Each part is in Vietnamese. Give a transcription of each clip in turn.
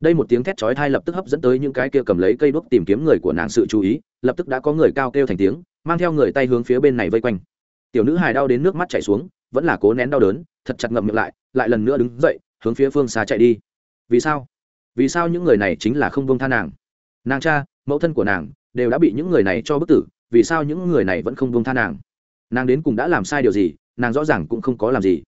đây một tiếng thét chói thai lập tức hấp dẫn tới những cái kia cầm lấy cây đuốc tìm kiếm người của nàng sự chú ý, lập tức đã có người cao kêu thành tiếng, mang theo người tay hướng phía bên này vây quanh. Tiểu nữ hài đau đến nước mắt chảy xuống, vẫn là cố nén đau đớn, thật chặt ngậm miệng lại lại lần nữa đứng dậy, hướng phía phương xa chạy đi. Vì sao? Vì sao những người này chính là không bông tha nàng? Nàng cha, mẫu thân của nàng, đều đã bị những người này cho bức tử, vì sao những người này vẫn không bông tha nàng? Nàng đến cùng đã làm sai điều gì, nàng rõ ràng cũng không có làm gì.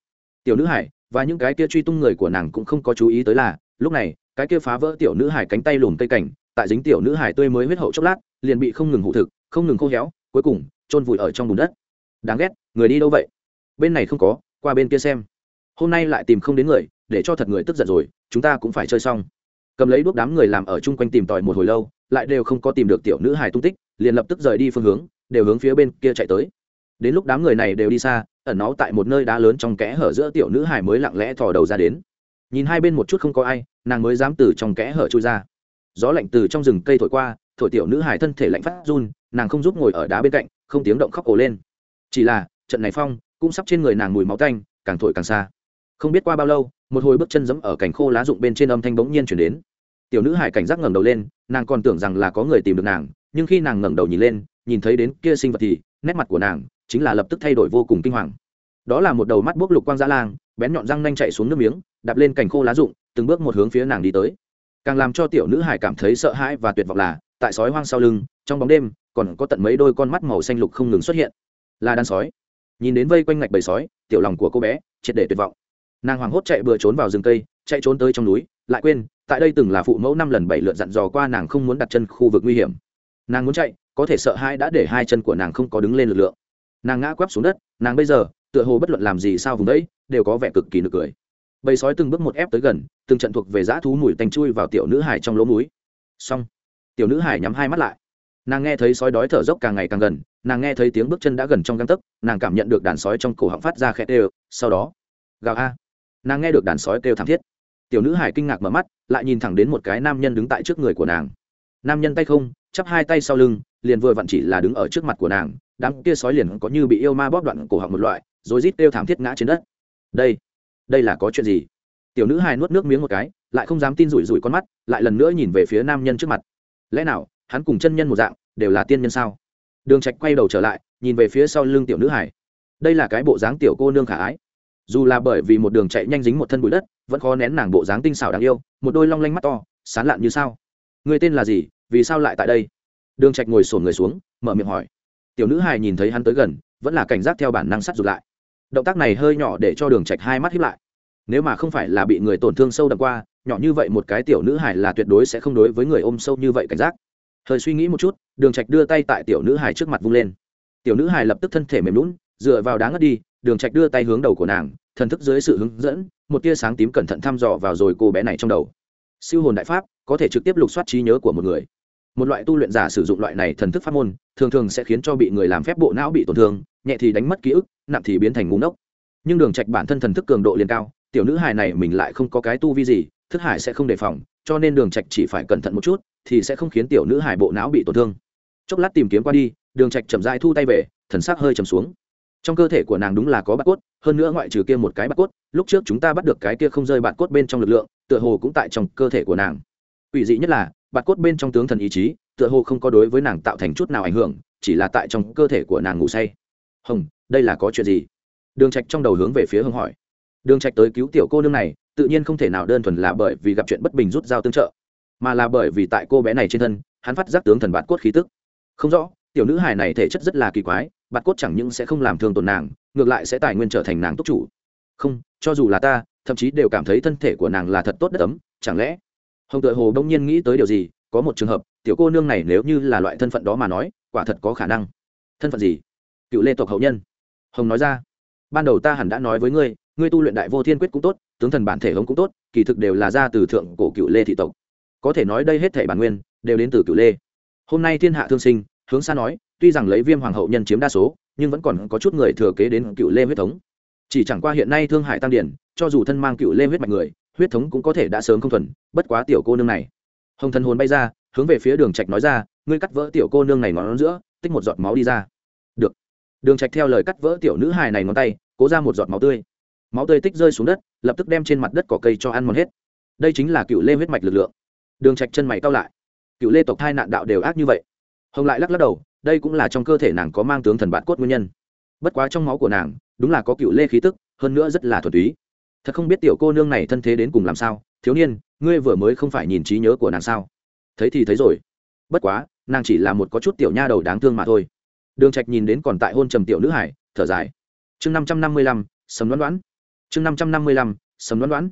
Tiểu nữ hải và những cái kia truy tung người của nàng cũng không có chú ý tới là, lúc này cái kia phá vỡ tiểu nữ hải cánh tay lùm cây cảnh, tại dính tiểu nữ hải tươi mới huyết hậu chốc lát, liền bị không ngừng hụ thực, không ngừng khô héo, cuối cùng, chôn vùi ở trong bùn đất. Đáng ghét, người đi đâu vậy? Bên này không có, qua bên kia xem. Hôm nay lại tìm không đến người, để cho thật người tức giận rồi, chúng ta cũng phải chơi xong. Cầm lấy đuốc đám người làm ở chung quanh tìm tòi một hồi lâu, lại đều không có tìm được tiểu nữ hải tung tích, liền lập tức rời đi phương hướng, đều hướng phía bên kia chạy tới. Đến lúc đám người này đều đi xa, ẩn náu tại một nơi đá lớn trong kẽ hở giữa tiểu nữ hải mới lặng lẽ thò đầu ra đến nhìn hai bên một chút không có ai, nàng mới dám từ trong kẽ hở trôi ra. Gió lạnh từ trong rừng cây thổi qua, thổi tiểu nữ hải thân thể lạnh phát run, nàng không giúp ngồi ở đá bên cạnh, không tiếng động khóc ổ lên. Chỉ là, trận này phong, cũng sắp trên người nàng mùi máu tanh, càng thổi càng xa. Không biết qua bao lâu, một hồi bước chân giẫm ở cành khô lá rụng bên trên âm thanh bỗng nhiên chuyển đến. Tiểu nữ hải cảnh giác ngẩng đầu lên, nàng còn tưởng rằng là có người tìm được nàng, nhưng khi nàng ngẩng đầu nhìn lên, nhìn thấy đến kia sinh vật thì, nét mặt của nàng chính là lập tức thay đổi vô cùng kinh hoàng. Đó là một đầu mắt bốc lục quang dã lang, bén nhọn răng nanh chạy xuống nước miếng đạp lên cành khô lá rụng, từng bước một hướng phía nàng đi tới. Càng làm cho tiểu nữ hải cảm thấy sợ hãi và tuyệt vọng là, tại sói hoang sau lưng, trong bóng đêm, còn có tận mấy đôi con mắt màu xanh lục không ngừng xuất hiện. Là đàn sói. Nhìn đến vây quanh ngạch bầy sói, tiểu lòng của cô bé, triệt để tuyệt vọng. Nàng hoảng hốt chạy bừa trốn vào rừng cây, chạy trốn tới trong núi, lại quên, tại đây từng là phụ mẫu năm lần bảy lượt dặn dò qua nàng không muốn đặt chân khu vực nguy hiểm. Nàng muốn chạy, có thể sợ hãi đã để hai chân của nàng không có đứng lên lực lượng. Nàng ngã quắp xuống đất, nàng bây giờ, tựa hồ bất luận làm gì sao vùng đấy, đều có vẻ cực kỳ nực cười bầy sói từng bước một ép tới gần, từng trận thuộc về dã thú mùi tành chui vào tiểu nữ hải trong lỗ múi xong, tiểu nữ hải nhắm hai mắt lại. Nàng nghe thấy sói đói thở dốc càng ngày càng gần, nàng nghe thấy tiếng bước chân đã gần trong găng tấc, nàng cảm nhận được đàn sói trong cổ họng phát ra khẽ đều sau đó, gào a. Nàng nghe được đàn sói kêu thảm thiết. Tiểu nữ hải kinh ngạc mở mắt, lại nhìn thẳng đến một cái nam nhân đứng tại trước người của nàng. Nam nhân tay không, chắp hai tay sau lưng, liền vừa vặn chỉ là đứng ở trước mặt của nàng, đám kia sói liền có như bị yêu ma bóp đoạn cổ họng một loại, rồi rít kêu thảm thiết ngã trên đất. Đây đây là có chuyện gì? Tiểu nữ hài nuốt nước miếng một cái, lại không dám tin rủi rủi con mắt, lại lần nữa nhìn về phía nam nhân trước mặt. Lẽ nào, hắn cùng chân nhân một dạng, đều là tiên nhân sao? Đường trạch quay đầu trở lại, nhìn về phía sau lưng tiểu nữ hải đây là cái bộ dáng tiểu cô nương khả ái. Dù là bởi vì một đường chạy nhanh dính một thân bụi đất, vẫn khó nén nàng bộ dáng tinh xảo đáng yêu, một đôi long lanh mắt to, sán lạn như sao. Người tên là gì, vì sao lại tại đây? Đường trạch ngồi sồn người xuống, mở miệng hỏi. Tiểu nữ hài nhìn thấy hắn tới gần, vẫn là cảnh giác theo bản năng sắt rụt lại động tác này hơi nhỏ để cho đường trạch hai mắt híp lại. Nếu mà không phải là bị người tổn thương sâu đậm qua, nhỏ như vậy một cái tiểu nữ hài là tuyệt đối sẽ không đối với người ôm sâu như vậy cảnh giác. Hơi suy nghĩ một chút, đường trạch đưa tay tại tiểu nữ hài trước mặt vung lên. Tiểu nữ hài lập tức thân thể mềm lún dựa vào đá ngất đi, đường trạch đưa tay hướng đầu của nàng, thần thức dưới sự hướng dẫn, một tia sáng tím cẩn thận thăm dò vào rồi cô bé này trong đầu. Siêu hồn đại pháp, có thể trực tiếp lục soát trí nhớ của một người. Một loại tu luyện giả sử dụng loại này thần thức pháp môn, thường thường sẽ khiến cho bị người làm phép bộ não bị tổn thương nhẹ thì đánh mất ký ức, nặng thì biến thành ngu ngốc. Nhưng đường trạch bản thân thần thức cường độ liền cao, tiểu nữ hài này mình lại không có cái tu vi gì, thức hải sẽ không đề phòng, cho nên đường trạch chỉ phải cẩn thận một chút, thì sẽ không khiến tiểu nữ hài bộ não bị tổn thương. Chốc lát tìm kiếm qua đi, đường trạch chậm rãi thu tay về, thần sắc hơi trầm xuống. Trong cơ thể của nàng đúng là có bạc cốt, hơn nữa ngoại trừ kia một cái bạc cốt, lúc trước chúng ta bắt được cái kia không rơi bạc cốt bên trong lực lượng, tựa hồ cũng tại trong cơ thể của nàng. Ủy dị nhất là, bạc cốt bên trong tướng thần ý chí, tựa hồ không có đối với nàng tạo thành chút nào ảnh hưởng, chỉ là tại trong cơ thể của nàng ngủ say hồng, đây là có chuyện gì? Đường trạch trong đầu hướng về phía Hồng hỏi. Đường trạch tới cứu tiểu cô nương này, tự nhiên không thể nào đơn thuần là bởi vì gặp chuyện bất bình rút dao tương trợ, mà là bởi vì tại cô bé này trên thân, hắn phát giác tướng thần bạt cốt khí tức. Không rõ, tiểu nữ hài này thể chất rất là kỳ quái, bạt cốt chẳng những sẽ không làm thương tổn nàng, ngược lại sẽ tài nguyên trở thành nàng túc chủ. Không, cho dù là ta, thậm chí đều cảm thấy thân thể của nàng là thật tốt đất ấm, chẳng lẽ? Hồng tự hồ đông nhiên nghĩ tới điều gì, có một trường hợp, tiểu cô nương này nếu như là loại thân phận đó mà nói, quả thật có khả năng. Thân phận gì? Cựu lê tộc hậu nhân. Hồng nói ra, ban đầu ta hẳn đã nói với ngươi ngươi tu luyện đại vô thiên quyết cũng tốt, tướng thần bản thể hồng cũng tốt, kỳ thực đều là ra từ thượng cổ cựu lê thị tộc. Có thể nói đây hết thể bản nguyên, đều đến từ cựu lê. Hôm nay thiên hạ thương sinh, hướng xa nói, tuy rằng lấy viêm hoàng hậu nhân chiếm đa số, nhưng vẫn còn có chút người thừa kế đến cựu lê huyết thống. Chỉ chẳng qua hiện nay thương hải tăng điển, cho dù thân mang cựu lê huyết mạch người, huyết thống cũng có thể đã sớm không thuần, bất quá tiểu cô nương này. Hồng thần hồn bay ra, hướng về phía đường trạch nói ra, ngươi cắt vỡ tiểu cô nương này ngón giữa, tích một giọt máu đi ra đường trạch theo lời cắt vỡ tiểu nữ hài này ngón tay, cố ra một giọt máu tươi. Máu tươi tích rơi xuống đất, lập tức đem trên mặt đất cỏ cây cho ăn mòn hết. Đây chính là cựu lê huyết mạch lực lượng. Đường trạch chân mày cau lại. Cựu lê tộc thai nạn đạo đều ác như vậy. Hồng lại lắc lắc đầu, đây cũng là trong cơ thể nàng có mang tướng thần bạn cốt nguyên nhân. Bất quá trong máu của nàng, đúng là có cựu lê khí tức, hơn nữa rất là thuần túy. Thật không biết tiểu cô nương này thân thế đến cùng làm sao? Thiếu niên, ngươi vừa mới không phải nhìn trí nhớ của nàng sao? Thấy thì thấy rồi. Bất quá, nàng chỉ là một có chút tiểu nha đầu đáng thương mà thôi đường trạch nhìn đến còn tại hôn trầm tiểu nữ hải, thở dài. Chương năm trăm năm mươi lăm sầm đoán đoán chương năm trăm năm mươi lăm sầm đoán đoán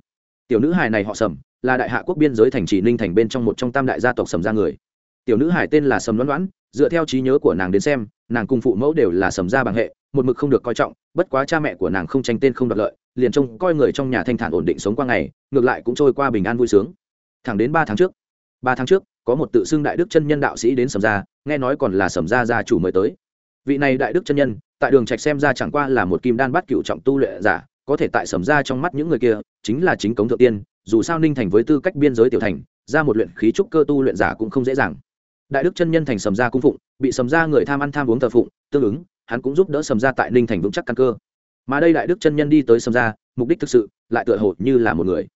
tiểu nữ hải này họ sầm, là đại hạ quốc biên giới thành trì ninh thành bên trong một trong tam đại gia tộc sầm gia người. Tiểu nữ hải tên là sầm đoán đoán dựa theo trí nhớ của nàng đến xem, nàng cùng phụ mẫu đều là sầm gia bằng hệ, một mực không được coi trọng, bất quá cha mẹ của nàng không tranh tên không đoạt lợi, liền trông coi người trong nhà thanh thản ổn định sống qua ngày, ngược lại cũng trôi qua bình an vui sướng. Thẳng đến ba tháng trước, ba tháng trước, có một tự xưng đại đức chân nhân đạo sĩ đến sầm gia, nghe nói còn là sầm gia gia chủ mới tới vị này đại đức chân nhân, tại đường trạch xem ra chẳng qua là một kim đan bát cựu trọng tu luyện giả, có thể tại sầm gia trong mắt những người kia, chính là chính cống thượng tiên, dù sao ninh thành với tư cách biên giới tiểu thành, ra một luyện khí trúc cơ tu luyện giả cũng không dễ dàng. Đại đức chân nhân thành sầm gia cung phụng, bị sầm gia người tham ăn tham uống thờ phụng, tương ứng, hắn cũng giúp đỡ sầm gia tại ninh thành vững chắc căn cơ. Mà đây đại đức chân nhân đi tới sầm gia mục đích thực sự, lại tựa hồ như là một người.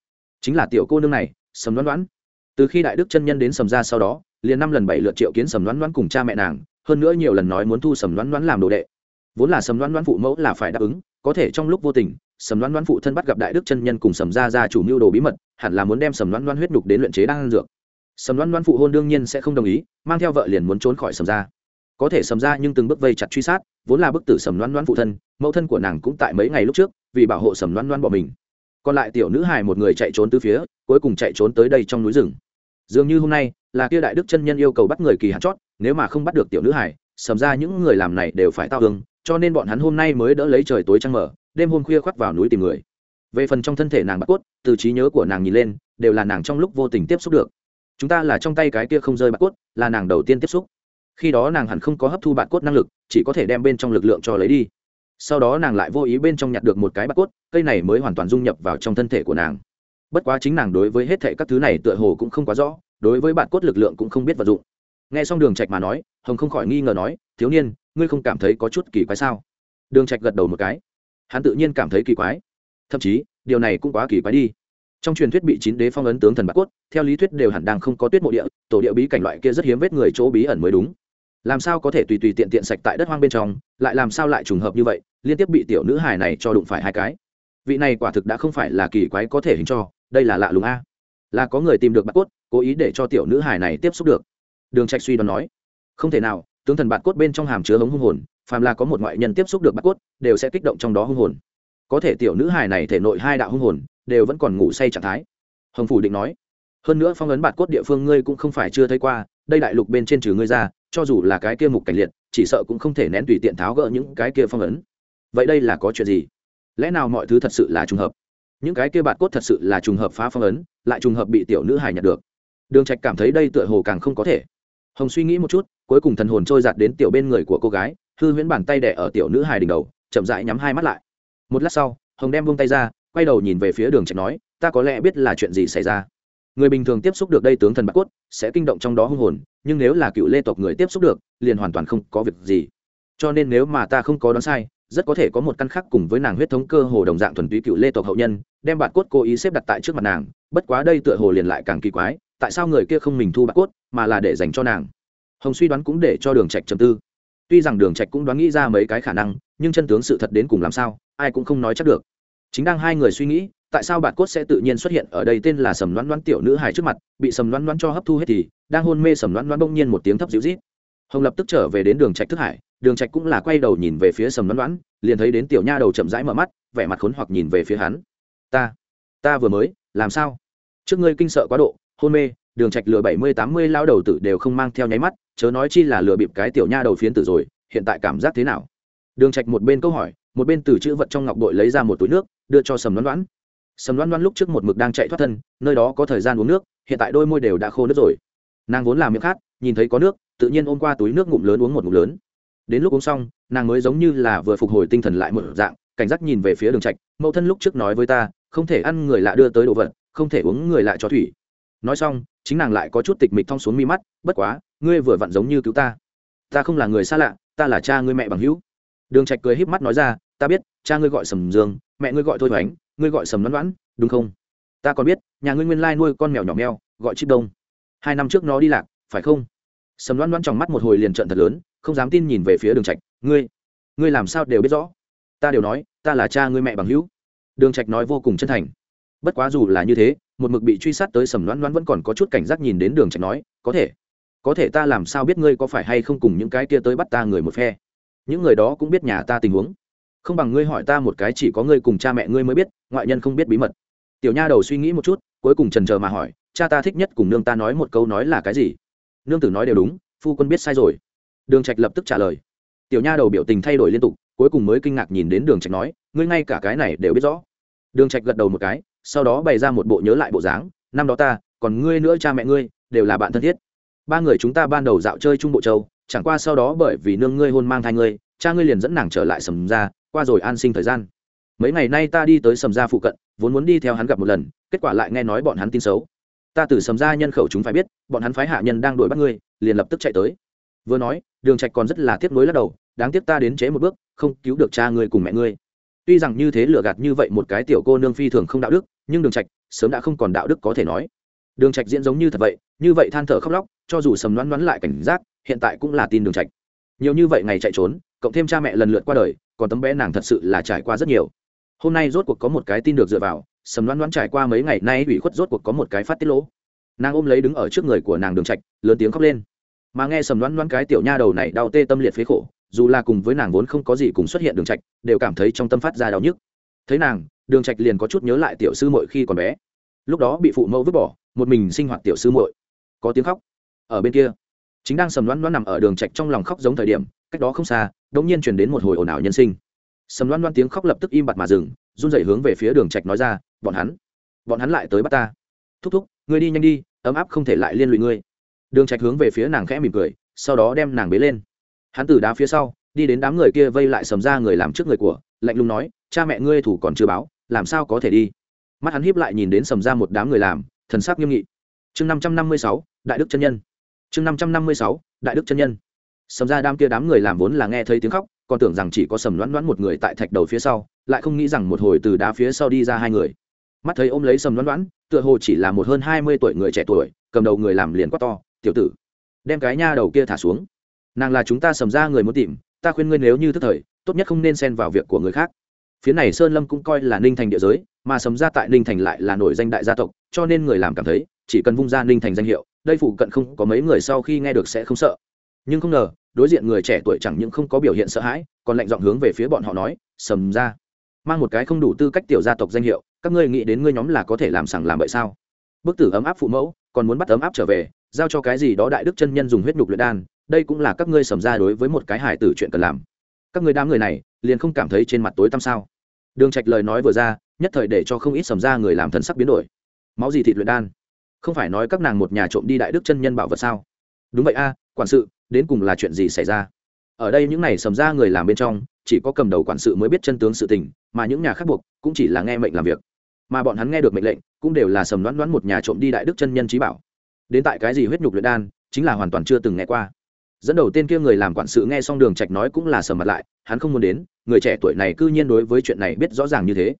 Chính là tiểu cô nương này, sầm đoán đoán từ khi đại đức chân nhân đến sầm gia sau đó, liền năm lần bảy lượt triệu kiến sầm đoán đoán cùng cha mẹ nàng hơn nữa nhiều lần nói muốn thu sầm đoán đoán làm đồ đệ. Vốn là sầm đoán đoán phụ mẫu là phải đáp ứng, có thể trong lúc vô tình, sầm đoán đoán phụ thân bắt gặp đại đức chân nhân cùng sầm gia gia chủ mưu đồ bí mật, hẳn là muốn đem sầm đoán đoán huyết nhục đến luyện chế đan dược. Sầm đoán đoán phụ hôn đương nhiên sẽ không đồng ý, mang theo vợ liền muốn trốn khỏi sầm gia. Có thể sầm gia nhưng từng bước vây chặt truy sát, vốn là bức tử sầm đoán đoán phụ thân, mẫu thân của nàng cũng tại mấy ngày lúc trước, vì bảo hộ sầm đoán đoán bỏ mình. Còn lại tiểu nữ hài một người chạy trốn từ phía, cuối cùng chạy trốn tới đây trong núi rừng. Dường như hôm nay, là kia đại đức chân nhân yêu cầu bắt người kỳ hạn chót nếu mà không bắt được tiểu nữ hải, sầm ra những người làm này đều phải tao hương cho nên bọn hắn hôm nay mới đỡ lấy trời tối trăng mở đêm hôm khuya khoác vào núi tìm người. Về phần trong thân thể nàng bắt cốt từ trí nhớ của nàng nhìn lên đều là nàng trong lúc vô tình tiếp xúc được. Chúng ta là trong tay cái kia không rơi bạc cốt là nàng đầu tiên tiếp xúc. Khi đó nàng hẳn không có hấp thu bạc cốt năng lực chỉ có thể đem bên trong lực lượng cho lấy đi. Sau đó nàng lại vô ý bên trong nhặt được một cái bạc cốt cây này mới hoàn toàn dung nhập vào trong thân thể của nàng. Bất quá chính nàng đối với hết thệ các thứ này tựa hồ cũng không quá rõ đối với bạc cốt lực lượng cũng không biết vận dụng nghe xong đường trạch mà nói, hồng không khỏi nghi ngờ nói, thiếu niên, ngươi không cảm thấy có chút kỳ quái sao? Đường trạch gật đầu một cái. Hắn tự nhiên cảm thấy kỳ quái. Thậm chí, điều này cũng quá kỳ quái đi. Trong truyền thuyết bị chín đế phong ấn tướng thần bạc cốt, theo lý thuyết đều hẳn đang không có tuyết mộ địa, tổ địa bí cảnh loại kia rất hiếm vết người chỗ bí ẩn mới đúng. Làm sao có thể tùy tùy tiện tiện sạch tại đất hoang bên trong, lại làm sao lại trùng hợp như vậy, liên tiếp bị tiểu nữ hài này cho đụng phải hai cái. Vị này quả thực đã không phải là kỳ quái có thể hình cho, đây là lạ lùng a. Là có người tìm được bạc cốt, cố ý để cho tiểu nữ hài này tiếp xúc được đường trạch suy đoán nói, không thể nào, tướng thần bạt cốt bên trong hàm chứa hống hung hồn, phàm là có một ngoại nhân tiếp xúc được bạt cốt, đều sẽ kích động trong đó hung hồn. Có thể tiểu nữ hài này thể nội hai đạo hung hồn, đều vẫn còn ngủ say trạng thái. Hồng phủ định nói, hơn nữa phong ấn bạt cốt địa phương ngươi cũng không phải chưa thấy qua, đây đại lục bên trên trừ ngươi ra, cho dù là cái kia mục cảnh liệt, chỉ sợ cũng không thể nén tùy tiện tháo gỡ những cái kia phong ấn. Vậy đây là có chuyện gì? Lẽ nào mọi thứ thật sự là trùng hợp? Những cái kia bạt cốt thật sự là trùng hợp phá phong ấn, lại trùng hợp bị tiểu nữ hài nhận được. Đường trạch cảm thấy đây tựa hồ càng không có thể hồng suy nghĩ một chút, cuối cùng thần hồn trôi giạt đến tiểu bên người của cô gái, hư huyễn bàn tay đẻ ở tiểu nữ hài đỉnh đầu, chậm rãi nhắm hai mắt lại. Một lát sau, hồng đem buông tay ra, quay đầu nhìn về phía đường trạch nói, ta có lẽ biết là chuyện gì xảy ra. Người bình thường tiếp xúc được đây tướng thần bạc cốt, sẽ kinh động trong đó hung hồn, nhưng nếu là cựu lê tộc người tiếp xúc được, liền hoàn toàn không có việc gì. Cho nên nếu mà ta không có đoán sai, rất có thể có một căn khác cùng với nàng huyết thống cơ hồ đồng dạng thuần túy cựu lê tộc hậu nhân, đem bạc cốt cố ý xếp đặt tại trước mặt nàng, bất quá đây tựa hồ liền lại càng kỳ quái, tại sao người kia không mình thu bạc cốt mà là để dành cho nàng. Hồng suy đoán cũng để cho đường trạch trầm tư. Tuy rằng đường trạch cũng đoán nghĩ ra mấy cái khả năng, nhưng chân tướng sự thật đến cùng làm sao, ai cũng không nói chắc được. Chính đang hai người suy nghĩ, tại sao bạt cốt sẽ tự nhiên xuất hiện ở đây tên là sầm loan loan tiểu nữ hài trước mặt, bị sầm loan loan cho hấp thu hết thì, đang hôn mê sầm loan loan bỗng nhiên một tiếng thấp dịu rít. Hồng lập tức trở về đến đường trạch thức hải, đường trạch cũng là quay đầu nhìn về phía sầm loan loan liền thấy đến tiểu nha đầu chậm rãi mở mắt, vẻ mặt khốn hoặc nhìn về phía hắn. Ta ta vừa mới, làm sao? Trước ngươi kinh sợ quá độ, hôn mê đường trạch lừa bảy mươi tám mươi lao đầu tử đều không mang theo nháy mắt, chớ nói chi là lừa bịp cái tiểu nha đầu phiến tử rồi, hiện tại cảm giác thế nào? Đường trạch một bên câu hỏi, một bên từ chữ vật trong ngọc bội lấy ra một túi nước, đưa cho sầm loan loan. Sầm loan loan lúc trước một mực đang chạy thoát thân, nơi đó có thời gian uống nước, hiện tại đôi môi đều đã khô nước rồi. Nàng vốn làm miệng khát, nhìn thấy có nước, tự nhiên ôm qua túi nước ngụm lớn uống một ngụm lớn. Đến lúc uống xong, nàng mới giống như là vừa phục hồi tinh thần lại một dạng, cảnh giác nhìn về phía đường trạch, mẫu thân lúc trước nói với ta, không thể ăn người lạ đưa tới đồ vật, không thể uống người lạ cho thủy nói xong chính nàng lại có chút tịch mịch thong xuống mi mắt bất quá ngươi vừa vặn giống như cứu ta. Ta không là người xa lạ ta là cha ngươi mẹ bằng hữu. Đường trạch cười híp mắt nói ra ta biết cha ngươi gọi sầm dương mẹ ngươi gọi thôi thoánh ngươi gọi sầm loãn đoán, đúng không? Ta còn biết nhà ngươi nguyên lai nuôi con mèo nhỏ mèo gọi chip đông. Hai năm trước nó đi lạc phải không? Sầm đoán đoán trong mắt một hồi liền trận thật lớn không dám tin nhìn về phía đường trạch ngươi ngươi làm sao đều biết rõ? Ta đều nói ta là cha ngươi mẹ bằng hữu. Đường trạch nói vô cùng chân thành. Bất quá dù là như thế một mực bị truy sát tới sầm loãn loãn vẫn còn có chút cảnh giác nhìn đến đường trạch nói, có thể có thể ta làm sao biết ngươi có phải hay không cùng những cái kia tới bắt ta người một phe? Những người đó cũng biết nhà ta tình huống. Không bằng ngươi hỏi ta một cái chỉ có ngươi cùng cha mẹ ngươi mới biết, ngoại nhân không biết bí mật. Tiểu nha đầu suy nghĩ một chút, cuối cùng trần chờ mà hỏi, cha ta thích nhất cùng nương ta nói một câu nói là cái gì? Nương tử nói đều đúng, phu quân biết sai rồi. Đường trạch lập tức trả lời. Tiểu nha đầu biểu tình thay đổi liên tục, cuối cùng mới kinh ngạc nhìn đến đường trạch nói, ngươi ngay cả cái này đều biết rõ. Đường trạch gật đầu một cái sau đó bày ra một bộ nhớ lại bộ dáng, năm đó ta, còn ngươi nữa cha mẹ ngươi, đều là bạn thân thiết. Ba người chúng ta ban đầu dạo chơi trung bộ châu, chẳng qua sau đó bởi vì nương ngươi hôn mang thai ngươi, cha ngươi liền dẫn nàng trở lại sầm ra, qua rồi an sinh thời gian. Mấy ngày nay ta đi tới sầm ra phụ cận, vốn muốn đi theo hắn gặp một lần, kết quả lại nghe nói bọn hắn tin xấu. Ta từ sầm ra nhân khẩu chúng phải biết, bọn hắn phái hạ nhân đang đuổi bắt ngươi, liền lập tức chạy tới. Vừa nói, đường trạch còn rất là tiếc nuối lắc đầu, đáng tiếc ta đến chế một bước, không cứu được cha ngươi cùng mẹ ngươi. Tuy rằng như thế lừa gạt như vậy một cái tiểu cô nương phi thường không đạo đức nhưng đường trạch sớm đã không còn đạo đức có thể nói. Đường trạch diễn giống như thật vậy, như vậy than thở khóc lóc, cho dù sầm đoán đoán lại cảnh giác, hiện tại cũng là tin đường trạch. Nhiều như vậy ngày chạy trốn, cộng thêm cha mẹ lần lượt qua đời, còn tấm bé nàng thật sự là trải qua rất nhiều. Hôm nay rốt cuộc có một cái tin được dựa vào, sầm đoán đoán trải qua mấy ngày nay ủy khuất rốt cuộc có một cái phát tiết lỗ. Nàng ôm lấy đứng ở trước người của nàng đường trạch, lớn tiếng khóc lên. Mà nghe sầm đoán đoán cái tiểu nha đầu này đau tê tâm liệt phế khổ, dù là cùng với nàng vốn không có gì cùng xuất hiện đường trạch, đều cảm thấy trong tâm phát ra đau nhức. Thấy nàng đường trạch liền có chút nhớ lại tiểu sư muội khi còn bé. Lúc đó bị phụ mẫu vứt bỏ, một mình sinh hoạt tiểu sư muội. Có tiếng khóc. Ở bên kia, chính đang sầm loan loan nằm ở đường trạch trong lòng khóc giống thời điểm, cách đó không xa đống nhiên truyền đến một hồi ồn ào nhân sinh. Sầm loan loan tiếng khóc lập tức im bặt mà dừng, run rẩy hướng về phía đường trạch nói ra, bọn hắn bọn hắn lại tới bắt ta. Thúc thúc, ngươi đi nhanh đi, ấm áp không thể lại liên lụy ngươi. Đường trạch hướng về phía nàng khẽ mỉm cười, sau đó đem nàng bế lên. Hắn từ đá phía sau, đi đến đám người kia vây lại sầm ra người làm trước người của, lạnh lùng nói, cha mẹ ngươi thủ còn chưa báo làm sao có thể đi? Mắt hắn hiếp lại nhìn đến sầm ra một đám người làm, thần sắc nghiêm nghị. Chương năm trăm năm mươi sáu, đại đức chân nhân. Chương năm trăm năm mươi sáu, đại đức chân nhân. Sầm ra đám kia đám người làm vốn là nghe thấy tiếng khóc, còn tưởng rằng chỉ có sầm loãn loãn một người tại thạch đầu phía sau, lại không nghĩ rằng một hồi từ đá phía sau đi ra hai người. Mắt thấy ôm lấy sầm loãn loãn, tựa hồ chỉ là một hơn hai mươi tuổi người trẻ tuổi, cầm đầu người làm liền quát to, tiểu tử, đem cái nha đầu kia thả xuống. Nàng là chúng ta sầm ra người muốn tìm, ta khuyên ngươi nếu như thức thời, tốt nhất không nên xen vào việc của người khác phía này sơn lâm cũng coi là ninh thành địa giới, mà sầm ra tại ninh thành lại là nổi danh đại gia tộc, cho nên người làm cảm thấy, chỉ cần vung ra ninh thành danh hiệu, đây phụ cận không có mấy người sau khi nghe được sẽ không sợ. Nhưng không ngờ, đối diện người trẻ tuổi chẳng những không có biểu hiện sợ hãi, còn lạnh giọng hướng về phía bọn họ nói, sầm ra, mang một cái không đủ tư cách tiểu gia tộc danh hiệu, các ngươi nghĩ đến ngươi nhóm là có thể làm sằng làm vậy sao? Bức tử ấm áp phụ mẫu, còn muốn bắt ấm áp trở về, giao cho cái gì đó đại đức chân nhân dùng huyết nhục luyện đan, đây cũng là các ngươi sầm ra đối với một cái hải tử chuyện cần làm. Các ngươi đám người này, liền không cảm thấy trên mặt tối tăm sao? Đường trạch lời nói vừa ra, nhất thời để cho không ít sầm ra người làm thần sắc biến đổi. Máu gì thịt luyện đan? Không phải nói các nàng một nhà trộm đi đại đức chân nhân bảo vật sao? Đúng vậy a, quản sự, đến cùng là chuyện gì xảy ra? Ở đây những này sầm ra người làm bên trong, chỉ có cầm đầu quản sự mới biết chân tướng sự tình, mà những nhà khác buộc cũng chỉ là nghe mệnh làm việc. Mà bọn hắn nghe được mệnh lệnh, cũng đều là sầm đoán đoán một nhà trộm đi đại đức chân nhân trí bảo. Đến tại cái gì huyết nhục luyện đan, chính là hoàn toàn chưa từng nghe qua dẫn đầu tên kia người làm quản sự nghe xong đường trạch nói cũng là sầm mặt lại, hắn không muốn đến, người trẻ tuổi này cư nhiên đối với chuyện này biết rõ ràng như thế.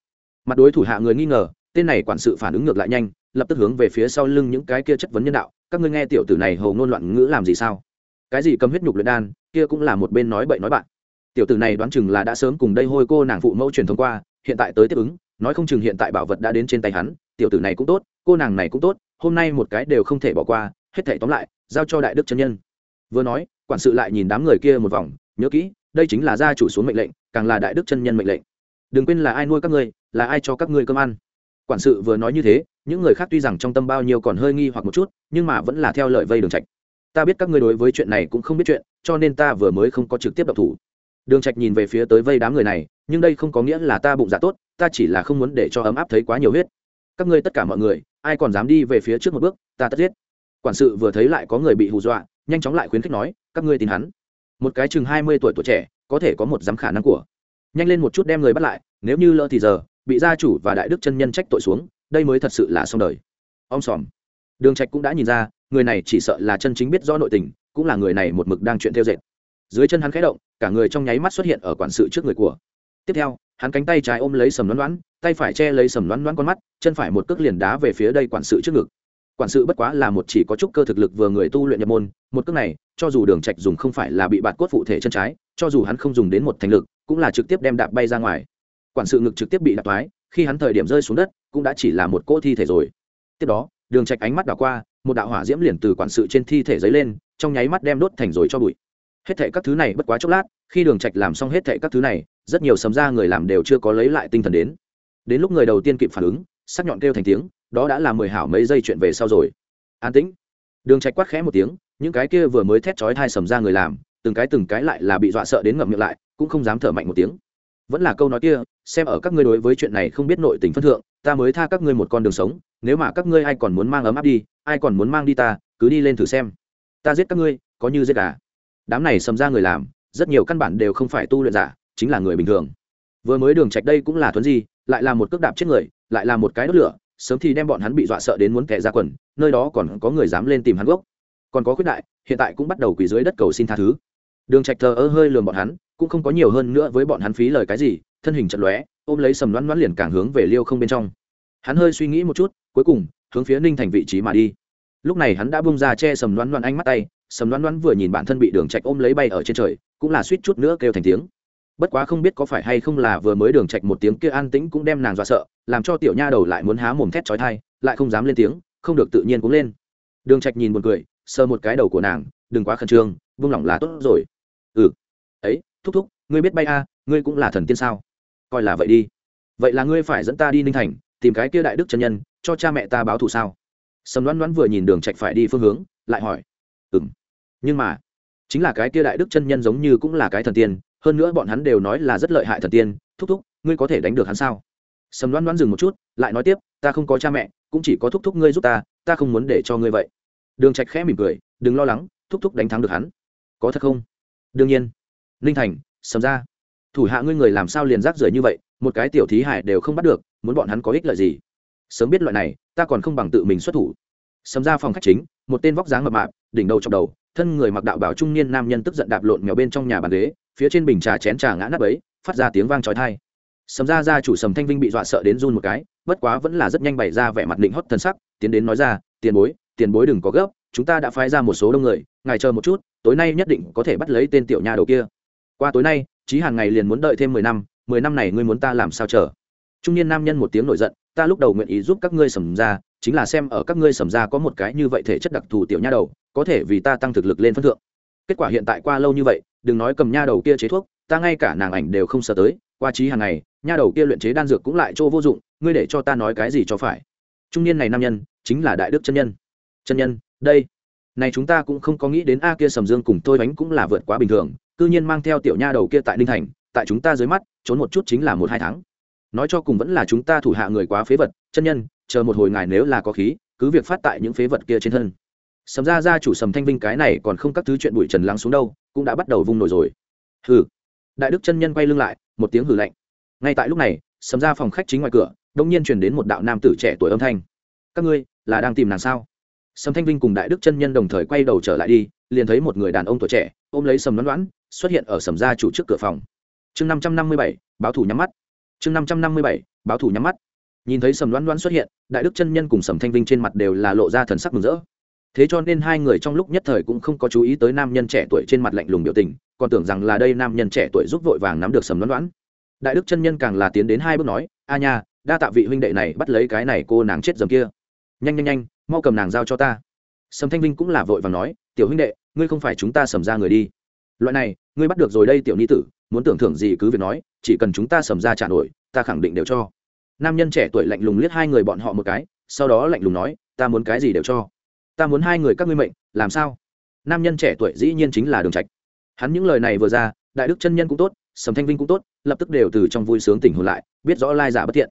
Mặt đối thủ hạ người nghi ngờ, tên này quản sự phản ứng ngược lại nhanh, lập tức hướng về phía sau lưng những cái kia chất vấn nhân đạo, các ngươi nghe tiểu tử này hầu ngôn loạn ngữ làm gì sao? Cái gì cầm huyết nhục luyện đan, kia cũng là một bên nói bậy nói bạn. Tiểu tử này đoán chừng là đã sớm cùng đây hôi cô nàng phụ mẫu truyền thông qua, hiện tại tới tiếp ứng, nói không chừng hiện tại bảo vật đã đến trên tay hắn, tiểu tử này cũng tốt, cô nàng này cũng tốt, hôm nay một cái đều không thể bỏ qua, hết thể tóm lại, giao cho đại đức chân nhân. Vừa nói quản sự lại nhìn đám người kia một vòng, nhớ kỹ, đây chính là gia chủ xuống mệnh lệnh, càng là đại đức chân nhân mệnh lệnh. Đừng quên là ai nuôi các ngươi, là ai cho các ngươi cơm ăn. Quản sự vừa nói như thế, những người khác tuy rằng trong tâm bao nhiêu còn hơi nghi hoặc một chút, nhưng mà vẫn là theo lời vây đường trạch. Ta biết các ngươi đối với chuyện này cũng không biết chuyện, cho nên ta vừa mới không có trực tiếp độc thủ. Đường trạch nhìn về phía tới vây đám người này, nhưng đây không có nghĩa là ta bụng dạ tốt, ta chỉ là không muốn để cho ấm áp thấy quá nhiều huyết. Các ngươi tất cả mọi người, ai còn dám đi về phía trước một bước, ta tất giết. Quản sự vừa thấy lại có người bị hù dọa, nhanh chóng lại khuyến khích nói các ngươi tin hắn. Một cái chừng hai mươi tuổi tuổi trẻ, có thể có một dám khả năng của. Nhanh lên một chút đem người bắt lại, nếu như lỡ thì giờ, bị gia chủ và đại đức chân nhân trách tội xuống, đây mới thật sự là xong đời. Ông xòm đường trạch cũng đã nhìn ra, người này chỉ sợ là chân chính biết rõ nội tình, cũng là người này một mực đang chuyện theo dệt. Dưới chân hắn khẽ động, cả người trong nháy mắt xuất hiện ở quản sự trước người của. Tiếp theo, hắn cánh tay trái ôm lấy sầm đoán đoán tay phải che lấy sầm đoán đoán con mắt, chân phải một cước liền đá về phía đây quản sự trước ngực quản sự bất quá là một chỉ có chút cơ thực lực vừa người tu luyện nhập môn, một cước này, cho dù đường trạch dùng không phải là bị bạt cốt phụ thể chân trái, cho dù hắn không dùng đến một thành lực, cũng là trực tiếp đem đạp bay ra ngoài. Quản sự ngực trực tiếp bị đạp thoái, khi hắn thời điểm rơi xuống đất, cũng đã chỉ là một cỗ thi thể rồi. Tiếp đó, đường trạch ánh mắt đảo qua, một đạo hỏa diễm liền từ quản sự trên thi thể giấy lên, trong nháy mắt đem đốt thành rồi cho bụi. Hết thệ các thứ này bất quá chốc lát, khi đường trạch làm xong hết thệ các thứ này, rất nhiều sấm ra người làm đều chưa có lấy lại tinh thần đến. Đến lúc người đầu tiên kịp phản ứng, sắc nhọn kêu thành tiếng đó đã là mười hảo mấy giây chuyện về sau rồi. An tĩnh. Đường trạch quát khẽ một tiếng, những cái kia vừa mới thét chói thai sầm ra người làm, từng cái từng cái lại là bị dọa sợ đến ngậm miệng lại, cũng không dám thở mạnh một tiếng. Vẫn là câu nói kia, xem ở các ngươi đối với chuyện này không biết nội tình phân thượng, ta mới tha các ngươi một con đường sống, nếu mà các ngươi ai còn muốn mang ấm áp đi, ai còn muốn mang đi ta, cứ đi lên thử xem. Ta giết các ngươi, có như giết gà. Đám này sầm ra người làm, rất nhiều căn bản đều không phải tu luyện giả, chính là người bình thường. Vừa mới đường trạch đây cũng là thuấn gì lại là một cước đạp chết người, lại là một cái đốt lửa sớm thì đem bọn hắn bị dọa sợ đến muốn kẻ ra quần, nơi đó còn có người dám lên tìm hắn gốc. Còn có khuyết đại, hiện tại cũng bắt đầu quỳ dưới đất cầu xin tha thứ. Đường trạch thờ ơ hơi lườm bọn hắn, cũng không có nhiều hơn nữa với bọn hắn phí lời cái gì, thân hình chật lóe, ôm lấy sầm loãn loãn liền càng hướng về liêu không bên trong. Hắn hơi suy nghĩ một chút, cuối cùng, hướng phía ninh thành vị trí mà đi. Lúc này hắn đã bung ra che sầm loãn loãn ánh mắt tay, sầm loãn loãn vừa nhìn bản thân bị đường trạch ôm lấy bay ở trên trời, cũng là suýt chút nữa kêu thành tiếng bất quá không biết có phải hay không là vừa mới đường trạch một tiếng kia an tĩnh cũng đem nàng dọa sợ làm cho tiểu nha đầu lại muốn há mồm thét chói tai lại không dám lên tiếng không được tự nhiên cũng lên. Đường trạch nhìn buồn cười sờ một cái đầu của nàng đừng quá khẩn trương vung lòng là tốt rồi. Ừ. Ấy thúc thúc ngươi biết bay a à, ngươi cũng là thần tiên sao? Coi là vậy đi. Vậy là ngươi phải dẫn ta đi ninh thành tìm cái kia đại đức chân nhân cho cha mẹ ta báo thù sao? Sầm đoán đoán vừa nhìn đường trạch phải đi phương hướng lại hỏi. Ừm. Nhưng mà chính là cái kia đại đức chân nhân giống như cũng là cái thần tiên hơn nữa bọn hắn đều nói là rất lợi hại thần tiên, thúc thúc, ngươi có thể đánh được hắn sao? Sầm đoan đoan dừng một chút, lại nói tiếp, ta không có cha mẹ, cũng chỉ có thúc thúc ngươi giúp ta ta không muốn để cho ngươi vậy. Đường trạch khẽ mỉm cười, đừng lo lắng, thúc thúc đánh thắng được hắn. Có thật không? Đương nhiên. Ninh thành, sầm ra. Thủ hạ ngươi người làm sao liền rác rưởi như vậy, một cái tiểu thí hải đều không bắt được, muốn bọn hắn có ích lợi gì? Sớm biết loại này, ta còn không bằng tự mình xuất thủ. Sầm ra phòng khách chính, một tên vóc dáng mập mạp, đỉnh đầu trong đầu, thân người mặc đạo bảo trung niên nam nhân tức giận đạp lộn mèo bên trong nhà bàn ghế phía trên bình trà chén trà ngã nắp ấy, phát ra tiếng vang chói tai. Sầm ra ra chủ sầm thanh vinh bị dọa sợ đến run một cái, bất quá vẫn là rất nhanh bày ra vẻ mặt định hót thân sắc, tiến đến nói ra, tiền bối tiền bối đừng có gấp, chúng ta đã phái ra một số đông người, ngài chờ một chút, tối nay nhất định có thể bắt lấy tên tiểu nha đầu kia. Qua tối nay, chí hàng ngày liền muốn đợi thêm mười năm mười năm này ngươi muốn ta làm sao chờ? Trung niên nam nhân một tiếng nổi giận, ta lúc đầu nguyện ý giúp các ngươi sầm ra chính là xem ở các ngươi sầm ra có một cái như vậy thể chất đặc thù tiểu nha đầu, có thể vì ta tăng thực lực lên phân thượng. Kết quả hiện tại qua lâu như vậy đừng nói cầm nha đầu kia chế thuốc, ta ngay cả nàng ảnh đều không sợ tới, qua trí hàng ngày, nha đầu kia luyện chế đan dược cũng lại chỗ vô dụng, ngươi để cho ta nói cái gì cho phải? Trung niên này nam nhân, chính là đại đức chân nhân. Chân nhân, đây. Này chúng ta cũng không có nghĩ đến a kia sầm dương cùng tôi bánh cũng là vượt quá bình thường, cư nhiên mang theo tiểu nha đầu kia tại ninh thành, tại chúng ta dưới mắt, trốn một chút chính là một hai tháng. Nói cho cùng vẫn là chúng ta thủ hạ người quá phế vật, chân nhân, chờ một hồi ngài nếu là có khí, cứ việc phát tại những phế vật kia trên thân sầm ra ra chủ sầm thanh vinh cái này còn không các thứ chuyện bụi trần lắng xuống đâu, cũng đã bắt đầu vung nổi rồi. Hừ. Đại đức chân nhân quay lưng lại, một tiếng hừ lạnh. Ngay tại lúc này, sầm ra phòng khách chính ngoài cửa đông nhiên truyền đến một đạo nam tử trẻ tuổi âm thanh. Các ngươi, là đang tìm nàng sao? Sầm thanh vinh cùng đại đức chân nhân đồng thời quay đầu trở lại đi, liền thấy một người đàn ông tuổi trẻ, ôm lấy sầm đoán đoán xuất hiện ở sầm gia chủ trước cửa phòng. Chương năm trăm năm mươi bảy, báo thủ nhắm mắt. Chương năm trăm năm mươi bảy, báo thủ nhắm mắt. Nhìn thấy sầm đoán đoán xuất hiện, đại đức chân nhân cùng sầm thanh vinh trên mặt đều là lộ ra thần sắc mừng rỡ thế cho nên hai người trong lúc nhất thời cũng không có chú ý tới nam nhân trẻ tuổi trên mặt lạnh lùng biểu tình, còn tưởng rằng là đây nam nhân trẻ tuổi giúp vội vàng nắm được sầm đoán đoán. Đại đức chân nhân càng là tiến đến hai bước nói, a nha, đa tạ vị huynh đệ này bắt lấy cái này cô nàng chết dầm kia. Nhanh nhanh nhanh, mau cầm nàng giao cho ta. Sầm thanh vinh cũng là vội vàng nói, tiểu huynh đệ, ngươi không phải chúng ta sầm ra người đi. Loại này, ngươi bắt được rồi đây tiểu ni tử, muốn tưởng thưởng gì cứ việc nói, chỉ cần chúng ta sầm ra trả nổi, ta khẳng định đều cho. Nam nhân trẻ tuổi lạnh lùng liếc hai người bọn họ một cái, sau đó lạnh lùng nói, ta muốn cái gì đều cho ta muốn hai người các ngươi mệnh, làm sao? Nam nhân trẻ tuổi dĩ nhiên chính là đường trạch. Hắn những lời này vừa ra, đại đức chân nhân cũng tốt, sầm thanh vinh cũng tốt, lập tức đều từ trong vui sướng tỉnh hồn lại, biết rõ lai giả bất thiện.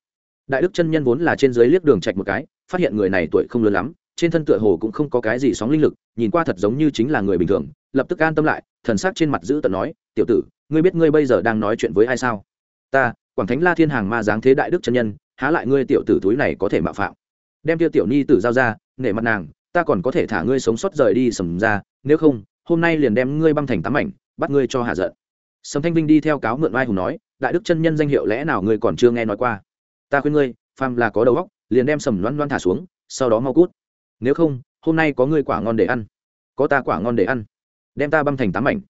Đại đức chân nhân vốn là trên dưới liếc đường trạch một cái, phát hiện người này tuổi không lớn lắm, trên thân tựa hồ cũng không có cái gì sóng linh lực, nhìn qua thật giống như chính là người bình thường, lập tức an tâm lại, thần sắc trên mặt giữ tận nói, tiểu tử, ngươi biết ngươi bây giờ đang nói chuyện với ai sao? Ta, quảng thánh la thiên hàng ma giáng thế đại đức chân nhân, há lại ngươi tiểu tử túi này có thể mạo phạm? Đem tiêu tiểu ni tử giao ra, nể mặt nàng ta còn có thể thả ngươi sống sót rời đi sầm ra, nếu không, hôm nay liền đem ngươi băng thành tám ảnh bắt ngươi cho hạ giận. Sầm thanh vinh đi theo cáo mượn oai hùng nói, đại đức chân nhân danh hiệu lẽ nào ngươi còn chưa nghe nói qua? Ta khuyên ngươi, phàm là có đầu óc, liền đem sầm loan loan thả xuống, sau đó mau cút. Nếu không, hôm nay có ngươi quả ngon để ăn. Có ta quả ngon để ăn. Đem ta băng thành tám ảnh.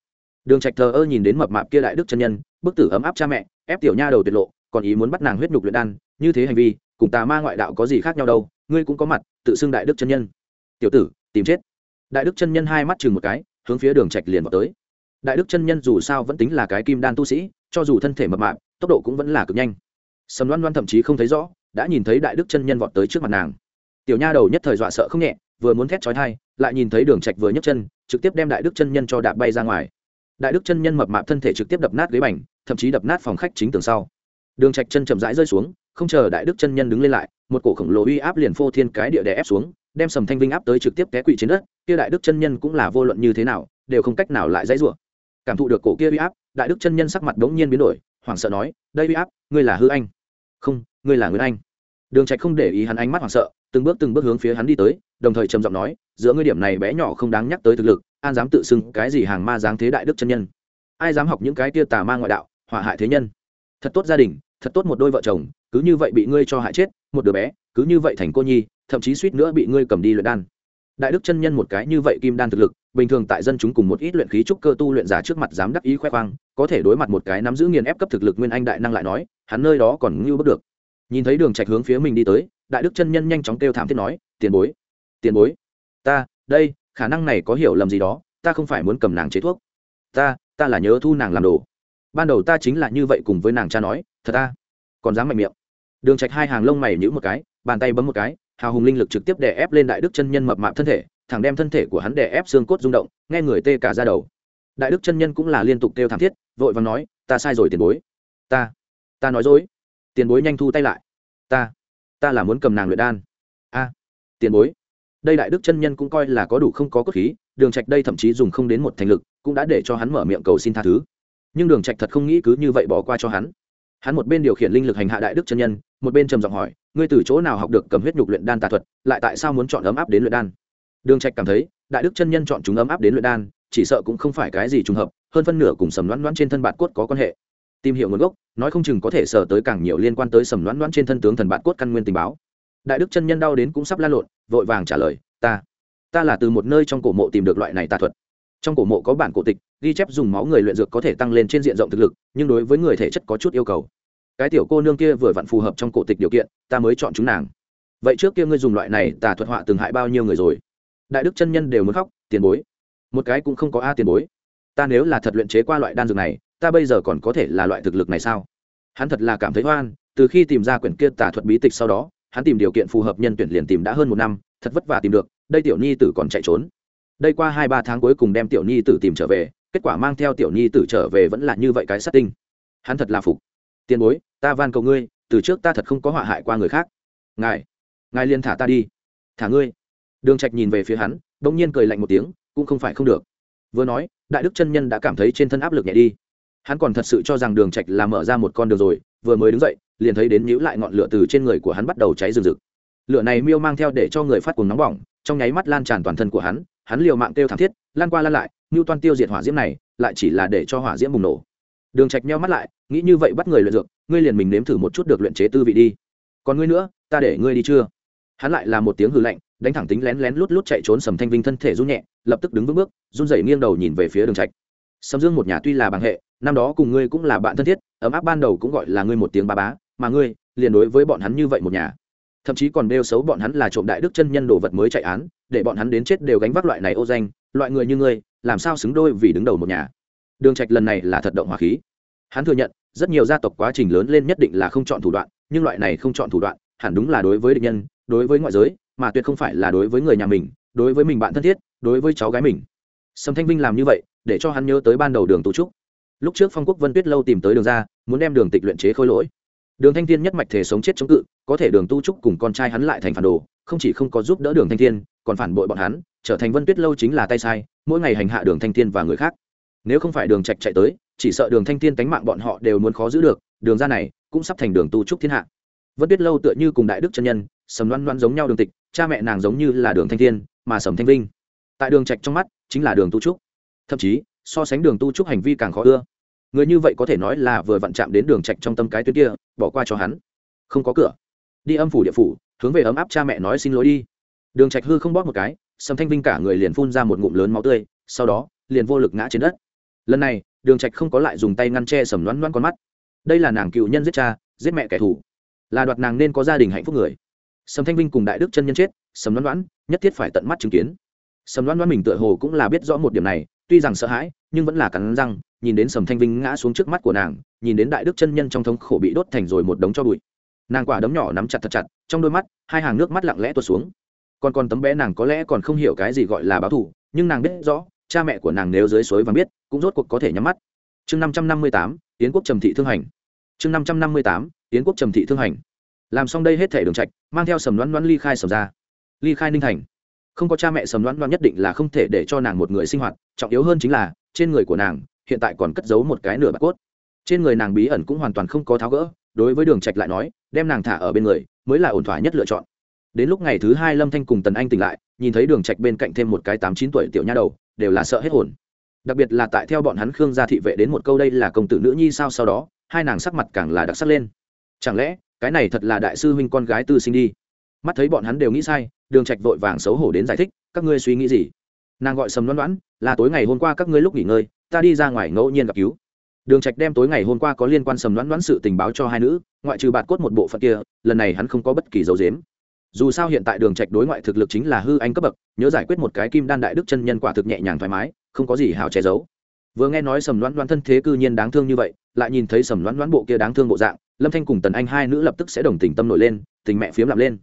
đường trạch thờ ơ nhìn đến mập mạp kia đại đức chân nhân, bức tử ấm áp cha mẹ, ép tiểu nha đầu tuyệt lộ, còn ý muốn bắt nàng huyết nhục luyện đan, như thế hành vi, cùng tà ma ngoại đạo có gì khác nhau đâu, ngươi cũng có mặt, tự xưng đại đức chân nhân tiểu tử, tìm chết. Đại đức chân nhân hai mắt chừng một cái, hướng phía đường trạch liền vào tới. Đại đức chân nhân dù sao vẫn tính là cái kim đan tu sĩ, cho dù thân thể mập mạp, tốc độ cũng vẫn là cực nhanh. Sầm loan loan thậm chí không thấy rõ, đã nhìn thấy đại đức chân nhân vọt tới trước mặt nàng. Tiểu nha đầu nhất thời dọa sợ không nhẹ, vừa muốn thét chói tai, lại nhìn thấy đường trạch vừa nhấc chân, trực tiếp đem đại đức chân nhân cho đạp bay ra ngoài. Đại đức chân nhân mập mạp thân thể trực tiếp đập nát ghế bành, thậm chí đập nát phòng khách chính tường sau. Đường trạch chân chậm rãi rơi xuống, không chờ đại đức chân nhân đứng lên lại, một cổ khổng lồ uy áp liền phô thiên cái địa đè ép xuống đem sầm thanh vinh áp tới trực tiếp té quỵ trên đất, kia đại đức chân nhân cũng là vô luận như thế nào, đều không cách nào lại dãy rủa. Cảm thụ được cổ kia uy áp, đại đức chân nhân sắc mặt đống nhiên biến đổi, hoảng sợ nói, đây uy áp, ngươi là hư anh. Không, ngươi là nguyên anh. Đường trạch không để ý hắn ánh mắt hoảng sợ, từng bước từng bước hướng phía hắn đi tới, đồng thời trầm giọng nói, giữa ngươi điểm này bé nhỏ không đáng nhắc tới thực lực, an dám tự xưng cái gì hàng ma dáng thế đại đức chân nhân? Ai dám học những cái kia tà ma ngoại đạo hỏa hại thế nhân? Thật tốt gia đình, thật tốt một đôi vợ chồng, cứ như vậy bị ngươi cho hại chết, một đứa bé, cứ như vậy thành cô nhi thậm chí suýt nữa bị ngươi cầm đi luyện đan. Đại đức chân nhân một cái như vậy kim đan thực lực, bình thường tại dân chúng cùng một ít luyện khí trúc cơ tu luyện giả trước mặt dám đắc ý khoe khoang, có thể đối mặt một cái nắm giữ nghiền ép cấp thực lực nguyên anh đại năng lại nói, hắn nơi đó còn ngưu bất được. Nhìn thấy đường trạch hướng phía mình đi tới, đại đức chân nhân nhanh chóng kêu thảm thiết nói, tiền bối tiền bối, ta, đây, khả năng này có hiểu lầm gì đó, ta không phải muốn cầm nàng chế thuốc. Ta ta là nhớ thu nàng làm đồ. Ban đầu ta chính là như vậy cùng với nàng cha nói, thật ta, còn dám mạnh miệng. Đường trạch hai hàng lông mày nhíu một cái, bàn tay bấm một cái hào hùng linh lực trực tiếp đè ép lên đại đức chân nhân mập mạp thân thể, thẳng đem thân thể của hắn đè ép xương cốt rung động, nghe người tê cả ra đầu. Đại đức chân nhân cũng là liên tục kêu thảm thiết, vội vàng nói, ta sai rồi tiền bối. Ta ta nói dối. Tiền bối nhanh thu tay lại. Ta ta là muốn cầm nàng luyện đan. A, tiền bối. Đây đại đức chân nhân cũng coi là có đủ không có cốt khí, đường trạch đây thậm chí dùng không đến một thành lực, cũng đã để cho hắn mở miệng cầu xin tha thứ. Nhưng đường trạch thật không nghĩ cứ như vậy bỏ qua cho hắn hắn một bên điều khiển linh lực hành hạ đại đức chân nhân, một bên trầm giọng hỏi, ngươi từ chỗ nào học được cầm huyết nhục luyện đan tà thuật, lại tại sao muốn chọn ấm áp đến luyện đan? Đường trạch cảm thấy, đại đức chân nhân chọn chúng ấm áp đến luyện đan, chỉ sợ cũng không phải cái gì trùng hợp, hơn phân nửa cùng sầm loãn loãn trên thân bạn cốt có quan hệ. Tìm hiểu nguồn gốc, nói không chừng có thể sở tới càng nhiều liên quan tới sầm loãn loãn trên thân tướng thần bạn cốt căn nguyên tình báo. Đại đức chân nhân đau đến cũng sắp la lộn, vội vàng trả lời, ta ta là từ một nơi trong cổ mộ tìm được loại này tà thuật trong cổ mộ có bản cổ tịch, ghi chép dùng máu người luyện dược có thể tăng lên trên diện rộng thực lực, nhưng đối với người thể chất có chút yêu cầu. Cái tiểu cô nương kia vừa vặn phù hợp trong cổ tịch điều kiện, ta mới chọn chúng nàng. Vậy trước kia ngươi dùng loại này tà thuật họa từng hại bao nhiêu người rồi? Đại đức chân nhân đều muốn khóc, tiền bối. Một cái cũng không có a tiền bối. Ta nếu là thật luyện chế qua loại đan dược này, ta bây giờ còn có thể là loại thực lực này sao? Hắn thật là cảm thấy hoan từ khi tìm ra quyển kia tà thuật bí tịch sau đó, hắn tìm điều kiện phù hợp nhân tuyển liền tìm đã hơn một năm, thật vất vả tìm được, đây tiểu nhi tử còn chạy trốn đây qua hai ba tháng cuối cùng đem tiểu nhi tử tìm trở về, kết quả mang theo tiểu nhi tử trở về vẫn là như vậy cái sát tinh. Hắn thật là phục. Tiền bối, ta van cầu ngươi, từ trước ta thật không có họa hại qua người khác. Ngài ngài liền thả ta đi. Thả ngươi. Đường trạch nhìn về phía hắn, bỗng nhiên cười lạnh một tiếng, cũng không phải không được. Vừa nói, đại đức chân nhân đã cảm thấy trên thân áp lực nhẹ đi. Hắn còn thật sự cho rằng đường trạch là mở ra một con đường rồi, vừa mới đứng dậy, liền thấy đến nhíu lại ngọn lửa từ trên người của hắn bắt đầu cháy rừng rực. Lửa này miêu mang theo để cho người phát cuồng nóng bỏng, trong nháy mắt lan tràn toàn thân của hắn hắn liều mạng kêu thảm thiết, lan qua lan lại ngưu toan tiêu diệt hỏa diễm này, lại chỉ là để cho hỏa diễm bùng nổ. Đường trạch nheo mắt lại, nghĩ như vậy bắt người luyện dược, ngươi liền mình nếm thử một chút được luyện chế tư vị đi. Còn ngươi nữa, ta để ngươi đi chưa? Hắn lại là một tiếng hừ lạnh, đánh thẳng tính lén lén lút lút chạy trốn sầm thanh vinh thân thể run nhẹ, lập tức đứng vững bước, run rẩy nghiêng đầu nhìn về phía đường trạch. Sầm dương một nhà tuy là bằng hệ, năm đó cùng ngươi cũng là bạn thân thiết, ấm áp ban đầu cũng gọi là ngươi một tiếng ba bá, mà ngươi liền đối với bọn hắn như vậy một nhà. Thậm chí còn đeo xấu bọn hắn là trộm đại đức chân nhân đồ vật mới chạy án để bọn hắn đến chết đều gánh vác loại này ô danh, loại người như ngươi, làm sao xứng đôi vì đứng đầu một nhà? Đường trạch lần này là thật động hỏa khí. Hắn thừa nhận, rất nhiều gia tộc quá trình lớn lên nhất định là không chọn thủ đoạn, nhưng loại này không chọn thủ đoạn, hẳn đúng là đối với địch nhân, đối với ngoại giới, mà tuyệt không phải là đối với người nhà mình, đối với mình bạn thân thiết, đối với cháu gái mình. Sầm thanh vinh làm như vậy, để cho hắn nhớ tới ban đầu đường tu trúc. Lúc trước phong quốc vân tuyết lâu tìm tới đường ra, muốn đem đường tịch luyện chế khôi lỗi. Đường thanh thiên nhất mạch thể sống chết chống cự, có thể đường tu trúc cùng con trai hắn lại thành phản đồ, không chỉ không có giúp đỡ đường thanh thiên còn phản bội bọn hắn, trở thành vân tuyết lâu chính là tay sai, mỗi ngày hành hạ đường thanh thiên và người khác. Nếu không phải đường trạch chạy tới, chỉ sợ đường thanh thiên tánh mạng bọn họ đều muốn khó giữ được, đường ra này cũng sắp thành đường tu trúc thiên hạ. Vân tuyết lâu tựa như cùng đại đức chân nhân, sầm loan loan giống nhau đường tịch, cha mẹ nàng giống như là đường thanh thiên, mà sầm thanh vinh. Tại đường trạch trong mắt, chính là đường tu trúc. Thậm chí, so sánh đường tu trúc hành vi càng khó ưa. Người như vậy có thể nói là vừa vặn chạm đến đường trạch trong tâm cái tuyến kia, bỏ qua cho hắn. Không có cửa. Đi âm phủ địa phủ, hướng về ấm áp cha mẹ nói xin lỗi đi đường trạch hư không bóp một cái, sầm thanh vinh cả người liền phun ra một ngụm lớn máu tươi, sau đó, liền vô lực ngã trên đất. Lần này, đường trạch không có lại dùng tay ngăn che sầm loãn loãn con mắt. Đây là nàng cựu nhân giết cha, giết mẹ kẻ thù. Là đoạt nàng nên có gia đình hạnh phúc người. Sầm thanh vinh cùng đại đức chân nhân chết, sầm loãn loãn nhất thiết phải tận mắt chứng kiến. Sầm loãn loãn mình tựa hồ cũng là biết rõ một điểm này, tuy rằng sợ hãi, nhưng vẫn là cắn răng, nhìn đến sầm thanh vinh ngã xuống trước mắt của nàng, nhìn đến đại đức chân nhân trong thống khổ bị đốt thành rồi một đống cho bụi. Nàng quả đấm nhỏ nắm chặt thật chặt, trong đôi mắt, hai hàng nước mắt lặng lẽ tuột xuống còn còn tấm bé nàng có lẽ còn không hiểu cái gì gọi là báo thù, nhưng nàng biết rõ, cha mẹ của nàng nếu dưới suối vàng biết, cũng rốt cuộc có thể nhắm mắt. Chương năm trăm năm mươi tám, yến quốc trầm thị thương hành. Chương năm trăm năm mươi tám, yến quốc trầm thị thương hành. Làm xong đây hết thể đường trạch, mang theo sầm loan loan ly khai sầm ra ly khai ninh thành. Không có cha mẹ sầm loan loan nhất định là không thể để cho nàng một người sinh hoạt, trọng yếu hơn chính là, trên người của nàng, hiện tại còn cất giấu một cái nửa bạc cốt. Trên người nàng bí ẩn cũng hoàn toàn không có tháo gỡ, đối với đường trạch lại nói, đem nàng thả ở bên người, mới là ổn thỏa nhất lựa chọn đến lúc ngày thứ hai lâm thanh cùng tần anh tỉnh lại, nhìn thấy đường trạch bên cạnh thêm một cái tám chín tuổi tiểu nha đầu, đều là sợ hết hồn. Đặc biệt là tại theo bọn hắn khương gia thị vệ đến một câu đây là công tử nữ nhi sao sau đó, hai nàng sắc mặt càng là đặc sắc lên. Chẳng lẽ, cái này thật là đại sư huynh con gái tư sinh đi? Mắt thấy bọn hắn đều nghĩ sai, đường trạch vội vàng xấu hổ đến giải thích, các ngươi suy nghĩ gì? Nàng gọi sầm đoán đoán là tối ngày hôm qua các ngươi lúc nghỉ ngơi, ta đi ra ngoài ngẫu nhiên gặp cứu. Đường trạch đem tối ngày hôm qua có liên quan sầm đoán đoán sự tình báo cho hai nữ, ngoại trừ bạt cốt một bộ phận kia, lần này hắn không có bất kỳ dấu dếm dù sao hiện tại đường trạch đối ngoại thực lực chính là hư anh cấp bậc, nhớ giải quyết một cái kim đan đại đức chân nhân quả thực nhẹ nhàng thoải mái, không có gì hào che giấu. Vừa nghe nói sầm loan loan thân thế cư nhiên đáng thương như vậy, lại nhìn thấy sầm loan loan bộ kia đáng thương bộ dạng, lâm thanh cùng tần anh hai nữ lập tức sẽ đồng tình tâm nổi lên, tình mẹ phiếm làm lên.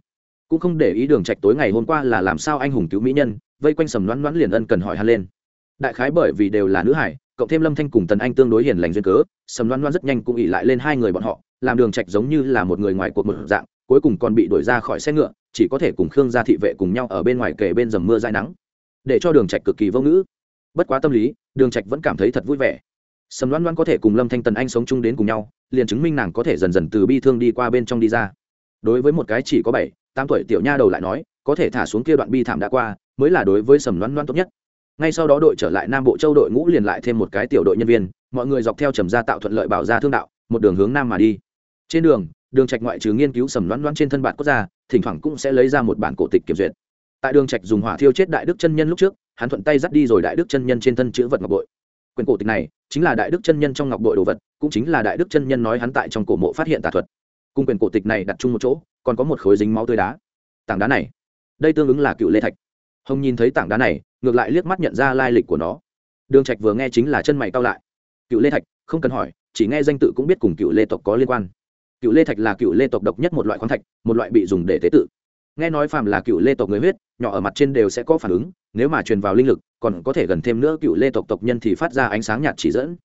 Cũng không để ý đường trạch tối ngày hôm qua là làm sao anh hùng cứu mỹ nhân, vây quanh sầm loan loan liền ân cần hỏi han lên. Đại khái bởi vì đều là nữ hải, cộng thêm lâm thanh cùng tần anh tương đối hiền lành duyên cớ, sầm loan loan rất nhanh cũng ỉ lại lên hai người bọn họ, làm đường trạch giống như là một người ngoài cuộc một dạng, cuối cùng còn bị đuổi ra khỏi xe ngựa chỉ có thể cùng khương gia thị vệ cùng nhau ở bên ngoài kề bên dầm mưa dãi nắng, để cho đường trạch cực kỳ vô ngữ. Bất quá tâm lý, đường trạch vẫn cảm thấy thật vui vẻ. Sầm loan loan có thể cùng lâm thanh tần anh sống chung đến cùng nhau, liền chứng minh nàng có thể dần dần từ bi thương đi qua bên trong đi ra. Đối với một cái chỉ có bảy, tám tuổi tiểu nha đầu lại nói, có thể thả xuống kia đoạn bi thảm đã qua, mới là đối với sầm loan loan tốt nhất. Ngay sau đó đội trở lại nam bộ châu đội ngũ liền lại thêm một cái tiểu đội nhân viên, mọi người dọc theo trầm gia tạo thuận lợi bảo ra thương đạo, một đường hướng nam mà đi. Trên đường đường trạch ngoại trừ nghiên cứu sầm loan loan trên thân bạn quốc gia thỉnh thoảng cũng sẽ lấy ra một bản cổ tịch kiểm duyệt. Tại đường trạch dùng hỏa thiêu chết đại đức chân nhân lúc trước, hắn thuận tay dắt đi rồi đại đức chân nhân trên thân chữ vật ngọc bội. Quyển cổ tịch này chính là đại đức chân nhân trong ngọc bội đồ vật, cũng chính là đại đức chân nhân nói hắn tại trong cổ mộ phát hiện tà thuật. Cùng quyển cổ tịch này đặt chung một chỗ, còn có một khối dính máu tươi đá. Tảng đá này, đây tương ứng là cựu lê thạch. Hồng nhìn thấy tảng đá này, ngược lại liếc mắt nhận ra lai lịch của nó. Đường trạch vừa nghe chính là chân mày cao lại. Cựu lê thạch, không cần hỏi, chỉ nghe danh tự cũng biết cùng cựu lê tộc có liên quan cựu lê thạch là cựu lê tộc độc nhất một loại khoáng thạch một loại bị dùng để tế tự. Nghe nói phàm là cựu lê tộc người huyết nhỏ ở mặt trên đều sẽ có phản ứng nếu mà truyền vào linh lực còn có thể gần thêm nữa cựu lê tộc tộc nhân thì phát ra ánh sáng nhạt chỉ dẫn.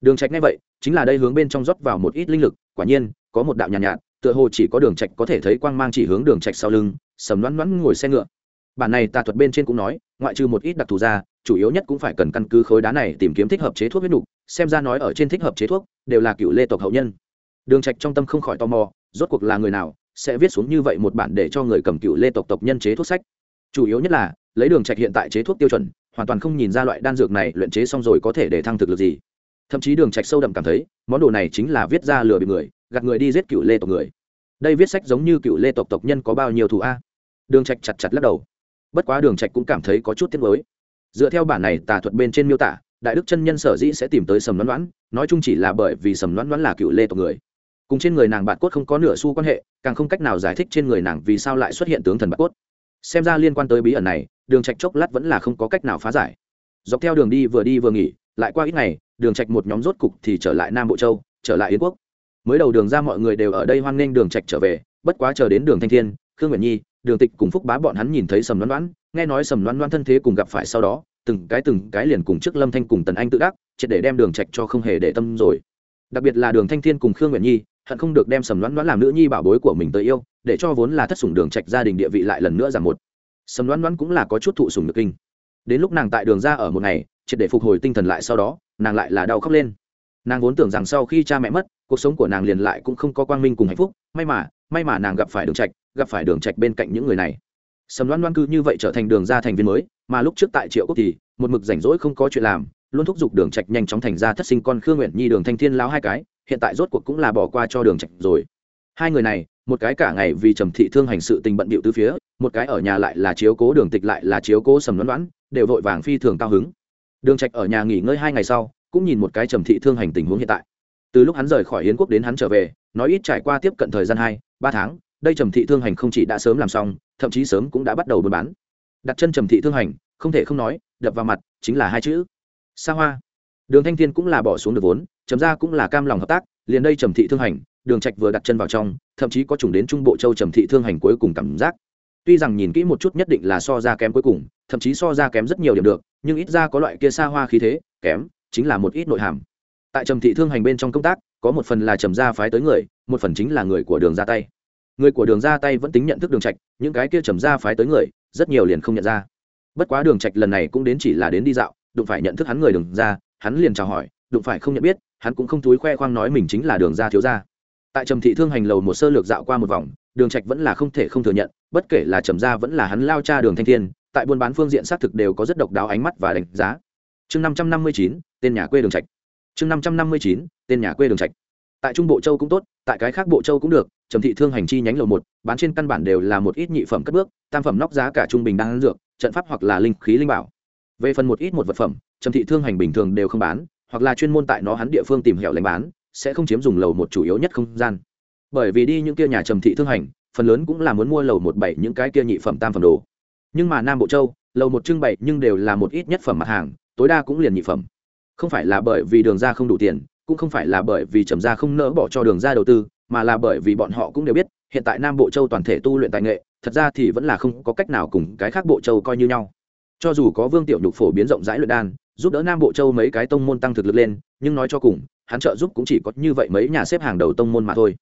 Đường trạch nghe vậy chính là đây hướng bên trong rót vào một ít linh lực quả nhiên có một đạo nhàn nhạt, nhạt tựa hồ chỉ có đường trạch có thể thấy quang mang chỉ hướng đường trạch sau lưng sầm loãn loãn ngồi xe ngựa. Bản này tà thuật bên trên cũng nói ngoại trừ một ít đặc thù ra chủ yếu nhất cũng phải cần căn cứ khối đá này tìm kiếm thích hợp chế thuốc huyết đủ. xem ra nói ở trên thích hợp chế thuốc đều là cựu lê tộc hậu nhân đường trạch trong tâm không khỏi tò mò, rốt cuộc là người nào sẽ viết xuống như vậy một bản để cho người cầm cựu lê tộc tộc nhân chế thuốc sách. Chủ yếu nhất là, lấy đường trạch hiện tại chế thuốc tiêu chuẩn, hoàn toàn không nhìn ra loại đan dược này luyện chế xong rồi có thể để thăng thực lực gì. Thậm chí đường trạch sâu đậm cảm thấy, món đồ này chính là viết ra lừa bị người, gạt người đi giết cựu lê tộc người. Đây viết sách giống như cựu lê tộc tộc nhân có bao nhiêu thù a? Đường trạch chặt chặt lắc đầu. Bất quá đường trạch cũng cảm thấy có chút tiếc nuối. Dựa theo bản này tà thuật bên trên miêu tả, đại đức chân nhân sở dĩ sẽ tìm tới sầm loan loãn nói chung chỉ là bởi vì sầm loan loãn là cựu lê tộc người cùng trên người nàng bạt cốt không có nửa xu quan hệ, càng không cách nào giải thích trên người nàng vì sao lại xuất hiện tướng thần bạt cốt. Xem ra liên quan tới bí ẩn này, đường trạch chốc lát vẫn là không có cách nào phá giải. Dọc theo đường đi vừa đi vừa nghỉ, lại qua ít ngày, đường trạch một nhóm rốt cục thì trở lại nam bộ châu, trở lại yến quốc. Mới đầu đường ra mọi người đều ở đây hoan nghênh đường trạch trở về, bất quá chờ đến đường thanh thiên, khương nguyện nhi, đường tịch cùng phúc bá bọn hắn nhìn thấy sầm loan loan, nghe nói sầm loan loan thân thế cùng gặp phải sau đó, từng cái từng cái liền cùng trước lâm thanh cùng tần anh tự đắc, triệt để đem đường trạch cho không hề để tâm rồi. Đặc biệt là đường thanh thiên cùng khương nguyện nhi hận không được đem sầm đoán đoán làm nữ nhi bảo bối của mình tới yêu, để cho vốn là thất sủng đường trạch gia đình địa vị lại lần nữa giảm một. Sầm đoán đoán cũng là có chút thụ sủng được kinh. Đến lúc nàng tại đường ra ở một ngày, triệt để phục hồi tinh thần lại sau đó, nàng lại là đau khóc lên. Nàng vốn tưởng rằng sau khi cha mẹ mất, cuộc sống của nàng liền lại cũng không có quang minh cùng hạnh phúc, may mà may mà nàng gặp phải đường trạch, gặp phải đường trạch bên cạnh những người này. Sầm đoán đoán cứ như vậy trở thành đường ra thành viên mới, mà lúc trước tại triệu quốc thì, một mực rảnh rỗi không có chuyện làm, luôn thúc giục đường trạch nhanh chóng thành ra thất sinh con khương nguyện nhi đường thanh thiên lao hai cái hiện tại rốt cuộc cũng là bỏ qua cho đường trạch rồi. Hai người này, một cái cả ngày vì trầm thị thương hành sự tình bận bịu tứ phía, một cái ở nhà lại là chiếu cố đường tịch lại là chiếu cố sầm đoán đoán đều vội vàng phi thường cao hứng. Đường trạch ở nhà nghỉ ngơi hai ngày sau, cũng nhìn một cái trầm thị thương hành tình huống hiện tại. Từ lúc hắn rời khỏi hiến quốc đến hắn trở về, nói ít trải qua tiếp cận thời gian hai, ba tháng, đây trầm thị thương hành không chỉ đã sớm làm xong, thậm chí sớm cũng đã bắt đầu buôn bán. Đặt chân trầm thị thương hành, không thể không nói, đập vào mặt, chính là hai chữ. Xa hoa. Đường thanh thiên cũng là bỏ xuống được vốn trầm gia cũng là cam lòng hợp tác, liền đây trầm thị thương hành, đường trạch vừa đặt chân vào trong, thậm chí có trùng đến trung bộ châu trầm thị thương hành cuối cùng cảm giác. Tuy rằng nhìn kỹ một chút nhất định là so ra kém cuối cùng, thậm chí so ra kém rất nhiều điểm được, nhưng ít ra có loại kia xa hoa khí thế, kém, chính là một ít nội hàm. Tại trầm thị thương hành bên trong công tác, có một phần là trầm gia phái tới người, một phần chính là người của đường ra tay. Người của đường ra tay vẫn tính nhận thức đường trạch, những cái kia trầm gia phái tới người, rất nhiều liền không nhận ra. Bất quá đường trạch lần này cũng đến chỉ là đến đi dạo, đụng phải nhận thức hắn người đường ra hắn liền chào hỏi, đụng phải không nhận biết hắn cũng không túi khoe khoang nói mình chính là đường ra thiếu gia. Tại trầm thị thương hành lầu một sơ lược dạo qua một vòng, đường trạch vẫn là không thể không thừa nhận, bất kể là trầm gia vẫn là hắn lao cha đường thanh thiên, tại buôn bán phương diện xác thực đều có rất độc đáo ánh mắt và đánh giá. Chương năm trăm năm mươi chín, tên nhà quê đường trạch. Chương năm trăm năm mươi chín, tên nhà quê đường trạch. Tại trung bộ châu cũng tốt, tại cái khác bộ châu cũng được, trầm thị thương hành chi nhánh lầu một, bán trên căn bản đều là một ít nhị phẩm cất bước, tam phẩm nóc giá cả trung bình đang dược, trận pháp hoặc là linh khí linh bảo. Về phần một ít một vật phẩm, trầm thị thương hành bình thường đều không bán hoặc là chuyên môn tại nó hắn địa phương tìm hiểu lấy bán, sẽ không chiếm dùng lầu một chủ yếu nhất không gian. Bởi vì đi những kia nhà trầm thị thương hành, phần lớn cũng là muốn mua lầu một bảy những cái kia nhị phẩm tam phẩm đồ. Nhưng mà nam bộ châu, lầu một trưng bày nhưng đều là một ít nhất phẩm mặt hàng, tối đa cũng liền nhị phẩm. Không phải là bởi vì đường ra không đủ tiền, cũng không phải là bởi vì trầm ra không nỡ bỏ cho đường ra đầu tư, mà là bởi vì bọn họ cũng đều biết, hiện tại nam bộ châu toàn thể tu luyện tài nghệ, thật ra thì vẫn là không có cách nào cùng cái khác bộ châu coi như nhau. Cho dù có vương tiểu nhục phổ biến rộng rãi luyện đan giúp đỡ nam bộ châu mấy cái tông môn tăng thực lực lên, nhưng nói cho cùng, hắn trợ giúp cũng chỉ có như vậy mấy nhà xếp hàng đầu tông môn mà thôi.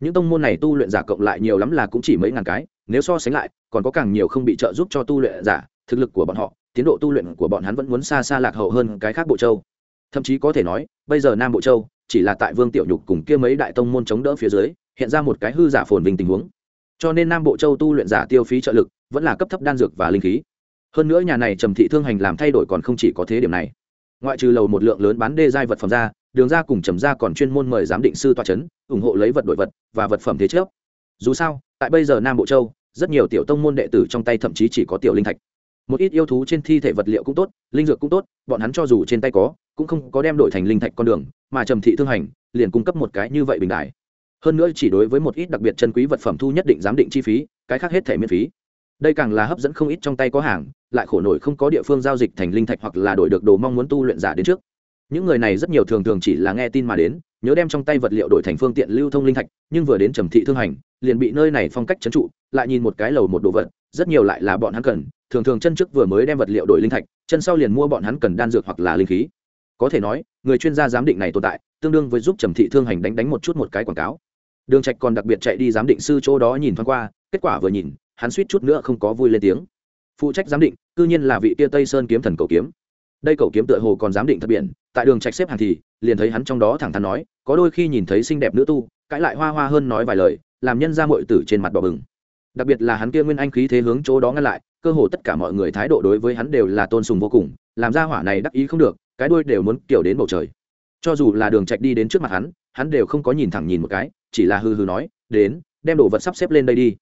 Những tông môn này tu luyện giả cộng lại nhiều lắm là cũng chỉ mấy ngàn cái, nếu so sánh lại, còn có càng nhiều không bị trợ giúp cho tu luyện giả, thực lực của bọn họ, tiến độ tu luyện của bọn hắn vẫn muốn xa xa lạc hậu hơn cái khác bộ châu. Thậm chí có thể nói, bây giờ nam bộ châu chỉ là tại vương tiểu nhục cùng kia mấy đại tông môn chống đỡ phía dưới, hiện ra một cái hư giả phồn vinh tình huống. Cho nên nam bộ châu tu luyện giả tiêu phí trợ lực, vẫn là cấp thấp đan dược và linh khí hơn nữa nhà này trầm thị thương hành làm thay đổi còn không chỉ có thế điểm này. Ngoại trừ lầu một lượng lớn bán đê giai vật phẩm ra, đường ra cùng trầm ra còn chuyên môn mời giám định sư toa c h ấ n ủng hộ lấy vật đổi vật và vật phẩm thế trước dù sao, tại bây giờ nam bộ châu, rất nhiều tiểu tông môn đệ tử trong tay thậm chí chỉ có tiểu linh thạch. Một ít yêu thú trên thi thể vật liệu cũng tốt, linh dược cũng tốt, bọn hắn cho dù trên tay có, cũng không có đem đổi thành linh thạch con đường, mà trầm thị thương hành liền cung cấp một cái như vậy bình đại. Hơn nữa chỉ đối với một ít đặc biệt chân quý vật phẩm thu nhất định giám định chi phí, cái khác hết thể miễn phí đây càng là hấp dẫn không ít trong tay có hàng, lại khổ nổi không có địa phương giao dịch thành linh thạch hoặc là đổi được đồ mong muốn tu luyện giả đến trước. Những người này rất nhiều thường thường chỉ là nghe tin mà đến, nhớ đem trong tay vật liệu đổi thành phương tiện lưu thông linh thạch, nhưng vừa đến trầm thị thương hành, liền bị nơi này phong cách trấn trụ, lại nhìn một cái lầu một đồ vật, rất nhiều lại là bọn hắn cần, thường thường chân trước vừa mới đem vật liệu đổi linh thạch, chân sau liền mua bọn hắn cần đan dược hoặc là linh khí. Có thể nói, người chuyên gia giám định này tồn tại, tương đương với giúp trầm thị thương hành đánh đánh một chút một cái quảng cáo. Đường trạch còn đặc biệt chạy đi giám định sư chỗ đó nhìn thoáng qua, kết quả vừa nhìn hắn suýt chút nữa không có vui lên tiếng. Phụ trách giám định, cư nhiên là vị tia tây sơn kiếm thần cầu kiếm. Đây cầu kiếm tựa hồ còn giám định thật biển, tại đường trạch xếp hàng thì, liền thấy hắn trong đó thẳng thắn nói, có đôi khi nhìn thấy xinh đẹp nữ tu, cãi lại hoa hoa hơn nói vài lời, làm nhân ra muội tử trên mặt đỏ bừng. Đặc biệt là hắn kia nguyên anh khí thế hướng chỗ đó ngăn lại, cơ hồ tất cả mọi người thái độ đối với hắn đều là tôn sùng vô cùng, làm ra hỏa này đắc ý không được, cái đuôi đều muốn kiểu đến bầu trời. Cho dù là đường trạch đi đến trước mặt hắn hắn đều không có nhìn thẳng nhìn một cái, chỉ là hư hư nói, đến, đem đồ vật sắp xếp lên đây đi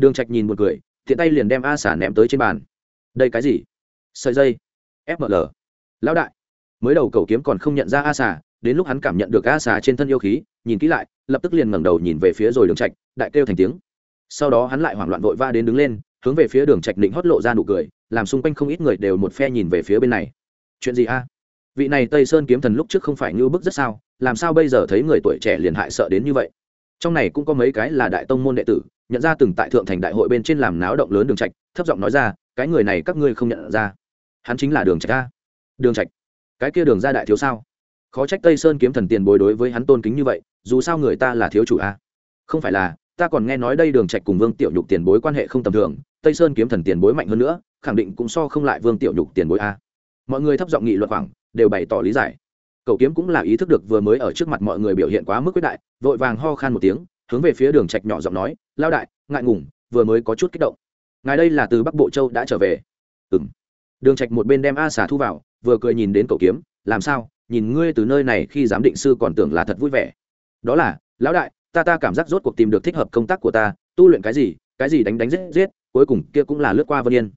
đường trạch nhìn một người thiện tay liền đem a xả ném tới trên bàn. Đây cái gì? Sợi dây? Fml lão đại. Mới đầu cầu kiếm còn không nhận ra a xả đến lúc hắn cảm nhận được a xả trên thân yêu khí, nhìn kỹ lại, lập tức liền ngẩng đầu nhìn về phía rồi đường trạch, đại kêu thành tiếng. Sau đó hắn lại hoảng loạn vội va đến đứng lên, hướng về phía đường trạch định hót lộ ra nụ cười, làm xung quanh không ít người đều một phe nhìn về phía bên này. Chuyện gì a? Vị này tây sơn kiếm thần lúc trước không phải như bức rất sao, làm sao bây giờ thấy người tuổi trẻ liền hại sợ đến như vậy? Trong này cũng có mấy cái là đại tông môn đệ tử nhận ra từng tại thượng thành đại hội bên trên làm náo động lớn đường trạch, thấp giọng nói ra, cái người này các ngươi không nhận ra. Hắn chính là đường trạch a. Đường trạch? Cái kia đường ra đại thiếu sao? Khó trách tây sơn kiếm thần tiền bối đối với hắn tôn kính như vậy, dù sao người ta là thiếu chủ a. Không phải là, ta còn nghe nói đây đường trạch cùng vương tiểu nhục tiền bối quan hệ không tầm thường, tây sơn kiếm thần tiền bối mạnh hơn nữa, khẳng định cũng so không lại vương tiểu nhục tiền bối a. Mọi người thấp giọng nghị luận khoảng, đều bày tỏ lý giải. Cậu kiếm cũng là ý thức được vừa mới ở trước mặt mọi người biểu hiện quá mức quyết đại, vội vàng ho khan một tiếng hướng về phía đường trạch nhỏ giọng nói lao đại, ngại ngùng, vừa mới có chút kích động. Ngài đây là từ bắc bộ châu đã trở về. Ừm. Đường trạch một bên đem a xà thu vào, vừa cười nhìn đến cậu kiếm, làm sao? Nhìn ngươi từ nơi này khi giám định sư còn tưởng là thật vui vẻ. Đó là, lão đại, ta ta cảm giác rốt cuộc tìm được thích hợp công tác của ta, tu luyện cái gì cái gì đánh đánh giết giết, cuối cùng kia cũng là lướt qua vân yên.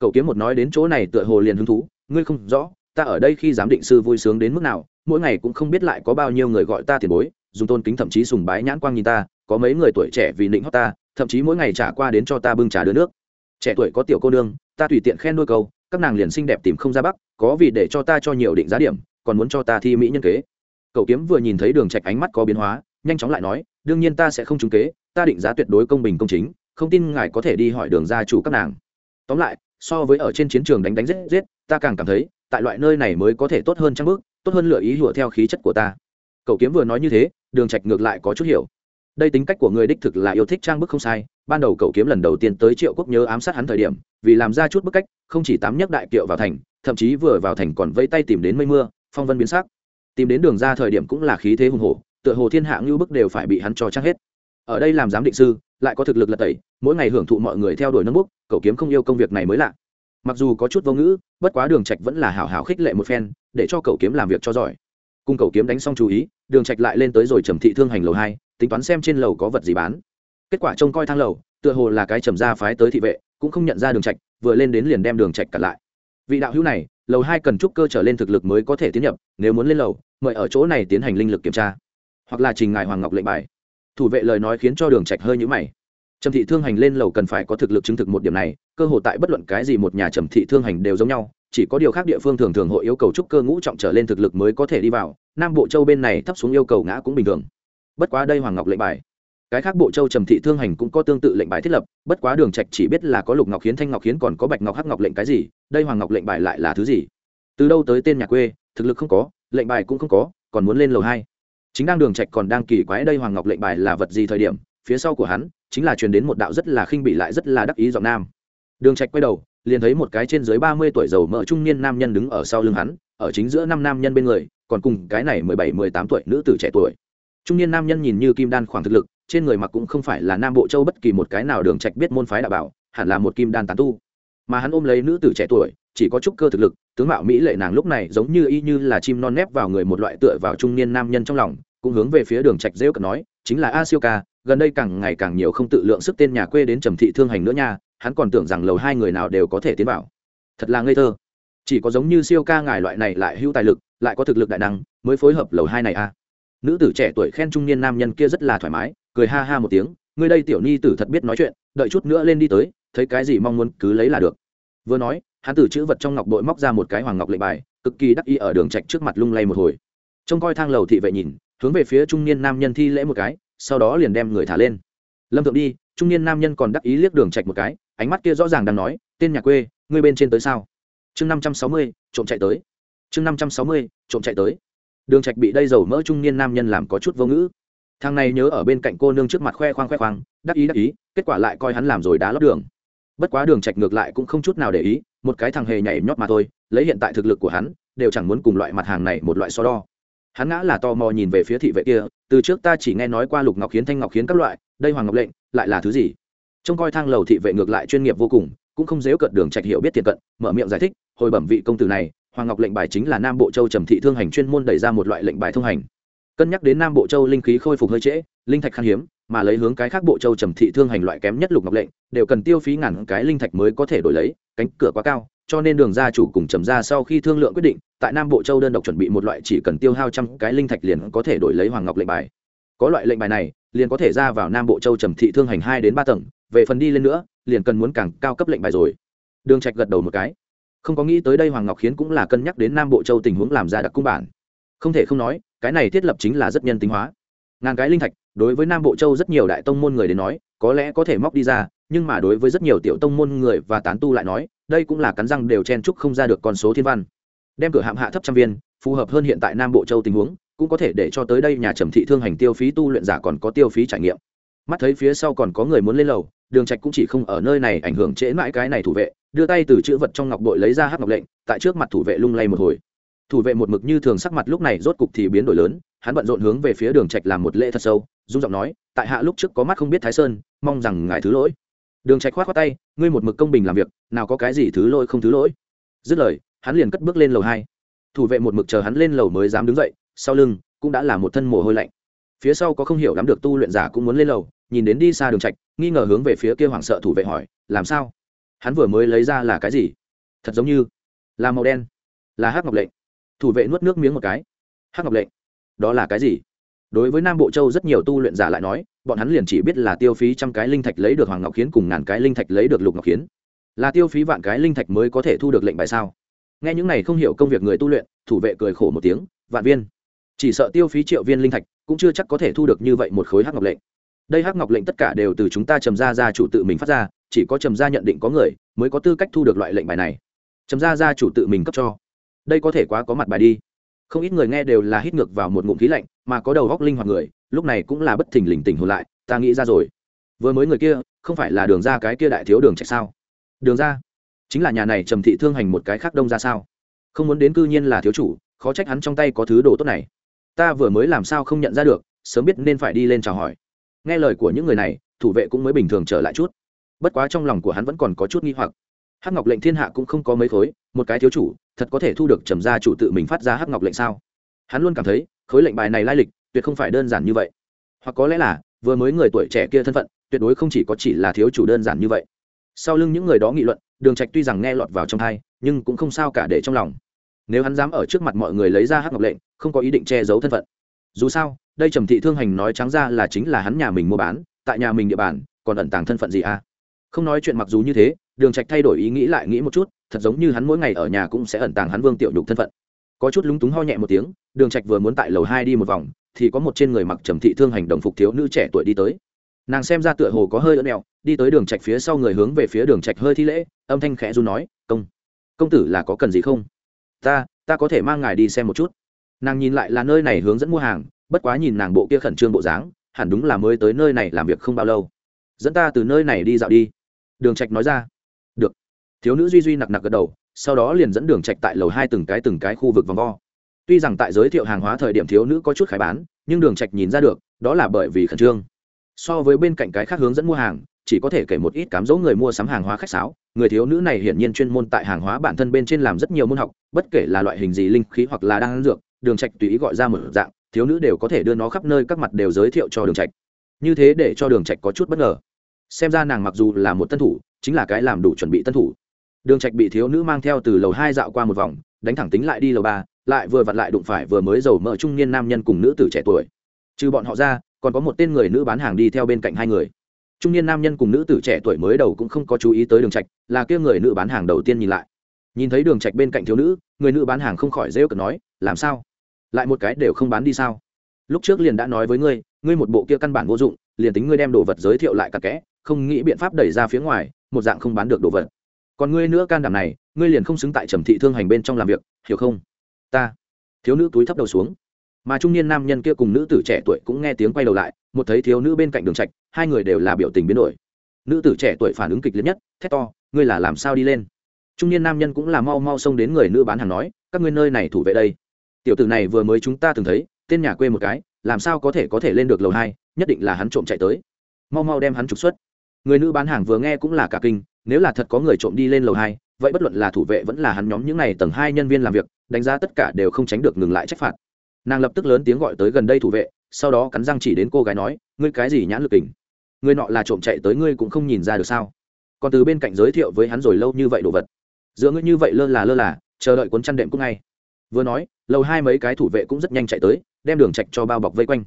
Cậu kiếm một nói đến chỗ này tựa hồ liền hứng thú, ngươi không rõ ta ở đây khi giám định sư vui sướng đến mức nào, mỗi ngày cũng không biết lại có bao nhiêu người gọi ta tiền bối, dùng tôn kính thậm chí sùng bái nhãn quang nhìn ta, có mấy người tuổi trẻ vì định hót ta, thậm chí mỗi ngày trả qua đến cho ta bưng trà đưa nước. Trẻ tuổi có tiểu cô nương, ta tùy tiện khen đôi câu, các nàng liền xinh đẹp tìm không ra bắc, có vì để cho ta cho nhiều định giá điểm, còn muốn cho ta thi mỹ nhân kế. Cậu kiếm vừa nhìn thấy đường trạch ánh mắt có biến hóa, nhanh chóng lại nói, đương nhiên ta sẽ không trúng kế, ta định giá tuyệt đối công bình công chính, không tin ngài có thể đi hỏi đường gia chủ các nàng. Tóm lại, so với ở trên chiến trường đánh đánh giết giết, ta càng cảm thấy tại loại nơi này mới có thể tốt hơn trang bước, tốt hơn lựa ý hùa theo khí chất của ta. Cậu kiếm vừa nói như thế, đường trạch ngược lại có chút hiểu. Đây tính cách của người đích thực là yêu thích trang bức không sai, ban đầu cậu kiếm lần đầu tiên tới triệu quốc nhớ ám sát hắn thời điểm, vì làm ra chút bức cách, không chỉ tám nhắc đại kiệu vào thành, thậm chí vừa vào thành còn vẫy tay tìm đến mây mưa, phong vân biến sắc. Tìm đến đường ra thời điểm cũng là khí thế hùng hổ, tựa hồ thiên hạ ngưu bức đều phải bị hắn cho chắc hết. Ở đây làm giám định sư, lại có thực lực lật tẩy, mỗi ngày hưởng thụ mọi người theo đuổi nâng bút cậu kiếm không yêu công việc này mới lạ mặc dù có chút vô ngữ, bất quá đường trạch vẫn là hảo hảo khích lệ một phen, để cho cậu kiếm làm việc cho giỏi. Cùng cậu kiếm đánh xong chú ý, đường trạch lại lên tới rồi trầm thị thương hành lầu hai, tính toán xem trên lầu có vật gì bán. Kết quả trông coi thang lầu, tựa hồ là cái trầm gia phái tới thị vệ, cũng không nhận ra đường trạch, vừa lên đến liền đem đường trạch cắt lại. Vị đạo hữu này, lầu hai cần trúc cơ trở lên thực lực mới có thể tiến nhập, nếu muốn lên lầu, mời ở chỗ này tiến hành linh lực kiểm tra. Hoặc là trình ngài hoàng ngọc lệnh bài. Thủ vệ lời nói khiến cho đường trạch hơi nhũ mày trầm thị thương hành lên lầu cần phải có thực lực chứng thực một điểm này, cơ hội tại bất luận cái gì một nhà trầm thị thương hành đều giống nhau, chỉ có điều khác địa phương thường thường hội yêu cầu trúc cơ ngũ trọng trở lên thực lực mới có thể đi vào, nam bộ châu bên này thấp xuống yêu cầu ngã cũng bình thường. Bất quá đây hoàng ngọc lệnh bài. Cái khác bộ châu trầm thị thương hành cũng có tương tự lệnh bài thiết lập, bất quá đường trạch chỉ biết là có lục ngọc hiến, thanh ngọc hiến còn có bạch ngọc hắc ngọc lệnh cái gì, đây hoàng ngọc lệnh bài lại là thứ gì? Từ đâu tới tên nhà quê, thực lực không có, lệnh bài cũng không có, còn muốn lên lầu hai. Chính đang đường trạch còn đang kỳ quái đây hoàng ngọc lệnh bài là vật gì thời điểm, phía sau của hắn chính là truyền đến một đạo rất là khinh bị lại rất là đắc ý giọng nam. Đường trạch quay đầu, liền thấy một cái trên dưới ba mươi tuổi giàu mỡ trung niên nam nhân đứng ở sau lưng hắn, ở chính giữa năm nam nhân bên người, còn cùng cái này mười bảy, mười tám tuổi nữ tử trẻ tuổi. Trung niên nam nhân nhìn như kim đan khoảng thực lực, trên người mặc cũng không phải là nam bộ châu bất kỳ một cái nào đường trạch biết môn phái đạo bảo, hẳn là một kim đan tán tu. Mà hắn ôm lấy nữ tử trẻ tuổi, chỉ có chút cơ thực lực, tướng mạo mỹ lệ nàng lúc này giống như y như là chim non nép vào người một loại tựa vào trung niên nam nhân trong lòng, cũng hướng về phía đường trạch rêu cợt nói, chính là a siêu ca gần đây càng ngày càng nhiều không tự lượng sức tên nhà quê đến trầm thị thương hành nữa nha, hắn còn tưởng rằng lầu hai người nào đều có thể tiến vào. Thật là ngây thơ. Chỉ có giống như siêu ca ngài loại này lại hữu tài lực, lại có thực lực đại năng, mới phối hợp lầu hai này a nữ tử trẻ tuổi khen trung niên nam nhân kia rất là thoải mái, cười ha ha một tiếng, ngươi đây tiểu ni tử thật biết nói chuyện, đợi chút nữa lên đi tới, thấy cái gì mong muốn cứ lấy là được. Vừa nói, hắn từ chữ vật trong ngọc bội móc ra một cái hoàng ngọc lệnh bài, cực kỳ đắc ý ở đường trạch trước mặt lung lay một hồi. Trông coi thang lầu thị vệ nhìn, hướng về phía trung niên nam nhân thi lễ một cái sau đó liền đem người thả lên. Lâm thượng đi, trung niên nam nhân còn đắc ý liếc đường trạch một cái, ánh mắt kia rõ ràng đang nói, tên nhà quê, ngươi bên trên tới sao? Chương năm trăm sáu mươi, trộm chạy tới. Chương năm trăm sáu mươi, trộm chạy tới. Đường trạch bị đây dầu mỡ trung niên nam nhân làm có chút vô ngữ. Thằng này nhớ ở bên cạnh cô nương trước mặt khoe khoang khoe khoang, đắc ý đắc ý, kết quả lại coi hắn làm rồi đá lót đường. Bất quá đường trạch ngược lại cũng không chút nào để ý, một cái thằng hề nhảy nhót mà thôi, lấy hiện tại thực lực của hắn, đều chẳng muốn cùng loại mặt hàng này một loại so đo hắn ngã là to mò nhìn về phía thị vệ kia, từ trước ta chỉ nghe nói qua lục ngọc khiến thanh ngọc khiến các loại, đây hoàng ngọc lệnh, lại là thứ gì? Trông coi thang lầu thị vệ ngược lại chuyên nghiệp vô cùng, cũng không dếu cận đường trạch hiểu biết tiền cận, mở miệng giải thích, hồi bẩm vị công tử này, hoàng ngọc lệnh bài chính là nam bộ châu trầm thị thương hành chuyên môn đẩy ra một loại lệnh bài thông hành. Cân nhắc đến nam bộ châu linh khí khôi phục hơi trễ, linh thạch khan hiếm, mà lấy hướng cái khác bộ châu trầm thị thương hành loại kém nhất lục ngọc lệnh, đều cần tiêu phí ngàn cái linh thạch mới có thể đổi lấy, cánh cửa quá cao cho nên đường gia chủ cùng trầm gia sau khi thương lượng quyết định, tại nam bộ châu đơn độc chuẩn bị một loại chỉ cần tiêu hao trăm cái linh thạch liền có thể đổi lấy hoàng ngọc lệnh bài. Có loại lệnh bài này, liền có thể ra vào nam bộ châu trầm thị thương hành hai đến ba tầng, về phần đi lên nữa, liền cần muốn càng cao cấp lệnh bài rồi. Đường trạch gật đầu một cái. Không có nghĩ tới đây hoàng ngọc khiến cũng là cân nhắc đến nam bộ châu tình huống làm ra đặc cung bản. Không thể không nói, cái này thiết lập chính là rất nhân tính hóa. Ngàn cái linh thạch, đối với nam bộ châu rất nhiều đại tông môn người đến nói, có lẽ có thể móc đi ra, nhưng mà đối với rất nhiều tiểu tông môn người và tán tu lại nói đây cũng là cắn răng đều chen chúc không ra được con số thiên văn. Đem cửa hạm hạ thấp trăm viên, phù hợp hơn hiện tại nam bộ châu tình huống, cũng có thể để cho tới đây nhà trầm thị thương hành tiêu phí tu luyện giả còn có tiêu phí trải nghiệm. Mắt thấy phía sau còn có người muốn lên lầu, đường trạch cũng chỉ không ở nơi này ảnh hưởng trễ mãi cái này thủ vệ, đưa tay từ chữ vật trong ngọc bội lấy ra hắc ngọc lệnh, tại trước mặt thủ vệ lung lay một hồi. Thủ vệ một mực như thường sắc mặt lúc này rốt cục thì biến đổi lớn, hắn bận rộn hướng về phía đường trạch làm một lễ thật sâu dung giọng nói, tại hạ lúc trước có mắt không biết thái sơn, mong rằng ngài thứ lỗi đường trạch khoát khoát tay, ngươi một mực công bình làm việc, nào có cái gì thứ lỗi không thứ lỗi? Dứt lời, hắn liền cất bước lên lầu hai. Thủ vệ một mực chờ hắn lên lầu mới dám đứng dậy, sau lưng cũng đã là một thân mồ hôi lạnh. Phía sau có không hiểu lắm được tu luyện giả cũng muốn lên lầu, nhìn đến đi xa đường trạch, nghi ngờ hướng về phía kia hoảng sợ thủ vệ hỏi, làm sao? Hắn vừa mới lấy ra là cái gì? Thật giống như là màu đen, là hắc ngọc lệnh. Thủ vệ nuốt nước miếng một cái. Hắc ngọc lệnh? Đó là cái gì? Đối với nam bộ châu rất nhiều tu luyện giả lại nói bọn hắn liền chỉ biết là tiêu phí trăm cái linh thạch lấy được hoàng ngọc khiến cùng ngàn cái linh thạch lấy được lục ngọc khiến là tiêu phí vạn cái linh thạch mới có thể thu được lệnh bài sao? Nghe những này không hiểu công việc người tu luyện, thủ vệ cười khổ một tiếng, vạn viên, chỉ sợ tiêu phí triệu viên linh thạch cũng chưa chắc có thể thu được như vậy một khối hắc ngọc lệnh. Đây hắc ngọc lệnh tất cả đều từ chúng ta trầm ra ra chủ tự mình phát ra, chỉ có trầm ra nhận định có người mới có tư cách thu được loại lệnh bài này. Trầm ra ra chủ tự mình cấp cho. Đây có thể quá có mặt bài đi. Không ít người nghe đều là hít ngược vào một ngụm khí lạnh, mà có đầu góc linh hoạt người lúc này cũng là bất thình lình tỉnh hồn lại, ta nghĩ ra rồi. Vừa mới người kia, không phải là đường ra cái kia đại thiếu đường trạch sao? Đường ra? Chính là nhà này trầm thị thương hành một cái khác đông ra sao? Không muốn đến cư nhiên là thiếu chủ, khó trách hắn trong tay có thứ đồ tốt này. Ta vừa mới làm sao không nhận ra được, sớm biết nên phải đi lên chào hỏi. Nghe lời của những người này, thủ vệ cũng mới bình thường trở lại chút. Bất quá trong lòng của hắn vẫn còn có chút nghi hoặc. Hắc ngọc lệnh thiên hạ cũng không có mấy khối, một cái thiếu chủ, thật có thể thu được trầm gia chủ tự mình phát ra hắc ngọc lệnh sao? Hắn luôn cảm thấy, khối lệnh bài này lai lịch tuyệt không phải đơn giản như vậy. Hoặc có lẽ là, vừa mới người tuổi trẻ kia thân phận, tuyệt đối không chỉ có chỉ là thiếu chủ đơn giản như vậy. Sau lưng những người đó nghị luận, đường trạch tuy rằng nghe lọt vào trong thai nhưng cũng không sao cả để trong lòng. Nếu hắn dám ở trước mặt mọi người lấy ra hắc ngọc lệnh, không có ý định che giấu thân phận. Dù sao, đây trầm thị thương hành nói trắng ra là chính là hắn nhà mình mua bán, tại nhà mình địa bàn, còn ẩn tàng thân phận gì à? Không nói chuyện mặc dù như thế, đường trạch thay đổi ý nghĩ lại nghĩ một chút, thật giống như hắn mỗi ngày ở nhà cũng sẽ ẩn tàng hắn vương tiểu nhục thân phận. Có chút lúng túng ho nhẹ một tiếng, đường trạch vừa muốn tại lầu hai đi một vòng thì có một trên người mặc trầm thị thương hành đồng phục thiếu nữ trẻ tuổi đi tới. Nàng xem ra tựa hồ có hơi ớn mẹo đi tới đường trạch phía sau người hướng về phía đường trạch hơi thi lễ, âm thanh khẽ run nói, công công tử là có cần gì không? Ta ta có thể mang ngài đi xem một chút. Nàng nhìn lại là nơi này hướng dẫn mua hàng, bất quá nhìn nàng bộ kia khẩn trương bộ dáng, hẳn đúng là mới tới nơi này làm việc không bao lâu. Dẫn ta từ nơi này đi dạo đi. Đường trạch nói ra. Được. Thiếu nữ duy duy nặc nặc gật đầu, sau đó liền dẫn đường trạch tại lầu hai từng cái từng cái khu vực vòng vo tuy rằng tại giới thiệu hàng hóa thời điểm thiếu nữ có chút khải bán, nhưng đường trạch nhìn ra được, đó là bởi vì khẩn trương. So với bên cạnh cái khác hướng dẫn mua hàng, chỉ có thể kể một ít cám dỗ người mua sắm hàng hóa khách sáo. Người thiếu nữ này hiển nhiên chuyên môn tại hàng hóa bản thân bên trên làm rất nhiều môn học, bất kể là loại hình gì linh khí hoặc là đang dược, đường trạch tùy ý gọi ra một dạng, thiếu nữ đều có thể đưa nó khắp nơi các mặt đều giới thiệu cho đường trạch. Như thế để cho đường trạch có chút bất ngờ. Xem ra nàng mặc dù là một tân thủ, chính là cái làm đủ chuẩn bị tân thủ. Đường trạch bị thiếu nữ mang theo từ lầu hai dạo qua một vòng, đánh thẳng tính lại đi lầu ba lại vừa vặn lại đụng phải vừa mới giàu mỡ trung niên nam nhân cùng nữ tử trẻ tuổi. Trừ bọn họ ra, còn có một tên người nữ bán hàng đi theo bên cạnh hai người. Trung niên nam nhân cùng nữ tử trẻ tuổi mới đầu cũng không có chú ý tới đường trạch, là kia người nữ bán hàng đầu tiên nhìn lại. Nhìn thấy đường trạch bên cạnh thiếu nữ, người nữ bán hàng không khỏi rêu cợt nói, làm sao? Lại một cái đều không bán đi sao? Lúc trước liền đã nói với ngươi ngươi một bộ kia căn bản vô dụng, liền tính ngươi đem đồ vật giới thiệu lại cả kẽ không nghĩ biện pháp đẩy ra phía ngoài, một dạng không bán được đồ vật. Còn ngươi nữa can đảm này, ngươi liền không xứng tại trầm thị thương hành bên trong làm việc, hiểu không? Ta. Thiếu nữ túi thấp đầu xuống. Mà trung niên nam nhân kia cùng nữ tử trẻ tuổi cũng nghe tiếng quay đầu lại, một thấy thiếu nữ bên cạnh đường trạch, hai người đều là biểu tình biến đổi. Nữ tử trẻ tuổi phản ứng kịch liệt nhất, thét to, ngươi là làm sao đi lên? Trung niên nam nhân cũng là mau mau xông đến người nữ bán hàng nói, các ngươi nơi này thủ vệ đây. Tiểu tử này vừa mới chúng ta từng thấy, tên nhà quê một cái, làm sao có thể có thể lên được lầu hai, nhất định là hắn trộm chạy tới. Mau mau đem hắn trục xuất. Người nữ bán hàng vừa nghe cũng là cả kinh, nếu là thật có người trộm đi lên lầu hai vậy bất luận là thủ vệ vẫn là hắn nhóm những n à y tầng hai nhân viên làm việc, đánh giá tất cả đều không tránh được ngừng lại trách phạt. Nàng lập tức lớn tiếng gọi tới gần đây thủ vệ, sau đó cắn răng chỉ đến cô gái nói, ngươi cái gì nhãn lực tình người nọ là trộm chạy tới ngươi cũng không nhìn ra được sao? Còn từ bên cạnh giới thiệu với hắn rồi lâu như vậy đồ vật. Giữa ngươi như vậy lơ là lơ là, chờ đợi cuốn chăn đệm cũng ngay. Vừa nói, lầu hai mấy cái thủ vệ cũng rất nhanh chạy tới, đem đường trạch cho bao bọc vây quanh.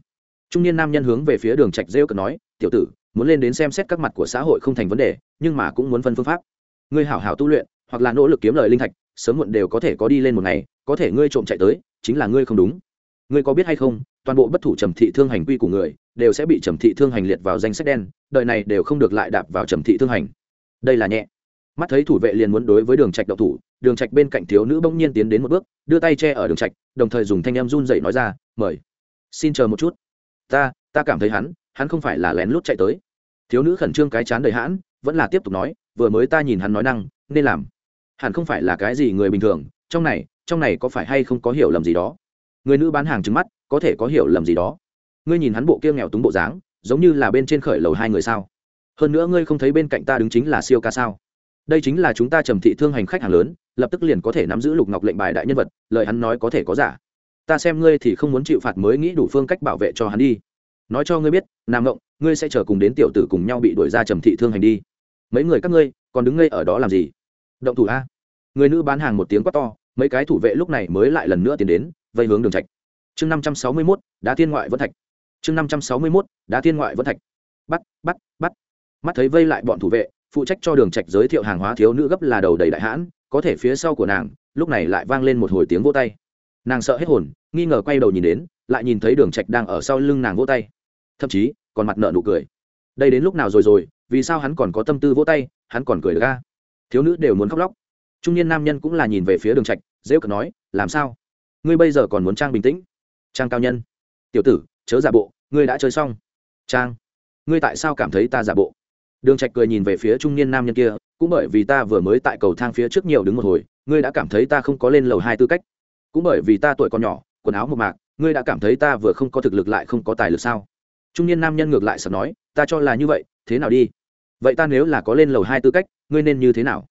Trung niên nam nhân hướng về phía đường trạch rêu cợt nói, tiểu tử, muốn lên đến xem xét các mặt của xã hội không thành vấn đề, nhưng mà cũng muốn phân phương pháp. Ngươi hảo hảo tu luyện hoặc là nỗ lực kiếm lời linh thạch, sớm muộn đều có thể có đi lên một ngày, có thể ngươi trộm chạy tới, chính là ngươi không đúng. Ngươi có biết hay không, toàn bộ bất thủ trầm thị thương hành quy của người, đều sẽ bị trầm thị thương hành liệt vào danh sách đen, đời này đều không được lại đạp vào trầm thị thương hành. Đây là nhẹ. Mắt thấy thủ vệ liền muốn đối với đường trạch đậu thủ, đường trạch bên cạnh thiếu nữ bỗng nhiên tiến đến một bước, đưa tay che ở đường trạch, đồng thời dùng thanh em run rẩy nói ra, mời. Xin chờ một chút. Ta ta cảm thấy hắn hắn không phải là lén lút chạy tới. Thiếu nữ khẩn trương cái chán đầy hãn, vẫn là tiếp tục nói, vừa mới ta nhìn hắn nói năng, nên làm hẳn không phải là cái gì người bình thường, trong này trong này có phải hay không có hiểu lầm gì đó? Người nữ bán hàng trứng mắt, có thể có hiểu lầm gì đó? Ngươi nhìn hắn bộ kia nghèo túng bộ dáng, giống như là bên trên khởi lầu hai người sao? Hơn nữa ngươi không thấy bên cạnh ta đứng chính là siêu ca sao? Đây chính là chúng ta trầm thị thương hành khách hàng lớn, lập tức liền có thể nắm giữ lục ngọc lệnh bài đại nhân vật, lời hắn nói có thể có giả. Ta xem ngươi thì không muốn chịu phạt mới nghĩ đủ phương cách bảo vệ cho hắn đi. Nói cho ngươi biết, nam ngộng, ngươi sẽ chờ cùng đến tiểu tử cùng nhau bị đuổi ra trầm thị thương hành đi. Mấy người các ngươi, còn đứng ngây ở đó làm gì? Động thủ a. Người nữ bán hàng một tiếng quát to, mấy cái thủ vệ lúc này mới lại lần nữa tiến đến, vây hướng đường trạch. Chương năm trăm sáu mươi mốt, đá thiên ngoại vẫn thạch. Chương năm trăm sáu mươi mốt, đá thiên ngoại vẫn thạch. Bắt bắt bắt. Mắt thấy vây lại bọn thủ vệ, phụ trách cho đường trạch giới thiệu hàng hóa thiếu nữ gấp là đầu đầy đại hãn, có thể phía sau của nàng, lúc này lại vang lên một hồi tiếng vỗ tay. Nàng sợ hết hồn, nghi ngờ quay đầu nhìn đến, lại nhìn thấy đường trạch đang ở sau lưng nàng vỗ tay. Thậm chí, còn mặt nợ nụ cười. Đây đến lúc nào rồi rồi, vì sao hắn còn có tâm tư vỗ tay, hắn còn cười được thiếu nữ đều muốn khóc lóc. Trung niên nam nhân cũng là nhìn về phía đường trạch dễ cợt nói, làm sao? Ngươi bây giờ còn muốn trang bình tĩnh? Trang cao nhân. Tiểu tử, chớ giả bộ, ngươi đã chơi xong. Trang, ngươi tại sao cảm thấy ta giả bộ? Đường trạch cười nhìn về phía trung niên nam nhân kia, cũng bởi vì ta vừa mới tại cầu thang phía trước nhiều đứng một hồi, ngươi đã cảm thấy ta không có lên lầu hai tư cách. Cũng bởi vì ta tuổi còn nhỏ, quần áo một mạc, ngươi đã cảm thấy ta vừa không có thực lực lại không có tài lực sao? Trung niên nam nhân ngược lại sợ nói, ta cho là như vậy, thế nào đi? Vậy ta nếu là có lên lầu hai tư cách, ngươi nên như thế nào?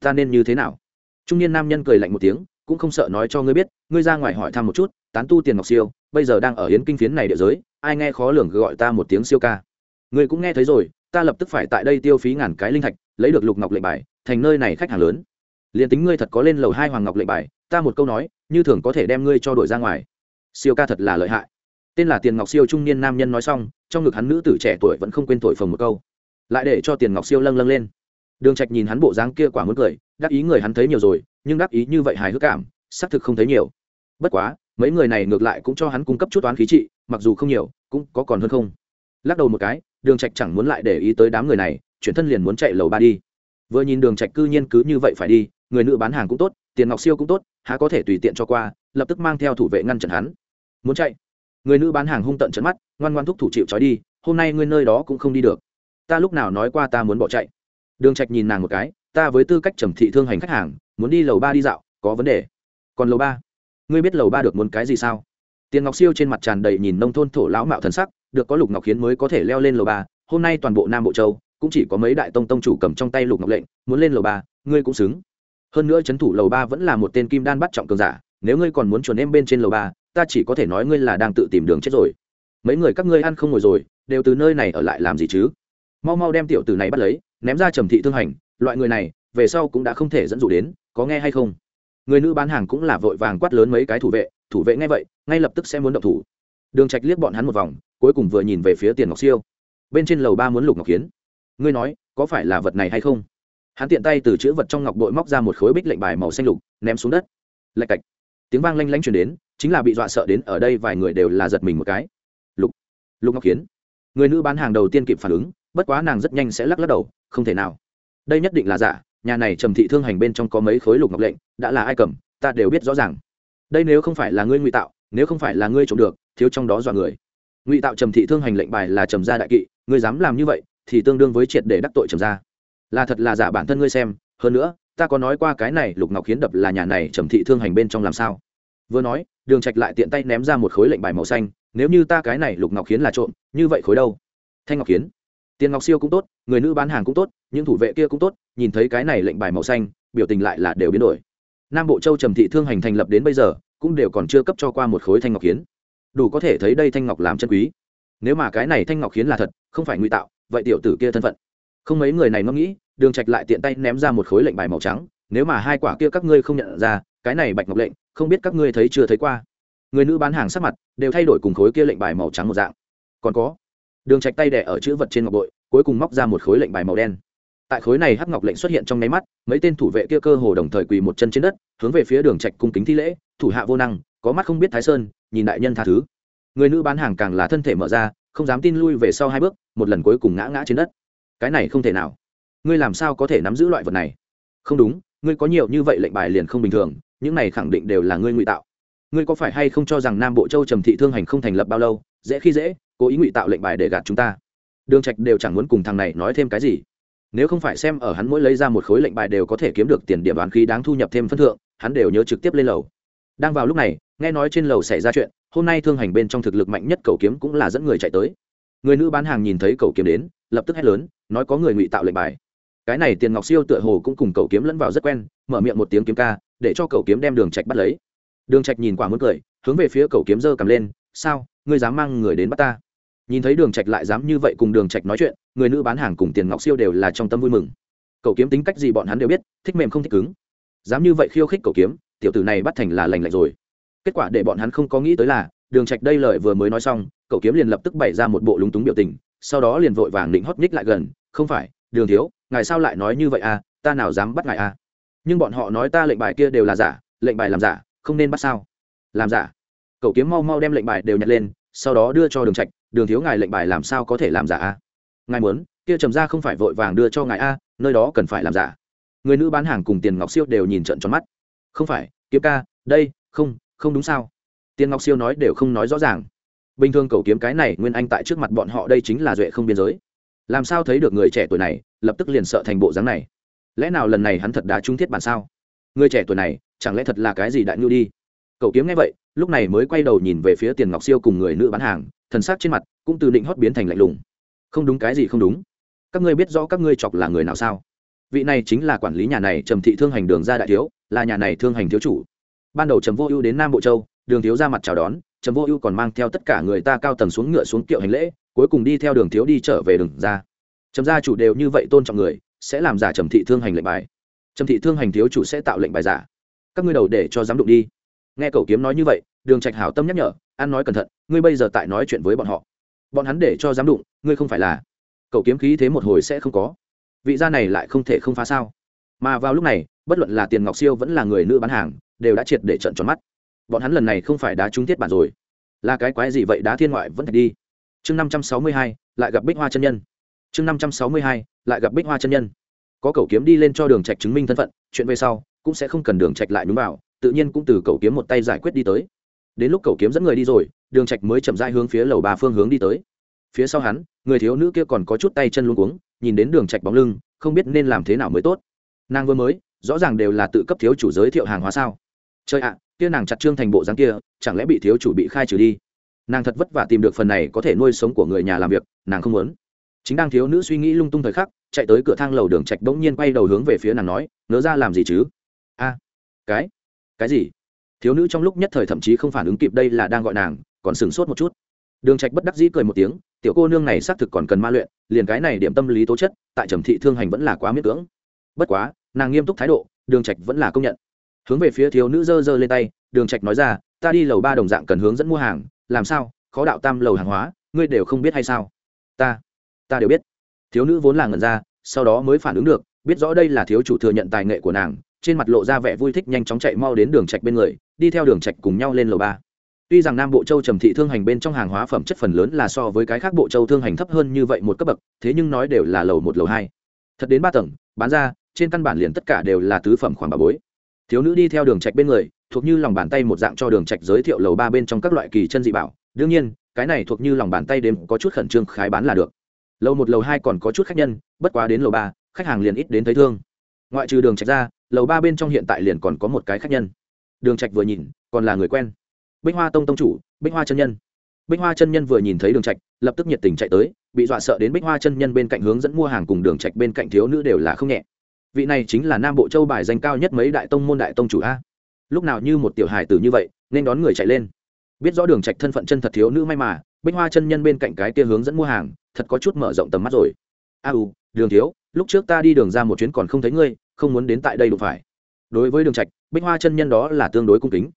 Ta nên như thế nào? Trung niên nam nhân cười lạnh một tiếng, cũng không sợ nói cho ngươi biết, ngươi ra ngoài hỏi thăm một chút, tán tu tiền ngọc siêu, bây giờ đang ở hiến kinh phiến này địa giới, ai nghe khó lường gọi ta một tiếng siêu ca. Ngươi cũng nghe thấy rồi, ta lập tức phải tại đây tiêu phí ngàn cái linh thạch, lấy được lục ngọc lệnh bài, thành nơi này khách hàng lớn. Liền tính ngươi thật có lên lầu hai hoàng ngọc lệnh bài, ta một câu nói, như thường có thể đem ngươi cho đổi ra ngoài. Siêu ca thật là lợi hại. Tên là tiền ngọc siêu trung niên nam nhân nói xong, trong ngực hắn nữ tử trẻ tuổi vẫn không quên thổi phồng một câu lại để cho tiền ngọc siêu lâng lâng lên. Đường trạch nhìn hắn bộ dáng kia quả muốn cười, đắc ý người hắn thấy nhiều rồi, nhưng đắc ý như vậy hài hước cảm, xác thực không thấy nhiều. Bất quá, mấy người này ngược lại cũng cho hắn cung cấp chút toán khí trị, mặc dù không nhiều, cũng có còn hơn không. Lắc đầu một cái, đường trạch chẳng muốn lại để ý tới đám người này, chuyển thân liền muốn chạy lầu ba đi. Vừa nhìn đường trạch cư nhiên cứ như vậy phải đi, người nữ bán hàng cũng tốt, tiền ngọc siêu cũng tốt, há có thể tùy tiện cho qua, lập tức mang theo thủ vệ ngăn chặn hắn. Muốn chạy. Người nữ bán hàng hung tận trận mắt, ngoan ngoan thúc thủ chịu trói đi, hôm nay ngươi nơi đó cũng không đi được ta lúc nào nói qua ta muốn bỏ chạy. Đường trạch nhìn nàng một cái, ta với tư cách trầm thị thương hành khách hàng, muốn đi lầu ba đi dạo, có vấn đề. Còn lầu ba? Ngươi biết lầu ba được muốn cái gì sao? Tiền ngọc siêu trên mặt tràn đầy nhìn nông thôn thổ lão mạo thần sắc, được có lục ngọc hiến mới có thể leo lên lầu ba, hôm nay toàn bộ nam bộ châu, cũng chỉ có mấy đại tông tông chủ cầm trong tay lục ngọc lệnh, muốn lên lầu ba, ngươi cũng xứng. Hơn nữa trấn thủ lầu ba vẫn là một tên kim đan bắt trọng cường giả, nếu ngươi còn muốn chuẩn em bên trên lầu ba, ta chỉ có thể nói ngươi là đang tự tìm đường chết rồi. Mấy người các ngươi ăn không ngồi rồi, đều từ nơi này ở lại làm gì chứ? Mau mau đem tiểu tử này bắt lấy, ném ra trầm thị thương hành, loại người này, về sau cũng đã không thể dẫn dụ đến, có nghe hay không? Người nữ bán hàng cũng là vội vàng quát lớn mấy cái thủ vệ thủ vệ ngay vậy, ngay lập tức sẽ muốn động thủ. Đường trạch liếc bọn hắn một vòng, cuối cùng vừa nhìn về phía tiền ngọc siêu. Bên trên lầu ba muốn lục ngọc kiến. Ngươi nói, có phải là vật này hay không? Hắn tiện tay từ chữ vật trong ngọc bội móc ra một khối bích lệnh bài màu xanh lục, ném xuống đất. Lạch cạch. Tiếng vang lanh lanh truyền đến, chính là bị dọa sợ đến ở đây vài người đều là giật mình một cái. Lục. Lục ngọc kiến. Người nữ bán hàng đầu tiên kịp phản ứng bất quá nàng rất nhanh sẽ lắc lắc đầu, không thể nào. Đây nhất định là giả, nhà này trầm thị thương hành bên trong có mấy khối lục ngọc lệnh, đã là ai cầm, ta đều biết rõ ràng. Đây nếu không phải là ngươi ngụy tạo, nếu không phải là ngươi trộm được, thiếu trong đó dọa người. Ngụy tạo trầm thị thương hành lệnh bài là trầm gia đại kỵ, ngươi dám làm như vậy, thì tương đương với triệt để đắc tội trầm gia. Là thật là giả bản thân ngươi xem, hơn nữa, ta có nói qua cái này lục ngọc hiến đập là nhà này trầm thị thương hành bên trong làm sao? Vừa nói, đường trạch lại tiện tay ném ra một khối lệnh bài màu xanh, nếu như ta cái này lục ngọc hiến là trộm, như vậy khối đâu? Thanh ngọc hiến tiền ngọc siêu cũng tốt, người nữ bán hàng cũng tốt, những thủ vệ kia cũng tốt, nhìn thấy cái này lệnh bài màu xanh, biểu tình lại là đều biến đổi. Nam bộ châu trầm thị thương hành thành lập đến bây giờ, cũng đều còn chưa cấp cho qua một khối thanh ngọc hiến đủ có thể thấy đây thanh ngọc làm chân quý. Nếu mà cái này thanh ngọc hiến là thật, không phải ngụy tạo, vậy tiểu tử kia thân phận. Không mấy người này ngẫm nghĩ, đường trạch lại tiện tay ném ra một khối lệnh bài màu trắng, nếu mà hai quả kia các ngươi không nhận ra, cái này bạch ngọc lệnh, không biết các ngươi thấy chưa thấy qua. Người nữ bán hàng sắc mặt, đều thay đổi cùng khối kia lệnh bài màu trắng một dạng. Còn có đường trạch tay đẻ ở chữ vật trên ngọc bội, cuối cùng móc ra một khối lệnh bài màu đen. Tại khối này hắc ngọc lệnh xuất hiện trong nháy mắt, mấy tên thủ vệ kia cơ hồ đồng thời quỳ một chân trên đất, hướng về phía đường trạch cung kính thi lễ, thủ hạ vô năng, có mắt không biết thái sơn, nhìn đại nhân tha thứ. Người nữ bán hàng càng là thân thể mở ra, không dám tin lui về sau hai bước, một lần cuối cùng ngã ngã trên đất. Cái này không thể nào. Ngươi làm sao có thể nắm giữ loại vật này? Không đúng, ngươi có nhiều như vậy lệnh bài liền không bình thường, những này khẳng định đều là ngươi ngụy tạo. Ngươi có phải hay không cho rằng nam bộ châu trầm thị thương hành không thành lập bao lâu, dễ khi dễ cố ý ngụy tạo lệnh bài để gạt chúng ta. Đường trạch đều chẳng muốn cùng thằng này nói thêm cái gì. Nếu không phải xem ở hắn mỗi lấy ra một khối lệnh bài đều có thể kiếm được tiền điểm bán khí đáng thu nhập thêm phân thượng, hắn đều nhớ trực tiếp lên lầu. Đang vào lúc này, nghe nói trên lầu xảy ra chuyện, hôm nay thương hành bên trong thực lực mạnh nhất cầu kiếm cũng là dẫn người chạy tới. Người nữ bán hàng nhìn thấy cầu kiếm đến, lập tức hét lớn, nói có người ngụy tạo lệnh bài. Cái này tiền ngọc siêu tựa hồ cũng cùng cầu kiếm lẫn vào rất quen, mở miệng một tiếng kiếm ca, để cho cầu kiếm đem đường trạch bắt lấy. Đường trạch nhìn quả muốn cười, hướng về phía cầu kiếm giơ cầm lên, sao, ngươi dám mang người đến bắt ta? Nhìn thấy đường trạch lại dám như vậy cùng đường trạch nói chuyện, người nữ bán hàng cùng tiền ngọc siêu đều là trong tâm vui mừng. Cậu kiếm tính cách gì bọn hắn đều biết, thích mềm không thích cứng. Dám như vậy khiêu khích cậu kiếm, tiểu tử này bắt thành là lành lạnh rồi. Kết quả để bọn hắn không có nghĩ tới là, đường trạch đây lời vừa mới nói xong, cậu kiếm liền lập tức bày ra một bộ lúng túng biểu tình, sau đó liền vội vàng định hót nhích lại gần, không phải, đường thiếu, ngài sao lại nói như vậy à ta nào dám bắt ngài à? Nhưng bọn họ nói ta lệnh bài kia đều là giả, lệnh bài làm giả, không nên bắt sao? Làm giả? Cậu kiếm mau mau đem lệnh bài đều nhặt lên, sau đó đưa cho đường trạch đường thiếu ngài lệnh bài làm sao có thể làm giả a? Ngài muốn, kia trầm ra không phải vội vàng đưa cho ngài a, nơi đó cần phải làm giả. Người nữ bán hàng cùng tiền ngọc siêu đều nhìn trận tròn mắt. Không phải, kiếm ca, đây, không không đúng sao? Tiền ngọc siêu nói đều không nói rõ ràng. Bình thường cầu kiếm cái này nguyên anh tại trước mặt bọn họ đây chính là duệ không biên giới. Làm sao thấy được người trẻ tuổi này, lập tức liền sợ thành bộ dáng này? Lẽ nào lần này hắn thật đã trung thiết bản sao? Người trẻ tuổi này, chẳng lẽ thật là cái gì đại nhu đi? Cậu kiếm nghe vậy lúc này mới quay đầu nhìn về phía tiền ngọc siêu cùng người nữ bán hàng, thần sắc trên mặt cũng từ định hót biến thành lạnh lùng. Không đúng cái gì không đúng. Các ngươi biết rõ các ngươi chọc là người nào sao? Vị này chính là quản lý nhà này trầm thị thương hành đường ra đại thiếu, là nhà này thương hành thiếu chủ. Ban đầu trầm vô ưu đến nam bộ châu, đường thiếu ra mặt chào đón, trầm vô ưu còn mang theo tất cả người ta cao tầng xuống ngựa xuống kiệu hành lễ, cuối cùng đi theo đường thiếu đi trở về đường ra. Trầm gia chủ đều như vậy tôn trọng người, sẽ làm giả trầm thị thương hành lệnh bài. Trầm thị thương hành thiếu chủ sẽ tạo lệnh bài giả. Các ngươi đầu để cho dám đụng đi nghe cậu kiếm nói như vậy, đường trạch hảo tâm nhắc nhở, ăn nói cẩn thận, ngươi bây giờ tại nói chuyện với bọn họ. Bọn hắn để cho dám đụng, ngươi không phải là. Cậu kiếm khí thế một hồi sẽ không có. Vị gia này lại không thể không phá sao. Mà vào lúc này, bất luận là tiền ngọc siêu vẫn là người nữ bán hàng, đều đã triệt để trận tròn mắt. Bọn hắn lần này không phải đá trúng thiết bản rồi. Là cái quái gì vậy đá thiên ngoại vẫn thạch đi. Chương năm trăm sáu mươi hai, lại gặp bích hoa chân nhân. Chương năm trăm sáu mươi hai, lại gặp bích hoa chân nhân. Có cậu kiếm đi lên cho đường trạch chứng minh thân phận, chuyện về sau cũng sẽ không cần đường trạch lại đúng vào tự nhiên cũng từ cậu kiếm một tay giải quyết đi tới. Đến lúc cậu kiếm dẫn người đi rồi, đường trạch mới chậm rãi hướng phía lầu ba phương hướng đi tới. Phía sau hắn, người thiếu nữ kia còn có chút tay chân luống cuống, nhìn đến đường trạch bóng lưng, không biết nên làm thế nào mới tốt. Nàng vừa mới, rõ ràng đều là tự cấp thiếu chủ giới thiệu hàng hóa sao. Chơi ạ, kia nàng chặt trương thành bộ dáng kia, chẳng lẽ bị thiếu chủ bị khai trừ đi? Nàng thật vất vả tìm được phần này có thể nuôi sống của người nhà làm việc, nàng không muốn. Chính đang thiếu nữ suy nghĩ lung tung thời khắc, chạy tới cửa thang lầu đường trạch bỗng nhiên quay đầu hướng về phía nàng nói nỡ ra làm gì chứ? A, cái cái gì? Thiếu nữ trong lúc nhất thời thậm chí không phản ứng kịp đây là đang gọi nàng, còn sửng sốt một chút. Đường trạch bất đắc dĩ cười một tiếng, tiểu cô nương này xác thực còn cần ma luyện, liền cái này điểm tâm lý tố chất, tại trầm thị thương hành vẫn là quá miễn cưỡng. Bất quá, nàng nghiêm túc thái độ, đường trạch vẫn là công nhận. Hướng về phía thiếu nữ giơ giơ lên tay, đường trạch nói ra, ta đi lầu ba đồng dạng cần hướng dẫn mua hàng, làm sao? Khó đạo tam lầu hàng hóa, ngươi đều không biết hay sao? Ta ta đều biết. Thiếu nữ vốn là ngẩn ra, sau đó mới phản ứng được, biết rõ đây là thiếu chủ thừa nhận tài nghệ của nàng trên mặt lộ ra vẻ vui thích nhanh chóng chạy mau đến đường trạch bên người, đi theo đường trạch cùng nhau lên lầu ba. Tuy rằng nam bộ châu trầm thị thương hành bên trong hàng hóa phẩm chất phần lớn là so với cái khác bộ châu thương hành thấp hơn như vậy một cấp bậc, thế nhưng nói đều là lầu một, lầu hai. Thật đến ba tầng, bán ra, trên căn bản liền tất cả đều là tứ phẩm khoảng bà bối. Thiếu nữ đi theo đường trạch bên người, thuộc như lòng bàn tay một dạng cho đường trạch giới thiệu lầu ba bên trong các loại kỳ chân dị bảo. Đương nhiên, cái này thuộc như lòng bàn tay đêm có chút khẩn trương, khái bán là được. Lầu một, lầu hai còn có chút khách nhân, bất quá đến lầu ba, khách hàng liền ít đến thấy thương ngoại trừ đường trạch ra, lầu ba bên trong hiện tại liền còn có một cái khách nhân. Đường trạch vừa nhìn, còn là người quen. Bích hoa tông tông chủ, bích hoa chân nhân. Bích hoa chân nhân vừa nhìn thấy đường trạch, lập tức nhiệt tình chạy tới, bị dọa sợ đến bích hoa chân nhân bên cạnh hướng dẫn mua hàng cùng đường trạch bên cạnh thiếu nữ đều là không nhẹ. Vị này chính là nam bộ châu bài danh cao nhất mấy đại tông môn đại tông chủ a. Lúc nào như một tiểu hài tử như vậy, nên đón người chạy lên. Biết rõ đường trạch thân phận chân thật thiếu nữ may mà, bích hoa chân nhân bên cạnh cái kia hướng dẫn mua hàng, thật có chút mở rộng tầm mắt rồi. A u, đường thiếu lúc trước ta đi đường ra một chuyến còn không thấy ngươi, không muốn đến tại đây đủ phải. Đối với đường trạch, bích hoa chân nhân đó là tương đối cung kính.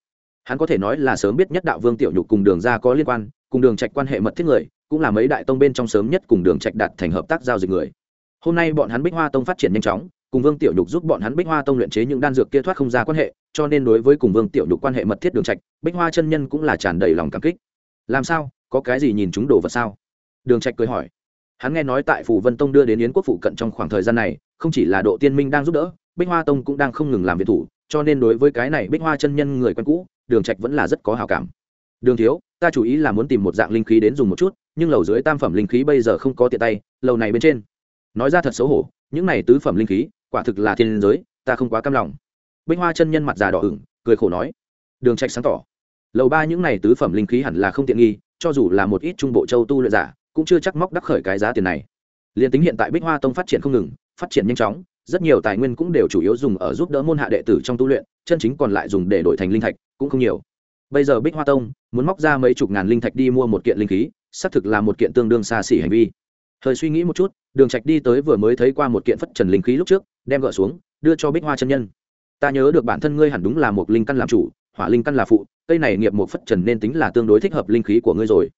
Hắn có thể nói là sớm biết nhất đạo vương tiểu nhục cùng đường ra có liên quan, cùng đường trạch quan hệ mật thiết người, cũng là mấy đại tông bên trong sớm nhất cùng đường trạch đạt thành hợp tác giao dịch người. Hôm nay bọn hắn bích hoa tông phát triển nhanh chóng, cùng vương tiểu nhục giúp bọn hắn bích hoa tông luyện chế những đan dược kia thoát không ra quan hệ, cho nên đối với cùng vương tiểu nhục quan hệ mật thiết đường trạch, bích hoa chân nhân cũng là tràn đầy lòng cảm kích. Làm sao? Có cái gì nhìn chúng đồ vật sao? Đường trạch cười hỏi hắn nghe nói tại phủ vân tông đưa đến yến quốc phụ cận trong khoảng thời gian này, không chỉ là độ tiên minh đang giúp đỡ, bích hoa tông cũng đang không ngừng làm việc thủ, cho nên đối với cái này bích hoa chân nhân người quen cũ, đường trạch vẫn là rất có hảo cảm. Đường thiếu, ta chủ ý là muốn tìm một dạng linh khí đến dùng một chút, nhưng lầu dưới tam phẩm linh khí bây giờ không có tiện tay, lầu này bên trên. Nói ra thật xấu hổ, những này tứ phẩm linh khí, quả thực là thiên giới, ta không quá cam lòng. Bích hoa chân nhân mặt già đỏ ửng, cười khổ nói, đường trạch sáng tỏ, lầu ba những này tứ phẩm linh khí hẳn là không tiện nghi, cho dù là một ít trung bộ châu tu luyện giả cũng chưa chắc móc đắc khởi cái giá tiền này. Liền tính hiện tại bích hoa tông phát triển không ngừng, phát triển nhanh chóng, rất nhiều tài nguyên cũng đều chủ yếu dùng ở giúp đỡ môn hạ đệ tử trong tu luyện, chân chính còn lại dùng để đổi thành linh thạch, cũng không nhiều. Bây giờ bích hoa tông muốn móc ra mấy chục ngàn linh thạch đi mua một kiện linh khí, xác thực là một kiện tương đương xa xỉ hành vi. Thời suy nghĩ một chút, đường trạch đi tới vừa mới thấy qua một kiện phất trần linh khí lúc trước, đem gỡ xuống, đưa cho bích hoa chân nhân. Ta nhớ được bản thân ngươi hẳn đúng là một linh căn làm chủ, hỏa linh căn là phụ, cây này nghiệp một phất trần nên tính là tương đối thích hợp linh khí của ngươi rồi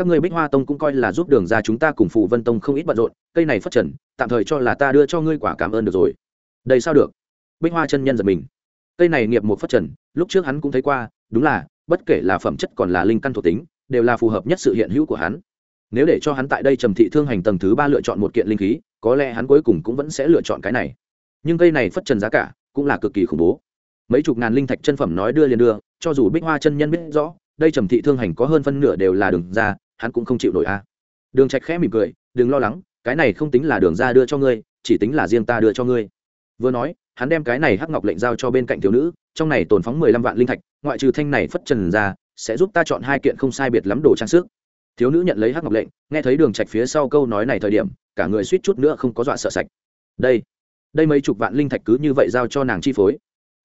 các ngươi bích hoa tông cũng coi là giúp đường ra chúng ta cùng phụ vân tông không ít bận rộn, cây này phất trần, tạm thời cho là ta đưa cho ngươi quả cảm ơn được rồi. Đây sao được? Bích hoa chân nhân giật mình. Cây này nghiệp một phất trần, lúc trước hắn cũng thấy qua, đúng là, bất kể là phẩm chất còn là linh căn thuộc tính, đều là phù hợp nhất sự hiện hữu của hắn. Nếu để cho hắn tại đây trầm thị thương hành tầng thứ ba lựa chọn một kiện linh khí, có lẽ hắn cuối cùng cũng vẫn sẽ lựa chọn cái này. Nhưng cây này phất trần giá cả cũng là cực kỳ khủng bố. Mấy chục ngàn linh thạch chân phẩm nói đưa liền đưa, cho dù bích hoa chân nhân biết rõ, đây trầm thị thương hành có hơn phân nửa đều là đường ra hắn cũng không chịu nổi a. Đường trạch khẽ mỉm cười, đừng lo lắng, cái này không tính là đường ra đưa cho ngươi, chỉ tính là riêng ta đưa cho ngươi. Vừa nói, hắn đem cái này hắc ngọc lệnh giao cho bên cạnh thiếu nữ, trong này tồn phóng mười lăm vạn linh thạch, ngoại trừ thanh này phất trần ra, sẽ giúp ta chọn hai kiện không sai biệt lắm đồ trang sức. Thiếu nữ nhận lấy hắc ngọc lệnh, nghe thấy đường trạch phía sau câu nói này thời điểm, cả người suýt chút nữa không có dọa sợ sạch. Đây đây mấy chục vạn linh thạch cứ như vậy giao cho nàng chi phối.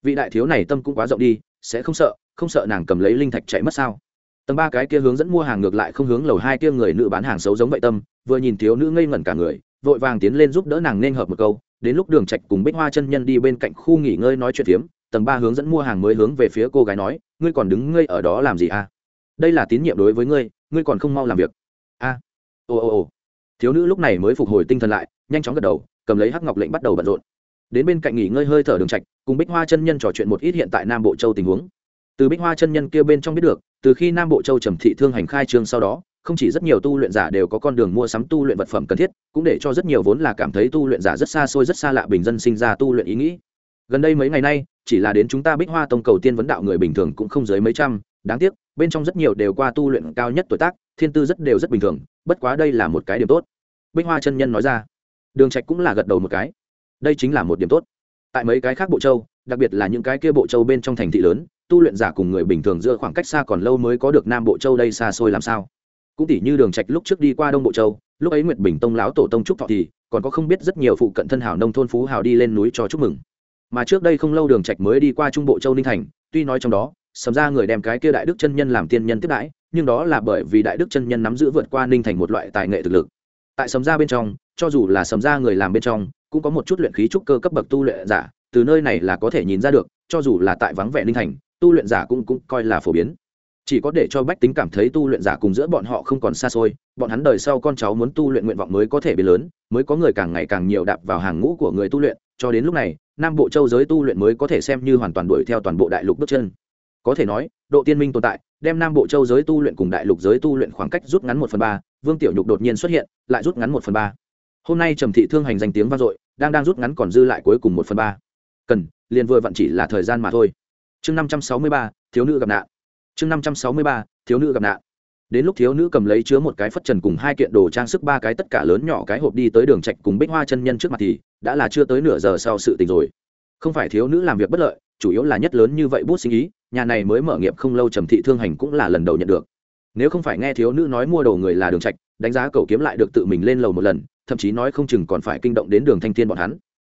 Vị đại thiếu này tâm cũng quá rộng đi, sẽ không sợ không sợ nàng cầm lấy linh thạch chạy mất sao? Tầng ba cái kia hướng dẫn mua hàng ngược lại không hướng lầu hai kia người nữ bán hàng xấu giống vậy tâm, vừa nhìn thiếu nữ ngây ngẩn cả người, vội vàng tiến lên giúp đỡ nàng nên hợp một câu. Đến lúc đường trạch cùng bích hoa chân nhân đi bên cạnh khu nghỉ ngơi nói chuyện phiếm, tầng ba hướng dẫn mua hàng mới hướng về phía cô gái nói, ngươi còn đứng ngây ở đó làm gì à? Đây là tín nhiệm đối với ngươi ngươi còn không mau làm việc. A à. ồ ồ ồ thiếu nữ lúc này mới phục hồi tinh thần lại, nhanh chóng gật đầu, cầm lấy hắc ngọc lệnh bắt đầu bận rộn. Đến bên cạnh nghỉ ngơi hơi thở đường trạch, cùng bích hoa chân nhân trò chuyện một ít hiện tại nam bộ châu tình huống từ bích hoa chân nhân kia bên trong biết được, từ khi nam bộ châu trầm thị thương hành khai trương sau đó, không chỉ rất nhiều tu luyện giả đều có con đường mua sắm tu luyện vật phẩm cần thiết, cũng để cho rất nhiều vốn là cảm thấy tu luyện giả rất xa xôi, rất xa lạ bình dân sinh ra tu luyện ý nghĩ. Gần đây mấy ngày nay, chỉ là đến chúng ta bích hoa tông cầu tiên vấn đạo người bình thường cũng không dưới mấy trăm, đáng tiếc, bên trong rất nhiều đều qua tu luyện cao nhất tuổi tác, thiên tư rất đều rất bình thường, bất quá đây là một cái điểm tốt. Bích hoa chân nhân nói ra. Đường trạch cũng là gật đầu một cái. Đây chính là một điểm tốt. Tại mấy cái khác bộ châu, đặc biệt là những cái kia bộ châu bên trong thành thị lớn tu luyện giả cùng người bình thường giữa khoảng cách xa còn lâu mới có được nam bộ châu đây xa xôi làm sao? Cũng tỉ như đường trạch lúc trước đi qua đông bộ châu, lúc ấy nguyệt bình tông lão tổ tông trúc thọ thì còn có không biết rất nhiều phụ cận thân hảo nông thôn phú hào đi lên núi cho chúc mừng. Mà trước đây không lâu đường trạch mới đi qua trung bộ châu ninh thành, tuy nói trong đó, sầm ra người đem cái kia đại đức chân nhân làm tiên nhân tiếp đãi, nhưng đó là bởi vì đại đức chân nhân nắm giữ vượt qua ninh thành một loại tài nghệ thực lực. Tại sầm ra bên trong, cho dù là sầm ra người làm bên trong, cũng có một chút luyện khí trúc cơ cấp bậc tu luyện giả, từ nơi này là có thể nhìn ra được, cho dù là tại vắng vẻ ninh thành tu luyện giả cũng cũng coi là phổ biến. Chỉ có để cho bách tính cảm thấy tu luyện giả cùng giữa bọn họ không còn xa xôi, bọn hắn đời sau con cháu muốn tu luyện nguyện vọng mới có thể biến lớn, mới có người càng ngày càng nhiều đạp vào hàng ngũ của người tu luyện, cho đến lúc này, nam bộ châu giới tu luyện mới có thể xem như hoàn toàn đuổi theo toàn bộ đại lục bước chân. Có thể nói, độ tiên minh tồn tại, đem nam bộ châu giới tu luyện cùng đại lục giới tu luyện khoảng cách rút ngắn một phần ba, vương tiểu nhục đột nhiên xuất hiện, lại rút ngắn một phần ba. Hôm nay trầm thị thương hành danh tiếng vang dội, đang đang rút ngắn còn dư lại cuối cùng một phần ba. Cần, liền vừa vặn chỉ là thời gian mà thôi chương năm trăm sáu mươi ba, thiếu nữ gặp nạn. Chương năm trăm sáu mươi ba, thiếu nữ gặp nạn. Đến lúc thiếu nữ cầm lấy chứa một cái phất trần cùng hai kiện đồ trang sức ba cái tất cả lớn nhỏ cái hộp đi tới đường trạch cùng bích hoa chân nhân trước mặt thì đã là chưa tới nửa giờ sau sự tình rồi. Không phải thiếu nữ làm việc bất lợi, chủ yếu là nhất lớn như vậy bút sinh ý, nhà này mới mở nghiệp không lâu trầm thị thương hành cũng là lần đầu nhận được. Nếu không phải nghe thiếu nữ nói mua đồ người là đường trạch, đánh giá cầu kiếm lại được tự mình lên lầu một lần, thậm chí nói không chừng còn phải kinh động đến đường thanh thiên bọn hắn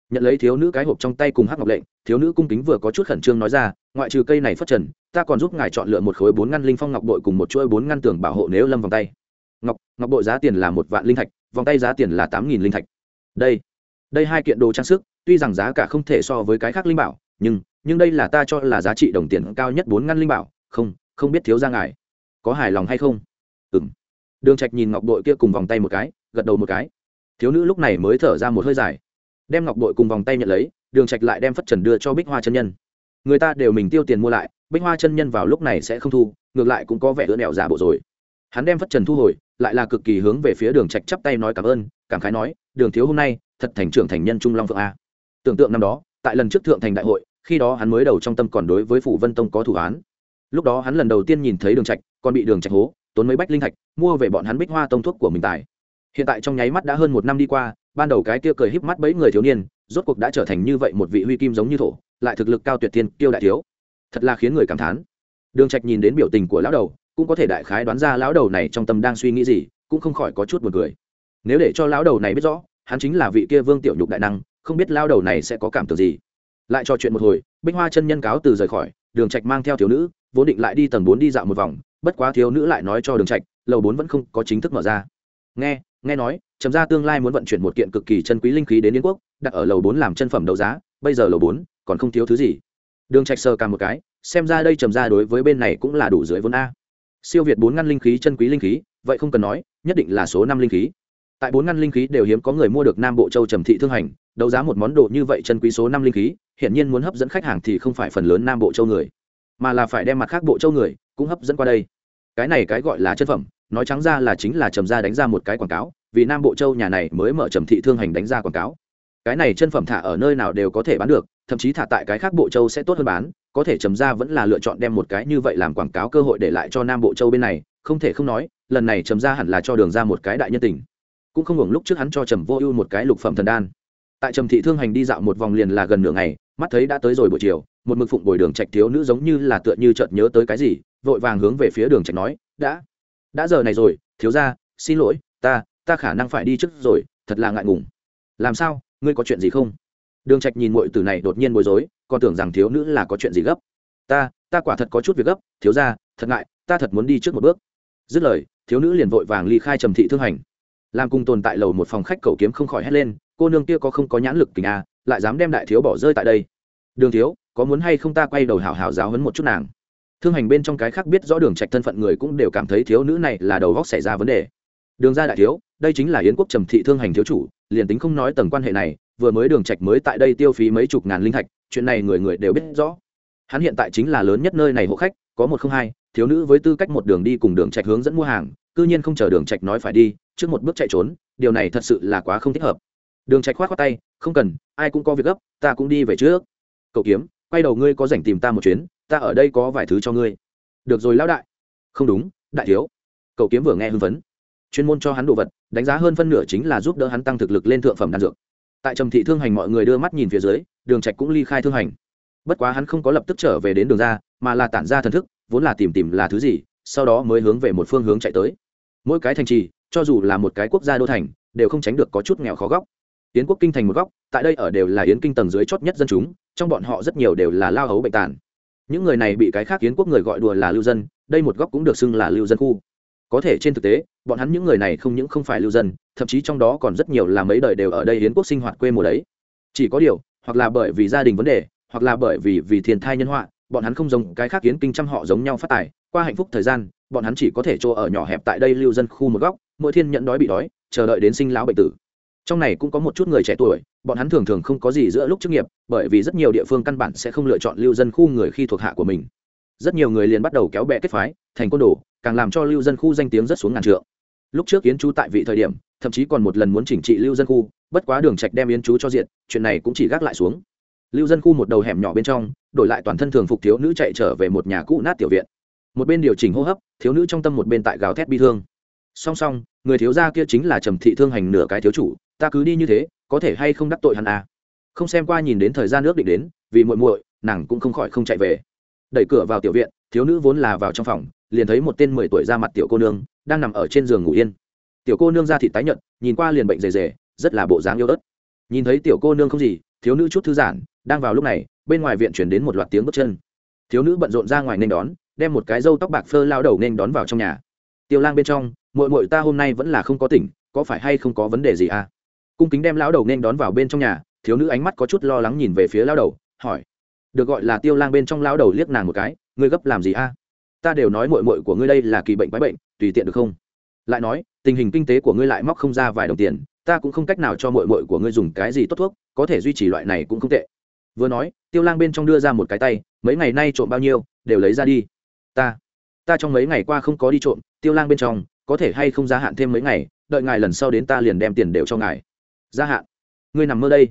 nhận lấy thiếu nữ cái hộp trong tay cùng hắc ngọc lệnh, thiếu nữ cung kính vừa có chút khẩn trương nói ra, ngoại trừ cây này phất trần, ta còn giúp ngài chọn lựa một khối bốn ngăn linh phong ngọc bội cùng một chuỗi bốn ngăn tường bảo hộ nếu lâm vòng tay. Ngọc ngọc bội giá tiền là một vạn linh thạch, vòng tay giá tiền là tám nghìn linh thạch. Đây đây hai kiện đồ trang sức, tuy rằng giá cả không thể so với cái khác linh bảo, nhưng nhưng đây là ta cho là giá trị đồng tiền cao nhất bốn ngăn linh bảo. Không không biết thiếu ra ngài có hài lòng hay không? Ừ m đường trạch nhìn ngọc bội kia cùng vòng tay một cái, gật đầu một cái. Thiếu nữ lúc này mới thở ra một hơi dài đem ngọc bội cùng vòng tay nhận lấy, đường trạch lại đem phất trần đưa cho bích hoa chân nhân. Người ta đều mình tiêu tiền mua lại, bích hoa chân nhân vào lúc này sẽ không thu, ngược lại cũng có vẻ ưỡn nẹo giả bộ rồi. Hắn đem phất trần thu hồi, lại là cực kỳ hướng về phía đường trạch chắp tay nói cảm ơn, cảm khái nói, đường thiếu hôm nay, thật thành trưởng thành nhân trung long phượng a. Tưởng tượng năm đó, tại lần trước thượng thành đại hội, khi đó hắn mới đầu trong tâm còn đối với phủ vân tông có thủ án lúc đó hắn lần đầu tiên nhìn thấy đường trạch, còn bị đường trạch hố, tốn mấy bách linh thạch, mua về bọn hắn bích hoa tông thuốc của mình tài. Hiện tại trong nháy mắt đã hơn một năm đi qua ban đầu cái kia cười híp mắt bấy người thiếu niên, rốt cuộc đã trở thành như vậy một vị huy kim giống như thổ, lại thực lực cao tuyệt thiên, kiêu đại thiếu. Thật là khiến người cảm thán. Đường trạch nhìn đến biểu tình của lão đầu, cũng có thể đại khái đoán ra lão đầu này trong tâm đang suy nghĩ gì, cũng không khỏi có chút buồn cười. Nếu để cho lão đầu này biết rõ, hắn chính là vị kia vương tiểu nhục đại năng, không biết lão đầu này sẽ có cảm tưởng gì. Lại trò chuyện một hồi, bích hoa chân nhân cáo từ rời khỏi, đường trạch mang theo thiếu nữ, vốn định lại đi tầng bốn đi dạo một vòng, bất quá thiếu nữ lại nói cho đường trạch, lầu bốn vẫn không có chính thức mở ra nghe nghe nói, trầm gia tương lai muốn vận chuyển một kiện cực kỳ chân quý linh khí đến yến quốc, đặt ở lầu bốn làm chân phẩm đấu giá, bây giờ lầu bốn, còn không thiếu thứ gì. Đường trạch sờ cả một cái, xem ra đây trầm gia đối với bên này cũng là đủ dưới vốn a. Siêu việt bốn ngăn linh khí, chân quý linh khí, vậy không cần nói, nhất định là số năm linh khí. Tại bốn ngăn linh khí đều hiếm có người mua được nam bộ châu trầm thị thương hành, đấu giá một món đồ như vậy chân quý số năm linh khí, hiển nhiên muốn hấp dẫn khách hàng thì không phải phần lớn nam bộ châu người, mà là phải đem mặt khác bộ châu người cũng hấp dẫn qua đây cái này cái gọi là chân phẩm, nói trắng ra là chính là trầm gia đánh ra một cái quảng cáo, vì nam bộ châu nhà này mới mở trầm thị thương hành đánh ra quảng cáo. Cái này chân phẩm thả ở nơi nào đều có thể bán được, thậm chí thả tại cái khác bộ châu sẽ tốt hơn bán, có thể trầm gia vẫn là lựa chọn đem một cái như vậy làm quảng cáo cơ hội để lại cho nam bộ châu bên này, không thể không nói, lần này trầm gia hẳn là cho đường ra một cái đại nhân tình. Cũng không hưởng lúc trước hắn cho trầm vô ưu một cái lục phẩm thần đan. Tại trầm thị thương hành đi dạo một vòng liền là gần nửa ngày, mắt thấy đã tới rồi buổi chiều, một mực phụng bồi đường trạch thiếu nữ giống như là tựa như chợt nhớ tới cái gì vội vàng hướng về phía đường trạch nói, đã đã giờ này rồi, thiếu gia, xin lỗi, ta ta khả năng phải đi trước rồi, thật là ngại ngùng. Làm sao, ngươi có chuyện gì không? Đường trạch nhìn muội tử này đột nhiên bối rối, còn tưởng rằng thiếu nữ là có chuyện gì gấp. Ta ta quả thật có chút việc gấp, thiếu gia, thật ngại, ta thật muốn đi trước một bước. Dứt lời, thiếu nữ liền vội vàng ly khai trầm thị thương hành. Làm cùng tồn tại lầu một phòng khách cầu kiếm không khỏi hét lên, cô nương kia có không có nhãn lực tình à lại dám đem đại thiếu bỏ rơi tại đây. Đường thiếu, có muốn hay không ta quay đầu hảo hảo giáo hấn một chút nàng? Thương hành bên trong cái khác biết rõ đường trạch thân phận người cũng đều cảm thấy thiếu nữ này là đầu góc xảy ra vấn đề. Đường gia đại thiếu, đây chính là yến quốc trầm thị thương hành thiếu chủ, liền tính không nói tầng quan hệ này, vừa mới đường trạch mới tại đây tiêu phí mấy chục ngàn linh thạch, chuyện này người người đều biết rõ. Hắn hiện tại chính là lớn nhất nơi này hộ khách, có một không hai, thiếu nữ với tư cách một đường đi cùng đường trạch hướng dẫn mua hàng, cư nhiên không chờ đường trạch nói phải đi, trước một bước chạy trốn, điều này thật sự là quá không thích hợp. Đường trạch khoát khoát tay, không cần, ai cũng có việc gấp, ta cũng đi về trước. Cậu kiếm, quay đầu ngươi có rảnh tìm ta một chuyến ta ở đây có vài thứ cho ngươi. Được rồi lão đại. Không đúng, đại thiếu. Cậu kiếm vừa nghe hưng phấn. Chuyên môn cho hắn đồ vật, đánh giá hơn phân nửa chính là giúp đỡ hắn tăng thực lực lên thượng phẩm đan dược. Tại trầm thị thương hành mọi người đưa mắt nhìn phía dưới, đường trạch cũng ly khai thương hành. Bất quá hắn không có lập tức trở về đến đường ra, mà là tản ra thần thức, vốn là tìm tìm là thứ gì, sau đó mới hướng về một phương hướng chạy tới. Mỗi cái thành trì, cho dù là một cái quốc gia đô thành, đều không tránh được có chút nghèo khó góc. Yến quốc kinh thành một góc, tại đây ở đều là yến kinh tầng dưới chót nhất dân chúng, trong bọn họ rất nhiều đều là lao hấu bệnh tàn những người này bị cái khác kiến quốc người gọi đùa là lưu dân, đây một góc cũng được xưng là lưu dân khu. Có thể trên thực tế, bọn hắn những người này không những không phải lưu dân, thậm chí trong đó còn rất nhiều là mấy đời đều ở đây hiến quốc sinh hoạt quê mùa đấy. Chỉ có điều, hoặc là bởi vì gia đình vấn đề, hoặc là bởi vì vì thiên thai nhân họa, bọn hắn không giống cái khác kiến kinh trăm họ giống nhau phát tài. Qua hạnh phúc thời gian, bọn hắn chỉ có thể chỗ ở nhỏ hẹp tại đây lưu dân khu một góc, mỗi thiên nhận đói bị đói, chờ đợi đến sinh lão bệnh tử. Trong này cũng có một chút người trẻ tuổi bọn hắn thường thường không có gì giữa lúc chức nghiệp, bởi vì rất nhiều địa phương căn bản sẽ không lựa chọn lưu dân khu người khi thuộc hạ của mình. Rất nhiều người liền bắt đầu kéo bè kết phái, thành côn đồ, càng làm cho lưu dân khu danh tiếng rất xuống ngàn trượng. Lúc trước yến chú tại vị thời điểm, thậm chí còn một lần muốn chỉnh trị lưu dân khu, bất quá đường trạch đem yến chú cho diện chuyện này cũng chỉ gác lại xuống. Lưu dân khu một đầu hẻm nhỏ bên trong, đổi lại toàn thân thường phục thiếu nữ chạy trở về một nhà cũ nát tiểu viện. Một bên điều chỉnh hô hấp, thiếu nữ trong tâm một bên tại gào thét bi thương. Song song, người thiếu gia kia chính là trầm thị thương hành nửa cái thiếu chủ, ta cứ đi như thế có thể hay không đắc tội hắn à? Không xem qua nhìn đến thời gian nước định đến, vì muội muội, nàng cũng không khỏi không chạy về. Đẩy cửa vào tiểu viện, thiếu nữ vốn là vào trong phòng, liền thấy một tên mười tuổi ra mặt tiểu cô nương, đang nằm ở trên giường ngủ yên. Tiểu cô nương ra thịt tái nhợt, nhìn qua liền bệnh rề rề, rất là bộ dáng yêu ớt. Nhìn thấy tiểu cô nương không gì, thiếu nữ chút thư giãn, đang vào lúc này, bên ngoài viện chuyển đến một loạt tiếng bước chân. Thiếu nữ bận rộn ra ngoài nên đón, đem một cái râu tóc bạc phơ lao đầu nên đón vào trong nhà. Tiêu lang bên trong, muội muội ta hôm nay vẫn là không có tỉnh, có phải hay không có vấn đề gì à? Cung kính đem lão đầu nên đón vào bên trong nhà, thiếu nữ ánh mắt có chút lo lắng nhìn về phía lão đầu, hỏi, được gọi là tiêu lang bên trong lão đầu liếc nàng một cái, ngươi gấp làm gì a? Ta đều nói muội muội của ngươi đây là kỳ bệnh bái bệnh, tùy tiện được không? Lại nói, tình hình kinh tế của ngươi lại móc không ra vài đồng tiền, ta cũng không cách nào cho muội muội của ngươi dùng cái gì tốt thuốc, có thể duy trì loại này cũng không tệ. Vừa nói, tiêu lang bên trong đưa ra một cái tay, mấy ngày nay trộm bao nhiêu, đều lấy ra đi. Ta ta trong mấy ngày qua không có đi trộm, tiêu lang bên trong, có thể hay không gia hạn thêm mấy ngày, đợi ngài lần sau đến ta liền đem tiền đều cho ngài gia hạn ngươi nằm mơ đây.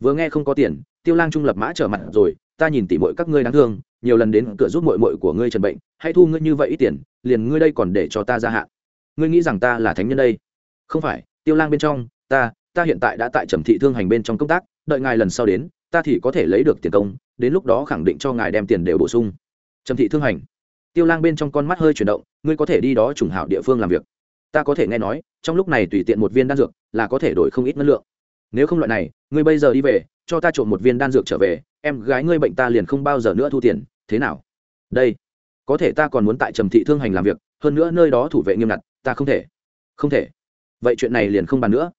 Vừa nghe không có tiền, tiêu lang trung lập mã trở mặt rồi, ta nhìn tỉ mội các ngươi đáng thương, nhiều lần đến cửa giúp mội mội của ngươi trần bệnh, hãy thu ngươi như vậy ít tiền, liền ngươi đây còn để cho ta gia hạn ngươi nghĩ rằng ta là thánh nhân đây? Không phải, tiêu lang bên trong, ta ta hiện tại đã tại trầm thị thương hành bên trong công tác, đợi ngài lần sau đến, ta thì có thể lấy được tiền công, đến lúc đó khẳng định cho ngài đem tiền đều bổ sung. Trầm thị thương hành. Tiêu lang bên trong con mắt hơi chuyển động, ngươi có thể đi đó trùng hảo địa phương làm việc ta có thể nghe nói, trong lúc này tùy tiện một viên đan dược là có thể đổi không ít năng lượng. Nếu không loại này, ngươi bây giờ đi về, cho ta trộm một viên đan dược trở về, em gái ngươi bệnh ta liền không bao giờ nữa thu tiền, thế nào? Đây, có thể ta còn muốn tại trầm thị thương hành làm việc, hơn nữa nơi đó thủ vệ nghiêm ngặt, ta không thể. Không thể. Vậy chuyện này liền không bàn nữa.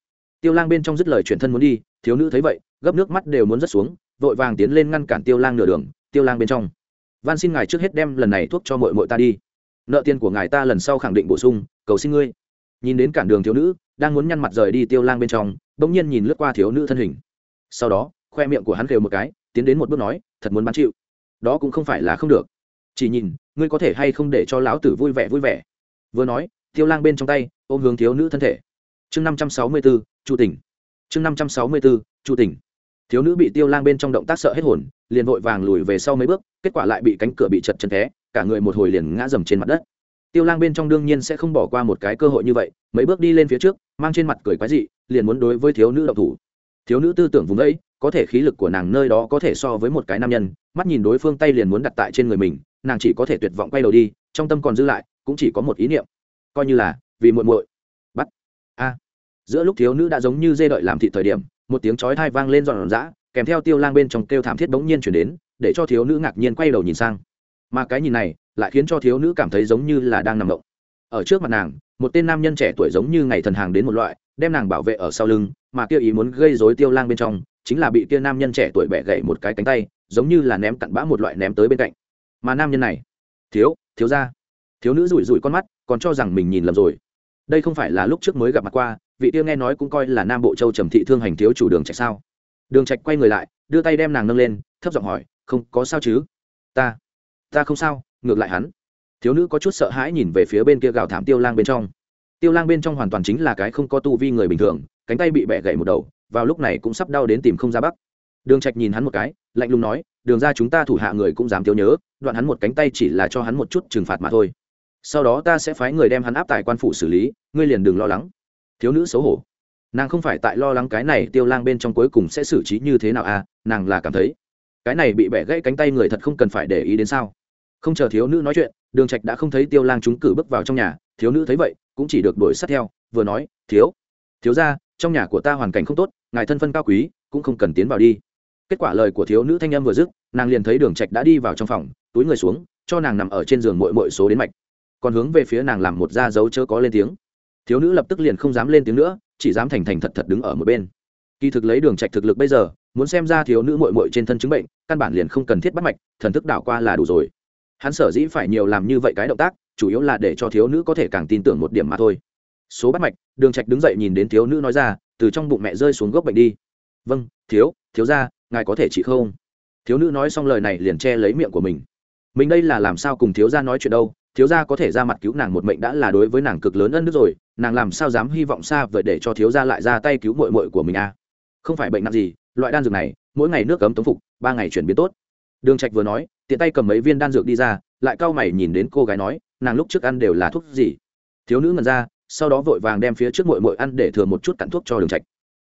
Tiêu lang bên trong dứt lời chuyển thân muốn đi, thiếu nữ thấy vậy, gấp nước mắt đều muốn rớt xuống, vội vàng tiến lên ngăn cản tiêu lang nửa đường, tiêu lang bên trong. Van xin ngài trước hết đem lần này thuốc cho mội mội ta đi. Nợ tiền của ngài ta lần sau khẳng định bổ sung, cầu xin ngươi nhìn đến cản đường thiếu nữ, đang muốn nhăn mặt rời đi tiêu lang bên trong, bỗng nhiên nhìn lướt qua thiếu nữ thân hình. Sau đó, khoe miệng của hắn kêu một cái, tiến đến một bước nói, thật muốn bán chịu. Đó cũng không phải là không được. Chỉ nhìn, ngươi có thể hay không để cho lão tử vui vẻ vui vẻ. Vừa nói, tiêu lang bên trong tay, ôm hướng thiếu nữ thân thể. Chương năm trăm sáu mươi bốn chu tỉnh. Chương năm trăm sáu mươi bốn chu tỉnh. Thiếu nữ bị tiêu lang bên trong động tác sợ hết hồn, liền vội vàng lùi về sau mấy bước, kết quả lại bị cánh cửa bị chật chân té, cả người một hồi liền ngã dầm trên mặt đất tiêu lang bên trong đương nhiên sẽ không bỏ qua một cái cơ hội như vậy, mấy bước đi lên phía trước, mang trên mặt cười quái dị, liền muốn đối với thiếu nữ đậu thủ. Thiếu nữ tư tưởng vùng ấy, có thể khí lực của nàng nơi đó có thể so với một cái nam nhân, mắt nhìn đối phương tay liền muốn đặt tại trên người mình, nàng chỉ có thể tuyệt vọng quay đầu đi, trong tâm còn dư lại, cũng chỉ có một ý niệm. Coi như là, vì muội muội. Bắt. A. Giữa lúc thiếu nữ đã giống như dê đợi làm thị thời điểm, một tiếng chói thai vang lên giòn giã, kèm theo tiêu lang bên trong kêu thảm thiết bỗng nhiên chuyển đến, để cho thiếu nữ ngạc nhiên quay đầu nhìn sang. Mà cái nhìn này lại khiến cho thiếu nữ cảm thấy giống như là đang nằm động ở trước mặt nàng, một tên nam nhân trẻ tuổi giống như ngày thần hàng đến một loại, đem nàng bảo vệ ở sau lưng, mà kia ý muốn gây rối tiêu lang bên trong, chính là bị kia nam nhân trẻ tuổi bẻ gãy một cái cánh tay, giống như là ném cặn bã một loại ném tới bên cạnh. Mà nam nhân này, thiếu thiếu ra thiếu nữ rủi rủi con mắt, còn cho rằng mình nhìn lầm rồi. Đây không phải là lúc trước mới gặp mặt qua, vị tiêu nghe nói cũng coi là nam bộ châu trầm thị thương hành thiếu chủ đường trạch sao? Đường trạch quay người lại, đưa tay đem nàng nâng lên, thấp giọng hỏi, không, có sao chứ? Ta ta không sao ngược lại hắn. Thiếu nữ có chút sợ hãi nhìn về phía bên kia gào thảm tiêu lang bên trong. Tiêu lang bên trong hoàn toàn chính là cái không có tu vi người bình thường, cánh tay bị bẻ gãy một đầu, vào lúc này cũng sắp đau đến tìm không ra bắc. Đường trạch nhìn hắn một cái, lạnh lùng nói, đường ra chúng ta thủ hạ người cũng dám thiếu nhớ, đoạn hắn một cánh tay chỉ là cho hắn một chút trừng phạt mà thôi. Sau đó ta sẽ phái người đem hắn áp tại quan phủ xử lý, ngươi liền đừng lo lắng. Thiếu nữ xấu hổ. Nàng không phải tại lo lắng cái này tiêu lang bên trong cuối cùng sẽ xử trí như thế nào à nàng là cảm thấy, cái này bị bẻ gãy cánh tay người thật không cần phải để ý đến sao? Không chờ thiếu nữ nói chuyện, đường trạch đã không thấy tiêu lang chúng cử bước vào trong nhà, thiếu nữ thấy vậy, cũng chỉ được đuổi sát theo, vừa nói, thiếu thiếu gia, trong nhà của ta hoàn cảnh không tốt, ngài thân phân cao quý, cũng không cần tiến vào đi. Kết quả lời của thiếu nữ thanh âm vừa dứt, nàng liền thấy đường trạch đã đi vào trong phòng, túi người xuống, cho nàng nằm ở trên giường muội muội số đến mạch. Còn hướng về phía nàng làm một da dấu chớ có lên tiếng. Thiếu nữ lập tức liền không dám lên tiếng nữa, chỉ dám thành thành thật thật đứng ở một bên. Kỳ thực lấy đường trạch thực lực bây giờ, muốn xem ra thiếu nữ muội muội trên thân chứng bệnh, căn bản liền không cần thiết bắt mạch, thần thức đảo qua là đủ rồi hắn sở dĩ phải nhiều làm như vậy cái động tác, chủ yếu là để cho thiếu nữ có thể càng tin tưởng một điểm mà thôi. Số bắt mạch, đường trạch đứng dậy nhìn đến thiếu nữ nói ra, từ trong bụng mẹ rơi xuống gốc bệnh đi. Vâng thiếu thiếu gia, ngài có thể chỉ không? Thiếu nữ nói xong lời này liền che lấy miệng của mình. Mình đây là làm sao cùng thiếu gia nói chuyện đâu? Thiếu gia có thể ra mặt cứu nàng một mệnh đã là đối với nàng cực lớn ân đức rồi, nàng làm sao dám hy vọng xa vời để cho thiếu gia lại ra tay cứu muội muội của mình à? Không phải bệnh nặng gì, loại đan dược này, mỗi ngày nước cấm tống phục, ba ngày chuyển biến tốt. Đường trạch vừa nói tiện tay cầm mấy viên đan dược đi ra lại cau mày nhìn đến cô gái nói nàng lúc trước ăn đều là thuốc gì? Thiếu nữ ngẩn ra sau đó vội vàng đem phía trước muội muội ăn để thừa một chút cặn thuốc cho đường trạch.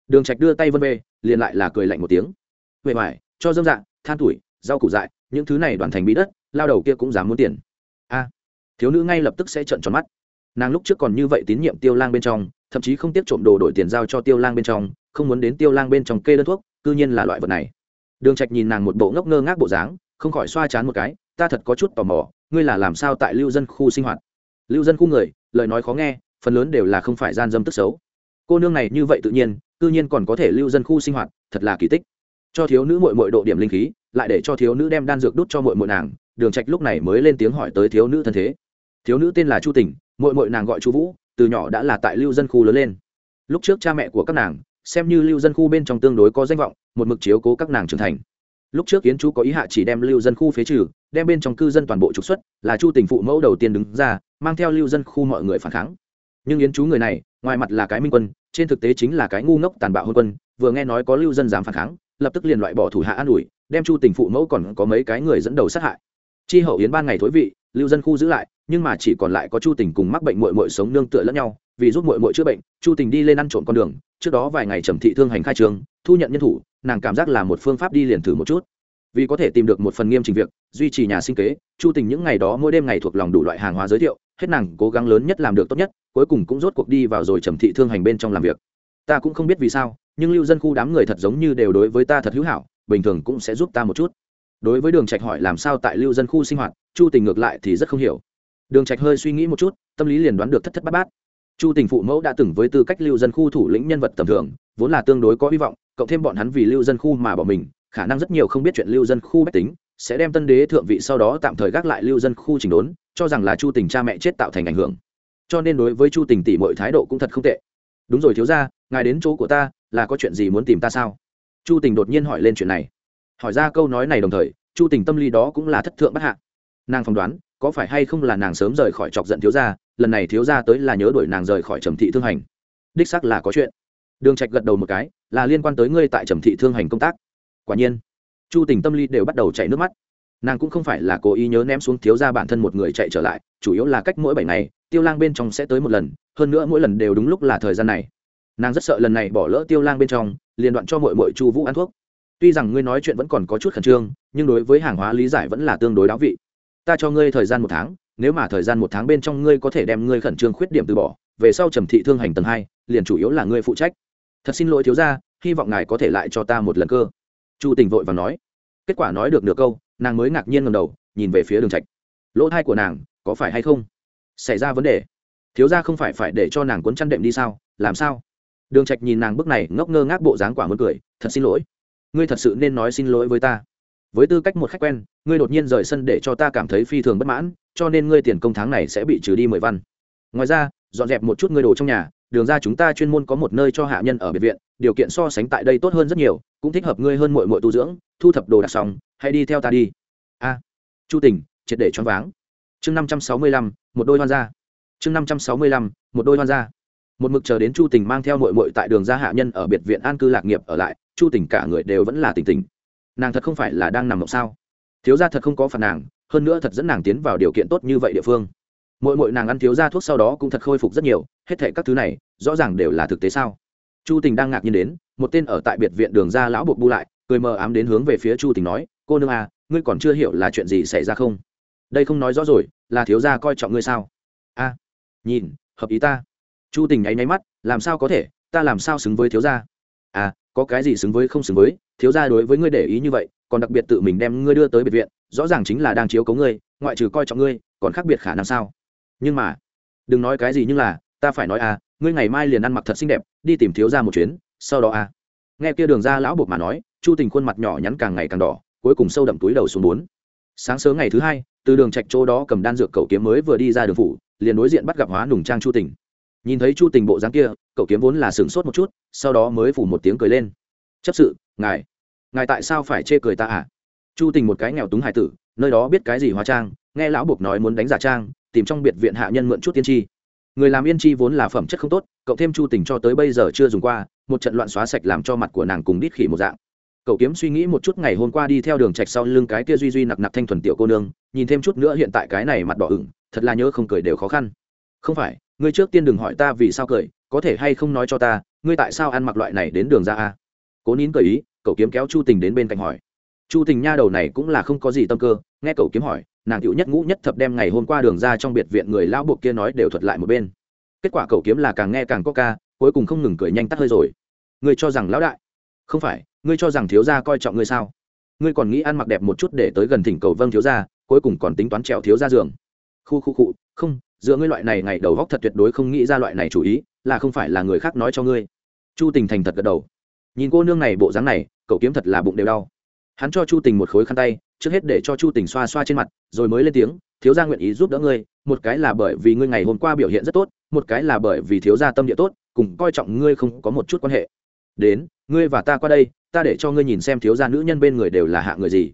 Đường trạch đưa tay vân về, liền lại là cười lạnh một tiếng. Huệ mải cho dâm dạng than tuổi rau củ dại những thứ này đoàn thành bí đất lao đầu kia cũng dám muốn tiền. A. Thiếu nữ ngay lập tức sẽ trợn tròn mắt. Nàng lúc trước còn như vậy tín nhiệm tiêu lang bên trong thậm chí không tiếp trộm đồ đổi tiền giao cho tiêu lang bên trong không muốn đến tiêu lang bên trong kê đơn thuốc cư nhiên là loại vật này. Đường trạch nhìn nàng một bộ ngốc ngơ ngác bộ dáng không khỏi xoa chán một cái, ta thật có chút tò mò, ngươi là làm sao tại lưu dân khu sinh hoạt? Lưu dân khu người, lời nói khó nghe, phần lớn đều là không phải gian dâm tức xấu. Cô nương này như vậy tự nhiên tự nhiên còn có thể lưu dân khu sinh hoạt, thật là kỳ tích. Cho thiếu nữ muội muội độ điểm linh khí, lại để cho thiếu nữ đem đan dược đút cho muội muội nàng, đường trạch lúc này mới lên tiếng hỏi tới thiếu nữ thân thế. Thiếu nữ tên là chu tình, muội muội nàng gọi chu vũ, từ nhỏ đã là tại lưu dân khu lớn lên. Lúc trước cha mẹ của các nàng, xem như lưu dân khu bên trong tương đối có danh vọng, một mực chiếu cố các nàng trưởng thành lúc trước kiến chú có ý hạ chỉ đem lưu dân khu phế trừ, đem bên trong cư dân toàn bộ trục xuất, là chu tình phụ mẫu đầu tiên đứng ra, mang theo lưu dân khu mọi người phản kháng. Nhưng yến chú người này, ngoài mặt là cái minh quân, trên thực tế chính là cái ngu ngốc tàn bạo hôn quân, vừa nghe nói có lưu dân dám phản kháng, lập tức liền loại bỏ thủ hạ an ủi, đem chu tình phụ mẫu còn có mấy cái người dẫn đầu sát hại. Chi hậu yến ban ngày thối vị, lưu dân khu giữ lại, nhưng mà chỉ còn lại có chu tình cùng mắc bệnh mội mội sống nương tựa lẫn nhau, vì giúp mội mội chữa bệnh, chu tình đi lên ăn trộm con đường, trước đó vài ngày trầm thị thương hành khai trường thu nhận nhân thủ, nàng cảm giác là một phương pháp đi liền thử một chút. Vì có thể tìm được một phần nghiêm trình việc, duy trì nhà sinh kế, chu tình những ngày đó mỗi đêm ngày thuộc lòng đủ loại hàng hóa giới thiệu, hết nàng cố gắng lớn nhất làm được tốt nhất, cuối cùng cũng rốt cuộc đi vào rồi trầm thị thương hành bên trong làm việc. Ta cũng không biết vì sao, nhưng lưu dân khu đám người thật giống như đều đối với ta thật hữu hảo, bình thường cũng sẽ giúp ta một chút. Đối với đường trạch hỏi làm sao tại lưu dân khu sinh hoạt, chu tình ngược lại thì rất không hiểu. Đường trạch hơi suy nghĩ một chút, tâm lý liền đoán được thất thất bát bát. Chu tình phụ mẫu đã từng với tư cách lưu dân khu thủ lĩnh nhân vật tầm thường, vốn là tương đối có hy vọng cộng thêm bọn hắn vì lưu dân khu mà bỏ mình, khả năng rất nhiều không biết chuyện lưu dân khu bách tính, sẽ đem tân đế thượng vị sau đó tạm thời gác lại lưu dân khu chỉnh đốn, cho rằng là chu tình cha mẹ chết tạo thành ảnh hưởng. Cho nên đối với chu tình tỷ mọi thái độ cũng thật không tệ. Đúng rồi thiếu ra ngài đến chỗ của ta, là có chuyện gì muốn tìm ta sao? Chu tình đột nhiên hỏi lên chuyện này. Hỏi ra câu nói này đồng thời, chu tình tâm lý đó cũng là thất thượng bất hạ. Nàng phỏng đoán, có phải hay không là nàng sớm rời khỏi chọc giận thiếu gia, lần này thiếu gia tới là nhớ đuổi nàng rời khỏi trầm thị thương hành. Đích xác là có chuyện. Đường trạch gật đầu một cái là liên quan tới ngươi tại trầm thị thương hành công tác. Quả nhiên, chu tình tâm lý đều bắt đầu chảy nước mắt. Nàng cũng không phải là cố ý nhớ ném xuống thiếu gia bản thân một người chạy trở lại, chủ yếu là cách mỗi bảy ngày, tiêu lang bên trong sẽ tới một lần, hơn nữa mỗi lần đều đúng lúc là thời gian này. Nàng rất sợ lần này bỏ lỡ tiêu lang bên trong, liền đoạn cho mọi mọi chu vũ ăn thuốc. Tuy rằng ngươi nói chuyện vẫn còn có chút khẩn trương, nhưng đối với hàng hóa lý giải vẫn là tương đối đáo vị. Ta cho ngươi thời gian một tháng, nếu mà thời gian một tháng bên trong ngươi có thể đem ngươi khẩn trương khuyết điểm từ bỏ, về sau trầm thị thương hành tầng hai, liền chủ yếu là ngươi phụ trách thật xin lỗi thiếu gia, hy vọng ngài có thể lại cho ta một lần cơ. Chu tình vội và nói. Kết quả nói được nửa câu, nàng mới ngạc nhiên ngầm đầu, nhìn về phía đường trạch. Lỗ thai của nàng, có phải hay không? Xảy ra vấn đề. Thiếu gia không phải phải để cho nàng cuốn chăn đệm đi sao? Làm sao? Đường trạch nhìn nàng bước này, ngốc ngơ ngác bộ dáng quả muốn cười. Thật xin lỗi. Ngươi thật sự nên nói xin lỗi với ta. Với tư cách một khách quen, ngươi đột nhiên rời sân để cho ta cảm thấy phi thường bất mãn, cho nên ngươi tiền công tháng này sẽ bị trừ đi mười văn. Ngoài ra, dọn dẹp một chút ngươi đồ trong nhà đường ra chúng ta chuyên môn có một nơi cho hạ nhân ở biệt viện, điều kiện so sánh tại đây tốt hơn rất nhiều, cũng thích hợp ngươi hơn mọi mọi tu dưỡng, thu thập đồ đạc xong, hãy đi theo ta đi. A, chu tình, triệt để choáng váng. Chương năm trăm sáu mươi lăm, một đôi hoan gia. Chương năm trăm sáu mươi lăm, một đôi hoan gia. Một mực chờ đến chu tình mang theo mội mội tại đường ra hạ nhân ở biệt viện an cư lạc nghiệp ở lại, chu tình cả người đều vẫn là tỉnh tỉnh. Nàng thật không phải là đang nằm mộng sao? Thiếu gia thật không có phản nàng, hơn nữa thật dẫn nàng tiến vào điều kiện tốt như vậy địa phương mỗi mỗi nàng ăn thiếu gia thuốc sau đó cũng thật khôi phục rất nhiều, hết thệ các thứ này, rõ ràng đều là thực tế sao? Chu tình đang ngạc nhiên đến, một tên ở tại biệt viện đường ra lão buộc bu lại, cười mờ ám đến hướng về phía chu tình nói, cô nương à ngươi còn chưa hiểu là chuyện gì xảy ra không? Đây không nói rõ rồi, là thiếu gia coi trọng ngươi sao? A, nhìn, hợp ý ta. Chu tình nháy nháy mắt, làm sao có thể, ta làm sao xứng với thiếu gia? À có cái gì xứng với không xứng với, thiếu gia đối với ngươi để ý như vậy, còn đặc biệt tự mình đem ngươi đưa tới biệt viện, rõ ràng chính là đang chiếu cấu ngươi, ngoại trừ coi trọng ngươi, còn khác biệt khả năng sao? Nhưng mà, đừng nói cái gì nhưng là, ta phải nói à ngươi ngày mai liền ăn mặc thật xinh đẹp, đi tìm thiếu gia một chuyến, sau đó à. Nghe kia đường ra lão buộc mà nói, chu tình khuôn mặt nhỏ nhắn càng ngày càng đỏ, cuối cùng sâu đậm túi đầu xuống bốn. Sáng sớm ngày thứ hai, từ đường trạch chỗ đó cầm đan dược cậu kiếm mới vừa đi ra đường phủ, liền đối diện bắt gặp hóa nùng trang chu tình. Nhìn thấy chu tình bộ dáng kia, cậu kiếm vốn là sửng sốt một chút, sau đó mới phủ một tiếng cười lên. Chấp sự, ngài ngài tại sao phải chê cười ta à? Chu tình một cái nghèo túng hải tử, nơi đó biết cái gì hóa trang, nghe lão buộc nói muốn đánh giả trang tìm trong biệt viện hạ nhân mượn chút tiên tri. Người làm yên chi vốn là phẩm chất không tốt, cậu thêm chu tình cho tới bây giờ chưa dùng qua, một trận loạn xóa sạch làm cho mặt của nàng cùng đít khỉ một dạng. Cậu kiếm suy nghĩ một chút ngày hôm qua đi theo đường trạch sau lưng cái kia duy duy nặc nặc thanh thuần tiểu cô nương, nhìn thêm chút nữa hiện tại cái này mặt đỏ ửng, thật là nhớ không cười đều khó khăn. Không phải, ngươi trước tiên đừng hỏi ta vì sao cười, có thể hay không nói cho ta, ngươi tại sao ăn mặc loại này đến đường ra a? Cố nín cười ý, cậu kiếm kéo chu tình đến bên cạnh hỏi. Chu tình nha đầu này cũng là không có gì tâm cơ, nghe cậu kiếm hỏi nàng cựu nhất ngũ nhất thập đem ngày hôm qua đường ra trong biệt viện người lão buộc kia nói đều thuật lại một bên. Kết quả cậu kiếm là càng nghe càng có ca, cuối cùng không ngừng cười nhanh tắt hơi rồi. Ngươi cho rằng lão đại? Không phải, ngươi cho rằng thiếu gia coi trọng ngươi sao? Ngươi còn nghĩ ăn mặc đẹp một chút để tới gần thỉnh cầu vâng thiếu gia, cuối cùng còn tính toán trèo thiếu gia giường. Khu khu cụ không dựa ngươi loại này ngày đầu góc thật tuyệt đối không nghĩ ra loại này chủ ý, là không phải là người khác nói cho ngươi. Chu tình thành thật gật đầu. Nhìn cô nương này bộ dáng này, cậu kiếm thật là bụng đều đau. Hắn cho chu tình một khối khăn tay trước hết để cho chu tình xoa xoa trên mặt, rồi mới lên tiếng, thiếu gia nguyện ý giúp đỡ ngươi, một cái là bởi vì ngươi ngày hôm qua biểu hiện rất tốt, một cái là bởi vì thiếu gia tâm địa tốt, cùng coi trọng ngươi không có một chút quan hệ. Đến, ngươi và ta qua đây, ta để cho ngươi nhìn xem thiếu gia nữ nhân bên người đều là hạ người gì.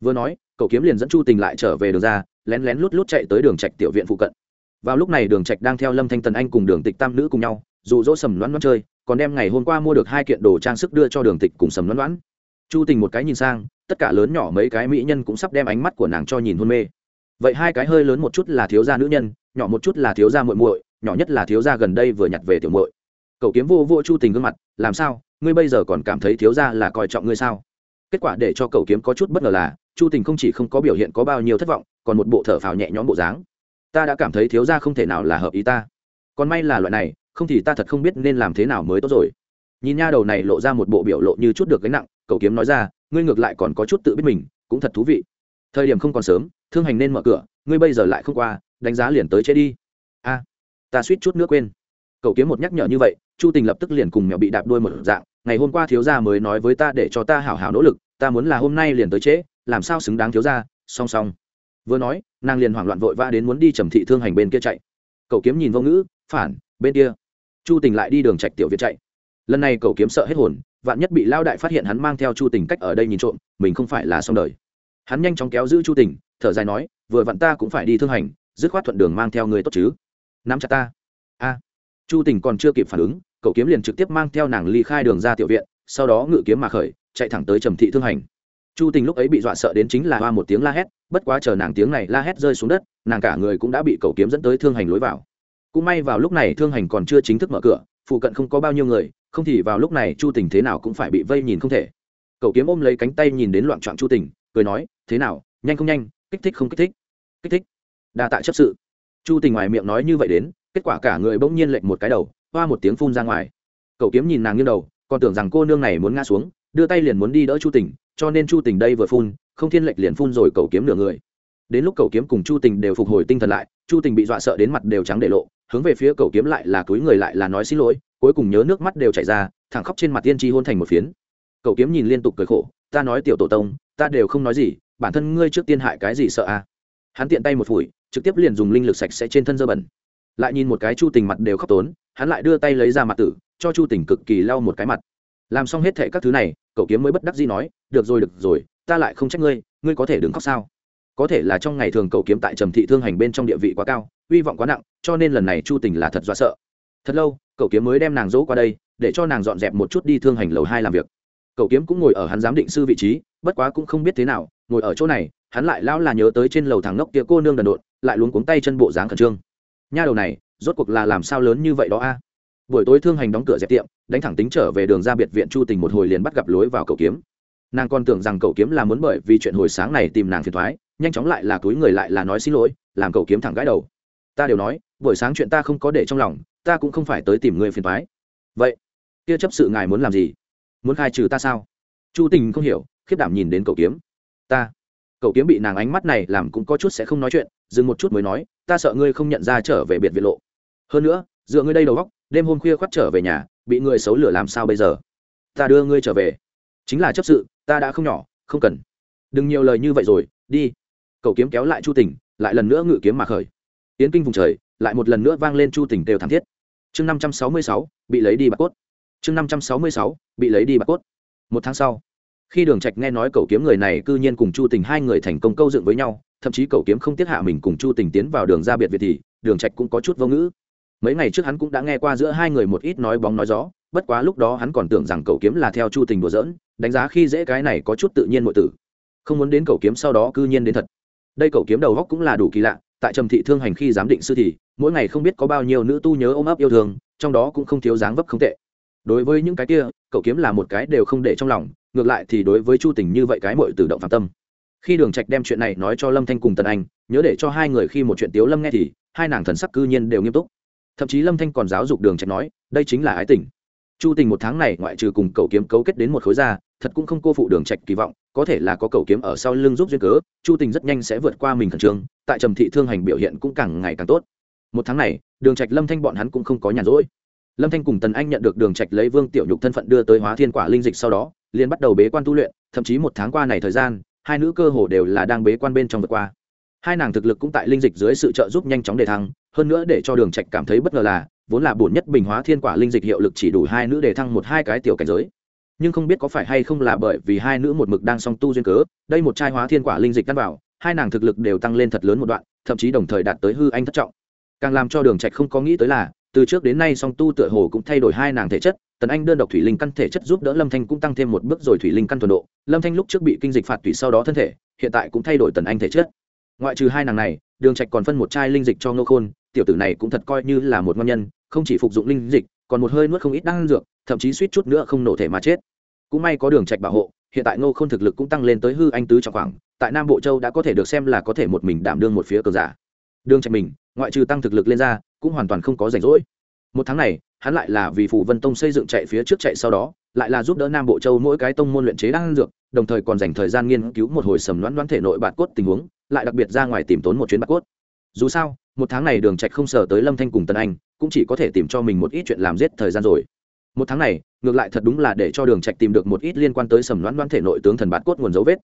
Vừa nói, cậu kiếm liền dẫn chu tình lại trở về đường ra, lén lén lút lút chạy tới đường trạch tiểu viện phụ cận. Vào lúc này đường trạch đang theo lâm thanh tần anh cùng đường tịch tam nữ cùng nhau, dụ dỗ sầm loãn loãn chơi, còn đem ngày hôm qua mua được hai kiện đồ trang sức đưa cho đường tịch cùng sầm loãn loãn. Chu tình một cái nhìn sang tất cả lớn nhỏ mấy cái mỹ nhân cũng sắp đem ánh mắt của nàng cho nhìn hôn mê. Vậy hai cái hơi lớn một chút là thiếu gia nữ nhân, nhỏ một chút là thiếu gia muội muội, nhỏ nhất là thiếu gia gần đây vừa nhặt về tiểu muội. Cậu kiếm vô vô chu tình gương mặt, làm sao? Ngươi bây giờ còn cảm thấy thiếu gia là coi trọng ngươi sao? Kết quả để cho cậu kiếm có chút bất ngờ là, chu tình không chỉ không có biểu hiện có bao nhiêu thất vọng, còn một bộ thở phào nhẹ nhõm bộ dáng. Ta đã cảm thấy thiếu gia không thể nào là hợp ý ta. Còn may là loại này, không thì ta thật không biết nên làm thế nào mới tốt rồi. Nhìn nha đầu này lộ ra một bộ biểu lộ như chút được gánh nặng, cậu kiếm nói ra ngươi ngược lại còn có chút tự biết mình, cũng thật thú vị. Thời điểm không còn sớm, thương hành nên mở cửa, ngươi bây giờ lại không qua, đánh giá liền tới chế đi. A, ta suýt chút nữa quên. Cậu kiếm một nhắc nhở như vậy, chu tình lập tức liền cùng mẹo bị đạp đuôi một dạng, ngày hôm qua thiếu gia mới nói với ta để cho ta hảo hảo nỗ lực, ta muốn là hôm nay liền tới trễ, làm sao xứng đáng thiếu gia, song song. Vừa nói, nàng liền hoảng loạn vội vã đến muốn đi trầm thị thương hành bên kia chạy. Cậu kiếm nhìn vô ngữ, phản, bên kia. Chu tình lại đi đường trạch tiểu việt chạy. Lần này cậu kiếm sợ hết hồn vạn nhất bị lao đại phát hiện hắn mang theo chu tình cách ở đây nhìn trộm, mình không phải là xong đời. Hắn nhanh chóng kéo giữ chu tình, thở dài nói, vừa vặn ta cũng phải đi thương hành, dứt khoát thuận đường mang theo người tốt chứ. Nắm chặt ta. A. Chu tình còn chưa kịp phản ứng, cậu kiếm liền trực tiếp mang theo nàng ly khai đường ra tiểu viện, sau đó ngự kiếm mà khởi, chạy thẳng tới trầm thị thương hành. Chu tình lúc ấy bị dọa sợ đến chính là hoa một tiếng la hét, bất quá chờ nàng tiếng này la hét rơi xuống đất, nàng cả người cũng đã bị cậu kiếm dẫn tới thương hành lối vào. Cũng may vào lúc này thương hành còn chưa chính thức mở cửa, phụ cận không có bao nhiêu người không thì vào lúc này chu tình thế nào cũng phải bị vây nhìn không thể. Cậu kiếm ôm lấy cánh tay nhìn đến loạn trọn chu tình, cười nói, thế nào, nhanh không nhanh, kích thích không kích thích? Kích thích? Đa tạ chấp sự. Chu tình ngoài miệng nói như vậy đến, kết quả cả người bỗng nhiên lệnh một cái đầu, hoa một tiếng phun ra ngoài. Cậu kiếm nhìn nàng như đầu, còn tưởng rằng cô nương này muốn ngã xuống, đưa tay liền muốn đi đỡ chu tình, cho nên chu tình đây vừa phun, không thiên lệch liền phun rồi cậu kiếm nửa người. Đến lúc cậu kiếm cùng chu tình đều phục hồi tinh thần lại chu tình bị dọa sợ đến mặt đều trắng để lộ, hướng về phía Cầu kiếm lại là túi người lại là nói xin lỗi, cuối cùng nhớ nước mắt đều chảy ra, thẳng khóc trên mặt tiên tri hôn thành một phiến. Cầu kiếm nhìn liên tục cười khổ, ta nói tiểu tổ tông, ta đều không nói gì, bản thân ngươi trước tiên hại cái gì sợ à? Hắn tiện tay một phủi, trực tiếp liền dùng linh lực sạch sẽ trên thân dơ bẩn. Lại nhìn một cái chu tình mặt đều khóc tốn, hắn lại đưa tay lấy ra mặt tử, cho chu tình cực kỳ lau một cái mặt. Làm xong hết thệ các thứ này, cậu kiếm mới bất đắc dĩ nói, được rồi được rồi, ta lại không trách ngươi ngươi có thể đừng khóc sao? Có thể là trong ngày thường cậu kiếm tại trầm thị thương hành bên trong địa vị quá cao hy vọng quá nặng, cho nên lần này chu tình là thật dọa sợ. Thật lâu cậu kiếm mới đem nàng dỗ qua đây, để cho nàng dọn dẹp một chút đi thương hành lầu hai làm việc. Cậu kiếm cũng ngồi ở hắn giám định sư vị trí, bất quá cũng không biết thế nào, ngồi ở chỗ này, hắn lại lão là nhớ tới trên lầu thằng ngốc kia cô nương đần độn, lại luống cuống tay chân bộ dáng khẩn trương. Nha đầu này, rốt cuộc là làm sao lớn như vậy đó a? Buổi tối thương hành đóng cửa dẹp tiệm, đánh thẳng tính trở về đường ra biệt viện chu tình một hồi liền bắt gặp lối vào cậu kiếm. Nàng còn tưởng rằng cậu kiếm là muốn bởi vì chuyện hồi sáng này tìm nàng phiền thoái nhanh chóng lại là túi người lại là nói xin lỗi, làm cậu kiếm thẳng gãi đầu. Ta đều nói, buổi sáng chuyện ta không có để trong lòng, ta cũng không phải tới tìm người phiền thoái vậy kia chấp sự ngài muốn làm gì? Muốn khai trừ ta sao? Chu tình không hiểu, khiếp đảm nhìn đến cậu kiếm. Ta, cậu kiếm bị nàng ánh mắt này làm cũng có chút sẽ không nói chuyện, dừng một chút mới nói, ta sợ ngươi không nhận ra trở về biệt viện lộ. Hơn nữa, dựa ngươi đây đầu góc đêm hôm khuya khoắt trở về nhà, bị người xấu lửa làm sao bây giờ? Ta đưa ngươi trở về. Chính là chấp sự, ta đã không nhỏ, không cần. Đừng nhiều lời như vậy rồi, đi cậu kiếm kéo lại chu Tỉnh, lại lần nữa ngự kiếm mà khởi. Tiến kinh vùng trời lại một lần nữa vang lên chu Tỉnh đều thảm thiết. Chương năm trăm sáu mươi sáu bị lấy đi bạc cốt. Chương năm trăm sáu mươi sáu bị lấy đi bạc cốt. Một tháng sau khi đường trạch nghe nói cậu kiếm người này cư nhiên cùng chu tình hai người thành công câu dựng với nhau thậm chí cậu kiếm không tiết hạ mình cùng chu tình tiến vào đường ra biệt việt thì đường trạch cũng có chút vô ngữ. Mấy ngày trước hắn cũng đã nghe qua giữa hai người một ít nói bóng nói gió bất quá lúc đó hắn còn tưởng rằng cậu kiếm là theo chu tình đùa giỡn đánh giá khi dễ cái này có chút tự nhiên mọi tử. Không muốn đến cậu kiếm sau đó cư nhiên đến thật đây cậu kiếm đầu góc cũng là đủ kỳ lạ, tại trầm thị thương hành khi giám định sư thì, mỗi ngày không biết có bao nhiêu nữ tu nhớ ôm ấp yêu thương, trong đó cũng không thiếu dáng vấp không tệ. Đối với những cái kia, cậu kiếm là một cái đều không để trong lòng, ngược lại thì đối với chu tình như vậy cái mội tự động phạm tâm. Khi đường trạch đem chuyện này nói cho lâm thanh cùng tần anh, nhớ để cho hai người khi một chuyện tiếu lâm nghe thì, hai nàng thần sắc cư nhiên đều nghiêm túc. Thậm chí lâm thanh còn giáo dục đường trạch nói, đây chính là ái tình. Chu tình một tháng này ngoại trừ cùng cậu kiếm cấu kết đến một khối ra, thật cũng không cô phụ đường trạch kỳ vọng có thể là có cầu kiếm ở sau lưng giúp duyên cớ, chu tình rất nhanh sẽ vượt qua mình khẩn trương, tại trầm thị thương hành biểu hiện cũng càng ngày càng tốt. Một tháng này, đường trạch, lâm thanh bọn hắn cũng không có nhàn rỗi. Lâm thanh cùng tần anh nhận được đường trạch lấy vương tiểu nhục thân phận đưa tới hóa thiên quả linh dịch sau đó, liền bắt đầu bế quan tu luyện, thậm chí một tháng qua này thời gian, hai nữ cơ hồ đều là đang bế quan bên trong vượt qua. Hai nàng thực lực cũng tại linh dịch dưới sự trợ giúp nhanh chóng đề thăng, hơn nữa để cho đường trạch cảm thấy bất ngờ là, vốn là bổn nhất bình hóa thiên quả linh dịch hiệu lực chỉ đủ hai nữ đề thăng một hai cái tiểu cảnh giới nhưng không biết có phải hay không là bởi vì hai nữ một mực đang song tu duyên cớ, đây một chai hóa thiên quả linh dịch căn vào, hai nàng thực lực đều tăng lên thật lớn một đoạn, thậm chí đồng thời đạt tới hư anh thất trọng. Càng làm cho đường trạch không có nghĩ tới là, từ trước đến nay song tu tựa hồ cũng thay đổi hai nàng thể chất, tần anh đơn độc thủy linh căn thể chất giúp đỡ lâm thanh cũng tăng thêm một bước rồi thủy linh căn thuần độ, lâm thanh lúc trước bị kinh dịch phạt thủy sau đó thân thể, hiện tại cũng thay đổi tần anh thể chất. Ngoại trừ hai nàng này, đường trạch còn phân một chai linh dịch cho ngô khôn, tiểu tử này cũng thật coi như là một ngon nhân, không chỉ phục dụng linh dịch, còn một hơi nuốt không ít đan dược, thậm chí suýt chút nữa không nổ thể mà chết cũng may có đường trạch bảo hộ, hiện tại ngô khôn thực lực cũng tăng lên tới hư anh tứ trọng khoảng, tại nam bộ châu đã có thể được xem là có thể một mình đảm đương một phía cường giả. Đường trạch mình, ngoại trừ tăng thực lực lên ra, cũng hoàn toàn không có rảnh rỗi. Một tháng này, hắn lại là vì phủ vân tông xây dựng chạy phía trước chạy sau đó, lại là giúp đỡ nam bộ châu mỗi cái tông môn luyện chế đang dược, đồng thời còn dành thời gian nghiên cứu một hồi sầm loãn đoán thể nội bạt cốt tình huống, lại đặc biệt ra ngoài tìm tốn một chuyến bạt cốt. Dù sao, một tháng này đường trạch không sở tới lâm thanh cùng tân anh, cũng chỉ có thể tìm cho mình một ít chuyện làm giết thời gian rồi một tháng này, ngược lại thật đúng là để cho đường trạch tìm được một ít liên quan tới sầm đoán đoán thể nội tướng thần bạt cốt nguồn dấu vết.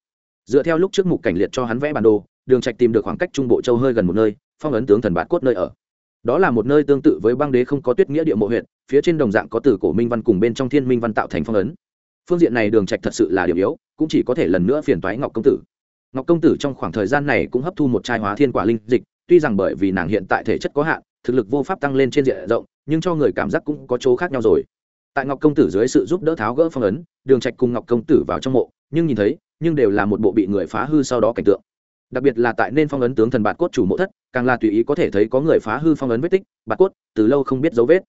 Dựa theo lúc trước mục cảnh liệt cho hắn vẽ bản đồ, đường trạch tìm được khoảng cách trung bộ châu hơi gần một nơi, phong ấn tướng thần bạt cốt nơi ở. Đó là một nơi tương tự với băng đế không có tuyết nghĩa địa mộ huyện, phía trên đồng dạng có từ cổ minh văn cùng bên trong thiên minh văn tạo thành phong ấn. Phương diện này đường trạch thật sự là điểm yếu, cũng chỉ có thể lần nữa phiền toái ngọc công tử. Ngọc công tử trong khoảng thời gian này cũng hấp thu một chai hóa thiên quả linh dịch, tuy rằng bởi vì nàng hiện tại thể chất có hạn, thực lực vô pháp tăng lên trên diện rộng, nhưng cho người cảm giác cũng có chỗ khác nhau rồi tại ngọc công tử dưới sự giúp đỡ tháo gỡ phong ấn, đường trạch cùng ngọc công tử vào trong mộ, nhưng nhìn thấy, nhưng đều là một bộ bị người phá hư sau đó cảnh tượng. Đặc biệt là tại nên phong ấn tướng thần bạt cốt chủ mộ thất, càng là tùy ý có thể thấy có người phá hư phong ấn vết tích, bạt cốt từ lâu không biết dấu vết.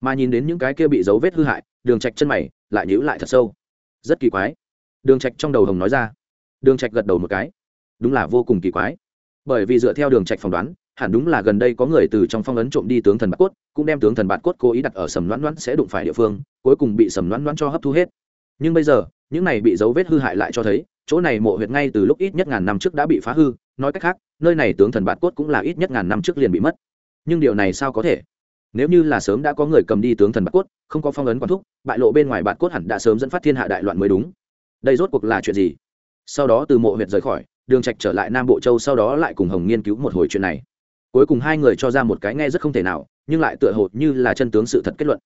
Mà nhìn đến những cái kia bị dấu vết hư hại, đường trạch chân mày lại nhíu lại thật sâu. Rất kỳ quái. Đường trạch trong đầu hồng nói ra. Đường trạch gật đầu một cái. Đúng là vô cùng kỳ quái. Bởi vì dựa theo đường trạch phỏng đoán hẳn đúng là gần đây có người từ trong phong ấn trộm đi tướng thần bạt cốt, cũng đem tướng thần bạt cốt cố ý đặt ở sầm loãn loãn sẽ đụng phải địa phương, cuối cùng bị sầm loãn loãn cho hấp thu hết. Nhưng bây giờ, những này bị dấu vết hư hại lại cho thấy, chỗ này mộ huyệt ngay từ lúc ít nhất ngàn năm trước đã bị phá hư, nói cách khác, nơi này tướng thần bạt cốt cũng là ít nhất ngàn năm trước liền bị mất. Nhưng điều này sao có thể? Nếu như là sớm đã có người cầm đi tướng thần bạt cốt, không có phong ấn quan thúc, bại lộ bên ngoài bạt cốt hẳn đã sớm dẫn phát thiên hạ đại loạn mới đúng. Đây rốt cuộc là chuyện gì? Sau đó từ mộ huyệt rời khỏi, đường trạch trở lại nam bộ châu, sau đó lại cùng hồng nghiên cứu một hồi chuyện này cuối cùng hai người cho ra một cái nghe rất không thể nào nhưng lại tựa hồ như là chân tướng sự thật kết luận.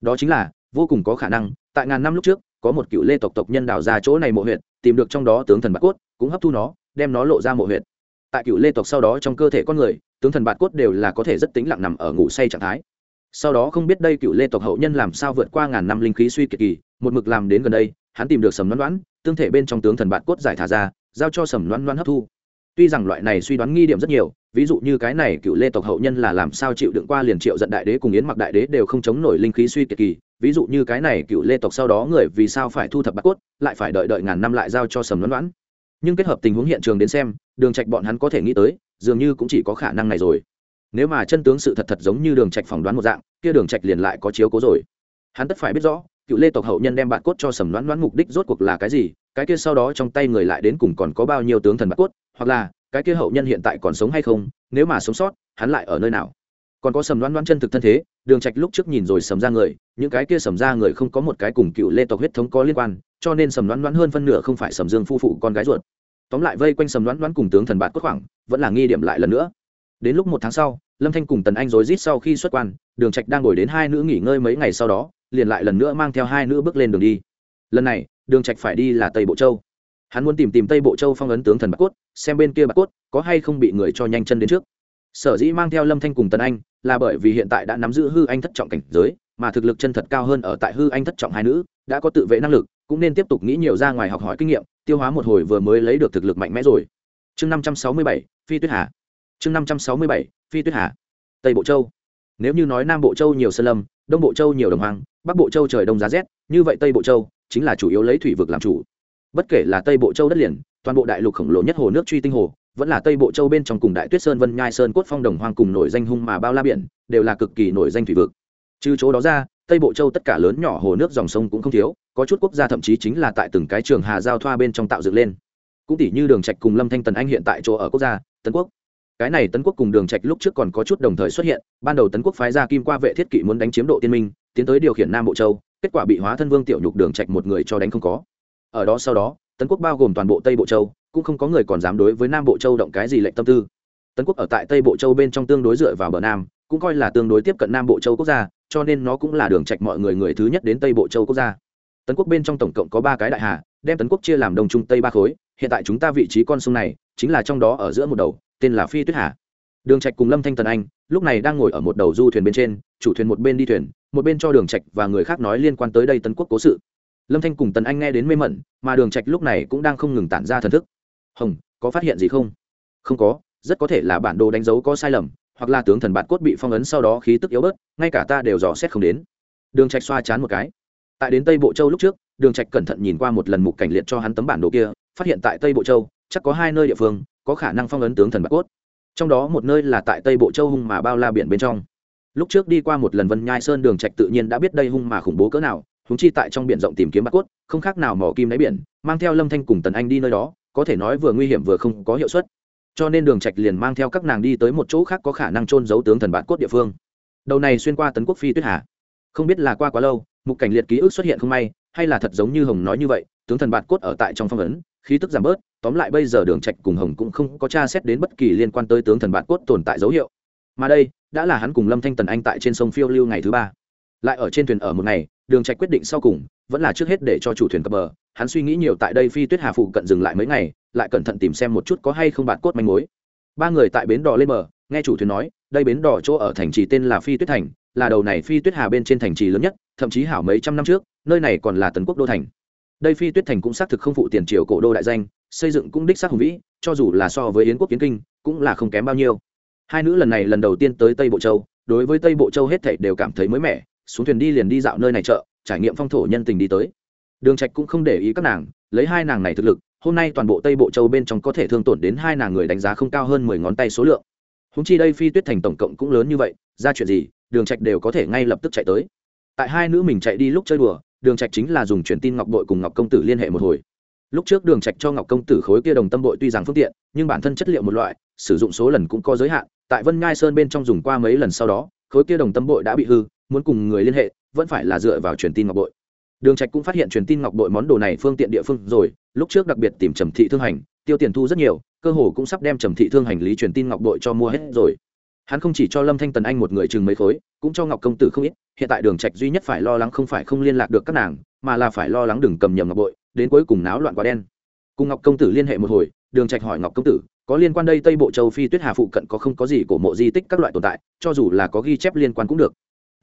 Đó chính là vô cùng có khả năng tại ngàn năm lúc trước có một cựu lê tộc tộc nhân đào ra chỗ này mộ huyệt tìm được trong đó tướng thần bạt cốt cũng hấp thu nó đem nó lộ ra mộ huyệt. Tại cựu lê tộc sau đó trong cơ thể con người tướng thần bạt cốt đều là có thể rất tính lặng nằm ở ngủ say trạng thái. Sau đó không biết đây cựu lê tộc hậu nhân làm sao vượt qua ngàn năm linh khí suy kiệt kỳ một mực làm đến gần đây hắn tìm được sầm loan loãn, tương thể bên trong tướng thần bạt cốt giải thả ra giao cho sầm loan loan hấp thu tuy rằng loại này suy đoán nghi điểm rất nhiều, ví dụ như cái này cựu lê tộc hậu nhân là làm sao chịu đựng qua liền triệu giận đại đế cùng yến mặc đại đế đều không chống nổi linh khí suy kiệt kỳ, ví dụ như cái này cựu lê tộc sau đó người vì sao phải thu thập bạc cốt, lại phải đợi đợi ngàn năm lại giao cho sầm đoán đoán nhưng kết hợp tình huống hiện trường đến xem, đường trạch bọn hắn có thể nghĩ tới, dường như cũng chỉ có khả năng này rồi. Nếu mà chân tướng sự thật thật giống như đường trạch phỏng đoán một dạng, kia đường trạch liền lại có chiếu cố rồi. Hắn tất phải biết rõ, cựu lê tộc hậu nhân đem bạc cốt cho sầm đoán đoán mục đích rốt cuộc là cái gì, cái kia sau đó trong tay người lại đến cùng còn có bao nhiêu tướng thần bạc cốt hoặc là, cái kia hậu nhân hiện tại còn sống hay không, nếu mà sống sót, hắn lại ở nơi nào? Còn có sầm đoán đoán chân thực thân thế, đường trạch lúc trước nhìn rồi sầm ra người, những cái kia sầm ra người không có một cái cùng cựu lê tộc huyết thống có liên quan, cho nên sầm đoán đoán hơn phân nửa không phải sầm dương phu phụ con gái ruột. Tóm lại vây quanh sầm đoán đoán cùng tướng thần bạt cốt khoảng, vẫn là nghi điểm lại lần nữa. Đến lúc một tháng sau, lâm thanh cùng tần anh rối rít sau khi xuất quan, đường trạch đang ngồi đến hai nữ nghỉ ngơi mấy ngày sau đó, liền lại lần nữa mang theo hai nữ bước lên đường đi. Lần này, đường trạch phải đi là tây bộ châu hắn muốn tìm tìm tây bộ châu phong ấn tướng thần bạc cốt, xem bên kia bạc cốt có hay không bị người cho nhanh chân đến trước. Sở dĩ mang theo lâm thanh cùng tần anh, là bởi vì hiện tại đã nắm giữ hư anh thất trọng cảnh giới, mà thực lực chân thật cao hơn ở tại hư anh thất trọng hai nữ, đã có tự vệ năng lực, cũng nên tiếp tục nghĩ nhiều ra ngoài học hỏi kinh nghiệm, tiêu hóa một hồi vừa mới lấy được thực lực mạnh mẽ rồi. Chương năm trăm sáu mươi bảy, phi tuyết hà. Chương năm trăm sáu mươi bảy, phi tuyết hà. Tây bộ châu. Nếu như nói nam bộ châu nhiều sơn lâm, đông bộ châu nhiều đồng hoang, bắc bộ châu trời đông giá rét, như vậy tây bộ châu chính là chủ yếu lấy thủy vực làm chủ bất kể là tây bộ châu đất liền, toàn bộ đại lục khổng lồ nhất hồ nước truy tinh hồ, vẫn là tây bộ châu bên trong cùng đại tuyết sơn, vân nhai sơn, cốt phong, đồng hoang cùng nổi danh hung mà bao la biển, đều là cực kỳ nổi danh thủy vực. Trừ chỗ đó ra, tây bộ châu tất cả lớn nhỏ hồ nước dòng sông cũng không thiếu, có chút quốc gia thậm chí chính là tại từng cái trường hà giao thoa bên trong tạo dựng lên. Cũng tỷ như đường trạch cùng lâm thanh tần anh hiện tại chỗ ở quốc gia, tấn quốc. Cái này tấn quốc cùng đường trạch lúc trước còn có chút đồng thời xuất hiện, ban đầu tấn quốc phái ra kim qua vệ thiết kỵ muốn đánh chiếm độ tiên minh, tiến tới điều khiển nam bộ châu, kết quả bị hóa thân vương tiểu nhục đường trạch một người cho đánh không có ở đó sau đó, tấn quốc bao gồm toàn bộ tây bộ châu, cũng không có người còn dám đối với nam bộ châu động cái gì lệnh tâm tư. Tấn quốc ở tại tây bộ châu bên trong tương đối dựa vào bờ nam, cũng coi là tương đối tiếp cận nam bộ châu quốc gia, cho nên nó cũng là đường trạch mọi người người thứ nhất đến tây bộ châu quốc gia. Tấn quốc bên trong tổng cộng có ba cái đại hà, đem tấn quốc chia làm đông trung tây ba khối, hiện tại chúng ta vị trí con sông này, chính là trong đó ở giữa một đầu, tên là phi tuyết hà. Đường trạch cùng lâm thanh tần anh, lúc này đang ngồi ở một đầu du thuyền bên trên, chủ thuyền một bên đi thuyền, một bên cho đường trạch và người khác nói liên quan tới đây tấn quốc cố sự lâm thanh cùng tần anh nghe đến mê mẩn, mà đường trạch lúc này cũng đang không ngừng tản ra thần thức. Hồng, có phát hiện gì không? Không có, rất có thể là bản đồ đánh dấu có sai lầm, hoặc là tướng thần bạt cốt bị phong ấn sau đó khí tức yếu bớt, ngay cả ta đều dò xét không đến. Đường trạch xoa chán một cái. Tại đến tây bộ châu lúc trước, đường trạch cẩn thận nhìn qua một lần mục cảnh liệt cho hắn tấm bản đồ kia, phát hiện tại tây bộ châu, chắc có hai nơi địa phương, có khả năng phong ấn tướng thần bạc cốt. Trong đó một nơi là tại tây bộ châu hung mà bao la biển bên trong. Lúc trước đi qua một lần vân nhai sơn, đường trạch tự nhiên đã biết đây hung mà khủng bố cỡ nào húng chi tại trong biển rộng tìm kiếm bạc cốt, không khác nào mỏ kim đáy biển, mang theo lâm thanh cùng tần anh đi nơi đó, có thể nói vừa nguy hiểm vừa không có hiệu suất. Cho nên đường trạch liền mang theo các nàng đi tới một chỗ khác có khả năng trôn giấu tướng thần bạc cốt địa phương. Đầu này xuyên qua tấn quốc phi tuyết hà. Không biết là qua quá lâu, mục cảnh liệt ký ức xuất hiện không may, hay là thật giống như hồng nói như vậy, tướng thần bạt cốt ở tại trong phong ấn, khí tức giảm bớt, tóm lại bây giờ đường trạch cùng hồng cũng không có tra xét đến bất kỳ liên quan tới tướng thần bạt cốt tồn tại dấu hiệu. Mà đây, đã là hắn cùng lâm thanh tần anh tại trên sông phiêu lưu ngày thứ ba. Lại ở trên thuyền ở một ngày đường trạch quyết định sau cùng, vẫn là trước hết để cho chủ thuyền cập bờ. Hắn suy nghĩ nhiều tại đây phi tuyết hà phụ cận dừng lại mấy ngày, lại cẩn thận tìm xem một chút có hay không bạn cốt manh mối. Ba người tại bến đò lên bờ, nghe chủ thuyền nói, đây bến đò chỗ ở thành trì tên là phi tuyết thành, là đầu này phi tuyết hà bên trên thành trì lớn nhất, thậm chí hảo mấy trăm năm trước, nơi này còn là tấn quốc đô thành. Đây phi tuyết thành cũng xác thực không phụ tiền triều cổ đô đại danh, xây dựng cũng đích xác hùng vĩ, cho dù là so với yến quốc kiến kinh, cũng là không kém bao nhiêu. Hai nữ lần này lần đầu tiên tới tây bộ châu, đối với tây bộ châu hết thảy đều cảm thấy mới mẻ xuống thuyền đi liền đi dạo nơi này chợ, trải nghiệm phong thổ nhân tình đi tới. Đường trạch cũng không để ý các nàng, lấy hai nàng này thực lực, hôm nay toàn bộ tây bộ châu bên trong có thể thương tổn đến hai nàng người đánh giá không cao hơn mười ngón tay số lượng. Húng chi đây phi tuyết thành tổng cộng cũng lớn như vậy, ra chuyện gì, đường trạch đều có thể ngay lập tức chạy tới. Tại hai nữ mình chạy đi lúc chơi đùa, đường trạch chính là dùng truyền tin ngọc bội cùng ngọc công tử liên hệ một hồi. Lúc trước đường trạch cho ngọc công tử khối kia đồng tâm bội tuy rằng phương tiện, nhưng bản thân chất liệu một loại, sử dụng số lần cũng có giới hạn, tại vân ngai sơn bên trong dùng qua mấy lần sau đó, khối kia đồng tâm bội đã bị hư muốn cùng người liên hệ, vẫn phải là dựa vào truyền tin ngọc bội. Đường trạch cũng phát hiện truyền tin ngọc bội món đồ này phương tiện địa phương rồi, lúc trước đặc biệt tìm trầm thị thương hành, tiêu tiền thu rất nhiều, cơ hồ cũng sắp đem trầm thị thương hành lý truyền tin ngọc bội cho mua hết rồi. Hắn không chỉ cho lâm thanh tần anh một người chừng mấy khối, cũng cho ngọc công tử không ít, hiện tại đường trạch duy nhất phải lo lắng không phải không liên lạc được các nàng, mà là phải lo lắng đừng cầm nhầm ngọc bội, đến cuối cùng náo loạn quá đen. Cùng ngọc công tử liên hệ một hồi, đường trạch hỏi ngọc công tử, có liên quan đây tây bộ châu phi tuyết hà phụ cận có không có gì cổ mộ di tích các loại tồn tại, cho dù là có ghi chép liên quan cũng được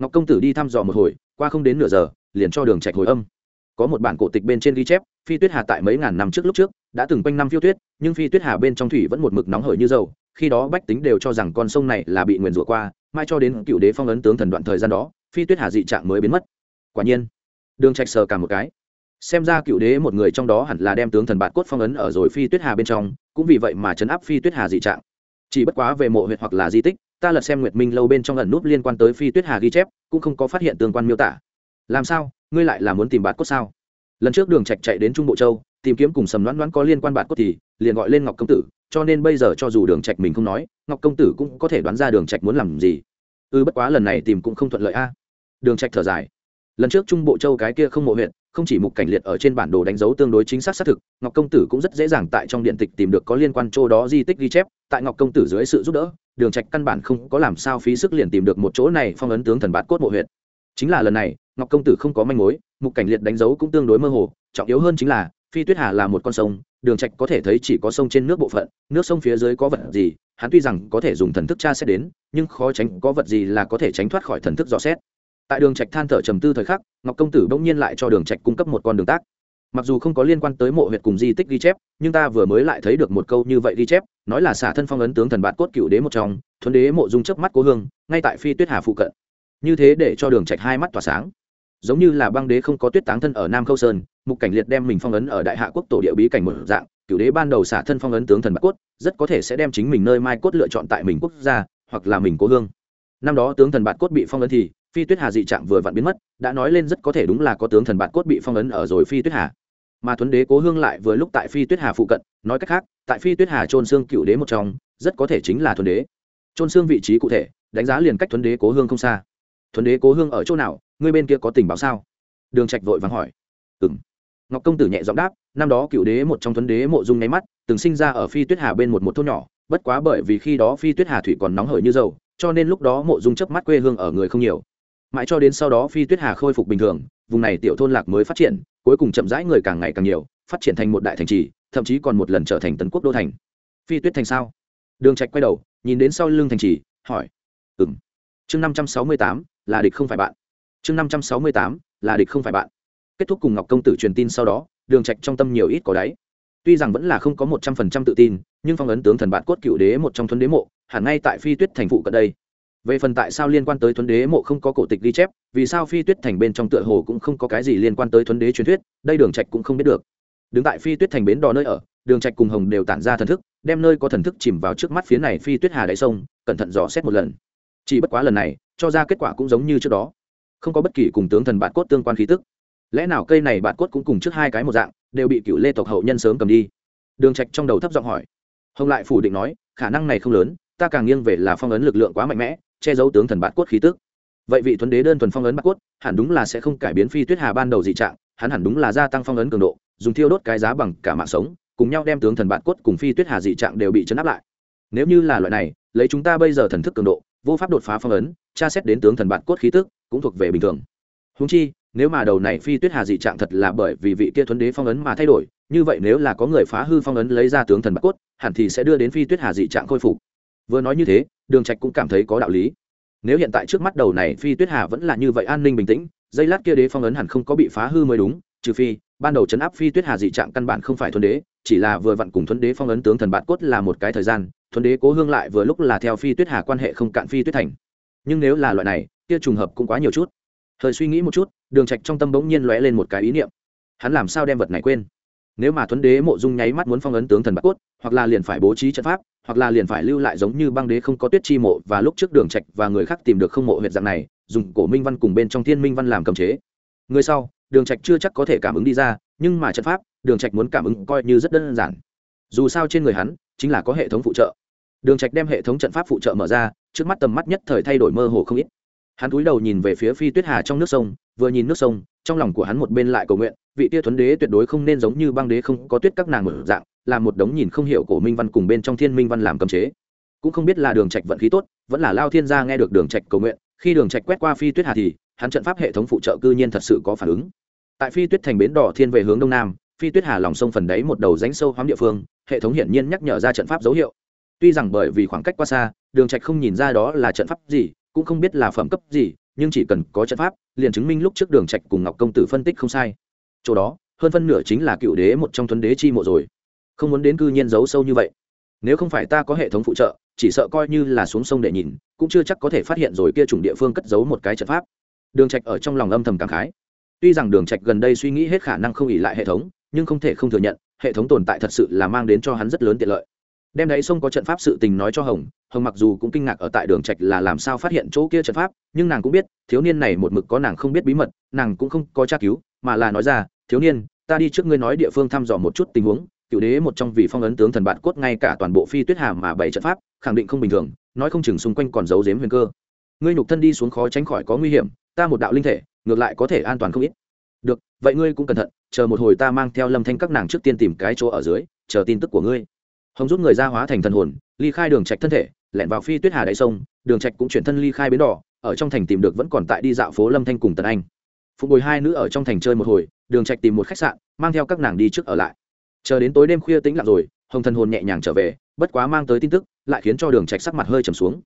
ngọc công tử đi thăm dò một hồi, qua không đến nửa giờ, liền cho đường trạch hồi âm. Có một bản cổ tịch bên trên ghi chép, phi tuyết hà tại mấy ngàn năm trước lúc trước, đã từng quanh năm phiêu tuyết, nhưng phi tuyết hà bên trong thủy vẫn một mực nóng hởi như dầu, khi đó bách tính đều cho rằng con sông này là bị nguyền rủa qua, mai cho đến cựu đế phong ấn tướng thần đoạn thời gian đó, phi tuyết hà dị trạng mới biến mất. Quả nhiên, đường trạch sờ cả một cái. Xem ra cựu đế một người trong đó hẳn là đem tướng thần bạt cốt phong ấn ở rồi phi tuyết hà bên trong, cũng vì vậy mà chấn áp phi tuyết hà dị trạng. Chỉ bất quá về mộ huyệt hoặc là di tích ta lật xem nguyệt minh lâu bên trong ẩn nút liên quan tới phi tuyết hà ghi chép, cũng không có phát hiện tương quan miêu tả. Làm sao? Ngươi lại là muốn tìm bạt cốt sao? Lần trước đường trạch chạy đến trung bộ châu, tìm kiếm cùng sầm đoán đoán có liên quan bạt cốt thì, liền gọi lên ngọc công tử, cho nên bây giờ cho dù đường trạch mình không nói, ngọc công tử cũng có thể đoán ra đường trạch muốn làm gì. Ư bất quá lần này tìm cũng không thuận lợi a. Đường trạch thở dài. Lần trước trung bộ châu cái kia không mộ huyện không chỉ mục cảnh liệt ở trên bản đồ đánh dấu tương đối chính xác xác thực, ngọc công tử cũng rất dễ dàng tại trong điện tịch tìm được có liên quan chỗ đó di tích ghi chép, tại ngọc công tử dưới sự giúp đỡ đường trạch căn bản không có làm sao phí sức liền tìm được một chỗ này phong ấn tướng thần bát cốt mộ huyệt. Chính là lần này, ngọc công tử không có manh mối, mục cảnh liệt đánh dấu cũng tương đối mơ hồ, trọng yếu hơn chính là, phi tuyết hà là một con sông, đường trạch có thể thấy chỉ có sông trên nước bộ phận, nước sông phía dưới có vật gì, hắn tuy rằng có thể dùng thần thức tra xét đến, nhưng khó tránh có vật gì là có thể tránh thoát khỏi thần thức dò xét. Tại đường trạch than thở trầm tư thời khắc, ngọc công tử bỗng nhiên lại cho đường trạch cung cấp một con đường tác mặc dù không có liên quan tới mộ huyệt cùng di tích ghi chép, nhưng ta vừa mới lại thấy được một câu như vậy ghi chép, nói là xả thân phong ấn tướng thần bạn cốt cựu đế một trong thuần đế mộ dung chớp mắt cố hương, ngay tại phi tuyết hà phụ cận. Như thế để cho đường trạch hai mắt tỏa sáng. Giống như là băng đế không có tuyết táng thân ở nam khâu sơn, mục cảnh liệt đem mình phong ấn ở đại hạ quốc tổ địa bí cảnh một dạng, cựu đế ban đầu xả thân phong ấn tướng thần bạn cốt, rất có thể sẽ đem chính mình nơi mai cốt lựa chọn tại mình quốc gia, hoặc là mình cố hương. Năm đó tướng thần bạn cốt bị phong ấn thì, phi tuyết hà dị trạng vừa vặn biến mất, đã nói lên rất có thể đúng là có tướng thần bạn cốt bị phong ấn ở rồi phi tuyết hà mà thuấn đế cố hương lại vừa lúc tại phi tuyết hà phụ cận, nói cách khác, tại phi tuyết hà trôn xương cựu đế một trong, rất có thể chính là thuấn đế. Trôn xương vị trí cụ thể, đánh giá liền cách thuấn đế cố hương không xa. Thuấn đế cố hương ở chỗ nào ngươi bên kia có tình báo sao? Đường trạch vội vàng hỏi. Ừm. Ngọc công tử nhẹ giọng đáp, năm đó cựu đế một trong thuấn đế mộ dung nháy mắt, từng sinh ra ở phi tuyết hà bên một một thôn nhỏ, bất quá bởi vì khi đó phi tuyết hà thủy còn nóng hởi như dầu, cho nên lúc đó mộ dung chớp mắt quê hương ở người không nhiều. Mãi cho đến sau đó phi tuyết hà khôi phục bình thường, vùng này tiểu thôn lạc mới phát triển cuối cùng chậm rãi người càng ngày càng nhiều, phát triển thành một đại thành trì, thậm chí còn một lần trở thành tấn quốc đô thành. Phi tuyết thành sao? Đường trạch quay đầu, nhìn đến sau lưng thành trì, hỏi. Ừm. Chương năm trăm sáu mươi tám, là địch không phải bạn. Chương năm trăm sáu mươi tám, là địch không phải bạn. Kết thúc cùng ngọc công tử truyền tin sau đó, đường trạch trong tâm nhiều ít có đáy. Tuy rằng vẫn là không có một trăm phần trăm tự tin, nhưng phong ấn tướng thần bạn cốt cựu đế một trong thuấn đế mộ, hẳn ngay tại phi tuyết thành phụ cận đây về phần tại sao liên quan tới thuấn đế mộ không có cổ tịch ghi chép, vì sao phi tuyết thành bên trong tựa hồ cũng không có cái gì liên quan tới thuấn đế truyền thuyết, đây đường trạch cũng không biết được. Đứng tại phi tuyết thành bến đò nơi ở, đường trạch cùng hồng đều tản ra thần thức, đem nơi có thần thức chìm vào trước mắt phía này phi tuyết hà đại sông, cẩn thận dò xét một lần. Chỉ bất quá lần này, cho ra kết quả cũng giống như trước đó. Không có bất kỳ cùng tướng thần bạn cốt tương quan khí tức. Lẽ nào cây này bạn cốt cũng cùng trước hai cái một dạng, đều bị cựu lê tộc hậu nhân sớm cầm đi? Đường trạch trong đầu thấp giọng hỏi. Hồng lại phủ định nói, khả năng này không lớn, ta càng nghiêng về là phong ấn lực lượng quá mạnh mẽ che giấu tướng thần bát cốt khí tức. Vậy vị thuấn đế đơn thuần phong ấn bát cốt, hẳn đúng là sẽ không cải biến phi tuyết hà ban đầu dị trạng, hắn hẳn đúng là gia tăng phong ấn cường độ, dùng thiêu đốt cái giá bằng cả mạng sống, cùng nhau đem tướng thần bát cốt cùng phi tuyết hà dị trạng đều bị chấn áp lại. Nếu như là loại này, lấy chúng ta bây giờ thần thức cường độ, vô pháp đột phá phong ấn, tra xét đến tướng thần bát cốt khí tức, cũng thuộc về bình thường. Húng chi, nếu mà đầu này phi tuyết hà dị trạng thật là bởi vì vị kia thuấn đế phong ấn mà thay đổi, như vậy nếu là có người phá hư phong ấn lấy ra tướng thần bát cốt, hẳn thì sẽ đưa đến phi tuyết hà dị trạng khôi phục vừa nói như thế, đường trạch cũng cảm thấy có đạo lý. Nếu hiện tại trước mắt đầu này phi tuyết hà vẫn là như vậy an ninh bình tĩnh dây lát kia đế phong ấn hẳn không có bị phá hư mới đúng, trừ phi, ban đầu chấn áp phi tuyết hà dị trạng căn bản không phải thuần đế, chỉ là vừa vặn cùng thuần đế phong ấn tướng thần bạt cốt là một cái thời gian, thuần đế cố hương lại vừa lúc là theo phi tuyết hà quan hệ không cạn phi tuyết thành. Nhưng nếu là loại này, kia trùng hợp cũng quá nhiều chút. Thời suy nghĩ một chút, đường trạch trong tâm bỗng nhiên lóe lên một cái ý niệm. Hắn làm sao đem vật này quên? Nếu mà thuấn đế mộ dung nháy mắt muốn phong ấn tướng thần bạc cốt, hoặc là liền phải bố trí trận pháp hoặc là liền phải lưu lại giống như băng đế không có tuyết chi mộ và lúc trước đường trạch và người khác tìm được không mộ huyệt dạng này, dùng cổ minh văn cùng bên trong thiên minh văn làm cầm chế. Người sau, đường trạch chưa chắc có thể cảm ứng đi ra, nhưng mà trận pháp, đường trạch muốn cảm ứng coi như rất đơn giản. Dù sao trên người hắn, chính là có hệ thống phụ trợ. Đường trạch đem hệ thống trận pháp phụ trợ mở ra, trước mắt tầm mắt nhất thời thay đổi mơ hồ không ít. Hắn cúi đầu nhìn về phía phi tuyết hà trong nước sông, vừa nhìn nước sông, trong lòng của hắn một bên lại cầu nguyện, vị tia thuấn đế tuyệt đối không nên giống như băng đế không có tuyết các nàng mở dạng là một đống nhìn không hiểu cổ minh văn cùng bên trong thiên minh văn làm cấm chế. Cũng không biết là đường trạch vận khí tốt, vẫn là lao thiên gia nghe được đường trạch cầu nguyện, khi đường trạch quét qua phi tuyết hà thì, hắn trận pháp hệ thống phụ trợ cư nhiên thật sự có phản ứng. Tại phi tuyết thành bến đỏ thiên về hướng đông nam, phi tuyết hà lòng sông phần đáy một đầu rãnh sâu hoắm địa phương, hệ thống hiển nhiên nhắc nhở ra trận pháp dấu hiệu. Tuy rằng bởi vì khoảng cách quá xa, đường trạch không nhìn ra đó là trận pháp gì, cũng không biết là phẩm cấp gì, nhưng chỉ cần có trận pháp, liền chứng minh lúc trước đường trạch cùng ngọc công tử phân tích không sai. Chỗ đó, hơn phân nửa chính là cựu đế một trong thuấn đế chi mộ rồi không muốn đến cư nhiên giấu sâu như vậy. Nếu không phải ta có hệ thống phụ trợ, chỉ sợ coi như là xuống sông để nhìn, cũng chưa chắc có thể phát hiện rồi kia chủng địa phương cất giấu một cái trận pháp. Đường trạch ở trong lòng âm thầm cảm khái. Tuy rằng đường trạch gần đây suy nghĩ hết khả năng không ỉ lại hệ thống, nhưng không thể không thừa nhận, hệ thống tồn tại thật sự là mang đến cho hắn rất lớn tiện lợi. Đem đấy sông có trận pháp sự tình nói cho hồng hồng mặc dù cũng kinh ngạc ở tại đường trạch là làm sao phát hiện chỗ kia trận pháp, nhưng nàng cũng biết, thiếu niên này một mực có nàng không biết bí mật, nàng cũng không có tra cứu, mà là nói ra, thiếu niên, ta đi trước ngươi nói địa phương thăm dò một chút tình huống cựu đế một trong vị phong ấn tướng thần bạn cốt ngay cả toàn bộ phi tuyết hàm mà bảy trận pháp, khẳng định không bình thường, nói không chừng xung quanh còn giấu giếm huyền cơ. Ngươi nhục thân đi xuống khó tránh khỏi có nguy hiểm, ta một đạo linh thể, ngược lại có thể an toàn không ít. Được, vậy ngươi cũng cẩn thận, chờ một hồi ta mang theo lâm thanh các nàng trước tiên tìm cái chỗ ở dưới, chờ tin tức của ngươi. Hồng rút người ra hóa thành thần hồn, ly khai đường trạch thân thể, lẻn vào phi tuyết hà đại sông, đường trạch cũng chuyển thân ly khai bến đỏ, ở trong thành tìm được vẫn còn tại đi dạo phố lâm thanh cùng tần anh. Phục bồi hai nữ ở trong thành chơi một hồi, đường trạch tìm một khách sạn, mang theo các nàng đi trước ở lại chờ đến tối đêm khuya tĩnh lặng rồi, hồng thần hồn nhẹ nhàng trở về, bất quá mang tới tin tức, lại khiến cho đường trạch sắc mặt hơi trầm xuống.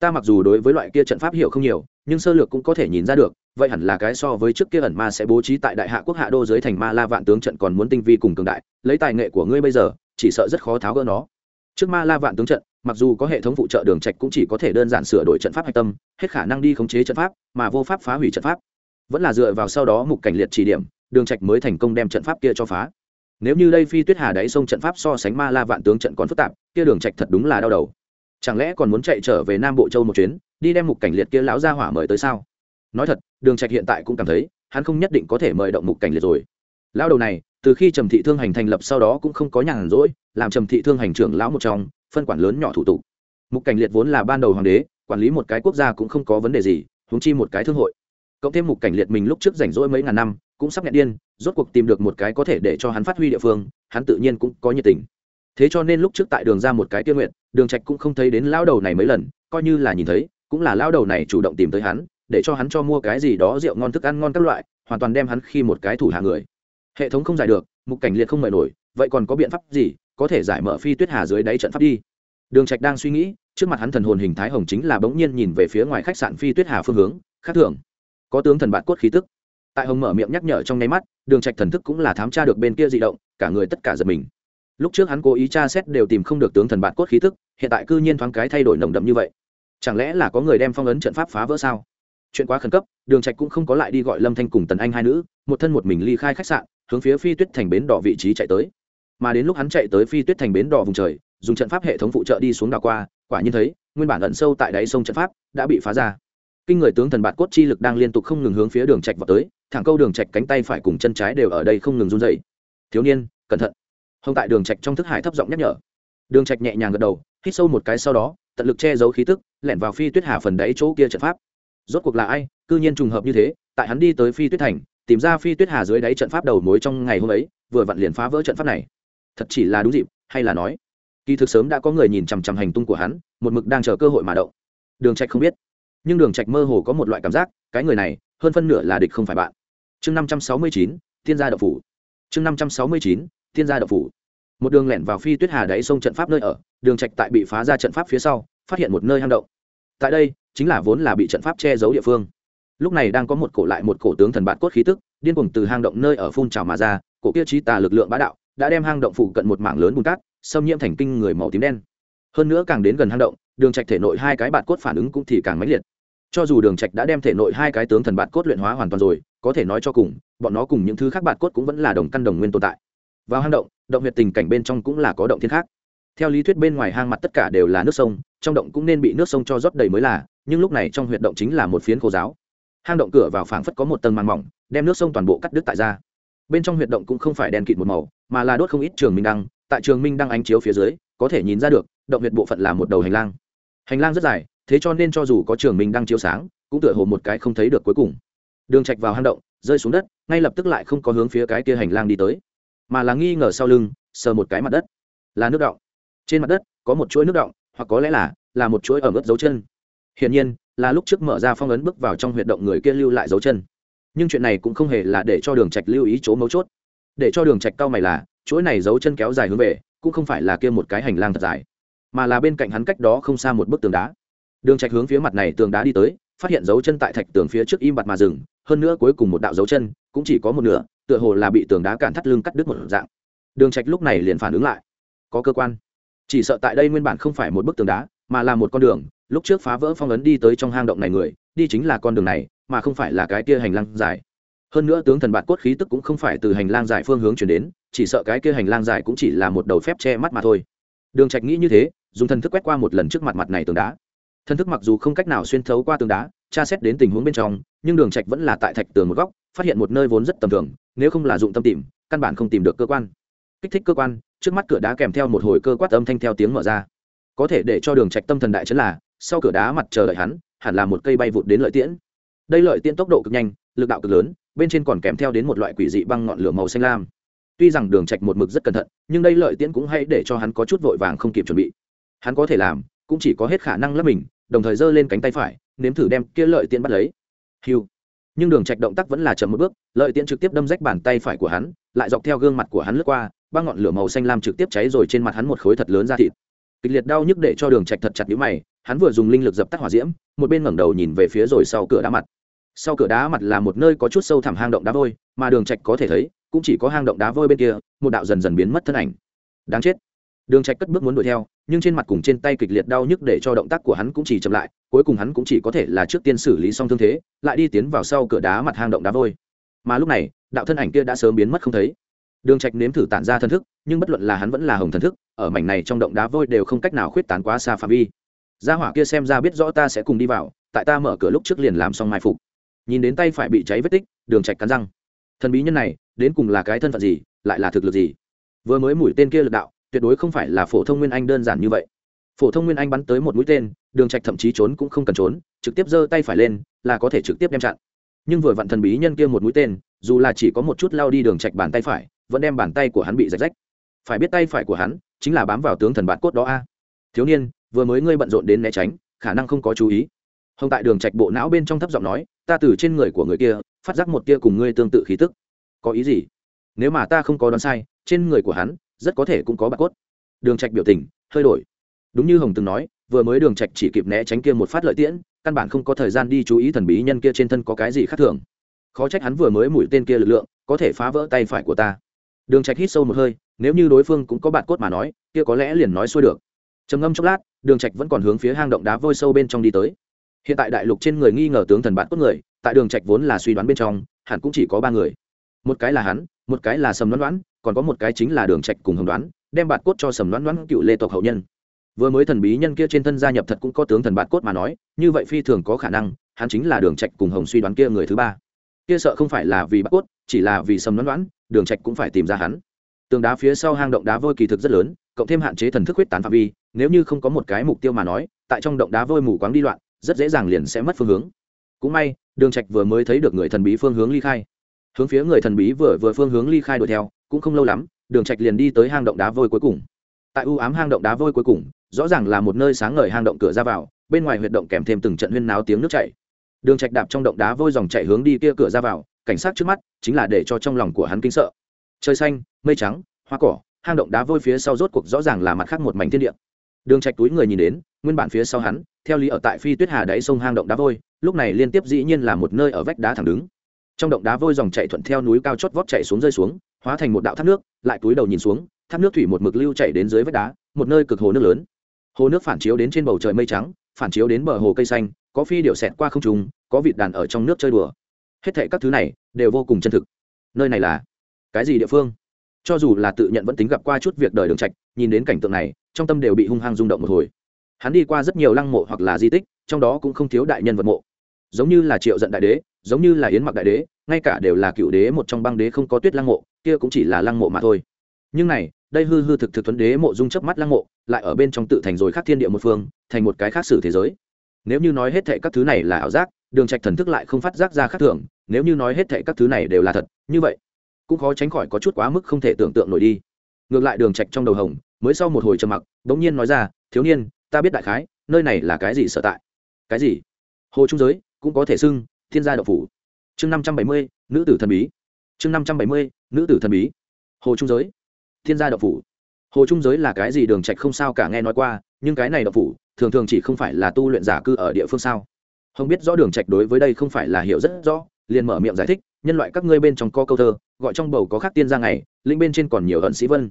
Ta mặc dù đối với loại kia trận pháp hiểu không nhiều, nhưng sơ lược cũng có thể nhìn ra được, vậy hẳn là cái so với trước kia ẩn ma sẽ bố trí tại đại hạ quốc hạ đô dưới thành ma la vạn tướng trận còn muốn tinh vi cùng cường đại, lấy tài nghệ của ngươi bây giờ, chỉ sợ rất khó tháo gỡ nó. Trước ma la vạn tướng trận, mặc dù có hệ thống phụ trợ đường trạch cũng chỉ có thể đơn giản sửa đổi trận pháp hạch tâm, hết khả năng đi khống chế trận pháp, mà vô pháp phá hủy trận pháp. Vẫn là dựa vào sau đó mục cảnh liệt chỉ điểm, đường trạch mới thành công đem trận pháp kia cho phá nếu như đây phi tuyết hà đáy sông trận pháp so sánh ma la vạn tướng trận còn phức tạp, kia đường trạch thật đúng là đau đầu. Chẳng lẽ còn muốn chạy trở về nam bộ châu một chuyến, đi đem mục cảnh liệt kia lão gia hỏa mời tới sao? Nói thật, đường trạch hiện tại cũng cảm thấy, hắn không nhất định có thể mời động mục cảnh liệt rồi. Lão đầu này, từ khi trầm thị thương hành thành lập sau đó cũng không có nhàn rỗi, làm trầm thị thương hành trưởng lão một trong, phân quản lớn nhỏ thủ tục. Mục cảnh liệt vốn là ban đầu hoàng đế, quản lý một cái quốc gia cũng không có vấn đề gì, huống chi một cái thương hội. Cộng thêm mục cảnh liệt mình lúc trước rảnh rỗi mấy ngàn năm cũng sắp nghẹn điên, rốt cuộc tìm được một cái có thể để cho hắn phát huy địa phương, hắn tự nhiên cũng có nhiệt tình. Thế cho nên lúc trước tại đường ra một cái tiên nguyện đường trạch cũng không thấy đến lão đầu này mấy lần, coi như là nhìn thấy, cũng là lão đầu này chủ động tìm tới hắn, để cho hắn cho mua cái gì đó rượu ngon thức ăn ngon các loại, hoàn toàn đem hắn khi một cái thủ hạ người. Hệ thống không giải được, mục cảnh liệt không mời nổi, vậy còn có biện pháp gì, có thể giải mở phi tuyết hà dưới đáy trận pháp đi? Đường trạch đang suy nghĩ, trước mặt hắn thần hồn hình thái hồng chính là bỗng nhiên nhìn về phía ngoài khách sạn phi tuyết hà phương hướng, khác thường. Có tướng thần bạn cốt khí tức tại hồng mở miệng nhắc nhở trong nháy mắt, đường trạch thần thức cũng là thám tra được bên kia dị động, cả người tất cả giật mình. Lúc trước hắn cố ý tra xét đều tìm không được tướng thần bạn cốt khí tức, hiện tại cư nhiên thoáng cái thay đổi nồng đậm như vậy. Chẳng lẽ là có người đem phong ấn trận pháp phá vỡ sao? Chuyện quá khẩn cấp, đường trạch cũng không có lại đi gọi lâm thanh cùng tần anh hai nữ, một thân một mình ly khai khách sạn, hướng phía phi tuyết thành bến đỏ vị trí chạy tới. Mà đến lúc hắn chạy tới phi tuyết thành bến đỏ vùng trời, dùng trận pháp hệ thống phụ trợ đi xuống đảo qua, quả nhiên thấy, nguyên bản ẩn sâu tại đáy sông trận pháp đã bị phá ra kinh người tướng thần bạt cốt chi lực đang liên tục không ngừng hướng phía đường trạch vào tới, thẳng câu đường trạch cánh tay phải cùng chân trái đều ở đây không ngừng run rẩy. Thiếu niên, cẩn thận. Hông tại đường trạch trong thức hải thấp giọng nhắc nhở. Đường trạch nhẹ nhàng gật đầu, hít sâu một cái sau đó, tận lực che giấu khí tức, lẻn vào phi tuyết hà phần đáy chỗ kia trận pháp. Rốt cuộc là ai, cư nhiên trùng hợp như thế, tại hắn đi tới phi tuyết thành, tìm ra phi tuyết hà dưới đáy trận pháp đầu mối trong ngày hôm ấy, vừa vặn liền phá vỡ trận pháp này. Thật chỉ là đúng dịp, hay là nói, kỳ thực sớm đã có người nhìn chằm chằm hành tung của hắn, một mực đang chờ cơ hội mà động. Đường trạch không biết nhưng đường trạch mơ hồ có một loại cảm giác, cái người này, hơn phân nửa là địch không phải bạn. Chương năm trăm sáu mươi chín, thiên gia đậu phủ. Chương năm trăm sáu mươi chín, thiên gia đậu phủ. Một đường lẻn vào phi tuyết hà đáy sông trận pháp nơi ở, đường trạch tại bị phá ra trận pháp phía sau, phát hiện một nơi hang động. Tại đây, chính là vốn là bị trận pháp che giấu địa phương. Lúc này đang có một cổ lại một cổ tướng thần bạn cốt khí tức, điên cuồng từ hang động nơi ở phun trào mà ra, cổ kia trí tà lực lượng bá đạo, đã đem hang động phủ cận một mảng lớn bùn cát, xâm nhiễm thành kinh người màu tím đen. Hơn nữa càng đến gần hang động, đường trạch thể nội hai cái bạn cốt phản ứng cũng thì càng mãnh liệt cho dù đường trạch đã đem thể nội hai cái tướng thần bạt cốt luyện hóa hoàn toàn rồi, có thể nói cho cùng, bọn nó cùng những thứ khác bạt cốt cũng vẫn là đồng căn đồng nguyên tồn tại. Vào hang động động huyệt tình cảnh bên trong cũng là có động thiên khác. Theo lý thuyết bên ngoài hang mặt tất cả đều là nước sông, trong động cũng nên bị nước sông cho rót đầy mới là, nhưng lúc này trong huyệt động chính là một phiến khô giáo. Hang động cửa vào phảng phất có một tầng màng mỏng, đem nước sông toàn bộ cắt đứt tại ra. Bên trong huyệt động cũng không phải đèn kịt một màu, mà là đốt không ít trường minh đăng. Tại trường minh đăng ánh chiếu phía dưới, có thể nhìn ra được, động huyệt bộ phận là một đầu hành lang. Hành lang rất dài thế cho nên cho dù có trường mình đang chiếu sáng, cũng tựa hồ một cái không thấy được cuối cùng. Đường trạch vào hang động, rơi xuống đất, ngay lập tức lại không có hướng phía cái kia hành lang đi tới, mà là nghi ngờ sau lưng, sờ một cái mặt đất. Là nước động. Trên mặt đất, có một chuỗi nước động, hoặc có lẽ là là một chuỗi ở mức dấu chân. Hiển nhiên, là lúc trước mở ra phong ấn bước vào trong huyệt động người kia lưu lại dấu chân. Nhưng chuyện này cũng không hề là để cho đường trạch lưu ý chỗ mấu chốt. Để cho đường trạch cao mày là, chuỗi này dấu chân kéo dài hướng về, cũng không phải là kia một cái hành lang thật dài, mà là bên cạnh hắn cách đó không xa một bức tường đá đường trạch hướng phía mặt này tường đá đi tới, phát hiện dấu chân tại thạch tường phía trước im bặt mà dừng, hơn nữa cuối cùng một đạo dấu chân cũng chỉ có một nửa, tựa hồ là bị tường đá cản thắt lưng cắt đứt một dạng. Đường trạch lúc này liền phản ứng lại. Có cơ quan. Chỉ sợ tại đây nguyên bản không phải một bức tường đá, mà là một con đường, lúc trước phá vỡ phong ấn đi tới trong hang động này người, đi chính là con đường này, mà không phải là cái kia hành lang dài. Hơn nữa tướng thần bạt cốt khí tức cũng không phải từ hành lang dài phương hướng chuyển đến, chỉ sợ cái kia hành lang dài cũng chỉ là một đầu phép che mắt mà thôi. Đường trạch nghĩ như thế, dùng thần thức quét qua một lần trước mặt mặt này tường đá thần thức mặc dù không cách nào xuyên thấu qua tường đá, tra xét đến tình huống bên trong, nhưng đường trạch vẫn là tại thạch tường một góc, phát hiện một nơi vốn rất tầm thường, nếu không là dụng tâm tìm, căn bản không tìm được cơ quan. Kích thích cơ quan, trước mắt cửa đá kèm theo một hồi cơ quát âm thanh theo tiếng mở ra. Có thể để cho đường trạch tâm thần đại chấn là, sau cửa đá mặt chờ đợi hắn, hẳn là một cây bay vụt đến lợi tiễn. Đây lợi tiễn tốc độ cực nhanh, lực đạo cực lớn, bên trên còn kèm theo đến một loại quỷ dị băng ngọn lửa màu xanh lam. Tuy rằng đường trạch một mực rất cẩn thận, nhưng đây lợi tiễn cũng hay để cho hắn có chút vội vàng không kịp chuẩn bị. Hắn có thể làm cũng chỉ có hết khả năng lấp mình, đồng thời giơ lên cánh tay phải, nếm thử đem kia lợi tiễn bắt lấy. Hiu. Nhưng đường trạch động tác vẫn là chậm một bước, lợi tiễn trực tiếp đâm rách bàn tay phải của hắn, lại dọc theo gương mặt của hắn lướt qua, băng ngọn lửa màu xanh lam trực tiếp cháy rồi trên mặt hắn một khối thật lớn ra thịt. Kịch liệt đau nhức để cho đường trạch thật chặt nhíu mày, hắn vừa dùng linh lực dập tắt hỏa diễm, một bên ngẩng đầu nhìn về phía rồi sau cửa đá mặt. Sau cửa đá mặt là một nơi có chút sâu thẳm hang động đá vôi, mà đường trạch có thể thấy, cũng chỉ có hang động đá vôi bên kia, một đạo dần dần biến mất thân ảnh. Đáng chết đường trạch cất bước muốn đuổi theo, nhưng trên mặt cùng trên tay kịch liệt đau nhức để cho động tác của hắn cũng chỉ chậm lại, cuối cùng hắn cũng chỉ có thể là trước tiên xử lý xong thương thế, lại đi tiến vào sau cửa đá mặt hang động đá vôi. Mà lúc này, đạo thân ảnh kia đã sớm biến mất không thấy. Đường trạch nếm thử tản ra thân thức, nhưng bất luận là hắn vẫn là hồng thần thức, ở mảnh này trong động đá vôi đều không cách nào khuyết tán quá xa phạm vi. Gia hỏa kia xem ra biết rõ ta sẽ cùng đi vào, tại ta mở cửa lúc trước liền làm xong mai phục. Nhìn đến tay phải bị cháy vết tích, đường trạch cắn răng. Thần bí nhân này, đến cùng là cái thân phận gì, lại là thực lực gì? Vừa mới mũi tên kia lực đạo tuyệt đối không phải là phổ thông nguyên anh đơn giản như vậy. Phổ thông nguyên anh bắn tới một mũi tên, đường trạch thậm chí trốn cũng không cần trốn, trực tiếp giơ tay phải lên, là có thể trực tiếp đem chặn. Nhưng vừa vặn thần bí nhân kia một mũi tên, dù là chỉ có một chút lao đi đường trạch bàn tay phải, vẫn đem bàn tay của hắn bị rạch rách. Phải biết tay phải của hắn, chính là bám vào tướng thần bạt cốt đó a. Thiếu niên, vừa mới ngươi bận rộn đến né tránh, khả năng không có chú ý. Hồng tại đường trạch bộ não bên trong thấp giọng nói, ta từ trên người của người kia, phát giác một tia cùng ngươi tương tự khí tức. Có ý gì? Nếu mà ta không có đoán sai, trên người của hắn rất có thể cũng có bạc cốt. Đường trạch biểu tình, hơi đổi. Đúng như hồng từng nói, vừa mới đường trạch chỉ kịp né tránh kia một phát lợi tiễn, căn bản không có thời gian đi chú ý thần bí nhân kia trên thân có cái gì khác thường. Khó trách hắn vừa mới mũi tên kia lực lượng, có thể phá vỡ tay phải của ta. Đường trạch hít sâu một hơi, nếu như đối phương cũng có bạn cốt mà nói, kia có lẽ liền nói xuôi được. Trầm ngâm chốc lát, đường trạch vẫn còn hướng phía hang động đá vôi sâu bên trong đi tới. Hiện tại đại lục trên người nghi ngờ tướng thần bạn cốt người, tại đường trạch vốn là suy đoán bên trong, hẳn cũng chỉ có ba người. Một cái là hắn một cái là sầm đoán đoán còn có một cái chính là đường trạch cùng hồng đoán, đem bạt cốt cho sầm đoán đoán cựu lê tộc hậu nhân. Vừa mới thần bí nhân kia trên thân gia nhập thật cũng có tướng thần bạt cốt mà nói, như vậy phi thường có khả năng, hắn chính là đường trạch cùng hồng suy đoán kia người thứ ba. Kia sợ không phải là vì bạt cốt, chỉ là vì sầm đoán đoán đường trạch cũng phải tìm ra hắn. Tường đá phía sau hang động đá vôi kỳ thực rất lớn, cộng thêm hạn chế thần thức huyết tán phạm vi, nếu như không có một cái mục tiêu mà nói, tại trong động đá vôi mù quáng đi loạn, rất dễ dàng liền sẽ mất phương hướng. Cũng may, đường trạch vừa mới thấy được người thần bí phương hướng ly khai hướng phía người thần bí vừa vừa phương hướng ly khai đuổi theo, cũng không lâu lắm, đường trạch liền đi tới hang động đá vôi cuối cùng. Tại u ám hang động đá vôi cuối cùng, rõ ràng là một nơi sáng ngời hang động cửa ra vào, bên ngoài huyệt động kèm thêm từng trận huyên náo tiếng nước chảy. Đường trạch đạp trong động đá vôi dòng chảy hướng đi kia cửa ra vào, cảnh sát trước mắt chính là để cho trong lòng của hắn kinh sợ. Trời xanh, mây trắng, hoa cỏ, hang động đá vôi phía sau rốt cuộc rõ ràng là mặt khác một mảnh thiên địa. Đường trạch túi người nhìn đến, nguyên bản phía sau hắn, theo lý ở tại phi tuyết hà đáy sông hang động đá vôi, lúc này liên tiếp dĩ nhiên là một nơi ở vách đá thẳng đứng trong động đá vôi dòng chảy thuận theo núi cao chót vót chảy xuống rơi xuống, hóa thành một đạo thác nước, lại túi đầu nhìn xuống, thác nước thủy một mực lưu chảy đến dưới vách đá, một nơi cực hồ nước lớn. Hồ nước phản chiếu đến trên bầu trời mây trắng, phản chiếu đến bờ hồ cây xanh, có phi điệu xẹt qua không trùng có vịt đàn ở trong nước chơi đùa. Hết thệ các thứ này đều vô cùng chân thực. Nơi này là cái gì địa phương? Cho dù là tự nhận vẫn tính gặp qua chút việc đời đường trạch, nhìn đến cảnh tượng này, trong tâm đều bị hung hăng rung động một hồi. Hắn đi qua rất nhiều lăng mộ hoặc là di tích, trong đó cũng không thiếu đại nhân vật mộ. Giống như là triệu giận đại đế giống như là yến mặc đại đế, ngay cả đều là cựu đế một trong băng đế không có tuyết lăng mộ, kia cũng chỉ là lăng mộ mà thôi. Nhưng này, đây hư hư thực thực tuấn đế mộ dung chớp mắt lăng mộ, lại ở bên trong tự thành rồi khác thiên địa một phương, thành một cái khác sử thế giới. Nếu như nói hết thệ các thứ này là ảo giác, đường trạch thần thức lại không phát giác ra khác thường, nếu như nói hết thệ các thứ này đều là thật, như vậy, cũng khó tránh khỏi có chút quá mức không thể tưởng tượng nổi đi. Ngược lại đường trạch trong đầu hồng, mới sau một hồi trầm mặc, đống nhiên nói ra, thiếu niên, ta biết đại khái, nơi này là cái gì sở tại? Cái gì? Hồ trung giới, cũng có thể xưng thiên gia độc phủ. Chương năm trăm bảy mươi, nữ tử thần bí. Chương năm trăm bảy mươi, nữ tử thần bí. Hồ trung giới. Thiên gia độc phủ. Hồ trung giới là cái gì đường trạch không sao cả nghe nói qua, nhưng cái này độc phủ, thường thường chỉ không phải là tu luyện giả cư ở địa phương sao? Không biết rõ đường trạch đối với đây không phải là hiểu rất rõ, liền mở miệng giải thích, nhân loại các ngươi bên trong có câu thơ, gọi trong bầu có khác tiên gia ngày linh bên trên còn nhiều ẩn sĩ vân.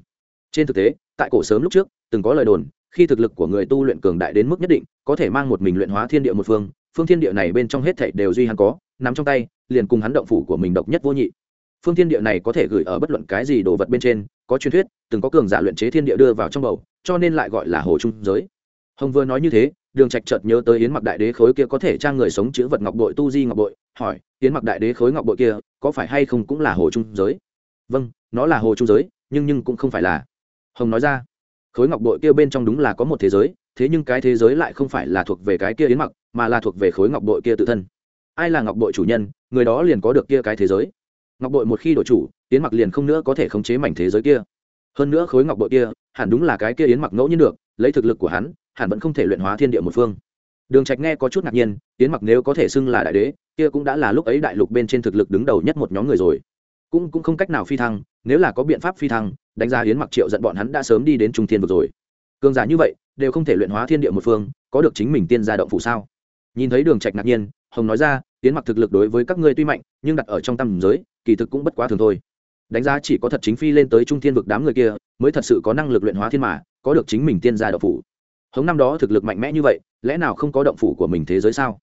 Trên thực tế, tại cổ sớm lúc trước, từng có lời đồn, khi thực lực của người tu luyện cường đại đến mức nhất định, có thể mang một mình luyện hóa thiên địa một phương phương thiên địa này bên trong hết thảy đều duy hắn có, nắm trong tay, liền cùng hắn động phủ của mình độc nhất vô nhị. Phương thiên địa này có thể gửi ở bất luận cái gì đồ vật bên trên, có truyền thuyết, từng có cường giả luyện chế thiên địa đưa vào trong bầu, cho nên lại gọi là hồ trung giới. Hồng vừa nói như thế, đường trạch chợt nhớ tới yến mặc đại đế khối kia có thể trang người sống chữ vật ngọc bội tu di ngọc bội, hỏi, yến mặc đại đế khối ngọc bội kia, có phải hay không cũng là hồ trung giới? Vâng nó là hồ trung giới, nhưng nhưng cũng không phải là. Hồng nói ra, khối ngọc bội kia bên trong đúng là có một thế giới, thế nhưng cái thế giới lại không phải là thuộc về cái kia yến mặc mà là thuộc về khối ngọc bội kia tự thân. Ai là ngọc bội chủ nhân, người đó liền có được kia cái thế giới. Ngọc bội một khi đổi chủ, yến mặc liền không nữa có thể khống chế mảnh thế giới kia. Hơn nữa khối ngọc bội kia, hẳn đúng là cái kia yến mặc ngẫu nhiên được, lấy thực lực của hắn, hẳn vẫn không thể luyện hóa thiên địa một phương. Đường trạch nghe có chút ngạc nhiên, yến mặc nếu có thể xưng là đại đế, kia cũng đã là lúc ấy đại lục bên trên thực lực đứng đầu nhất một nhóm người rồi. Cũng cũng không cách nào phi thăng, nếu là có biện pháp phi thăng, đánh giá yến mặc triệu giận bọn hắn đã sớm đi đến trung thiên vực rồi. Cường giả như vậy, đều không thể luyện hóa thiên địa một phương, có được chính mình tiên gia động phủ sao? Nhìn thấy đường trạch ngạc nhiên, hồng nói ra, tiến mặc thực lực đối với các ngươi tuy mạnh, nhưng đặt ở trong tâm giới, kỳ thực cũng bất quá thường thôi. Đánh giá chỉ có thật chính phi lên tới trung thiên vực đám người kia, mới thật sự có năng lực luyện hóa thiên mà, có được chính mình tiên gia động phủ. Hống năm đó thực lực mạnh mẽ như vậy, lẽ nào không có động phủ của mình thế giới sao?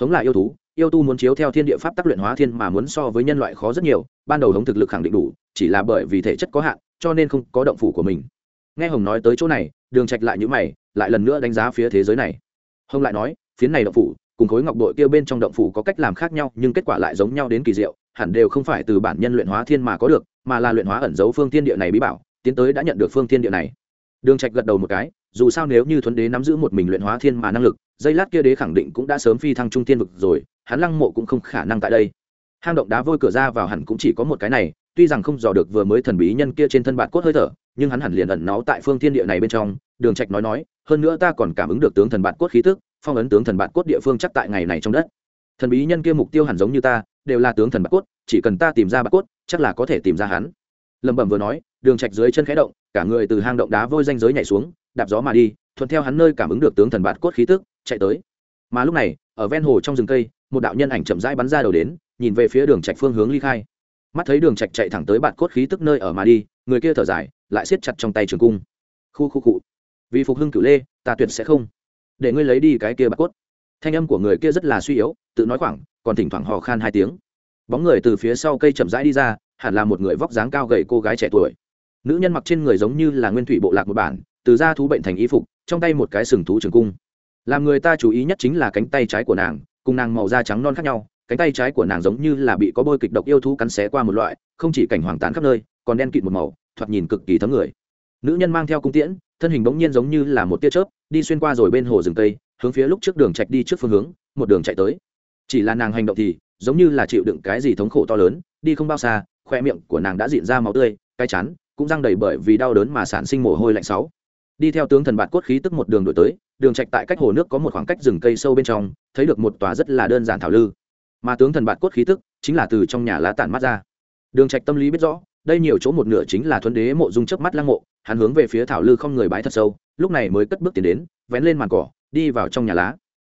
Hống là yêu thú, yêu tu muốn chiếu theo thiên địa pháp tác luyện hóa thiên mà muốn so với nhân loại khó rất nhiều, ban đầu hống thực lực khẳng định đủ, chỉ là bởi vì thể chất có hạn, cho nên không có động phủ của mình. Nghe hồng nói tới chỗ này, đường trạch lại nhíu mày, lại lần nữa đánh giá phía thế giới này. Hồng lại nói phiến này động phủ, cùng khối ngọc bội kia bên trong động phủ có cách làm khác nhau, nhưng kết quả lại giống nhau đến kỳ diệu, hẳn đều không phải từ bản nhân luyện hóa thiên mà có được, mà là luyện hóa ẩn dấu phương thiên địa này bí bảo, tiến tới đã nhận được phương thiên địa này. Đường trạch gật đầu một cái, dù sao nếu như thuấn đế nắm giữ một mình luyện hóa thiên mà năng lực, dây lát kia đế khẳng định cũng đã sớm phi thăng trung thiên vực rồi, hắn lăng mộ cũng không khả năng tại đây. Hang động đá vôi cửa ra vào hẳn cũng chỉ có một cái này, tuy rằng không dò được vừa mới thần bí nhân kia trên thân bạt cốt hơi thở, nhưng hắn hẳn liền ẩn náu tại phương thiên địa này bên trong, đường trạch nói nói, hơn nữa ta còn cảm ứng được tướng thần bạt cốt khí tức phong ấn tướng thần bạt cốt địa phương chắc tại ngày này trong đất. Thần bí nhân kia mục tiêu hẳn giống như ta, đều là tướng thần bạt cốt, chỉ cần ta tìm ra bạt cốt, chắc là có thể tìm ra hắn. Lẩm bẩm vừa nói, đường trạch dưới chân khẽ động, cả người từ hang động đá vôi danh giới nhảy xuống, đạp gió mà đi, thuận theo hắn nơi cảm ứng được tướng thần bạt cốt khí tức, chạy tới. Mà lúc này, ở ven hồ trong rừng cây, một đạo nhân ảnh chậm rãi bắn ra đầu đến, nhìn về phía đường trạch phương hướng ly khai. Mắt thấy đường trạch chạy thẳng tới bạt cốt khí tức nơi ở mà đi, người kia thở dài, lại siết chặt trong tay trường cung. Khu khu cụ vì phục hưng cửu lê, ta tuyệt sẽ không để ngươi lấy đi cái kia bạc cốt. Thanh âm của người kia rất là suy yếu, tự nói khoảng, còn thỉnh thoảng hò khan hai tiếng. Bóng người từ phía sau cây chậm rãi đi ra, hẳn là một người vóc dáng cao gầy cô gái trẻ tuổi. Nữ nhân mặc trên người giống như là nguyên thủy bộ lạc một bản, từ da thú bệnh thành y phục, trong tay một cái sừng thú trường cung. Làm người ta chú ý nhất chính là cánh tay trái của nàng, cùng nàng màu da trắng non khác nhau, cánh tay trái của nàng giống như là bị có bôi kịch độc yêu thú cắn xé qua một loại, không chỉ cảnh hoàng tán khắp nơi, còn đen kịt một màu, thoạt nhìn cực kỳ thấm người. Nữ nhân mang theo cung tiễn, thân hình bỗng nhiên giống như là một tia chớp đi xuyên qua rồi bên hồ rừng tây, hướng phía lúc trước đường chạy đi trước phương hướng, một đường chạy tới. Chỉ là nàng hành động thì, giống như là chịu đựng cái gì thống khổ to lớn, đi không bao xa, khoe miệng của nàng đã diện ra máu tươi cay chán cũng răng đầy bởi vì đau đớn mà sản sinh mồ hôi lạnh sáu. Đi theo tướng thần bạt cốt khí tức một đường đổi tới, đường trạch tại cách hồ nước có một khoảng cách rừng cây sâu bên trong, thấy được một tòa rất là đơn giản thảo lư. Mà tướng thần bạt cốt khí tức chính là từ trong nhà lá tản mắt ra. Đường trạch tâm lý biết rõ, đây nhiều chỗ một nửa chính là thuấn đế mộ dung chớp mắt lăng mộ hắn hướng về phía thảo lư không người bái thật sâu, lúc này mới cất bước tiến đến, vén lên màn cỏ, đi vào trong nhà lá.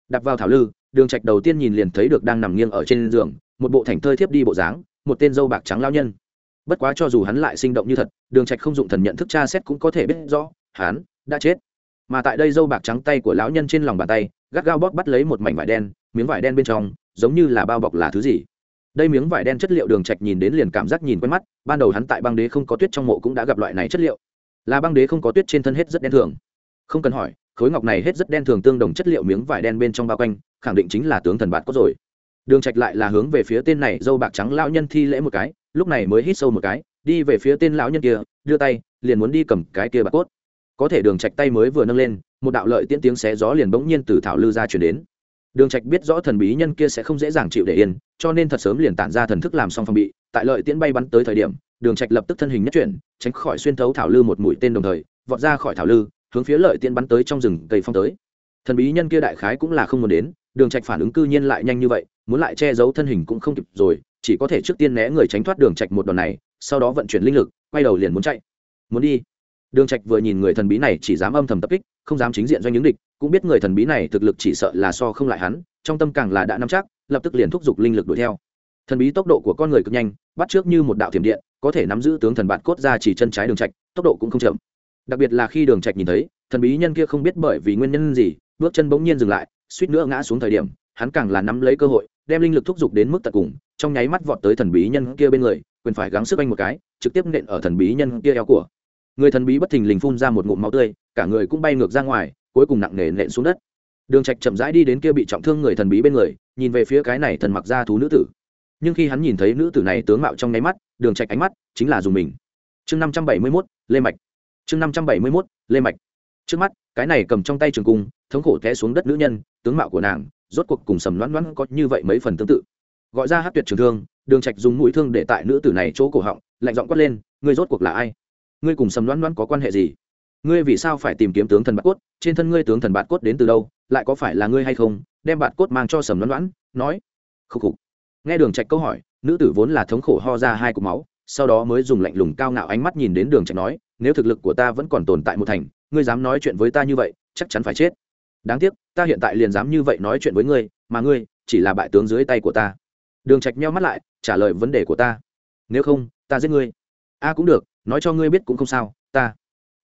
Đặt vào thảo lư, đường trạch đầu tiên nhìn liền thấy được đang nằm nghiêng ở trên giường, một bộ thành thơi thiếp đi bộ dáng, một tên dâu bạc trắng lao nhân. Bất quá cho dù hắn lại sinh động như thật, đường trạch không dụng thần nhận thức tra xét cũng có thể biết rõ, hắn đã chết. Mà tại đây dâu bạc trắng tay của lão nhân trên lòng bàn tay, gắt gao bóp bắt lấy một mảnh vải đen, miếng vải đen bên trong, giống như là bao bọc là thứ gì. Đây miếng vải đen chất liệu đường trạch nhìn đến liền cảm giác nhìn quen mắt, ban đầu hắn tại băng đế không có tuyết trong mộ cũng đã gặp loại này chất liệu là băng đế không có tuyết trên thân hết rất đen thường. Không cần hỏi, khối ngọc này hết rất đen thường tương đồng chất liệu miếng vải đen bên trong bao quanh, khẳng định chính là tướng thần bạt cốt rồi. Đường trạch lại là hướng về phía tên này, dâu bạc trắng lão nhân thi lễ một cái, lúc này mới hít sâu một cái, đi về phía tên lão nhân kia, đưa tay, liền muốn đi cầm cái kia bạc cốt. Có thể đường trạch tay mới vừa nâng lên, một đạo lợi tiễn tiếng xé gió liền bỗng nhiên từ thảo lư ra truyền đến. Đường trạch biết rõ thần bí nhân kia sẽ không dễ dàng chịu để yên, cho nên thật sớm liền tản ra thần thức làm xong phòng bị, tại lợi tiễn bay bắn tới thời điểm đường trạch lập tức thân hình nhất chuyển, tránh khỏi xuyên thấu thảo lư một mũi tên đồng thời, vọt ra khỏi thảo lư, hướng phía lợi tiễn bắn tới trong rừng cây phong tới. Thần bí nhân kia đại khái cũng là không muốn đến, đường trạch phản ứng cư nhiên lại nhanh như vậy, muốn lại che giấu thân hình cũng không kịp rồi, chỉ có thể trước tiên né người tránh thoát đường trạch một đòn này, sau đó vận chuyển linh lực, quay đầu liền muốn chạy. Muốn đi. Đường trạch vừa nhìn người thần bí này chỉ dám âm thầm tập kích, không dám chính diện doanh những địch, cũng biết người thần bí này thực lực chỉ sợ là so không lại hắn, trong tâm càng là đã nắm chắc, lập tức liền thúc giục linh lực đuổi theo. Thần bí tốc độ của con người cực nhanh, bắt trước như một đạo thiểm điện có thể nắm giữ tướng thần bạt cốt ra chỉ chân trái đường trạch, tốc độ cũng không chậm. Đặc biệt là khi đường trạch nhìn thấy, thần bí nhân kia không biết bởi vì nguyên nhân gì, bước chân bỗng nhiên dừng lại, suýt nữa ngã xuống thời điểm, hắn càng là nắm lấy cơ hội, đem linh lực thúc giục đến mức tận cùng, trong nháy mắt vọt tới thần bí nhân kia bên người, quyền phải gắng sức anh một cái, trực tiếp nện ở thần bí nhân kia eo của. Người thần bí bất thình lình phun ra một ngụm máu tươi, cả người cũng bay ngược ra ngoài, cuối cùng nặng nề nện xuống đất. Đường trạch chậm rãi đi đến kia bị trọng thương người thần bí bên người, nhìn về phía cái này thần mặc ra thú nữ tử nhưng khi hắn nhìn thấy nữ tử này tướng mạo trong nháy mắt đường trạch ánh mắt chính là dùng mình. Chương năm trăm bảy mươi 571, lê mạch. Chương năm trăm bảy mươi 571, lê mạch. Trước mắt cái này cầm trong tay trường cung thống khổ té xuống đất nữ nhân tướng mạo của nàng rốt cuộc cùng sầm loãn loãn có như vậy mấy phần tương tự. Gọi ra hát tuyệt trường thương đường trạch dùng mũi thương để tại nữ tử này chỗ cổ họng lạnh giọng quát lên ngươi rốt cuộc là ai? Ngươi cùng sầm loãn loãn có quan hệ gì? Ngươi vì sao phải tìm kiếm tướng thần bạt cốt? Trên thân ngươi tướng thần bạt cốt đến từ đâu? Lại có phải là ngươi hay không? Đem bạt cốt mang cho sầm loãn loãn nói khúc khục nghe đường trạch câu hỏi, nữ tử vốn là thống khổ ho ra hai cục máu, sau đó mới dùng lạnh lùng cao ngạo ánh mắt nhìn đến đường trạch nói, nếu thực lực của ta vẫn còn tồn tại một thành, ngươi dám nói chuyện với ta như vậy, chắc chắn phải chết. Đáng tiếc, ta hiện tại liền dám như vậy nói chuyện với ngươi, mà ngươi chỉ là bại tướng dưới tay của ta. Đường trạch meo mắt lại, trả lời vấn đề của ta. Nếu không, ta giết ngươi. A, cũng được, nói cho ngươi biết cũng không sao, ta.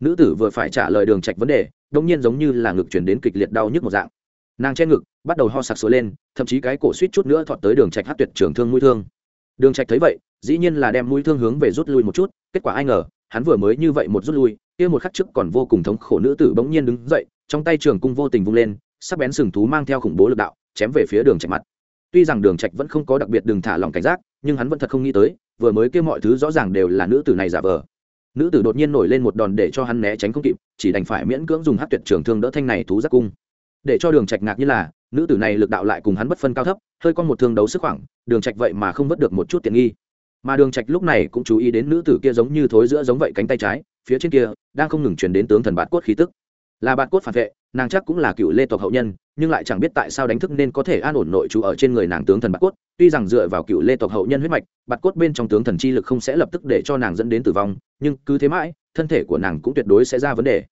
Nữ tử vừa phải trả lời đường trạch vấn đề đông nhiên giống như là ngực chuyển đến kịch liệt đau nhức một dạng nàng che ngực, bắt đầu ho sặc sữa lên, thậm chí cái cổ suýt chút nữa thọt tới đường trạch hát tuyệt trường thương mũi thương. Đường trạch thấy vậy, dĩ nhiên là đem mũi thương hướng về rút lui một chút, kết quả ai ngờ, hắn vừa mới như vậy một rút lui, kia một khắc trước còn vô cùng thống khổ nữ tử bỗng nhiên đứng dậy, trong tay trường cung vô tình vung lên, sắc bén sừng thú mang theo khủng bố lực đạo, chém về phía đường trạch mặt. Tuy rằng đường trạch vẫn không có đặc biệt đường thả lòng cảnh giác, nhưng hắn vẫn thật không nghĩ tới, vừa mới kia mọi thứ rõ ràng đều là nữ tử này giả vờ. Nữ tử đột nhiên nổi lên một đòn để cho hắn né tránh không kịp, chỉ đành phải miễn cưỡng dùng hát tuyệt trường thương đỡ thanh này thú giác cung để cho đường trạch ngạc như là, nữ tử này lực đạo lại cùng hắn bất phân cao thấp, hơi con một thương đấu sức khoảng, đường trạch vậy mà không vớt được một chút tiện nghi. Mà đường trạch lúc này cũng chú ý đến nữ tử kia giống như thối giữa giống vậy cánh tay trái, phía trên kia đang không ngừng truyền đến tướng thần bát cốt khí tức. Là bát cốt phản vệ, nàng chắc cũng là cựu lê tộc hậu nhân, nhưng lại chẳng biết tại sao đánh thức nên có thể an ổn nội trú ở trên người nàng tướng thần bát cốt, tuy rằng dựa vào cựu lê tộc hậu nhân huyết mạch bát cốt bên trong tướng thần chi lực không sẽ lập tức để cho nàng dẫn đến tử vong, nhưng cứ thế mãi, thân thể của nàng cũng tuyệt đối sẽ ra vấn đề.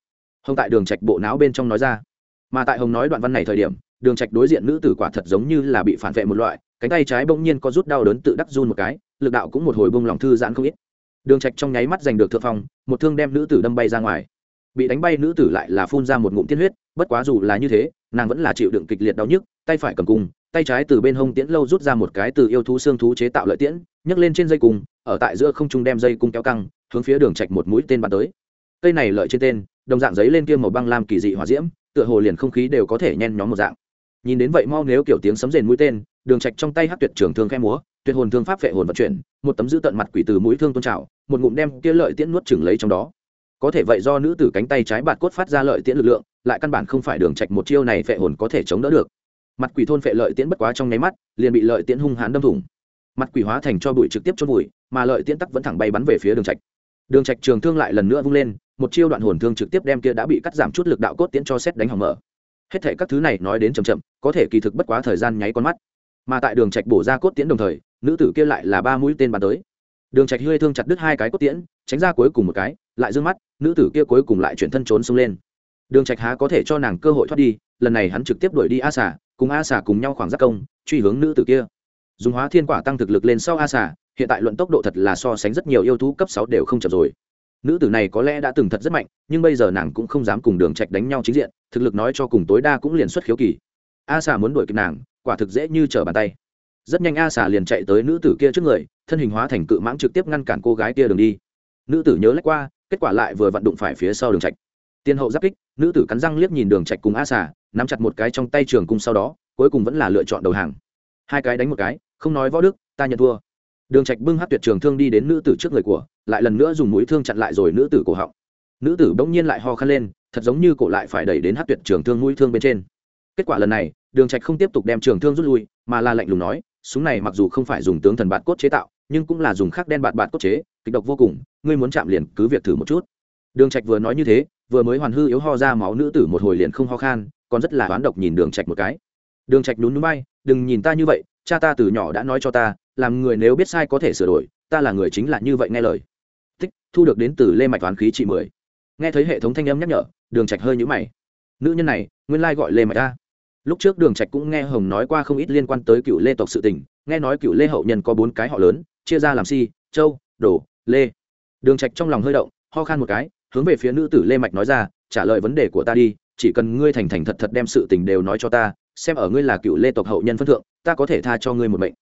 Hông tại đường trạch bộ não bên trong nói ra mà tại hồng nói đoạn văn này thời điểm, đường trạch đối diện nữ tử quả thật giống như là bị phản vệ một loại, cánh tay trái bỗng nhiên có rút đau đớn tự đắc run một cái, lực đạo cũng một hồi bông lòng thư giãn không ít. Đường trạch trong nháy mắt giành được thượng phong, một thương đem nữ tử đâm bay ra ngoài. Bị đánh bay nữ tử lại là phun ra một ngụm tiên huyết, bất quá dù là như thế, nàng vẫn là chịu đựng kịch liệt đau nhức, tay phải cầm cung, tay trái từ bên hông tiễn lâu rút ra một cái từ yêu thú xương thú chế tạo lợi tiễn, nhấc lên trên dây cung, ở tại giữa không trung đem dây cung kéo căng, hướng phía đường trạch một mũi tên bắn tới. Cây này lợi trên tên đồng dạng giấy lên kia màu băng lam kỳ dị hỏa diễm, tựa hồ liền không khí đều có thể nhen nhóm một dạng. Nhìn đến vậy mau nếu kiểu tiếng sấm rền mũi tên, đường trạch trong tay hắc tuyệt trường thương khẽ múa, tuyệt hồn thương pháp vệ hồn vận chuyển, một tấm giữ tận mặt quỷ từ mũi thương tôn trào, một ngụm đem kia lợi tiễn nuốt chửng lấy trong đó. Có thể vậy do nữ tử cánh tay trái bạt cốt phát ra lợi tiễn lực lượng, lại căn bản không phải đường trạch một chiêu này vệ hồn có thể chống đỡ được. Mặt quỷ thôn vệ lợi tiễn bất quá trong nháy mắt, liền bị lợi tiễn hung hãn đâm thủng. Mặt quỷ hóa thành cho bụi trực tiếp chôn bụi mà lợi tiễn tắc vẫn thẳng bay bắn về phía đường trạch. Đường trạch trường thương lại lần nữa vung lên một chiêu đoạn hồn thương trực tiếp đem kia đã bị cắt giảm chút lực đạo cốt tiễn cho xét đánh hỏng mở. Hết thảy các thứ này nói đến chậm chậm, có thể kỳ thực bất quá thời gian nháy con mắt. Mà tại đường trạch bổ ra cốt tiễn đồng thời, nữ tử kia lại là ba mũi tên bắn tới. Đường trạch hơi thương chặt đứt hai cái cốt tiễn, tránh ra cuối cùng một cái, lại dương mắt, nữ tử kia cuối cùng lại chuyển thân trốn xông lên. Đường trạch há có thể cho nàng cơ hội thoát đi, lần này hắn trực tiếp đuổi đi a xà, cùng a xà cùng nhau khoảng giác công, truy hướng nữ tử kia. Dùng hóa thiên quả tăng thực lực lên sau a xà, hiện tại luận tốc độ thật là so sánh rất nhiều yêu thú cấp sáu đều không chậm rồi nữ tử này có lẽ đã từng thật rất mạnh, nhưng bây giờ nàng cũng không dám cùng đường trạch đánh nhau chính diện, thực lực nói cho cùng tối đa cũng liền xuất khiếu kỳ. A xà muốn đuổi kịp nàng, quả thực dễ như trở bàn tay. Rất nhanh a xà liền chạy tới nữ tử kia trước người, thân hình hóa thành cự mãng trực tiếp ngăn cản cô gái kia đường đi. Nữ tử nhớ lách qua, kết quả lại vừa vặn đụng phải phía sau đường trạch. Tiên hậu giáp kích, nữ tử cắn răng liếc nhìn đường trạch cùng a xà, nắm chặt một cái trong tay trường cung sau đó, cuối cùng vẫn là lựa chọn đầu hàng. Hai cái đánh một cái, không nói võ đức, ta nhận thua đường trạch bưng hát tuyệt trường thương đi đến nữ tử trước người của, lại lần nữa dùng mũi thương chặn lại rồi nữ tử cổ họng. Nữ tử bỗng nhiên lại ho khăn lên, thật giống như cổ lại phải đẩy đến hát tuyệt trường thương mũi thương bên trên. Kết quả lần này, đường trạch không tiếp tục đem trường thương rút lui, mà là lạnh lùng nói, súng này mặc dù không phải dùng tướng thần bạt cốt chế tạo, nhưng cũng là dùng khắc đen bạt bạt cốt chế, kịch độc vô cùng, ngươi muốn chạm liền cứ việc thử một chút. Đường trạch vừa nói như thế, vừa mới hoàn hư yếu ho ra máu nữ tử một hồi liền không ho khan, còn rất là oán độc nhìn đường trạch một cái. Đường trạch nhún núi bay, đừng nhìn ta như vậy, cha ta từ nhỏ đã nói cho ta làm người nếu biết sai có thể sửa đổi ta là người chính là như vậy nghe lời. Tích thu được đến từ lê mạch toán khí trị mười. Nghe thấy hệ thống thanh âm nhắc nhở đường trạch hơi nhũ mày. Nữ nhân này nguyên lai gọi lê mạch ta lúc trước đường trạch cũng nghe hồng nói qua không ít liên quan tới cựu lê tộc sự tình nghe nói cựu lê hậu nhân có bốn cái họ lớn chia ra làm si châu Đổ, lê. Đường trạch trong lòng hơi động ho khan một cái hướng về phía nữ tử lê mạch nói ra trả lời vấn đề của ta đi chỉ cần ngươi thành thành thật thật đem sự tình đều nói cho ta xem ở ngươi là cựu lê tộc hậu nhân phân thượng ta có thể tha cho ngươi một mệnh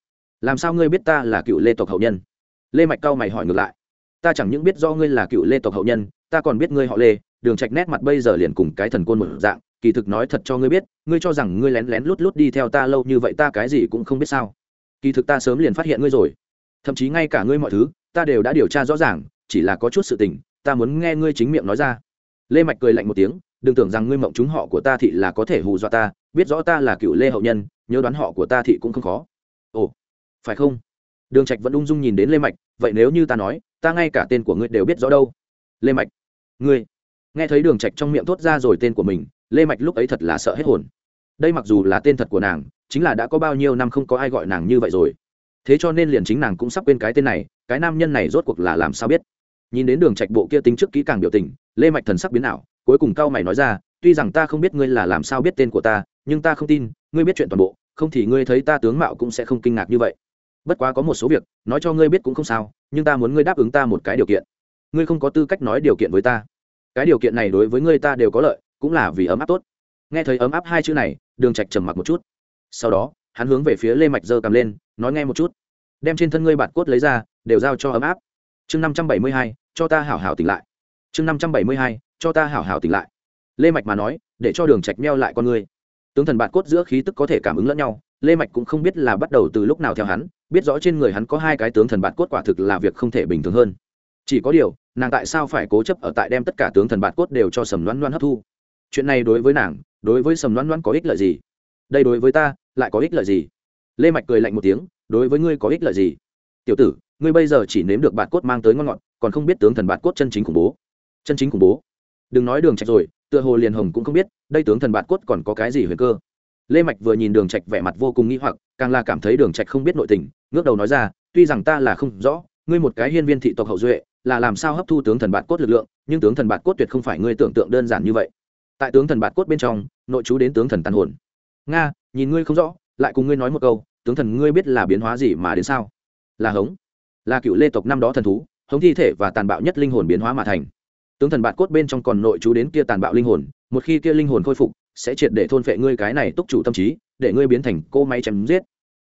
làm sao ngươi biết ta là cựu lê tộc hậu nhân? Lê mạch cao mày hỏi ngược lại. Ta chẳng những biết do ngươi là cựu lê tộc hậu nhân, ta còn biết ngươi họ lê, đường trạch nét mặt bây giờ liền cùng cái thần côn một dạng, kỳ thực nói thật cho ngươi biết, ngươi cho rằng ngươi lén lén lút lút đi theo ta lâu như vậy ta cái gì cũng không biết sao. Kỳ thực ta sớm liền phát hiện ngươi rồi. Thậm chí ngay cả ngươi mọi thứ, ta đều đã điều tra rõ ràng, chỉ là có chút sự tình, ta muốn nghe ngươi chính miệng nói ra. Lê mạch cười lạnh một tiếng, đừng tưởng rằng ngươi mộng chúng họ của ta thị là có thể hù dọa ta, biết rõ ta là cựu lê hậu nhân, nhớ đoán họ của ta thị cũng không khó. Ồ phải không? Đường trạch vẫn ung dung nhìn đến lê mạch, vậy nếu như ta nói, ta ngay cả tên của ngươi đều biết rõ đâu. Lê mạch, ngươi. Nghe thấy đường trạch trong miệng thốt ra rồi tên của mình, lê mạch lúc ấy thật là sợ hết hồn. Đây mặc dù là tên thật của nàng, chính là đã có bao nhiêu năm không có ai gọi nàng như vậy rồi. Thế cho nên liền chính nàng cũng sắp quên cái tên này, cái nam nhân này rốt cuộc là làm sao biết? Nhìn đến đường trạch bộ kia tính trước kỹ càng biểu tình, lê mạch thần sắc biến ảo, cuối cùng cao mày nói ra, tuy rằng ta không biết ngươi là làm sao biết tên của ta, nhưng ta không tin, ngươi biết chuyện toàn bộ, không thì ngươi thấy ta tướng mạo cũng sẽ không kinh ngạc như vậy bất quá có một số việc, nói cho ngươi biết cũng không sao, nhưng ta muốn ngươi đáp ứng ta một cái điều kiện. Ngươi không có tư cách nói điều kiện với ta. Cái điều kiện này đối với ngươi ta đều có lợi, cũng là vì ấm áp tốt. Nghe thấy ấm áp hai chữ này, đường trạch trầm mặc một chút. Sau đó, hắn hướng về phía lê mạch giơ cầm lên, nói nghe một chút. Đem trên thân ngươi bạt cốt lấy ra, đều giao cho ấm áp. Chương năm trăm bảy mươi hai, cho ta hảo hảo tỉnh lại. Chương năm trăm bảy mươi hai, cho ta hảo hảo tỉnh lại. Lê mạch mà nói, để cho đường trạch meo lại con ngươi. Tướng thần bạt cốt giữa khí tức có thể cảm ứng lẫn nhau, lê mạch cũng không biết là bắt đầu từ lúc nào theo hắn biết rõ trên người hắn có hai cái tướng thần bạt cốt quả thực là việc không thể bình thường hơn. Chỉ có điều, nàng tại sao phải cố chấp ở tại đem tất cả tướng thần bạt cốt đều cho sầm loan loan hấp thu? Chuyện này đối với nàng, đối với sầm loan loan có ích lợi gì? Đây đối với ta, lại có ích lợi gì? Lê mạch cười lạnh một tiếng, đối với ngươi có ích lợi gì? Tiểu tử, ngươi bây giờ chỉ nếm được bạt cốt mang tới ngon ngọt, còn không biết tướng thần bạt cốt chân chính khủng bố. Chân chính khủng bố? Đừng nói đường trạch rồi, tựa hồ liền hồng cũng không biết, đây tướng thần bạt cốt còn có cái gì huyền cơ? Lê mạch vừa nhìn đường trạch vẻ mặt vô cùng nghi hoặc, càng là cảm thấy đường trạch không biết nội tình, ngước đầu nói ra, tuy rằng ta là không rõ, ngươi một cái hiên viên thị tộc hậu duệ, là làm sao hấp thu tướng thần bạt cốt lực lượng, nhưng tướng thần bạt cốt tuyệt không phải ngươi tưởng tượng đơn giản như vậy. Tại tướng thần bạt cốt bên trong, nội chú đến tướng thần tàn hồn. Nga, nhìn ngươi không rõ, lại cùng ngươi nói một câu, tướng thần ngươi biết là biến hóa gì mà đến sao? Là hống. Là cựu lê tộc năm đó thần thú, hống thi thể và tàn bạo nhất linh hồn biến hóa mà thành. Tướng thần bạt cốt bên trong còn nội chú đến kia tàn bạo linh hồn, một khi kia linh hồn khôi phục sẽ triệt để thôn phệ ngươi cái này túc chủ tâm trí, để ngươi biến thành cô máy chém giết.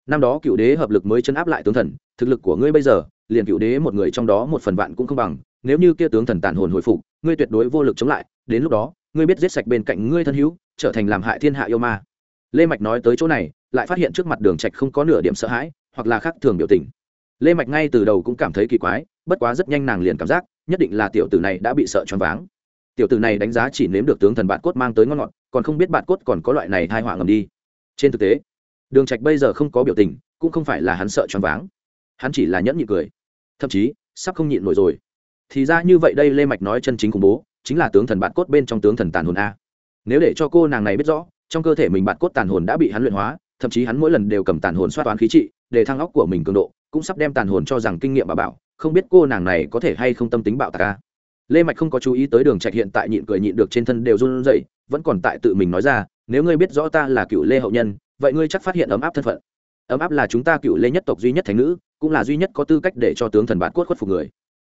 Năm đó cựu đế hợp lực mới chấn áp lại tướng thần, thực lực của ngươi bây giờ, liền cựu đế một người trong đó một phần vạn cũng không bằng, nếu như kia tướng thần tàn hồn hồi phục, ngươi tuyệt đối vô lực chống lại, đến lúc đó, ngươi biết giết sạch bên cạnh ngươi thân hữu, trở thành làm hại thiên hạ yêu ma. Lê mạch nói tới chỗ này, lại phát hiện trước mặt đường trạch không có nửa điểm sợ hãi, hoặc là khác thường biểu tình. Lê mạch ngay từ đầu cũng cảm thấy kỳ quái, bất quá rất nhanh nàng liền cảm giác, nhất định là tiểu tử này đã bị sợ choáng váng tiểu tử này đánh giá chỉ nếm được tướng thần bạn cốt mang tới ngon ngọt, còn không biết bạn cốt còn có loại này hai họa ngầm đi. Trên thực tế, đường trạch bây giờ không có biểu tình, cũng không phải là hắn sợ choáng váng. Hắn chỉ là nhẫn nhịn cười. Thậm chí, sắp không nhịn nổi rồi. Thì ra như vậy đây lê mạch nói chân chính khủng bố, chính là tướng thần bạn cốt bên trong tướng thần tàn hồn a. Nếu để cho cô nàng này biết rõ, trong cơ thể mình bạn cốt tàn hồn đã bị hắn luyện hóa, thậm chí hắn mỗi lần đều cầm tàn hồn xoát toán khí trị, để thăng óc của mình cường độ, cũng sắp đem tàn hồn cho rằng kinh nghiệm bà bảo, không biết cô nàng này có thể hay không tâm tính bạo tạc a lê mạch không có chú ý tới đường trạch hiện tại nhịn cười nhịn được trên thân đều run rẩy, vẫn còn tại tự mình nói ra, nếu ngươi biết rõ ta là cựu lê hậu nhân, vậy ngươi chắc phát hiện ấm áp thân phận. Ấm áp là chúng ta cựu lê nhất tộc duy nhất thánh nữ, cũng là duy nhất có tư cách để cho tướng thần bát cốt khuất phục người.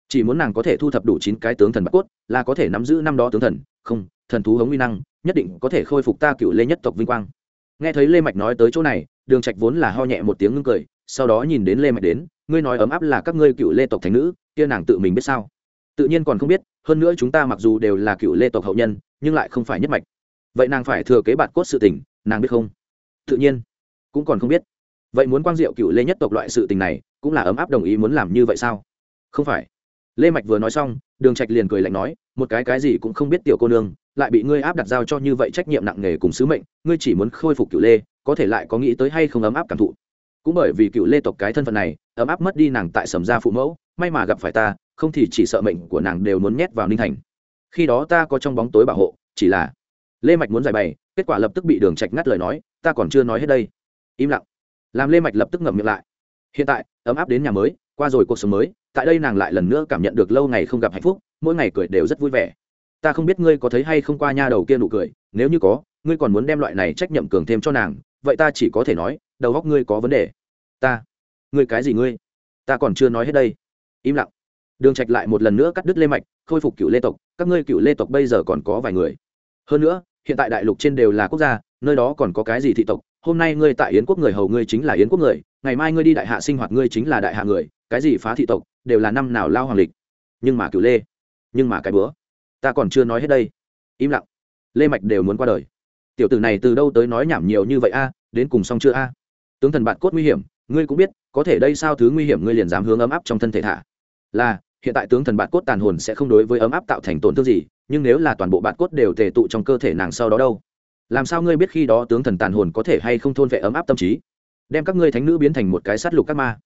Chỉ muốn nàng có thể thu thập đủ chín cái tướng thần bát cốt, là có thể nắm giữ năm đó tướng thần. Không, thần thú hống uy năng, nhất định có thể khôi phục ta cựu lê nhất tộc vinh quang. Nghe thấy lê mạch nói tới chỗ này, đường trạch vốn là ho nhẹ một tiếng ngưng cười, sau đó nhìn đến lê mạch đến, ngươi nói ấm áp là các ngươi cựu lê tộc thánh nữ, kia nàng tự mình biết sao? Tự nhiên còn không biết, hơn nữa chúng ta mặc dù đều là cựu lê tộc hậu nhân, nhưng lại không phải nhất mạch. Vậy nàng phải thừa kế bạt cốt sự tình, nàng biết không? Tự nhiên, cũng còn không biết. Vậy muốn quang diệu cựu lê nhất tộc loại sự tình này, cũng là ấm áp đồng ý muốn làm như vậy sao? Không phải. Lê mạch vừa nói xong, đường trạch liền cười lạnh nói, một cái cái gì cũng không biết tiểu cô nương, lại bị ngươi áp đặt giao cho như vậy trách nhiệm nặng nề cùng sứ mệnh, ngươi chỉ muốn khôi phục cựu lê, có thể lại có nghĩ tới hay không ấm áp cảm thụ. Cũng bởi vì cựu lê tộc cái thân phận này, ấm áp mất đi nàng tại sầm gia phụ mẫu, may mà gặp phải ta không thì chỉ sợ mệnh của nàng đều muốn nhét vào ninh thành. Khi đó ta có trong bóng tối bảo hộ, chỉ là lê mạch muốn giải bày, kết quả lập tức bị đường trạch ngắt lời nói, ta còn chưa nói hết đây. Im lặng. Làm lê mạch lập tức ngậm miệng lại. Hiện tại, ấm áp đến nhà mới, qua rồi cuộc sống mới, tại đây nàng lại lần nữa cảm nhận được lâu ngày không gặp hạnh phúc, mỗi ngày cười đều rất vui vẻ. Ta không biết ngươi có thấy hay không qua nha đầu kia nụ cười, nếu như có, ngươi còn muốn đem loại này trách nhiệm cường thêm cho nàng, vậy ta chỉ có thể nói, đầu óc ngươi có vấn đề. Ta. Ngươi cái gì ngươi? Ta còn chưa nói hết đây. Im lặng đường trạch lại một lần nữa cắt đứt lê mạch, khôi phục cựu lê tộc, các ngươi cựu lê tộc bây giờ còn có vài người. Hơn nữa, hiện tại đại lục trên đều là quốc gia, nơi đó còn có cái gì thị tộc? Hôm nay ngươi tại yến quốc người hầu ngươi chính là yến quốc người, ngày mai ngươi đi đại hạ sinh hoạt ngươi chính là đại hạ người, cái gì phá thị tộc, đều là năm nào lao hoàng lịch. Nhưng mà cựu lê, nhưng mà cái bữa, ta còn chưa nói hết đây. Im lặng. Lê mạch đều muốn qua đời. Tiểu tử này từ đâu tới nói nhảm nhiều như vậy a, đến cùng xong chưa a? Tướng thần bạn cốt nguy hiểm, ngươi cũng biết, có thể đây sao thứ nguy hiểm ngươi liền dám hướng ấm áp trong thân thể thả. Là hiện tại tướng thần bạn cốt tàn hồn sẽ không đối với ấm áp tạo thành tổn thương gì, nhưng nếu là toàn bộ bạn cốt đều tề tụ trong cơ thể nàng sau đó đâu? Làm sao ngươi biết khi đó tướng thần tàn hồn có thể hay không thôn vệ ấm áp tâm trí? Đem các ngươi thánh nữ biến thành một cái sát lục các ma.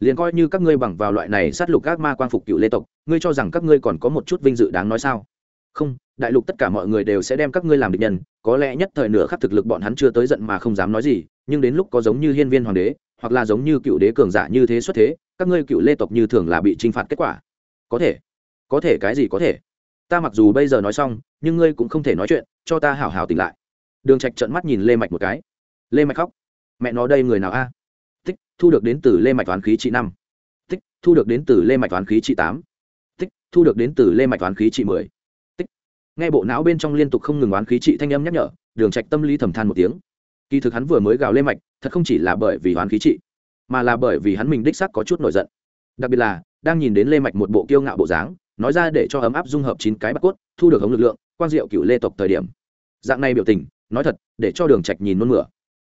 Liền coi như các ngươi bằng vào loại này sát lục các ma quang phục cựu lê tộc, ngươi cho rằng các ngươi còn có một chút vinh dự đáng nói sao? Không, đại lục tất cả mọi người đều sẽ đem các ngươi làm địch nhân, có lẽ nhất thời nửa khắc thực lực bọn hắn chưa tới giận mà không dám nói gì, nhưng đến lúc có giống như hiên viên hoàng đế, hoặc là giống như cựu đế cường giả như thế xuất thế, các ngươi cựu lê tộc như thường là bị t r i n h phạt kết quả có thể. Có thể cái gì có thể? Ta mặc dù bây giờ nói xong, nhưng ngươi cũng không thể nói chuyện, cho ta hảo hảo tỉnh lại. Đường trạch trợn mắt nhìn lê mạch một cái. Lê mạch khóc. Mẹ nó đây người nào a? Tích, thu được đến từ lê mạch toán khí trị năm. Tích, thu được đến từ lê mạch toán khí trị tám. Tích, thu được đến từ lê mạch toán khí trị mười. Tích. Nghe bộ não bên trong liên tục không ngừng oán khí trị thanh âm nhắc nhở, đường trạch tâm lý thầm than một tiếng. Kỳ thực hắn vừa mới gào lê mạch, thật không chỉ là bởi vì oán khí trị, mà là bởi vì hắn mình đích xác có chút nổi giận đặc biệt là, đang nhìn đến lê mạch một bộ kiêu ngạo bộ dáng, nói ra để cho ấm áp dung hợp chín cái bắt cốt, thu được hống lực lượng quan diệu cựu lê tộc thời điểm. Dạng này biểu tình, nói thật, để cho đường trạch nhìn nôn mửa.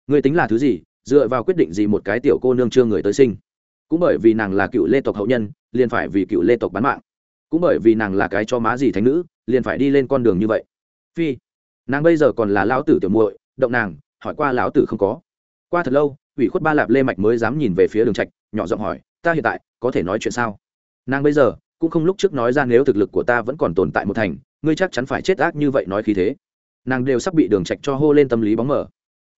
Người tính là thứ gì, dựa vào quyết định gì một cái tiểu cô nương chưa người tới sinh? Cũng bởi vì nàng là cựu lê tộc hậu nhân, liền phải vì cựu lê tộc bán mạng. Cũng bởi vì nàng là cái cho má gì thánh nữ, liền phải đi lên con đường như vậy. Phi, nàng bây giờ còn là lão tử tiểu muội, động nàng, hỏi qua lão tử không có. Qua thật lâu, ủy khuất ba lạp lê mạch mới dám nhìn về phía đường trạch, nhỏ giọng hỏi ta hiện tại có thể nói chuyện sao? Nàng bây giờ cũng không lúc trước nói ra nếu thực lực của ta vẫn còn tồn tại một thành, ngươi chắc chắn phải chết ác như vậy nói khí thế. Nàng đều sắp bị đường trạch cho hô lên tâm lý bóng mở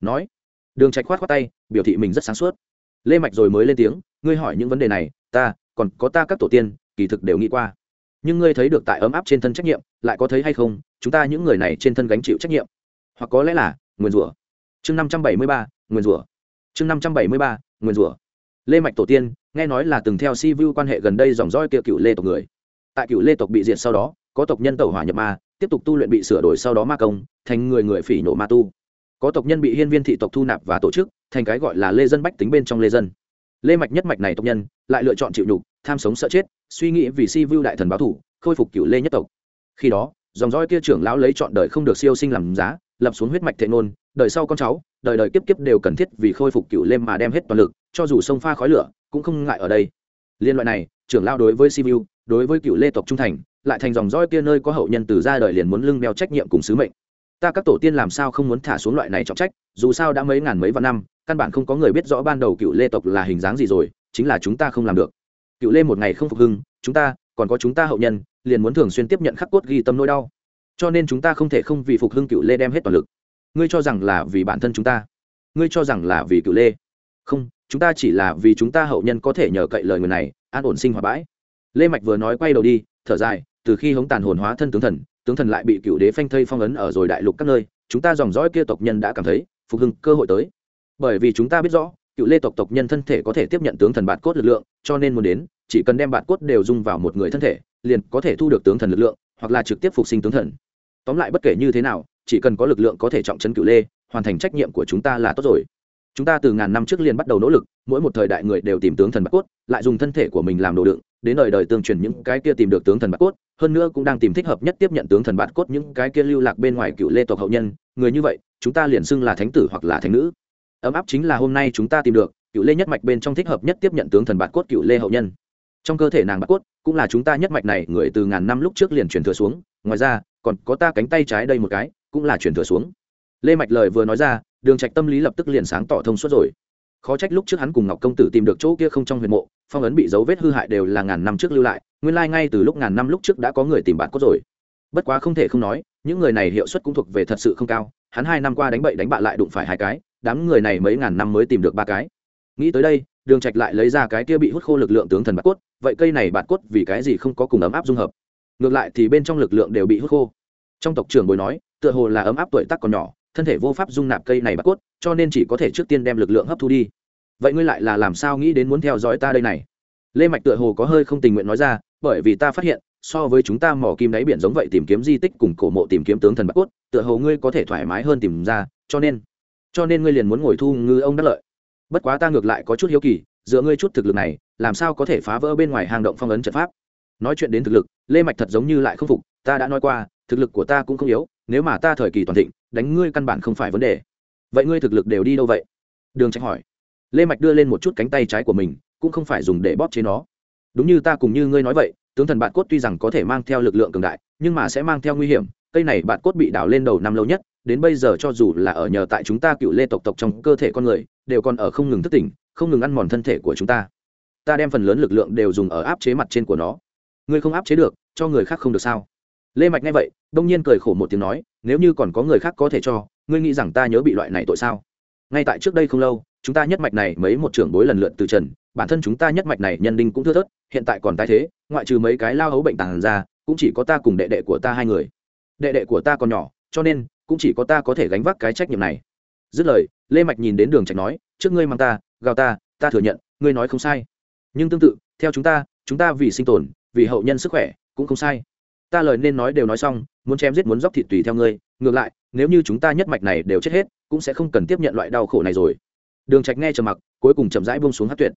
nói, đường trạch khoát khoát tay, biểu thị mình rất sáng suốt. Lê mạch rồi mới lên tiếng, ngươi hỏi những vấn đề này, ta, còn có ta các tổ tiên, kỳ thực đều nghĩ qua. Nhưng ngươi thấy được tại ấm áp trên thân trách nhiệm, lại có thấy hay không? Chúng ta những người này trên thân gánh chịu trách nhiệm. Hoặc có lẽ là nguyên rủa. Chương năm trăm bảy mươi ba nguyên rủa. Chương năm trăm bảy mươi ba nguyên rủa lê mạch tổ tiên, nghe nói là từng theo si vu quan hệ gần đây dòng dõi kia cựu lê tộc người. Tại cựu lê tộc bị diệt sau đó, có tộc nhân tẩu hỏa nhập ma, tiếp tục tu luyện bị sửa đổi sau đó ma công, thành người người phỉ nổ ma tu. Có tộc nhân bị hiên viên thị tộc thu nạp và tổ chức, thành cái gọi là lê dân bách tính bên trong lê dân. Lê mạch nhất mạch này tộc nhân, lại lựa chọn chịu nhục, tham sống sợ chết, suy nghĩ vì si vu đại thần báo thủ, khôi phục cựu lê nhất tộc. Khi đó, dòng dõi kia trưởng lão lấy chọn đời không được siêu sinh làm giá, lập xuống huyết mạch thệ nôn đời sau con cháu đời đời kiếp kiếp đều cần thiết vì khôi phục cựu lêm mà đem hết toàn lực, cho dù sông pha khói lửa, cũng không ngại ở đây. Liên loại này, trưởng lao đối với sivu đối với cựu lê tộc trung thành, lại thành dòng dõi kia nơi có hậu nhân từ ra đời liền muốn lưng đeo trách nhiệm cùng sứ mệnh. Ta các tổ tiên làm sao không muốn thả xuống loại này trọng trách, dù sao đã mấy ngàn mấy vạn năm, căn bản không có người biết rõ ban đầu cựu lê tộc là hình dáng gì rồi, chính là chúng ta không làm được. Cựu lê một ngày không phục hưng, chúng ta, còn có chúng ta hậu nhân, liền muốn thường xuyên tiếp nhận khắc cốt ghi tâm nỗi đau. Cho nên chúng ta không thể không vì phục hưng cựu lê đem hết toàn lực ngươi cho rằng là vì bản thân chúng ta. Ngươi cho rằng là vì cựu lê. Không, chúng ta chỉ là vì chúng ta hậu nhân có thể nhờ cậy lời người này, an ổn sinh hoạt bãi. Lê mạch vừa nói quay đầu đi, thở dài, từ khi hống tàn hồn hóa thân tướng thần tướng thần lại bị cựu đế phanh thây phong ấn ở rồi đại lục các nơi, chúng ta dòng dõi kia tộc nhân đã cảm thấy phục hưng cơ hội tới. Bởi vì chúng ta biết rõ, cựu lê tộc tộc nhân thân thể có thể tiếp nhận tướng thần bạt cốt lực lượng, cho nên muốn đến, chỉ cần đem bạt cốt đều dung vào một người thân thể, liền có thể thu được tướng thần lực lượng, hoặc là trực tiếp phục sinh tướng thần. Tóm lại bất kể như thế nào chỉ cần có lực lượng có thể trọng trấn cựu lê, hoàn thành trách nhiệm của chúng ta là tốt rồi. Chúng ta từ ngàn năm trước liền bắt đầu nỗ lực, mỗi một thời đại người đều tìm tướng thần bạc cốt, lại dùng thân thể của mình làm đồ đựng, đến đời đời tương truyền những cái kia tìm được tướng thần bạc cốt, hơn nữa cũng đang tìm thích hợp nhất tiếp nhận tướng thần bạc cốt những cái kia lưu lạc bên ngoài cựu lê tộc hậu nhân, người như vậy, chúng ta liền xưng là thánh tử hoặc là thánh nữ. Ấm áp chính là hôm nay chúng ta tìm được, cựu lê nhất mạch bên trong thích hợp nhất tiếp nhận tướng thần bạc cốt cựu lê hậu nhân. Trong cơ thể nàng bạc cốt, cũng là chúng ta nhất mạch này, người từ ngàn năm lúc trước liền truyền thừa xuống, ngoài ra, còn có ta cánh tay trái đây một cái cũng là chuyển thừa xuống. Lê mạch lời vừa nói ra, đường trạch tâm lý lập tức liền sáng tỏ thông suốt rồi. Khó trách lúc trước hắn cùng ngọc công tử tìm được chỗ kia không trong huyền mộ, phong ấn bị dấu vết hư hại đều là ngàn năm trước lưu lại, nguyên lai like ngay từ lúc ngàn năm lúc trước đã có người tìm bạn cốt rồi. Bất quá không thể không nói, những người này hiệu suất cũng thuộc về thật sự không cao, hắn hai năm qua đánh bậy đánh bạ lại đụng phải hai cái, đám người này mấy ngàn năm mới tìm được ba cái. Nghĩ tới đây, đường trạch lại lấy ra cái kia bị hút khô lực lượng tướng thần bạt cốt, vậy cây này bạt cốt vì cái gì không có cùng ấm áp dung hợp? Ngược lại thì bên trong lực lượng đều bị hút khô. Trong tộc trưởng bồi nói tựa hồ là ấm áp tuổi tác còn nhỏ, thân thể vô pháp dung nạp cây này bạc cốt, cho nên chỉ có thể trước tiên đem lực lượng hấp thu đi. Vậy ngươi lại là làm sao nghĩ đến muốn theo dõi ta đây này? Lê mạch tựa hồ có hơi không tình nguyện nói ra, bởi vì ta phát hiện, so với chúng ta mỏ kim đáy biển giống vậy tìm kiếm di tích cùng cổ mộ tìm kiếm tướng thần bạc cốt, tựa hồ ngươi có thể thoải mái hơn tìm ra, cho nên cho nên ngươi liền muốn ngồi thu ngư ông đắc lợi. Bất quá ta ngược lại có chút hiếu kỳ, dựa ngươi chút thực lực này, làm sao có thể phá vỡ bên ngoài hang động phong ấn trận pháp? Nói chuyện đến thực lực, lê mạch thật giống như lại không phục, ta đã nói qua, thực lực của ta cũng không yếu nếu mà ta thời kỳ toàn thịnh, đánh ngươi căn bản không phải vấn đề. Vậy ngươi thực lực đều đi đâu vậy? Đường trạch hỏi. Lê mạch đưa lên một chút cánh tay trái của mình, cũng không phải dùng để bóp chế nó. Đúng như ta cùng như ngươi nói vậy, tướng thần bạn cốt tuy rằng có thể mang theo lực lượng cường đại, nhưng mà sẽ mang theo nguy hiểm, cây này bạn cốt bị đào lên đầu năm lâu nhất, đến bây giờ cho dù là ở nhờ tại chúng ta cựu lê tộc tộc trong cơ thể con người, đều còn ở không ngừng thức tỉnh, không ngừng ăn mòn thân thể của chúng ta. Ta đem phần lớn lực lượng đều dùng ở áp chế mặt trên của nó. Ngươi không áp chế được, cho người khác không được sao? Lê mạch nghe vậy, đông nhiên cười khổ một tiếng nói, nếu như còn có người khác có thể cho, ngươi nghĩ rằng ta nhớ bị loại này tội sao? Ngay tại trước đây không lâu, chúng ta nhất mạch này mấy một trưởng bối lần lượt từ trần, bản thân chúng ta nhất mạch này nhân đinh cũng thưa thớt, hiện tại còn tái thế, ngoại trừ mấy cái lao hấu bệnh tàn ra, cũng chỉ có ta cùng đệ đệ của ta hai người. Đệ đệ của ta còn nhỏ, cho nên, cũng chỉ có ta có thể gánh vác cái trách nhiệm này. Dứt lời, lê mạch nhìn đến đường trạch nói, trước ngươi mang ta, gào ta ta thừa nhận, ngươi nói không sai. Nhưng tương tự, theo chúng ta chúng ta vì sinh tồn, vì hậu nhân sức khỏe, cũng không sai ta lời nên nói đều nói xong, muốn chém giết muốn dóc thịt tùy theo ngươi, ngược lại, nếu như chúng ta nhất mạch này đều chết hết, cũng sẽ không cần tiếp nhận loại đau khổ này rồi. Đường trạch nghe trầm mặc, cuối cùng chậm rãi buông xuống hát tuyệt.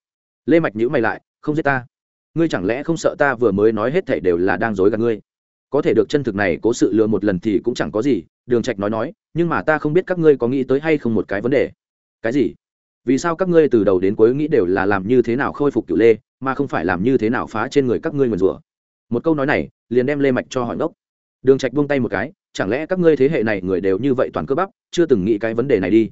Lê mạch nhíu mày lại, không giết ta. Ngươi chẳng lẽ không sợ ta vừa mới nói hết thảy đều là đang dối gạt ngươi? Có thể được chân thực này cố sự lừa một lần thì cũng chẳng có gì, đường trạch nói nói, nhưng mà ta không biết các ngươi có nghĩ tới hay không một cái vấn đề. Cái gì? Vì sao các ngươi từ đầu đến cuối nghĩ đều là làm như thế nào khôi phục cựu lê, mà không phải làm như thế nào phá trên người các ngươi nguyền rủa? Một câu nói này, liền đem lê mạch cho hỏi ngốc. Đường trạch buông tay một cái, chẳng lẽ các ngươi thế hệ này người đều như vậy toàn cơ bắp, chưa từng nghĩ cái vấn đề này đi?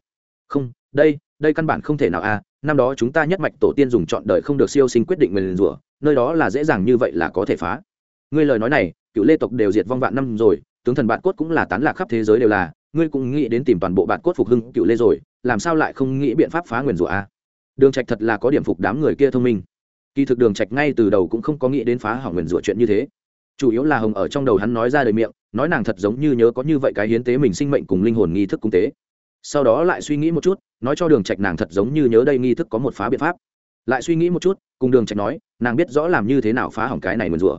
Không, đây đây căn bản không thể nào à năm đó chúng ta nhất mạch tổ tiên dùng chọn đời không được siêu sinh quyết định mình rủa, nơi đó là dễ dàng như vậy là có thể phá. Ngươi lời nói này, cựu lê tộc đều diệt vong vạn năm rồi, tướng thần bạn cốt cũng là tán lạc khắp thế giới đều là, ngươi cũng nghĩ đến tìm toàn bộ bạn cốt phục hưng cựu lê rồi, làm sao lại không nghĩ biện pháp phá nguyền rủa à? Đường trạch thật là có điểm phục đám người kia thông minh kỳ thực đường trạch ngay từ đầu cũng không có nghĩ đến phá hỏng nguyền rủa chuyện như thế. Chủ yếu là hồng ở trong đầu hắn nói ra đời miệng, nói nàng thật giống như nhớ có như vậy cái hiến tế mình sinh mệnh cùng linh hồn nghi thức cung tế. Sau đó lại suy nghĩ một chút, nói cho đường trạch nàng thật giống như nhớ đây nghi thức có một phá biện pháp. Lại suy nghĩ một chút, cùng đường trạch nói, nàng biết rõ làm như thế nào phá hỏng cái này nguyền rủa.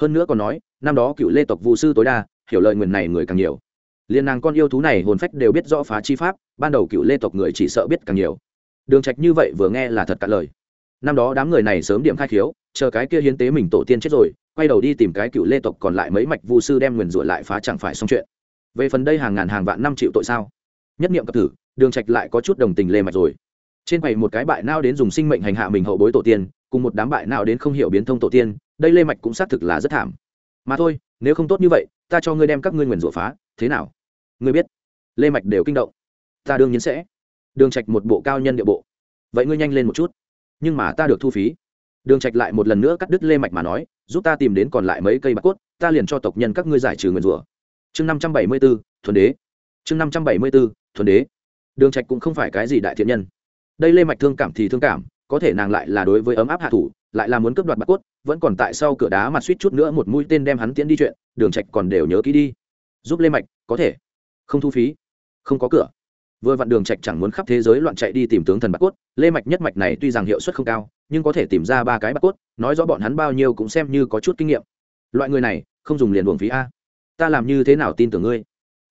Hơn nữa còn nói, năm đó cựu lê tộc vụ sư tối đa, hiểu lời nguyền này người càng nhiều. Liên nàng con yêu thú này hồn phách đều biết rõ phá chi pháp, ban đầu cựu lê tộc người chỉ sợ biết càng nhiều. Đường trạch như vậy vừa nghe là thật cả lời năm đó đám người này sớm điểm khai khiếu, chờ cái kia hiến tế mình tổ tiên chết rồi, quay đầu đi tìm cái cựu lê tộc còn lại mấy mạch vu sư đem nguyền rủa lại phá chẳng phải xong chuyện. Về phần đây hàng ngàn hàng vạn năm triệu tội sao? Nhất nghiệm cập tử đường trạch lại có chút đồng tình lê mạch rồi. Trên quầy một cái bại nao đến dùng sinh mệnh hành hạ mình hậu bối tổ tiên, cùng một đám bại nao đến không hiểu biến thông tổ tiên, đây lê mạch cũng xác thực là rất thảm. Mà thôi, nếu không tốt như vậy, ta cho ngươi đem các ngươi nguyền rủa phá, thế nào? Ngươi biết, lê mạch đều kinh động. Ta đương nhiên sẽ. Đường trạch một bộ cao nhân địa bộ. Vậy ngươi nhanh lên một chút nhưng mà ta được thu phí. Đường trạch lại một lần nữa cắt đứt lê mạch mà nói giúp ta tìm đến còn lại mấy cây bạc cốt ta liền cho tộc nhân các ngươi giải trừ nguyền rủa. Chương 574, thuần đế. Chương 574, thuần đế. Đường trạch cũng không phải cái gì đại thiện nhân. Đây lê mạch thương cảm thì thương cảm có thể nàng lại là đối với ấm áp hạ thủ lại là muốn cướp đoạt bạc cốt vẫn còn tại sau cửa đá mặt suýt chút nữa một mũi tên đem hắn tiến đi chuyện đường trạch còn đều nhớ kỹ đi. Giúp lê mạch có thể. Không thu phí. Không có cửa vừa vặn đường trạch chẳng muốn khắp thế giới loạn chạy đi tìm tướng thần bạc cốt, lê mạch nhất mạch này tuy rằng hiệu suất không cao, nhưng có thể tìm ra ba cái bạc cốt, nói rõ bọn hắn bao nhiêu cũng xem như có chút kinh nghiệm. Loại người này, không dùng liền buồng phí a. Ta làm như thế nào tin tưởng ngươi?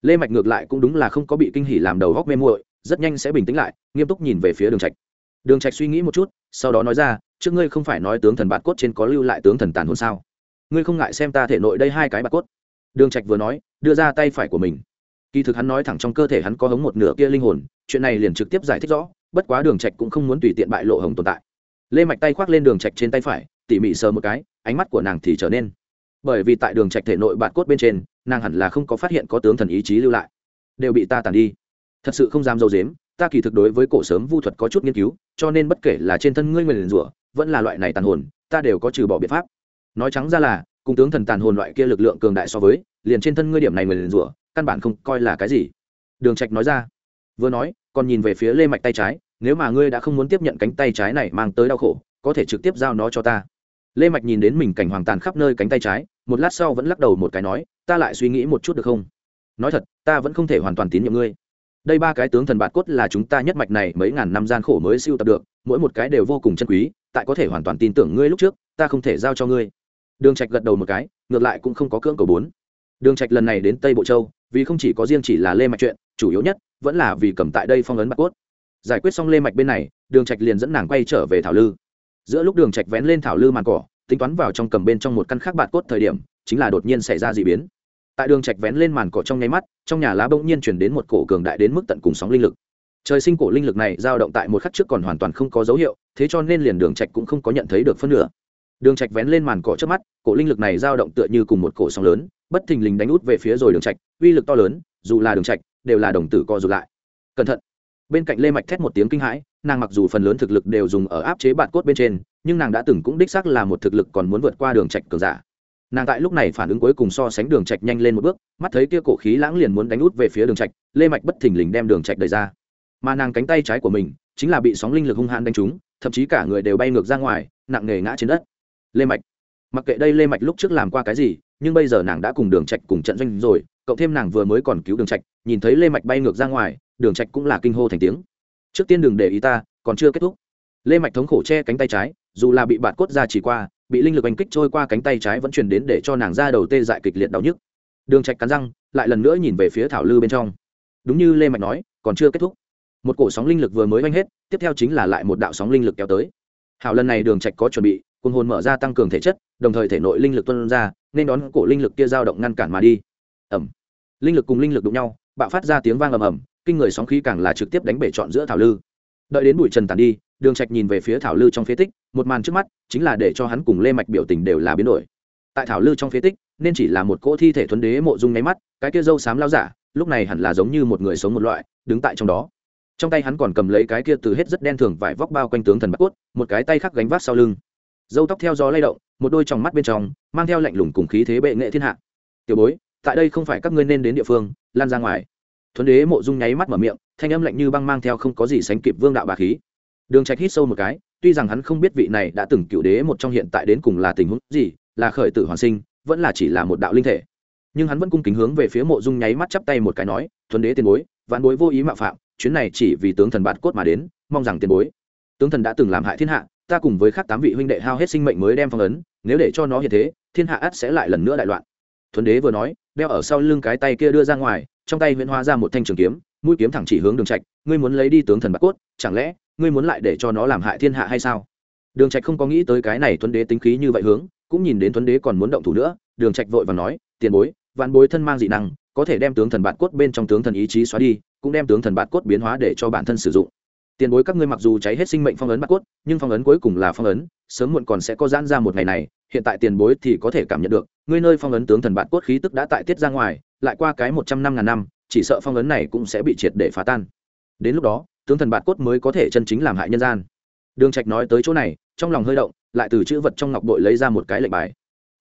Lê mạch ngược lại cũng đúng là không có bị kinh hỉ làm đầu góc mê muội, rất nhanh sẽ bình tĩnh lại, nghiêm túc nhìn về phía đường trạch. Đường trạch suy nghĩ một chút, sau đó nói ra, trước ngươi không phải nói tướng thần bạc cốt trên có lưu lại tướng thần tàn hồn sao? Ngươi không ngại xem ta thể nội đây hai cái bạc cốt? Đường trạch vừa nói, đưa ra tay phải của mình kỳ thực hắn nói thẳng trong cơ thể hắn có hống một nửa kia linh hồn, chuyện này liền trực tiếp giải thích rõ, bất quá đường trạch cũng không muốn tùy tiện bại lộ hồng tồn tại. Lê mạch tay khoác lên đường trạch trên tay phải, tỉ mỉ sờ một cái, ánh mắt của nàng thì trở nên. Bởi vì tại đường trạch thể nội bạt cốt bên trên, nàng hẳn là không có phát hiện có tướng thần ý chí lưu lại. Đều bị ta tàn đi. Thật sự không dám dâu dếm ta kỳ thực đối với cổ sớm vu thuật có chút nghiên cứu, cho nên bất kể là trên thân ngươi nguyền rủa, vẫn là loại này tàn hồn, ta đều có trừ bỏ biện pháp. Nói trắng ra là, cùng tướng thần tàn hồn loại kia lực lượng cường đại so với, liền trên thân ngươi điểm này nguyền rủa căn bản không coi là cái gì. Đường trạch nói ra, vừa nói, còn nhìn về phía lê mạch tay trái, nếu mà ngươi đã không muốn tiếp nhận cánh tay trái này mang tới đau khổ, có thể trực tiếp giao nó cho ta. Lê mạch nhìn đến mình cảnh hoàng tàn khắp nơi cánh tay trái, một lát sau vẫn lắc đầu một cái nói, ta lại suy nghĩ một chút được không? Nói thật, ta vẫn không thể hoàn toàn tín nhiệm ngươi. Đây ba cái tướng thần bạt cốt là chúng ta nhất mạch này mấy ngàn năm gian khổ mới siêu tập được, mỗi một cái đều vô cùng chân quý, tại có thể hoàn toàn tin tưởng ngươi lúc trước, ta không thể giao cho ngươi. Đường trạch gật đầu một cái, ngược lại cũng không có cưỡng cầu bốn. Đường trạch lần này đến tây bộ châu vì không chỉ có riêng chỉ là lê mạch chuyện, chủ yếu nhất vẫn là vì cầm tại đây phong ấn bạc cốt. Giải quyết xong lê mạch bên này, đường trạch liền dẫn nàng quay trở về thảo lư. Giữa lúc đường trạch vén lên thảo lư màn cỏ, tính toán vào trong cầm bên trong một căn khác bạc cốt thời điểm, chính là đột nhiên xảy ra dị biến. Tại đường trạch vén lên màn cỏ trong nháy mắt, trong nhà lá bỗng nhiên chuyển đến một cổ cường đại đến mức tận cùng sóng linh lực. Trời sinh cổ linh lực này dao động tại một khắc trước còn hoàn toàn không có dấu hiệu, thế cho nên liền đường trạch cũng không có nhận thấy được phân nửa. Đường trạch vén lên màn cỏ trước mắt, cổ linh lực này dao động tựa như cùng một cổ sóng lớn bất thình lình đánh út về phía rồi đường trạch, uy lực to lớn, dù là đường trạch, đều là đồng tử co rụt lại. Cẩn thận. Bên cạnh lê mạch thét một tiếng kinh hãi, nàng mặc dù phần lớn thực lực đều dùng ở áp chế bạn cốt bên trên, nhưng nàng đã từng cũng đích xác là một thực lực còn muốn vượt qua đường trạch cường giả. Nàng tại lúc này phản ứng cuối cùng so sánh đường trạch nhanh lên một bước, mắt thấy kia cổ khí lãng liền muốn đánh út về phía đường trạch, lê mạch bất thình lình đem đường trạch đẩy ra. Mà nàng cánh tay trái của mình, chính là bị sóng linh lực hung hãn đánh trúng, thậm chí cả người đều bay ngược ra ngoài, nặng nề ngã trên đất. Lê mạch. Mặc kệ đây lê mạch lúc trước làm qua cái gì nhưng bây giờ nàng đã cùng đường trạch cùng trận doanh rồi cậu thêm nàng vừa mới còn cứu đường trạch, nhìn thấy lê mạch bay ngược ra ngoài, đường trạch cũng là kinh hô thành tiếng. Trước tiên đừng để ý ta, còn chưa kết thúc. Lê mạch thống khổ che cánh tay trái, dù là bị bạt cốt ra chỉ qua, bị linh lực đánh kích trôi qua cánh tay trái vẫn truyền đến để cho nàng ra đầu tê dại kịch liệt đau nhức. Đường trạch cắn răng, lại lần nữa nhìn về phía thảo lư bên trong. Đúng như lê mạch nói, còn chưa kết thúc. Một cổ sóng linh lực vừa mới oanh hết, tiếp theo chính là lại một đạo sóng linh lực kéo tới. Hảo lần này đường trạch có chuẩn bị cùng hồn mở ra tăng cường thể chất, đồng thời thể nội linh lực tuôn ra nên đón cổ linh lực kia dao động ngăn cản mà đi. Ẩm linh lực cùng linh lực đụng nhau, bạo phát ra tiếng vang ầm ầm, kinh người sóng khí càng là trực tiếp đánh bể trọn giữa thảo lư. Đợi đến bụi trần tàn đi, đường trạch nhìn về phía thảo lư trong phế tích, một màn trước mắt chính là để cho hắn cùng lê mạch biểu tình đều là biến đổi. Tại thảo lư trong phế tích, nên chỉ là một cỗ thi thể thuấn đế mộ dung nháy mắt, cái kia dâu xám lao giả, lúc này hẳn là giống như một người sống một loại, đứng tại trong đó. Trong tay hắn còn cầm lấy cái kia từ hết rất đen thường vải vóc bao quanh tướng thần bạc cốt, một cái tay khác gánh vác sau lưng. Dâu tóc theo gió lay động một đôi tròng mắt bên trong, mang theo lạnh lùng cùng khí thế bệ nghệ thiên hạ. Tiểu bối, tại đây không phải các ngươi nên đến địa phương, lan ra ngoài. Thuấn đế mộ dung nháy mắt mở miệng, thanh âm lạnh như băng mang theo không có gì sánh kịp vương đạo bà khí. Đường trạch hít sâu một cái, tuy rằng hắn không biết vị này đã từng cựu đế một trong hiện tại đến cùng là tình huống gì, là khởi tử hoàn sinh, vẫn là chỉ là một đạo linh thể. Nhưng hắn vẫn cung kính hướng về phía mộ dung nháy mắt chắp tay một cái nói, thuấn đế tiền bối vạn bối vô ý mạo phạm, chuyến này chỉ vì tướng thần bạt cốt mà đến, mong rằng tiền bối. Tướng thần đã từng làm hại thiên hạ ta cùng với khác tám vị huynh đệ hao hết sinh mệnh mới đem phong ấn, nếu để cho nó hiện thế, thiên hạ ắt sẽ lại lần nữa đại loạn. Thuấn đế vừa nói, đeo ở sau lưng cái tay kia đưa ra ngoài, trong tay huyễn hóa ra một thanh trường kiếm, mũi kiếm thẳng chỉ hướng đường trạch, ngươi muốn lấy đi tướng thần bạc cốt, chẳng lẽ ngươi muốn lại để cho nó làm hại thiên hạ hay sao? Đường trạch không có nghĩ tới cái này thuấn đế tính khí như vậy hướng, cũng nhìn đến thuấn đế còn muốn động thủ nữa, đường trạch vội vàng nói, tiền bối, vạn bối thân mang dị năng, có thể đem tướng thần bạc cốt bên trong tướng thần ý chí xóa đi, cũng đem tướng thần bạc cốt biến hóa để cho bản thân sử dụng tiền bối các ngươi mặc dù cháy hết sinh mệnh phong ấn bạc cốt, nhưng phong ấn cuối cùng là phong ấn, sớm muộn còn sẽ có giãn ra một ngày này, hiện tại tiền bối thì có thể cảm nhận được, ngươi nơi phong ấn tướng thần bạc cốt khí tức đã tại tiết ra ngoài, lại qua cái một trăm năm ngàn năm, chỉ sợ phong ấn này cũng sẽ bị triệt để phá tan. Đến lúc đó, tướng thần bạt cốt mới có thể chân chính làm hại nhân gian. Đường trạch nói tới chỗ này, trong lòng hơi động, lại từ chữ vật trong ngọc bội lấy ra một cái lệnh bài.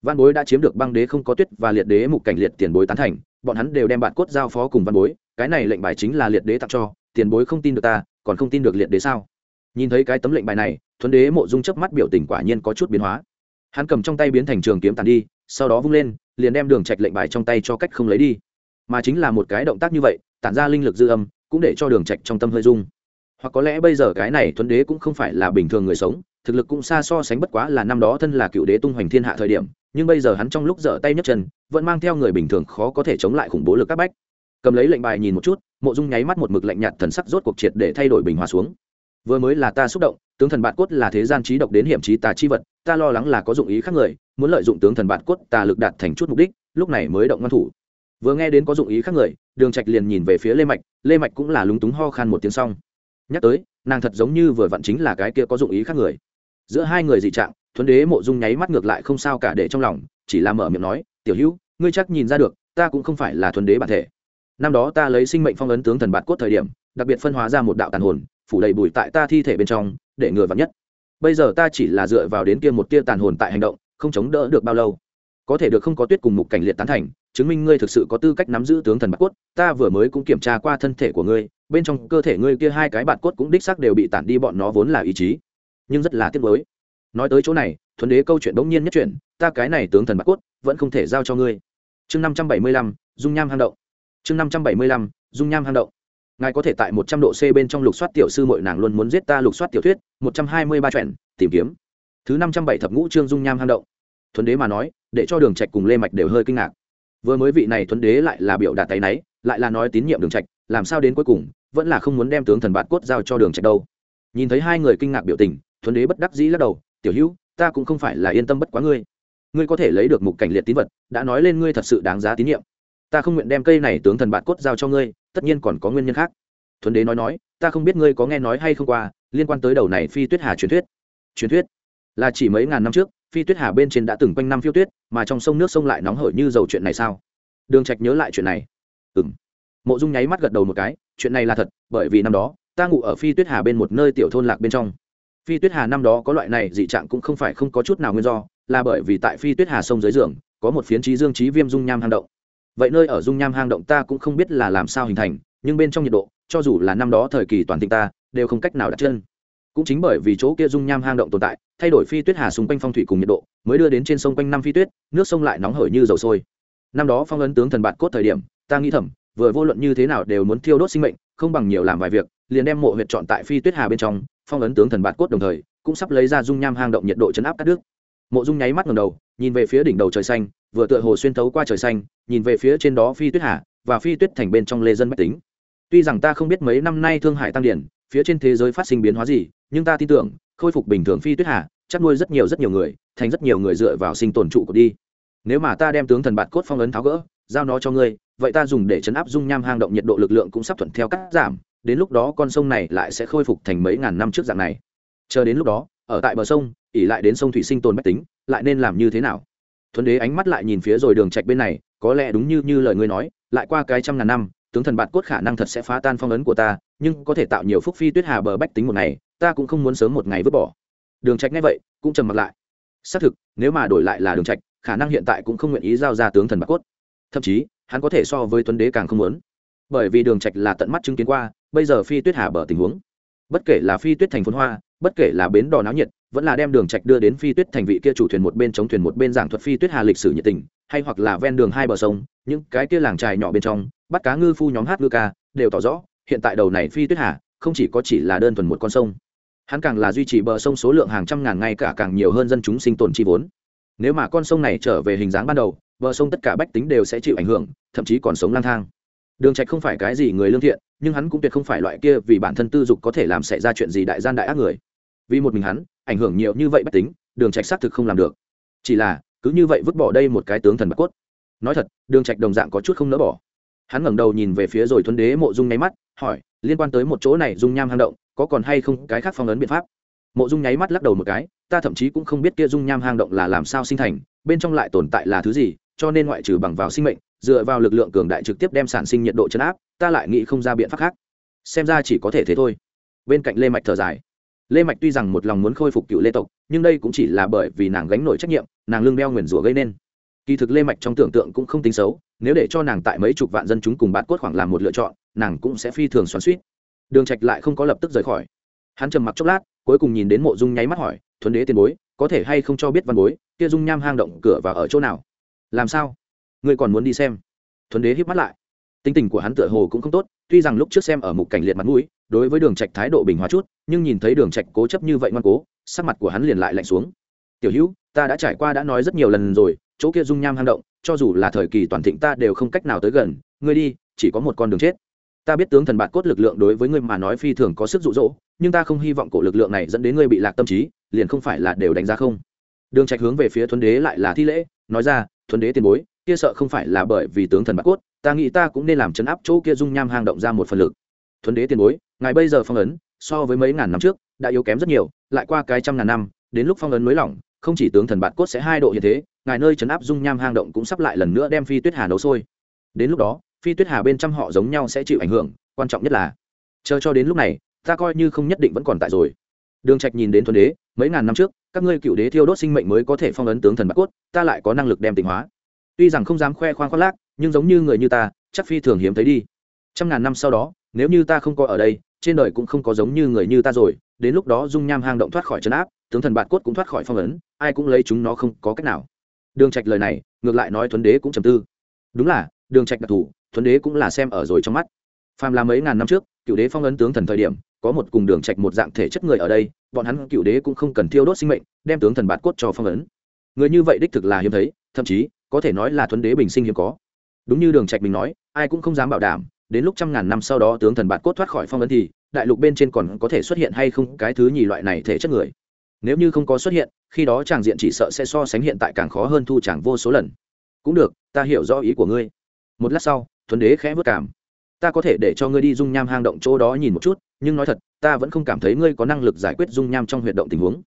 Văn bối đã chiếm được băng đế không có tuyết và liệt đế mục cảnh liệt tiền bối tán thành, bọn hắn đều đem bạt cốt giao phó cùng văn bối, cái này lệnh bài chính là liệt đế tặng cho, tiền bối không tin được ta còn không tin được liệt đế sao? Nhìn thấy cái tấm lệnh bài này, thuấn đế mộ dung chớp mắt biểu tình quả nhiên có chút biến hóa. Hắn cầm trong tay biến thành trường kiếm tàn đi, sau đó vung lên, liền đem đường trạch lệnh bài trong tay cho cách không lấy đi. Mà chính là một cái động tác như vậy, tản ra linh lực dư âm, cũng để cho đường trạch trong tâm hơi rung. Hoặc có lẽ bây giờ cái này thuấn đế cũng không phải là bình thường người sống, thực lực cũng xa so sánh bất quá là năm đó thân là cựu đế tung hoành thiên hạ thời điểm, nhưng bây giờ hắn trong lúc dở tay nhấc chân, vẫn mang theo người bình thường khó có thể chống lại khủng bố lực các bách cầm lấy lệnh bài nhìn một chút, mộ dung nháy mắt một mực lạnh nhạt thần sắc rốt cuộc triệt để thay đổi bình hòa xuống. Vừa mới là ta xúc động, tướng thần bạt cốt là thế gian trí độc đến hiểm trí tà chi vật, ta lo lắng là có dụng ý khác người, muốn lợi dụng tướng thần bạt cốt tà lực đạt thành chút mục đích, lúc này mới động ngăn thủ. Vừa nghe đến có dụng ý khác người, đường trạch liền nhìn về phía lê mạch lê mạch cũng là lúng túng ho khan một tiếng xong. Nhắc tới, nàng thật giống như vừa vặn chính là cái kia có dụng ý khác người. Giữa hai người dị trạng, thuấn đế mộ dung nháy mắt ngược lại không sao cả để trong lòng, chỉ là mở miệng nói, tiểu hữu, ngươi chắc nhìn ra được, ta cũng không phải là thuấn đế bản thể năm đó ta lấy sinh mệnh phong ấn tướng thần bạt cốt thời điểm đặc biệt phân hóa ra một đạo tàn hồn phủ đầy bụi tại ta thi thể bên trong để ngừa vắn nhất. Bây giờ ta chỉ là dựa vào đến kia một tia tàn hồn tại hành động không chống đỡ được bao lâu. Có thể được không có tuyết cùng mục cảnh liệt tán thành chứng minh ngươi thực sự có tư cách nắm giữ tướng thần bạt cốt ta vừa mới cũng kiểm tra qua thân thể của ngươi bên trong cơ thể ngươi kia hai cái bạt cốt cũng đích xác đều bị tản đi bọn nó vốn là ý chí nhưng rất là tiếc mới nói tới chỗ này thuần đế câu chuyện đống nhiên nhất chuyện, ta cái này tướng thần bạt cốt vẫn không thể giao cho ngươi. Chương năm trăm bảy mươi lăm dung nham hang động chương năm trăm bảy mươi lăm, dung nham hang động. Ngài có thể tại một trăm độ c bên trong lục soát tiểu sư mội nàng luôn muốn giết ta lục soát tiểu thuyết, một trăm hai mươi ba trẻn tìm kiếm. Thứ năm trăm bảy thập ngũ trương dung nham hang động. Thuấn đế mà nói, để cho đường trạch cùng lê mạch đều hơi kinh ngạc. Vừa mới vị này thuấn đế lại là biểu đạt tay náy, lại là nói tín nhiệm đường trạch, làm sao đến cuối cùng, vẫn là không muốn đem tướng thần bạt cốt giao cho đường trạch đâu. Nhìn thấy hai người kinh ngạc biểu tình, thuấn đế bất đắc dĩ lắc đầu, tiểu hữu, ta cũng không phải là yên tâm bất quá ngươi. Ngươi có thể lấy được mục cảnh liệt tín vật, đã nói lên ngươi thật sự đáng giá tín nhiệm ta không nguyện đem cây này tướng thần bạt cốt giao cho ngươi, tất nhiên còn có nguyên nhân khác. Thuấn đế nói nói, ta không biết ngươi có nghe nói hay không qua, liên quan tới đầu này phi tuyết hà truyền thuyết. Truyền thuyết? Là chỉ mấy ngàn năm trước, phi tuyết hà bên trên đã từng quanh năm phiêu tuyết, mà trong sông nước sông lại nóng hởi như dầu chuyện này sao? Đường trạch nhớ lại chuyện này. Ừm. Mộ dung nháy mắt gật đầu một cái, chuyện này là thật, bởi vì năm đó, ta ngủ ở phi tuyết hà bên một nơi tiểu thôn lạc bên trong. Phi tuyết hà năm đó có loại này dị trạng cũng không phải không có chút nào nguyên do, là bởi vì tại phi tuyết hà sông dưới giường, có một phiến trí dương trí viêm dung nham hang động vậy nơi ở dung nham hang động ta cũng không biết là làm sao hình thành, nhưng bên trong nhiệt độ, cho dù là năm đó thời kỳ toàn thịnh ta, đều không cách nào đặt chân. Cũng chính bởi vì chỗ kia dung nham hang động tồn tại, thay đổi phi tuyết hà xung quanh phong thủy cùng nhiệt độ, mới đưa đến trên sông quanh năm phi tuyết, nước sông lại nóng hởi như dầu sôi. Năm đó phong ấn tướng thần bạt cốt thời điểm, ta nghĩ thầm, vừa vô luận như thế nào đều muốn thiêu đốt sinh mệnh, không bằng nhiều làm vài việc, liền đem mộ huyệt chọn tại phi tuyết hà bên trong, phong ấn tướng thần bạt cốt đồng thời, cũng sắp lấy ra dung nham hang động nhiệt độ chấn áp các nước mộ dung nháy mắt ngầm đầu, nhìn về phía đỉnh đầu trời xanh vừa tựa hồ xuyên thấu qua trời xanh, nhìn về phía trên đó phi tuyết hà và phi tuyết thành bên trong lê dân bách tính. Tuy rằng ta không biết mấy năm nay thương hải tăng điển, phía trên thế giới phát sinh biến hóa gì, nhưng ta tin tưởng, khôi phục bình thường phi tuyết hà, chắc nuôi rất nhiều rất nhiều người, thành rất nhiều người dựa vào sinh tồn trụ của đi. Nếu mà ta đem tướng thần bạt cốt phong ấn tháo gỡ, giao nó cho ngươi, vậy ta dùng để chấn áp dung nham hang động nhiệt độ lực lượng cũng sắp thuận theo cắt giảm, đến lúc đó con sông này lại sẽ khôi phục thành mấy ngàn năm trước dạng này. Chờ đến lúc đó, ở tại bờ sông, ỉ lại đến sông thủy sinh tồn bách tính, lại nên làm như thế nào? Thuấn đế ánh mắt lại nhìn phía rồi đường trạch bên này, có lẽ đúng như như lời ngươi nói, lại qua cái trăm ngàn năm, tướng thần bạt cốt khả năng thật sẽ phá tan phong ấn của ta, nhưng có thể tạo nhiều phúc phi tuyết hà bờ bách tính một ngày, ta cũng không muốn sớm một ngày vứt bỏ. Đường trạch nghe vậy, cũng trầm mặt lại. Xác thực, nếu mà đổi lại là đường trạch, khả năng hiện tại cũng không nguyện ý giao ra tướng thần bạt cốt. Thậm chí, hắn có thể so với tuấn đế càng không muốn. Bởi vì đường trạch là tận mắt chứng kiến qua, bây giờ phi tuyết hà bờ tình huống bất kể là phi tuyết thành phun hoa, bất kể là bến đò náo nhiệt, vẫn là đem đường trạch đưa đến phi tuyết thành vị kia chủ thuyền một bên chống thuyền một bên giảng thuật phi tuyết hà lịch sử nhiệt tình, hay hoặc là ven đường hai bờ sông, những cái kia làng trài nhỏ bên trong, bắt cá ngư phu nhóm hát ngư ca, đều tỏ rõ, hiện tại đầu này phi tuyết hà, không chỉ có chỉ là đơn thuần một con sông. Hắn càng là duy trì bờ sông số lượng hàng trăm ngàn ngay cả càng nhiều hơn dân chúng sinh tồn chi vốn. Nếu mà con sông này trở về hình dáng ban đầu, bờ sông tất cả bách tính đều sẽ chịu ảnh hưởng, thậm chí còn sống lang thang đường trạch không phải cái gì người lương thiện, nhưng hắn cũng tuyệt không phải loại kia vì bản thân tư dục có thể làm xảy ra chuyện gì đại gian đại ác người. Vì một mình hắn, ảnh hưởng nhiều như vậy bất tính, đường trạch xác thực không làm được. Chỉ là, cứ như vậy vứt bỏ đây một cái tướng thần bạc cốt. Nói thật, đường trạch đồng dạng có chút không nỡ bỏ. Hắn ngẩng đầu nhìn về phía rồi thuấn đế mộ dung nháy mắt, hỏi, liên quan tới một chỗ này dung nham hang động, có còn hay không cái khác phong ấn biện pháp? Mộ dung nháy mắt lắc đầu một cái, ta thậm chí cũng không biết kia dung nham hang động là làm sao sinh thành, bên trong lại tồn tại là thứ gì, cho nên ngoại trừ bằng vào sinh mệnh dựa vào lực lượng cường đại trực tiếp đem sản sinh nhiệt độ chấn áp, ta lại nghĩ không ra biện pháp khác. Xem ra chỉ có thể thế thôi. Bên cạnh lê mạch thở dài. Lê mạch tuy rằng một lòng muốn khôi phục cựu lê tộc, nhưng đây cũng chỉ là bởi vì nàng gánh nổi trách nhiệm, nàng lương đeo nguyền rủa gây nên. Kỳ thực lê mạch trong tưởng tượng cũng không tính xấu, nếu để cho nàng tại mấy chục vạn dân chúng cùng bát cốt khoảng làm một lựa chọn, nàng cũng sẽ phi thường xoắn suýt đường trạch lại không có lập tức rời khỏi. Hắn trầm mặc chốc lát, cuối cùng nhìn đến mộ dung nháy mắt hỏi, thuấn đế tiền bối, có thể hay không cho biết văn bối, kia dung nham hang động cửa và ở chỗ nào? Làm sao? Ngươi còn muốn đi xem. Thuấn đế híp mắt lại. Tính tình của hắn tựa hồ cũng không tốt, tuy rằng lúc trước xem ở mục cảnh liệt mặt mũi, đối với đường trạch thái độ bình hòa chút, nhưng nhìn thấy đường trạch cố chấp như vậy ngoan cố, sắc mặt của hắn liền lại lạnh xuống. Tiểu hữu, ta đã trải qua đã nói rất nhiều lần rồi, chỗ kia dung nham hang động, cho dù là thời kỳ toàn thịnh ta đều không cách nào tới gần, ngươi đi, chỉ có một con đường chết. Ta biết tướng thần bạt cốt lực lượng đối với ngươi mà nói phi thường có sức dụ dỗ, nhưng ta không hy vọng cổ lực lượng này dẫn đến ngươi bị lạc tâm trí, liền không phải là đều đánh giá không. Đường trạch hướng về phía thuấn đế lại là thi lễ, nói ra, thuấn đế tiền bối kia sợ không phải là bởi vì tướng thần bạc cốt, ta nghĩ ta cũng nên làm chấn áp chỗ kia dung nham hang động ra một phần lực. Thuấn đế tiền bối, ngài bây giờ phong ấn, so với mấy ngàn năm trước, đã yếu kém rất nhiều, lại qua cái trăm ngàn năm, đến lúc phong ấn mới lỏng, không chỉ tướng thần bạc cốt sẽ hai độ như thế, ngài nơi chấn áp dung nham hang động cũng sắp lại lần nữa đem phi tuyết hà nấu sôi. Đến lúc đó, phi tuyết hà bên trăm họ giống nhau sẽ chịu ảnh hưởng, quan trọng nhất là, chờ cho đến lúc này, ta coi như không nhất định vẫn còn tại rồi. Đường trạch nhìn đến thuần đế, mấy ngàn năm trước, các ngươi cựu đế thiêu đốt sinh mệnh mới có thể phong ấn tướng thần bạc cốt, ta lại có năng lực đem tình hóa tuy rằng không dám khoe khoang khoác lác, nhưng giống như người như ta, chắc phi thường hiếm thấy đi. Trăm ngàn năm sau đó, nếu như ta không có ở đây, trên đời cũng không có giống như người như ta rồi. Đến lúc đó dung nham hang động thoát khỏi chân áp, tướng thần bạt cốt cũng thoát khỏi phong ấn, ai cũng lấy chúng nó không có cách nào. Đường trạch lời này, ngược lại nói thuấn đế cũng trầm tư. Đúng là, đường trạch đặc thù, thuấn đế cũng là xem ở rồi trong mắt. Phàm là mấy ngàn năm trước, cựu đế phong ấn tướng thần thời điểm, có một cùng đường trạch một dạng thể chất người ở đây, bọn hắn cựu đế cũng không cần thiêu đốt sinh mệnh, đem tướng thần bạt cốt cho phong ấn. Người như vậy đích thực là hiếm thấy, thậm chí có thể nói là thuấn đế bình sinh hiếm có. Đúng như đường trạch mình nói, ai cũng không dám bảo đảm, đến lúc trăm ngàn năm sau đó tướng thần bạt cốt thoát khỏi phong ấn thì, đại lục bên trên còn có thể xuất hiện hay không cái thứ nhì loại này thể chất người. Nếu như không có xuất hiện, khi đó chàng diện chỉ sợ sẽ so sánh hiện tại càng khó hơn thu chàng vô số lần. Cũng được, ta hiểu rõ ý của ngươi. Một lát sau, thuấn đế khẽ vất cảm. Ta có thể để cho ngươi đi dung nham hang động chỗ đó nhìn một chút, nhưng nói thật, ta vẫn không cảm thấy ngươi có năng lực giải quyết dung nham trong huyệt động tình huống.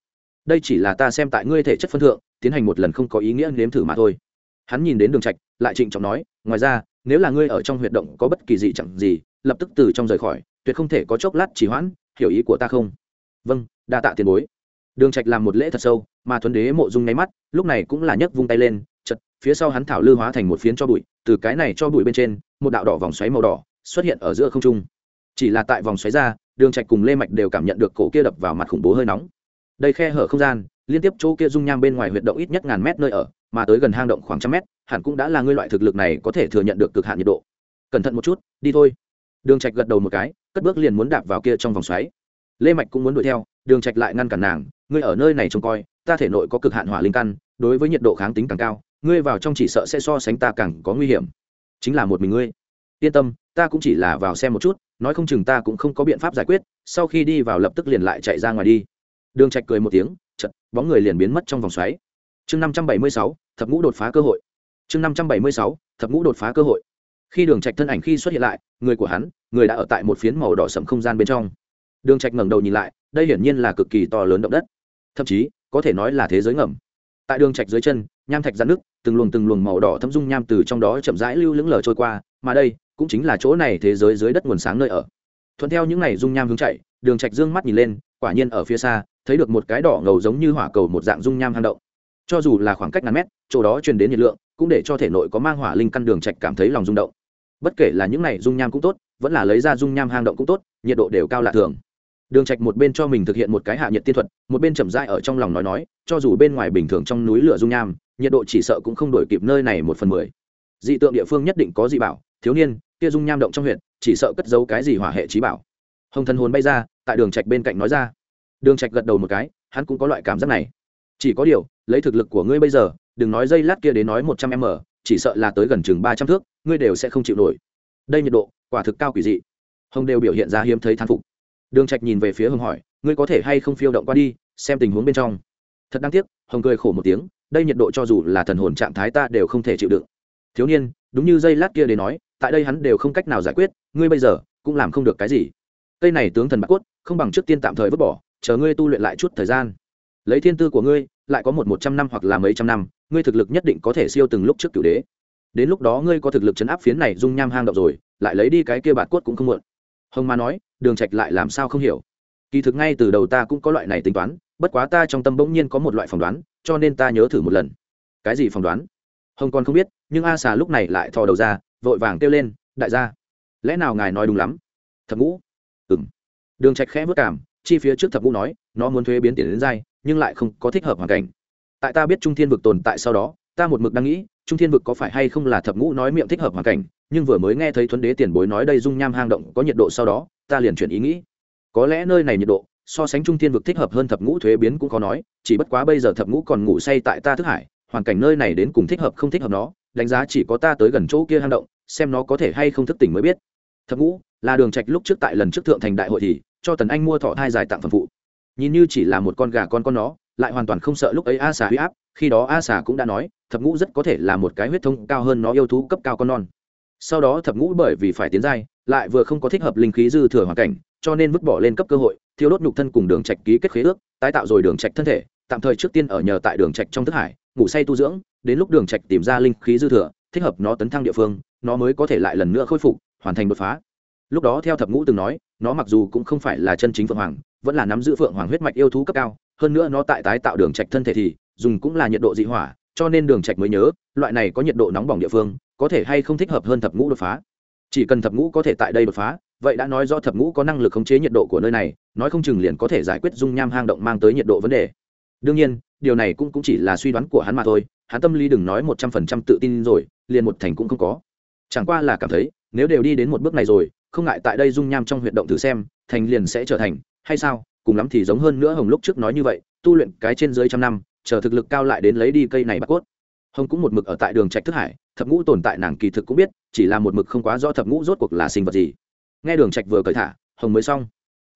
Đây chỉ là ta xem tại ngươi thể chất phân thượng, tiến hành một lần không có ý nghĩa nếm thử mà thôi hắn nhìn đến đường trạch, lại trịnh trọng nói, ngoài ra, nếu là ngươi ở trong huyệt động có bất kỳ gì chẳng gì, lập tức từ trong rời khỏi, tuyệt không thể có chốc lát chỉ hoãn, hiểu ý của ta không? Vâng đa tạ tiền bối. Đường trạch làm một lễ thật sâu, mà thuấn đế mộ dung nháy mắt, lúc này cũng là nhấc vung tay lên chật phía sau hắn thảo lư hóa thành một phiến cho bụi, từ cái này cho bụi bên trên, một đạo đỏ vòng xoáy màu đỏ xuất hiện ở giữa không trung. Chỉ là tại vòng xoáy ra, đường trạch cùng lê mạch đều cảm nhận được cổ kia đập vào mặt khủng bố hơi nóng. Đây khe hở không gian liên tiếp chỗ kia dung nham bên ngoài huyệt động ít nhất ngàn mét nơi ở, mà tới gần hang động khoảng trăm mét, hẳn cũng đã là ngươi loại thực lực này có thể thừa nhận được cực hạn nhiệt độ. Cẩn thận một chút, đi thôi. Đường trạch gật đầu một cái, cất bước liền muốn đạp vào kia trong vòng xoáy. Lê mạch cũng muốn đuổi theo, đường trạch lại ngăn cản nàng, ngươi ở nơi này trông coi, ta thể nội có cực hạn hỏa linh căn, đối với nhiệt độ kháng tính càng cao, ngươi vào trong chỉ sợ sẽ so sánh ta càng có nguy hiểm. Chính là một mình ngươi. Yên tâm, ta cũng chỉ là vào xem một chút, nói không chừng ta cũng không có biện pháp giải quyết, sau khi đi vào lập tức liền lại chạy ra ngoài đi. Đường trạch cười một tiếng bóng người liền biến mất trong vòng xoáy. Chương năm trăm bảy mươi sáu, thập ngũ đột phá cơ hội. Chương năm trăm bảy mươi sáu, thập ngũ đột phá cơ hội. Khi đường trạch thân ảnh khi xuất hiện lại, người của hắn, người đã ở tại một phiến màu đỏ sẫm không gian bên trong. Đường trạch ngẩng đầu nhìn lại, đây hiển nhiên là cực kỳ to lớn động đất. Thậm chí, có thể nói là thế giới ngầm. Tại đường trạch dưới chân, nham thạch giãn nước từng luồng từng luồng màu đỏ thấm dung nham từ trong đó chậm rãi lưu lững lờ trôi qua, mà đây cũng chính là chỗ này thế giới dưới đất nguồn sáng nơi ở. Thuận theo những này dung nham hướng chạy, đường trạch dương mắt nhìn lên quả nhiên ở phía xa, thấy được một cái đỏ ngầu giống như hỏa cầu một dạng dung nham hang động. Cho dù là khoảng cách ngàn mét, chỗ đó truyền đến nhiệt lượng, cũng để cho thể nội có mang hỏa linh căn đường trạch cảm thấy lòng rung động. Bất kể là những này dung nham cũng tốt, vẫn là lấy ra dung nham hang động cũng tốt, nhiệt độ đều cao lạ thường. Đường trạch một bên cho mình thực hiện một cái hạ nhiệt tiên thuật, một bên chậm rãi ở trong lòng nói nói, cho dù bên ngoài bình thường trong núi lửa dung nham, nhiệt độ chỉ sợ cũng không đổi kịp nơi này một phần mười. Dị tượng địa phương nhất định có dị bảo, thiếu niên, kia dung nham động trong huyện chỉ sợ cất giấu cái gì hỏa hệ trí bảo hồng thần hồn bay ra, tại đường trạch bên cạnh nói ra. Đường trạch gật đầu một cái, hắn cũng có loại cảm giác này. Chỉ có điều, lấy thực lực của ngươi bây giờ, đừng nói dây lát kia đến nói một trăm m chỉ sợ là tới gần chừng ba trăm thước, ngươi đều sẽ không chịu nổi. Đây nhiệt độ, quả thực cao quỷ dị. Hồng đều biểu hiện ra hiếm thấy thán phục. Đường trạch nhìn về phía hồng hỏi, ngươi có thể hay không phiêu động qua đi, xem tình huống bên trong. Thật đáng tiếc, hồng cười khổ một tiếng, đây nhiệt độ cho dù là thần hồn trạng thái ta đều không thể chịu đựng. Thiếu niên, đúng như dây lát kia để nói, tại đây hắn đều không cách nào giải quyết, ngươi bây giờ, cũng làm không được cái gì cây này tướng thần bạc cốt, không bằng trước tiên tạm thời vứt bỏ, chờ ngươi tu luyện lại chút thời gian. Lấy thiên tư của ngươi, lại có một một trăm năm hoặc là mấy trăm năm, ngươi thực lực nhất định có thể siêu từng lúc trước cửu đế. Đến lúc đó ngươi có thực lực chấn áp phiến này dung nham hang động rồi, lại lấy đi cái kia bạt cốt cũng không muộn. Hồng ma nói, đường trạch lại làm sao không hiểu. Kỳ thực ngay từ đầu ta cũng có loại này tính toán, bất quá ta trong tâm bỗng nhiên có một loại phỏng đoán, cho nên ta nhớ thử một lần. Cái gì phỏng đoán? Hồng còn không biết, nhưng a xà lúc này lại thò đầu ra, vội vàng kêu lên, đại gia, lẽ nào ngài nói đúng lắm? Thập ngũ ừng đường trạch khẽ vất cảm, chi phía trước thập ngũ nói, nó muốn thuế biến tiền đến dai, nhưng lại không có thích hợp hoàn cảnh. Tại ta biết trung thiên vực tồn tại sau đó, ta một mực đang nghĩ, trung thiên vực có phải hay không là thập ngũ nói miệng thích hợp hoàn cảnh, nhưng vừa mới nghe thấy thuấn đế tiền bối nói đây dung nham hang động có nhiệt độ sau đó, ta liền chuyển ý nghĩ. Có lẽ nơi này nhiệt độ, so sánh trung thiên vực thích hợp hơn thập ngũ thuế biến cũng có nói, chỉ bất quá bây giờ thập ngũ còn ngủ say tại ta thức hải, hoàn cảnh nơi này đến cùng thích hợp không thích hợp nó, đánh giá chỉ có ta tới gần chỗ kia hang động, xem nó có thể hay không thức tỉnh mới biết. Thập ngũ là đường trạch lúc trước tại lần trước thượng thành đại hội thì cho tần anh mua thọ thai dài tặng phẩm phụ. Nhìn như chỉ là một con gà con con nó, lại hoàn toàn không sợ lúc ấy a xà huy áp, khi đó a xà cũng đã nói, thập ngũ rất có thể là một cái huyết thông cao hơn nó yêu thú cấp cao con non. Sau đó thập ngũ bởi vì phải tiến giai, lại vừa không có thích hợp linh khí dư thừa hoàn cảnh, cho nên vứt bỏ lên cấp cơ hội thiếu đốt nhục thân cùng đường trạch ký kết khế ước, tái tạo rồi đường trạch thân thể, tạm thời trước tiên ở nhờ tại đường trạch trong thức hải, ngủ say tu dưỡng, đến lúc đường trạch tìm ra linh khí dư thừa, thích hợp nó tấn thăng địa phương, nó mới có thể lại lần nữa khôi phục, hoàn thành đột phá lúc đó theo thập ngũ từng nói nó mặc dù cũng không phải là chân chính phượng hoàng vẫn là nắm giữ phượng hoàng huyết mạch yêu thú cấp cao hơn nữa nó tại tái tạo đường trạch thân thể thì dùng cũng là nhiệt độ dị hỏa cho nên đường trạch mới nhớ loại này có nhiệt độ nóng bỏng địa phương có thể hay không thích hợp hơn thập ngũ đột phá. Chỉ cần thập ngũ có thể tại đây đột phá vậy đã nói rõ thập ngũ có năng lực khống chế nhiệt độ của nơi này nói không chừng liền có thể giải quyết dung nham hang động mang tới nhiệt độ vấn đề. Đương nhiên điều này cũng, cũng chỉ là suy đoán của hắn mà thôi hắn tâm lý đừng nói một trăm phần trăm tự tin rồi liền một thành cũng không có. Chẳng qua là cảm thấy nếu đều đi đến một bước này rồi không ngại tại đây dung nham trong huyệt động thử xem, thành liền sẽ trở thành, hay sao? Cùng lắm thì giống hơn nữa hồng lúc trước nói như vậy, tu luyện cái trên dưới trăm năm, chờ thực lực cao lại đến lấy đi cây này bạc cốt. Hồng cũng một mực ở tại đường trạch thức hải, thập ngũ tồn tại nàng kỳ thực cũng biết, chỉ là một mực không quá rõ thập ngũ rốt cuộc là sinh vật gì. Nghe đường trạch vừa cởi thả, hồng mới xong.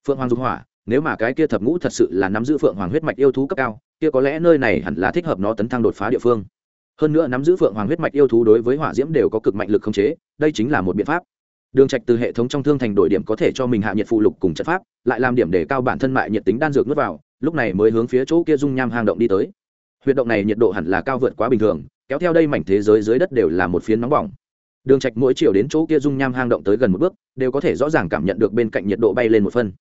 Phượng hoàng dung hỏa, nếu mà cái kia thập ngũ thật sự là nắm giữ phượng hoàng huyết mạch yêu thú cấp cao, kia có lẽ nơi này hẳn là thích hợp nó tấn thăng đột phá địa phương. Hơn nữa nắm giữ phượng hoàng huyết mạch yêu thú đối với hỏa diễm đều có cực mạnh lực khống chế, đây chính là một biện pháp đường trạch từ hệ thống trong thương thành đổi điểm có thể cho mình hạ nhiệt phụ lục cùng trận pháp, lại làm điểm để cao bản thân mại nhiệt tính đan dược nuốt vào, lúc này mới hướng phía chỗ kia dung nham hang động đi tới. Huyệt động này nhiệt độ hẳn là cao vượt quá bình thường, kéo theo đây mảnh thế giới dưới đất đều là một phiến nóng bỏng. Đường trạch mỗi chiều đến chỗ kia dung nham hang động tới gần một bước, đều có thể rõ ràng cảm nhận được bên cạnh nhiệt độ bay lên một phân.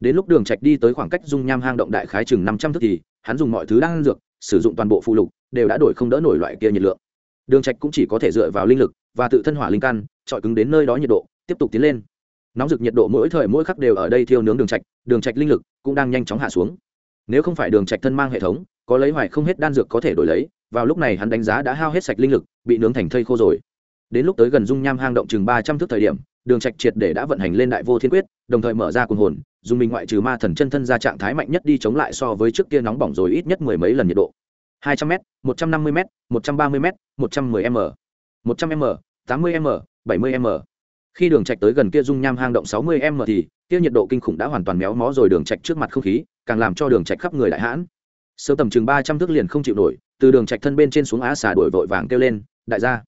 Đến lúc đường trạch đi tới khoảng cách dung nham hang động đại khái chừng năm trăm thước thì, hắn dùng mọi thứ đang dược, sử dụng toàn bộ phụ lục, đều đã đổi không đỡ nổi loại kia nhiệt lượng. Đường trạch cũng chỉ có thể dựa vào linh lực và tự thân hỏa linh căn trọi cứng đến nơi đó nhiệt độ tiếp tục tiến lên. Nóng rực nhiệt độ mỗi thời mỗi khắc đều ở đây thiêu nướng đường trạch đường trạch linh lực cũng đang nhanh chóng hạ xuống. Nếu không phải đường trạch thân mang hệ thống có lấy hoài không hết đan dược có thể đổi lấy vào lúc này hắn đánh giá đã hao hết sạch linh lực bị nướng thành thây khô rồi. Đến lúc tới gần dung nham hang động chừng ba trăm thước thời điểm đường trạch triệt để đã vận hành lên đại vô thiên quyết đồng thời mở ra cuồng hồn dung minh ngoại trừ ma thần chân thân ra trạng thái mạnh nhất đi chống lại so với trước kia nóng bỏng rồi ít nhất mười mấy lần nhiệt độ. 200m, 150m, 130m, 110m, 100m, 80m, 70m khi đường trạch tới gần kia dung nham hang động sáu mươi m thì kia nhiệt độ kinh khủng đã hoàn toàn méo mó rồi đường trạch trước mặt không khí, càng làm cho đường trạch khắp người đại hãn. Sơ tầm chừng ba trăm thước liền không chịu nổi, từ đường trạch thân bên trên xuống á xả đuổi vội vàng kêu lên, đại gia,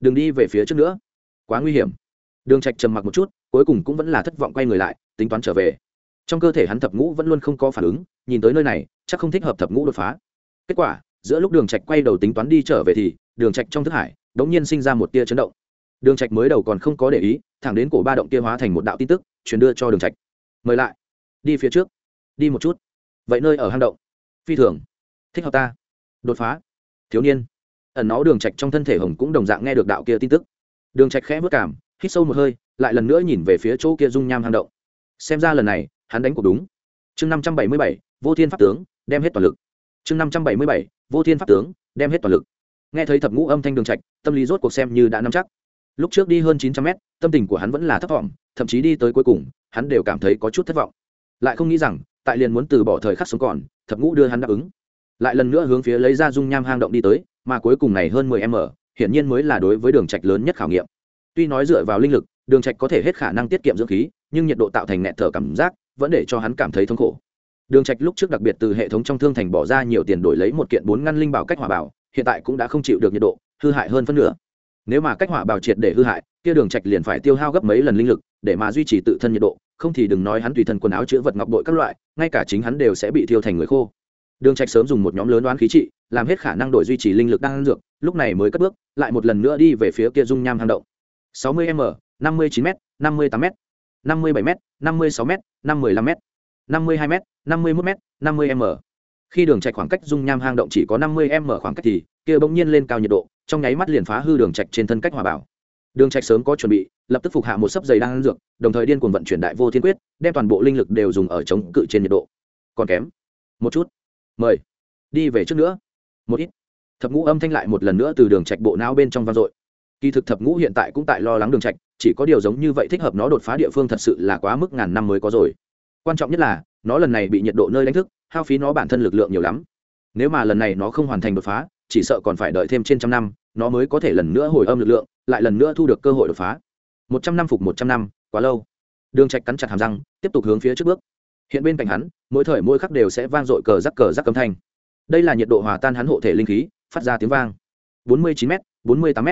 đừng đi về phía trước nữa. Quá nguy hiểm. Đường trạch trầm mặc một chút, cuối cùng cũng vẫn là thất vọng quay người lại, tính toán trở về. Trong cơ thể hắn thập ngũ vẫn luôn không có phản ứng, nhìn tới nơi này, chắc không thích hợp thập ngũ đột phá. Kết quả, giữa lúc đường trạch quay đầu tính toán đi trở về thì, đường trạch trong thức hải, đống nhiên sinh ra một tia chấn động đường trạch mới đầu còn không có để ý, thẳng đến cổ ba động kia hóa thành một đạo tin tức, truyền đưa cho đường trạch. Mời lại, đi phía trước, đi một chút. Vậy nơi ở hang động, phi thường thích hợp ta. Đột phá. Thiếu niên. Ẩn nó đường trạch trong thân thể hồng cũng đồng dạng nghe được đạo kia tin tức. Đường trạch khẽ bước cảm, hít sâu một hơi, lại lần nữa nhìn về phía chỗ kia dung nham hang động. Xem ra lần này, hắn đánh cuộc đúng. Chương năm trăm bảy mươi bảy, vô thiên pháp tướng, đem hết toàn lực. Chương năm trăm bảy mươi bảy, vô thiên pháp tướng, đem hết toàn lực. Nghe thấy thập ngũ âm thanh đường trạch, tâm lý rốt cuộc xem như đã nắm chắc lúc trước đi hơn chín trăm mét, tâm tình của hắn vẫn là thất vọng thậm chí đi tới cuối cùng, hắn đều cảm thấy có chút thất vọng. Lại không nghĩ rằng, tại liền muốn từ bỏ thời khắc sống còn, thập ngũ đưa hắn đáp ứng. Lại lần nữa hướng phía lấy ra dung nham hang động đi tới, mà cuối cùng này hơn mười m, hiển nhiên mới là đối với đường trạch lớn nhất khảo nghiệm. Tuy nói dựa vào linh lực, đường trạch có thể hết khả năng tiết kiệm dưỡng khí, nhưng nhiệt độ tạo thành nẹt thở cảm giác, vẫn để cho hắn cảm thấy thống khổ. Đường trạch lúc trước đặc biệt từ hệ thống trong thương thành bỏ ra nhiều tiền đổi lấy một kiện bốn ngăn linh bảo cách hỏa bảo, hiện tại cũng đã không chịu được nhiệt độ, hư hại hơn phân nửa nếu mà cách hỏa bảo triệt để hư hại, kia đường trạch liền phải tiêu hao gấp mấy lần linh lực, để mà duy trì tự thân nhiệt độ, không thì đừng nói hắn tùy thân quần áo chữa vật ngọc bội các loại, ngay cả chính hắn đều sẽ bị thiêu thành người khô. Đường trạch sớm dùng một nhóm lớn đoán khí trị, làm hết khả năng đổi duy trì linh lực đang dược, lúc này mới cất bước, lại một lần nữa đi về phía kia dung nham hang động. 60 m 59 m 58 m 57 m 56 m 55 m 52 m 51 m 50 m. Khi đường trạch khoảng cách dung nham hang động chỉ có 50 m khoảng cách thì kia bỗng nhiên lên cao nhiệt độ, trong nháy mắt liền phá hư đường trạch trên thân cách hòa bảo. Đường trạch sớm có chuẩn bị, lập tức phục hạ một sấp giày đang dược, đồng thời điên cuồng vận chuyển đại vô thiên quyết, đem toàn bộ linh lực đều dùng ở chống cự trên nhiệt độ. Còn kém. Một chút. Mời. Đi về trước nữa. Một ít. Thập ngũ âm thanh lại một lần nữa từ đường trạch bộ não bên trong vang dội. Kỳ thực thập ngũ hiện tại cũng tại lo lắng đường trạch, chỉ có điều giống như vậy thích hợp nó đột phá địa phương thật sự là quá mức ngàn năm mới có rồi. Quan trọng nhất là, nó lần này bị nhiệt độ nơi đánh thức, hao phí nó bản thân lực lượng nhiều lắm. Nếu mà lần này nó không hoàn thành đột phá chỉ sợ còn phải đợi thêm trên trăm năm, nó mới có thể lần nữa hồi âm lực lượng, lại lần nữa thu được cơ hội đột phá. Một trăm năm phục một trăm năm, quá lâu. Đường trạch cắn chặt hàm răng, tiếp tục hướng phía trước bước. Hiện bên cạnh hắn, mỗi thời mỗi khắc đều sẽ vang dội cờ rắc cờ rắc âm thanh. Đây là nhiệt độ hòa tan hắn hộ thể linh khí, phát ra tiếng vang. 49 m 48 m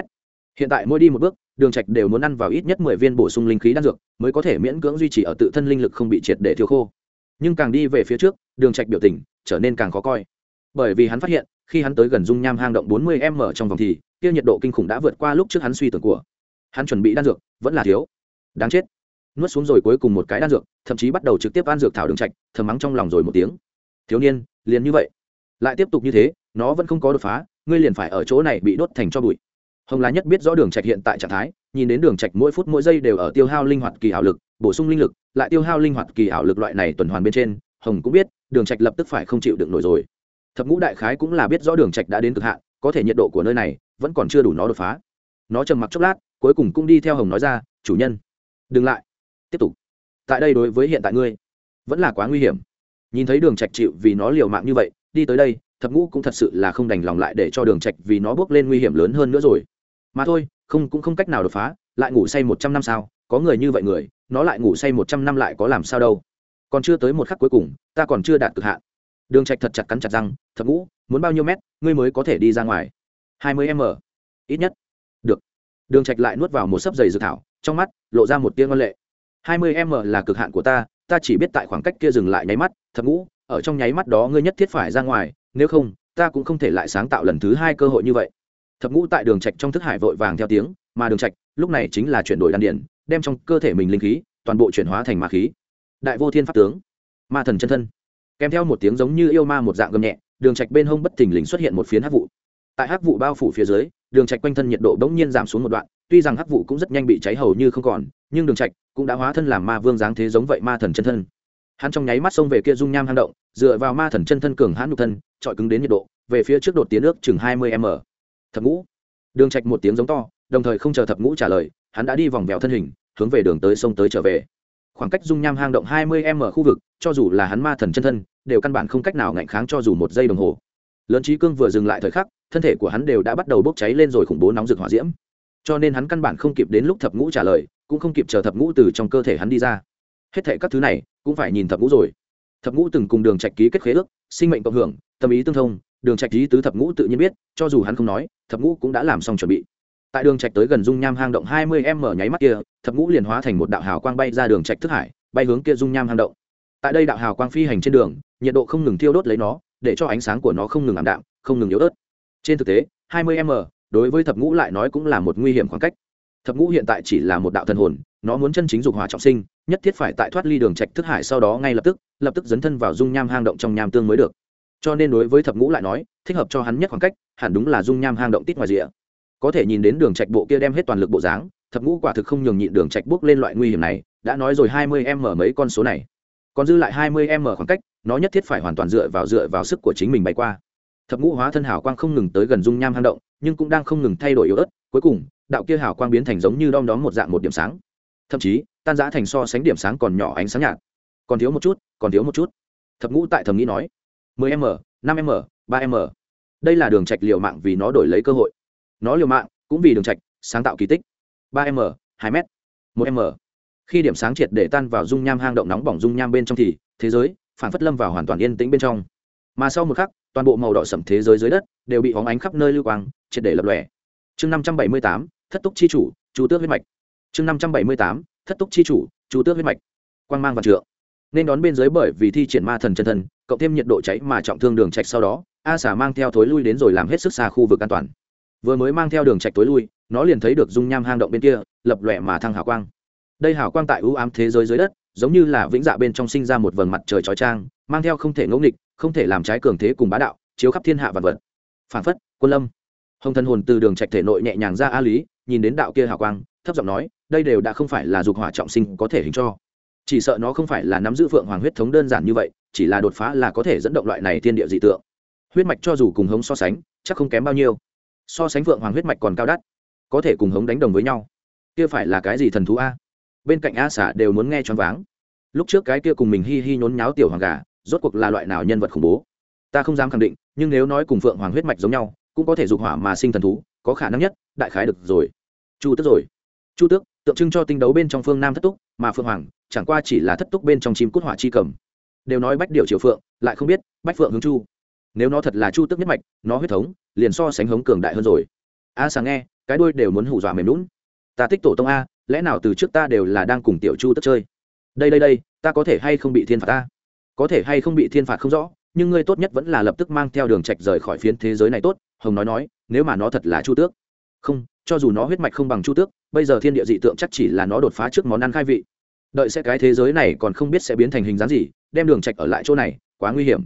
hiện tại mỗi đi một bước, đường trạch đều muốn ăn vào ít nhất 10 viên bổ sung linh khí đan dược, mới có thể miễn cưỡng duy trì ở tự thân linh lực không bị triệt để thiếu khô. Nhưng càng đi về phía trước, đường trạch biểu tình trở nên càng khó coi. Bởi vì hắn phát hiện khi hắn tới gần dung nham hang động 40 m trong vòng thì, kia nhiệt độ kinh khủng đã vượt qua lúc trước hắn suy tưởng của. Hắn chuẩn bị đan dược, vẫn là thiếu. Đáng chết. Nuốt xuống rồi cuối cùng một cái đan dược, thậm chí bắt đầu trực tiếp ăn dược thảo đường trạch, thầm mắng trong lòng rồi một tiếng. Thiếu niên, liền như vậy. Lại tiếp tục như thế, nó vẫn không có đột phá, ngươi liền phải ở chỗ này bị đốt thành cho bụi. Hồng lá nhất biết rõ đường trạch hiện tại trạng thái, nhìn đến đường trạch mỗi phút mỗi giây đều ở tiêu hao linh hoạt kỳ ảo lực, bổ sung linh lực, lại tiêu hao linh hoạt kỳ ảo lực loại này tuần hoàn bên trên, hồng cũng biết, đường trạch lập tức phải không chịu đựng nổi rồi thập ngũ đại khái cũng là biết rõ đường trạch đã đến cực hạn, có thể nhiệt độ của nơi này vẫn còn chưa đủ nó đột phá. Nó trầm mặc chốc lát, cuối cùng cũng đi theo hồng nói ra, chủ nhân, đừng lại, tiếp tục. Tại đây đối với hiện tại ngươi, vẫn là quá nguy hiểm. Nhìn thấy đường trạch chịu vì nó liều mạng như vậy, đi tới đây, thập ngũ cũng thật sự là không đành lòng lại để cho đường trạch vì nó bước lên nguy hiểm lớn hơn nữa rồi. Mà thôi, không, cũng không cách nào đột phá, lại ngủ say một trăm năm sao, có người như vậy người, nó lại ngủ say một trăm năm lại có làm sao đâu. Còn chưa tới một khắc cuối cùng, ta còn chưa đạt cực hạn đường trạch thật chặt cắn chặt răng, thập ngũ, muốn bao nhiêu mét, ngươi mới có thể đi ra ngoài? Hai mươi m ít nhất. Được. Đường trạch lại nuốt vào một sấp giày dược thảo, trong mắt lộ ra một tia ngon lệ. Hai mươi m là cực hạn của ta ta chỉ biết tại khoảng cách kia dừng lại nháy mắt, thập ngũ, ở trong nháy mắt đó ngươi nhất thiết phải ra ngoài, nếu không, ta cũng không thể lại sáng tạo lần thứ hai cơ hội như vậy. Thập ngũ tại đường trạch trong thức hải vội vàng theo tiếng, mà đường trạch, lúc này chính là chuyển đổi đan điển đem trong cơ thể mình linh khí toàn bộ chuyển hóa thành ma khí. Đại vô thiên pháp tướng, ma thần chân thân kèm theo một tiếng giống như yêu ma một dạng gầm nhẹ, đường trạch bên hông bất thình lình xuất hiện một phiến hắc vụ. Tại hắc vụ bao phủ phía dưới, đường trạch quanh thân nhiệt độ bỗng nhiên giảm xuống một đoạn, tuy rằng hắc vụ cũng rất nhanh bị cháy hầu như không còn, nhưng đường trạch cũng đã hóa thân làm ma vương dáng thế giống vậy ma thần chân thân. Hắn trong nháy mắt xông về kia dung nham hang động, dựa vào ma thần chân thân cường hãn nhục thân trọi cứng đến nhiệt độ, về phía trước đột tiến nước chừng hai mươi m. Thập ngũ. Đường trạch một tiếng giống to, đồng thời không chờ thập ngũ trả lời, hắn đã đi vòng vèo thân hình, hướng về đường tới sông tới trở về khoảng cách dung nham hang động hai mươi m khu vực, cho dù là hắn ma thần chân thân, đều căn bản không cách nào ngạnh kháng cho dù một giây đồng hồ. Lớn trí cương vừa dừng lại thời khắc, thân thể của hắn đều đã bắt đầu bốc cháy lên rồi khủng bố nóng rực hỏa diễm. Cho nên hắn căn bản không kịp đến lúc thập ngũ trả lời, cũng không kịp chờ thập ngũ từ trong cơ thể hắn đi ra. Hết thệ các thứ này, cũng phải nhìn thập ngũ rồi. Thập ngũ từng cùng đường trạch ký kết khế ước, sinh mệnh cộng hưởng, tâm ý tương thông, đường trạch ý tứ thập ngũ tự nhiên biết, cho dù hắn không nói, thập ngũ cũng đã làm xong chuẩn bị tại đường trạch tới gần dung nham hang động hai mươi m nháy mắt kia, thập ngũ liền hóa thành một đạo hào quang bay ra đường trạch thức hải, bay hướng kia dung nham hang động. Tại đây đạo hào quang phi hành trên đường, nhiệt độ không ngừng thiêu đốt lấy nó, để cho ánh sáng của nó không ngừng ảm đạm, không ngừng yếu ớt. Trên thực tế, hai mươi m đối với thập ngũ lại nói cũng là một nguy hiểm khoảng cách. Thập ngũ hiện tại chỉ là một đạo thần hồn, nó muốn chân chính dục hỏa trọng sinh, nhất thiết phải tại thoát ly đường trạch thức hải sau đó ngay lập tức lập tức dấn thân vào dung nham hang động trong nham tương mới được. Cho nên đối với thập ngũ lại nói, thích hợp cho hắn nhất khoảng cách, hẳn đúng là dung nham hang động tít ngoài rìa có thể nhìn đến đường trạch bộ kia đem hết toàn lực bộ dáng, thập ngũ quả thực không nhường nhịn đường trạch bước lên loại nguy hiểm này, đã nói rồi hai mươi em mở mấy con số này. Còn dư lại hai mươi em mở khoảng cách, nó nhất thiết phải hoàn toàn dựa vào dựa vào sức của chính mình bay qua. Thập ngũ hóa thân hào quang không ngừng tới gần dung nham hang động, nhưng cũng đang không ngừng thay đổi yếu ớt, cuối cùng, đạo kia hào quang biến thành giống như đom đóm một dạng một điểm sáng. Thậm chí, tan rã thành so sánh điểm sáng còn nhỏ ánh sáng nhạt. Còn thiếu một chút, còn thiếu một chút. Thập ngũ tại thầm nghĩ nói 10 m 5 m 3 m. Đây là đường trạch liều mạng vì nó đổi lấy cơ hội nó liều mạng cũng vì đường trạch sáng tạo kỳ tích. 3 m 2 m 1 m. Khi điểm sáng triệt để tan vào dung nham hang động nóng bỏng dung nham bên trong thì thế giới phản phất lâm vào hoàn toàn yên tĩnh bên trong. Mà sau một khắc toàn bộ màu đỏ sẫm thế giới dưới đất đều bị hóng ánh khắp nơi lưu quang triệt để lập lòe. Chương 578, thất túc chi chủ chu tước huyết mạch. Chương 578, thất túc chi chủ chu tước huyết mạch. Quang mang và trượng. Nên đón bên dưới bởi vì thi triển ma thần chân thần cộng thêm nhiệt độ cháy mà trọng thương đường trạch sau đó a xà mang theo thối lui đến rồi làm hết sức xa khu vực an toàn vừa mới mang theo đường trạch tối lui, nó liền thấy được dung nham hang động bên kia, lập lòe mà thăng hào quang. Đây hào quang tại ưu ám thế giới dưới đất, giống như là vĩnh dạ bên trong sinh ra một vầng mặt trời chói chang, mang theo không thể ngẫu nghịch, không thể làm trái cường thế cùng bá đạo, chiếu khắp thiên hạ vật vật. Phản phất, quân lâm. Hồng thân hồn từ đường trạch thể nội nhẹ nhàng ra a lý, nhìn đến đạo kia hào quang, thấp giọng nói, đây đều đã không phải là dục hỏa trọng sinh có thể hình cho. Chỉ sợ nó không phải là nắm giữ phượng hoàng huyết thống đơn giản như vậy, chỉ là đột phá là có thể dẫn động loại này thiên địa dị tượng. Huyết mạch cho dù cùng hống so sánh, chắc không kém bao nhiêu so sánh vượng hoàng huyết mạch còn cao đắt, có thể cùng hống đánh đồng với nhau. Kia phải là cái gì thần thú a? Bên cạnh a xả đều muốn nghe choáng váng. Lúc trước cái kia cùng mình hi hi nhốn nháo tiểu hoàng gà, rốt cuộc là loại nào nhân vật khủng bố? Ta không dám khẳng định, nhưng nếu nói cùng phượng hoàng huyết mạch giống nhau, cũng có thể dục hỏa mà sinh thần thú, có khả năng nhất, đại khái được rồi. Chu tức rồi. Chu tước, tượng trưng cho tinh đấu bên trong phương nam thất túc, mà phượng hoàng, chẳng qua chỉ là thất túc bên trong chim cút hỏa chi cầm. Đều nói bách điệu triều phượng, lại không biết bách phượng hướng chu nếu nó thật là chu tức nhất mạch, nó huyết thống liền so sánh hống cường đại hơn rồi. A sáng nghe, cái đuôi đều muốn hù dọa mềm lún ta thích tổ tông a, lẽ nào từ trước ta đều là đang cùng tiểu chu tức chơi? Đây đây đây, ta có thể hay không bị thiên phạt ta? Có thể hay không bị thiên phạt không rõ, nhưng ngươi tốt nhất vẫn là lập tức mang theo đường trạch rời khỏi phiến thế giới này tốt, hồng nói nói, nếu mà nó thật là chu tước. Không, cho dù nó huyết mạch không bằng chu tước, bây giờ thiên địa dị tượng chắc chỉ là nó đột phá trước món ăn khai vị. Đợi sẽ cái thế giới này còn không biết sẽ biến thành hình dáng gì, đem đường trạch ở lại chỗ này, quá nguy hiểm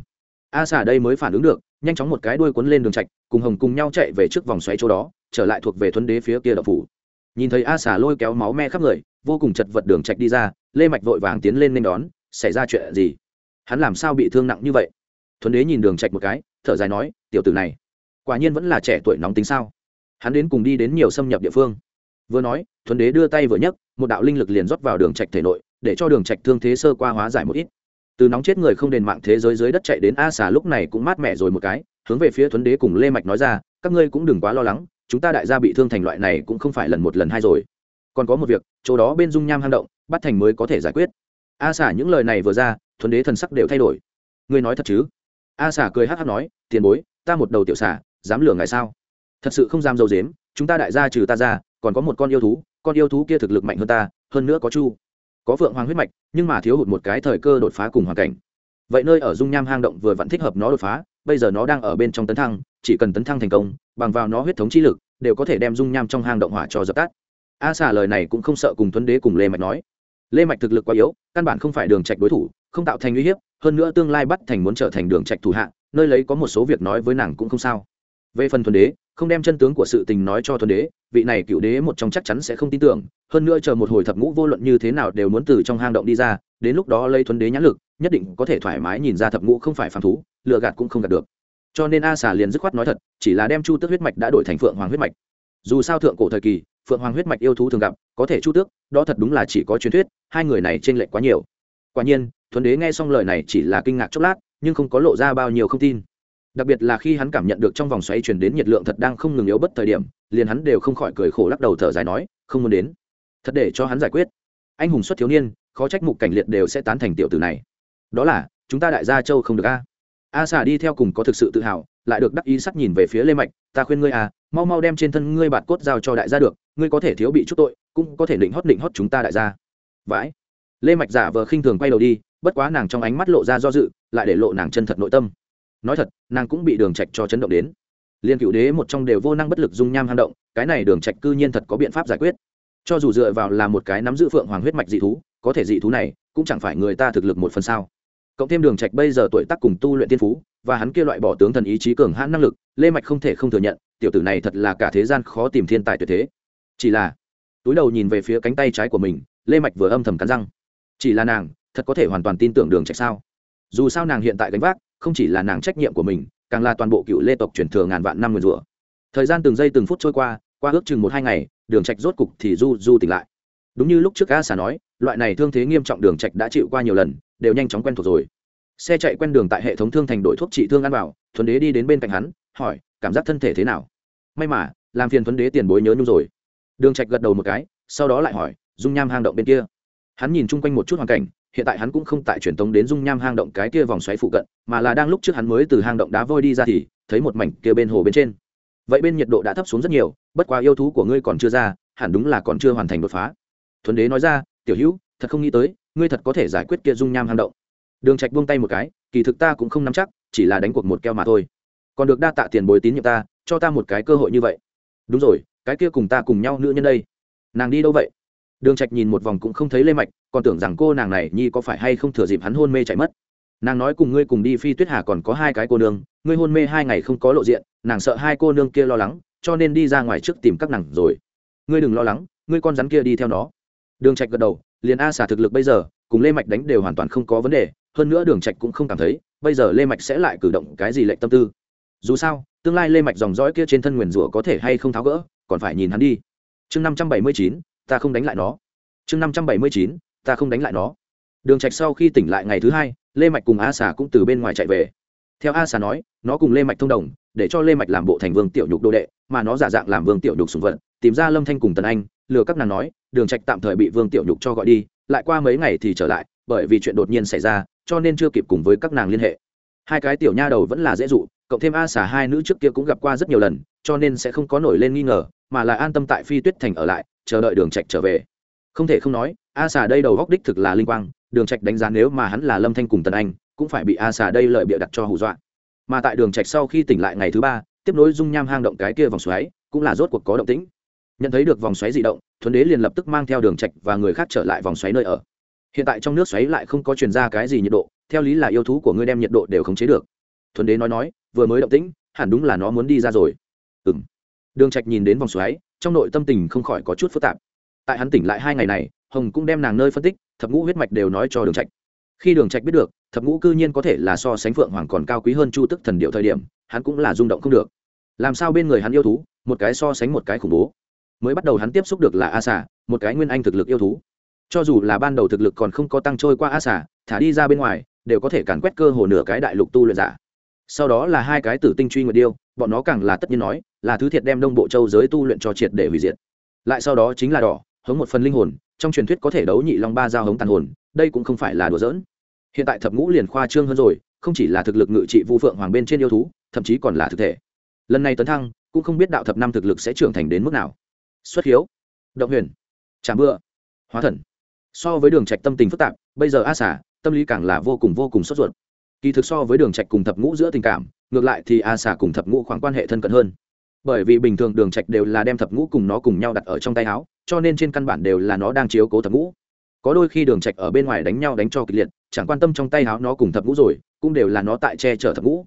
a xà đây mới phản ứng được, nhanh chóng một cái đuôi cuốn lên đường trạch, cùng hồng cùng nhau chạy về trước vòng xoáy chỗ đó, trở lại thuộc về thuấn đế phía kia đậu phủ. Nhìn thấy a xà lôi kéo máu me khắp người, vô cùng chật vật đường trạch đi ra, lê mạch vội vàng tiến lên nên đón, xảy ra chuyện gì? Hắn làm sao bị thương nặng như vậy? Thuấn đế nhìn đường trạch một cái, thở dài nói, tiểu tử này, quả nhiên vẫn là trẻ tuổi nóng tính sao? Hắn đến cùng đi đến nhiều xâm nhập địa phương. Vừa nói, thuấn đế đưa tay vừa nhấc, một đạo linh lực liền rót vào đường trạch thể nội, để cho đường trạch thương thế sơ qua hóa giải một ít từ nóng chết người không đền mạng thế giới dưới đất chạy đến a xà lúc này cũng mát mẻ rồi một cái, hướng về phía thuấn đế cùng lê mạch nói ra, các ngươi cũng đừng quá lo lắng, chúng ta đại gia bị thương thành loại này cũng không phải lần một lần hai rồi. Còn có một việc, chỗ đó bên dung nham hang động, bắt thành mới có thể giải quyết. A xả những lời này vừa ra, thuấn đế thần sắc đều thay đổi. Ngươi nói thật chứ? A xả cười hắc hắc nói, tiền bối, ta một đầu tiểu xả dám lừa ngài sao? Thật sự không dám dâu dếm chúng ta đại gia trừ ta ra, còn có một con yêu thú, con yêu thú kia thực lực mạnh hơn ta, hơn nữa có chu có phượng hoàng huyết mạch, nhưng mà thiếu hụt một cái thời cơ đột phá cùng hoàn cảnh. Vậy nơi ở dung nham hang động vừa vẫn thích hợp nó đột phá, bây giờ nó đang ở bên trong tấn thăng, chỉ cần tấn thăng thành công, bằng vào nó huyết thống chi lực, đều có thể đem dung nham trong hang động hỏa cho dập tắt. A xà lời này cũng không sợ cùng tuấn đế cùng lê mạch nói. Lê mạch thực lực quá yếu, căn bản không phải đường trạch đối thủ, không tạo thành uy hiếp, hơn nữa tương lai bắt thành muốn trở thành đường trạch thủ hạ, nơi lấy có một số việc nói với nàng cũng không sao. Về phần thuần đế không đem chân tướng của sự tình nói cho thuần đế, vị này cựu đế một trong chắc chắn sẽ không tin tưởng, hơn nữa chờ một hồi thập ngũ vô luận như thế nào đều muốn từ trong hang động đi ra, đến lúc đó lấy thuần đế nhãn lực, nhất định có thể thoải mái nhìn ra thập ngũ không phải phàm thú, lừa gạt cũng không gạt được. Cho nên a xà liền dứt khoát nói thật, chỉ là đem chu tước huyết mạch đã đổi thành phượng hoàng huyết mạch. Dù sao thượng cổ thời kỳ, phượng hoàng huyết mạch yêu thú thường gặp, có thể chu tước, đó thật đúng là chỉ có truyền thuyết, hai người này t r ê n lệch quá nhiều. Quả nhiên, thuần đế nghe xong lời này chỉ là kinh ngạc chốc lát, nhưng không có lộ ra bao nhiêu không tin đặc biệt là khi hắn cảm nhận được trong vòng xoáy chuyển đến nhiệt lượng thật đang không ngừng yếu bất thời điểm, liền hắn đều không khỏi cười khổ lắc đầu thở dài nói, không muốn đến. Thật để cho hắn giải quyết. Anh hùng xuất thiếu niên, khó trách mục cảnh liệt đều sẽ tán thành tiểu tử này. Đó là, chúng ta đại gia châu không được a. A xà đi theo cùng có thực sự tự hào, lại được đắc ý sắc nhìn về phía lê mạch, ta khuyên ngươi à mau mau đem trên thân ngươi bạt cốt giao cho đại gia được, ngươi có thể thiếu bị chút tội, cũng có thể định hót định hót chúng ta đại gia. Vãi. Lê mạch giả vờ khinh thường quay đầu đi, bất quá nàng trong ánh mắt lộ ra do dự, lại để lộ nàng chân thật nội tâm nói thật, nàng cũng bị đường trạch cho chấn động đến. Liên cựu đế một trong đều vô năng bất lực dung nham hang động, cái này đường trạch cư nhiên thật có biện pháp giải quyết. Cho dù dựa vào là một cái nắm giữ phượng hoàng huyết mạch dị thú, có thể dị thú này cũng chẳng phải người ta thực lực một phần sao. Cộng thêm đường trạch bây giờ tuổi tác cùng tu luyện tiên phú, và hắn kia loại bỏ tướng thần ý chí cường hãn năng lực, lê mạch không thể không thừa nhận, tiểu tử này thật là cả thế gian khó tìm thiên tài tuyệt thế. Chỉ là, túi đầu nhìn về phía cánh tay trái của mình, lê mạch vừa âm thầm cắn răng. Chỉ là nàng, thật có thể hoàn toàn tin tưởng đường trạch sao? Dù sao nàng hiện tại gánh vác không chỉ là nàng trách nhiệm của mình, càng là toàn bộ cựu lê tộc truyền thừa ngàn vạn năm người rủa. Thời gian từng giây từng phút trôi qua qua ước chừng một hai ngày, đường trạch rốt cục thì du du tỉnh lại. Đúng như lúc trước a xà nói, loại này thương thế nghiêm trọng đường trạch đã chịu qua nhiều lần, đều nhanh chóng quen thuộc rồi. Xe chạy quen đường tại hệ thống thương thành đội thuốc trị thương ăn vào thuần đế đi đến bên cạnh hắn, hỏi, cảm giác thân thể thế nào? May mà, làm phiền thuần đế tiền bối nhớ nhung rồi. Đường trạch gật đầu một cái, sau đó lại hỏi, dung nham hang động bên kia? Hắn nhìn chung quanh một chút hoàn cảnh hiện tại hắn cũng không tại truyền tống đến dung nham hang động cái kia vòng xoáy phụ cận, mà là đang lúc trước hắn mới từ hang động đá vôi đi ra thì, thấy một mảnh kia bên hồ bên trên. Vậy bên nhiệt độ đã thấp xuống rất nhiều, bất quá yêu thú của ngươi còn chưa ra, hẳn đúng là còn chưa hoàn thành đột phá. Thuần đế nói ra, tiểu hữu, thật không nghĩ tới, ngươi thật có thể giải quyết kia dung nham hang động. Đường trạch buông tay một cái, kỳ thực ta cũng không nắm chắc, chỉ là đánh cuộc một keo mà thôi. Còn được đa tạ tiền bồi tín nhiệm ta, cho ta một cái cơ hội như vậy. Đúng rồi, cái kia cùng ta cùng nhau nữ nhân đây. Nàng đi đâu vậy? Đường trạch nhìn một vòng cũng không thấy lê mạch, còn tưởng rằng cô nàng này nhi có phải hay không thừa dịp hắn hôn mê chạy mất. Nàng nói cùng ngươi cùng đi phi tuyết hà còn có hai cái cô nương, ngươi hôn mê hai ngày không có lộ diện, nàng sợ hai cô nương kia lo lắng, cho nên đi ra ngoài trước tìm các nàng rồi. Ngươi đừng lo lắng, ngươi con rắn kia đi theo nó. Đường trạch gật đầu, liền a xả thực lực bây giờ, cùng lê mạch đánh đều hoàn toàn không có vấn đề, hơn nữa đường trạch cũng không cảm thấy, bây giờ lê mạch sẽ lại cử động cái gì lệnh tâm tư. Dù sao, tương lai lê mạch dòng dõi kia trên thân nguyền rủa có thể hay không tháo gỡ, còn phải nhìn hắn đi. Chương năm trăm bảy mươi chín ta không đánh lại nó. Chương năm trăm bảy mươi chín, ta không đánh lại nó. Đường trạch sau khi tỉnh lại ngày thứ hai, lê mạch cùng a xà cũng từ bên ngoài chạy về. Theo a xà nói, nó cùng lê mạch thông đồng, để cho lê mạch làm bộ thành vương tiểu nhục đô đệ, mà nó giả dạng làm vương tiểu nhục sùng vận tìm ra lâm thanh cùng tần anh, lừa các nàng nói, đường trạch tạm thời bị vương tiểu nhục cho gọi đi, lại qua mấy ngày thì trở lại, bởi vì chuyện đột nhiên xảy ra, cho nên chưa kịp cùng với các nàng liên hệ. Hai cái tiểu nha đầu vẫn là dễ dụ, cộng thêm a xà hai nữ trước kia cũng gặp qua rất nhiều lần, cho nên sẽ không có nổi lên nghi ngờ, mà là an tâm tại phi tuyết thành ở lại chờ đợi đường trạch trở về. Không thể không nói, a xà đây đầu góc đích thực là linh quang, đường trạch đánh giá nếu mà hắn là lâm thanh cùng tần anh, cũng phải bị a xà đây lợi bịa đặt cho hù dọa. Mà tại đường trạch sau khi tỉnh lại ngày thứ ba, tiếp nối dung nham hang động cái kia vòng xoáy, cũng là rốt cuộc có động tĩnh. Nhận thấy được vòng xoáy dị động thuấn đế liền lập tức mang theo đường trạch và người khác trở lại vòng xoáy nơi ở. Hiện tại trong nước xoáy lại không có truyền ra cái gì nhiệt độ, theo lý là yêu thú của ngươi đem nhiệt độ đều khống chế được. Thuấn đế nói nói, vừa mới động tĩnh, hẳn đúng là nó muốn đi ra rồi. Ừm. Đường trạch nhìn đến vòng xoáy trong nội tâm tình không khỏi có chút phức tạp. Tại hắn tỉnh lại hai ngày này, hồng cũng đem nàng nơi phân tích, thập ngũ huyết mạch đều nói cho đường trạch. Khi đường trạch biết được, thập ngũ cư nhiên có thể là so sánh phượng hoàng còn cao quý hơn chu tức thần điệu thời điểm, hắn cũng là rung động không được. Làm sao bên người hắn yêu thú, một cái so sánh một cái khủng bố? Mới bắt đầu hắn tiếp xúc được là a xà, một cái nguyên anh thực lực yêu thú. Cho dù là ban đầu thực lực còn không có tăng trôi qua a xà, thả đi ra bên ngoài, đều có thể càn quét cơ hồ nửa cái đại lục tu luyện giả sau đó là hai cái tử tinh truy nguyệt điêu, bọn nó càng là tất nhiên nói, là thứ thiệt đem đông bộ châu giới tu luyện cho triệt để hủy diệt. Lại sau đó chính là đỏ, hống một phần linh hồn, trong truyền thuyết có thể đấu nhị long ba giao hống tàn hồn, đây cũng không phải là đùa giỡn. Hiện tại thập ngũ liền khoa trương hơn rồi, không chỉ là thực lực ngự trị vu phượng hoàng bên trên yêu thú, thậm chí còn là thực thể. Lần này tấn thăng, cũng không biết đạo thập năm thực lực sẽ trưởng thành đến mức nào. Xuất hiếu, động huyền trả mưa hóa thần. So với đường trạch tâm tình phức tạp, bây giờ a xả tâm lý càng là vô cùng vô cùng sốt ruột kỳ thực so với đường trạch cùng thập ngũ giữa tình cảm, ngược lại thì a Xà cùng thập ngũ khoảng quan hệ thân cận hơn. Bởi vì bình thường đường trạch đều là đem thập ngũ cùng nó cùng nhau đặt ở trong tay áo, cho nên trên căn bản đều là nó đang chiếu cố thập ngũ. Có đôi khi đường trạch ở bên ngoài đánh nhau đánh cho kịch liệt, chẳng quan tâm trong tay áo nó cùng thập ngũ rồi, cũng đều là nó tại che chở thập ngũ.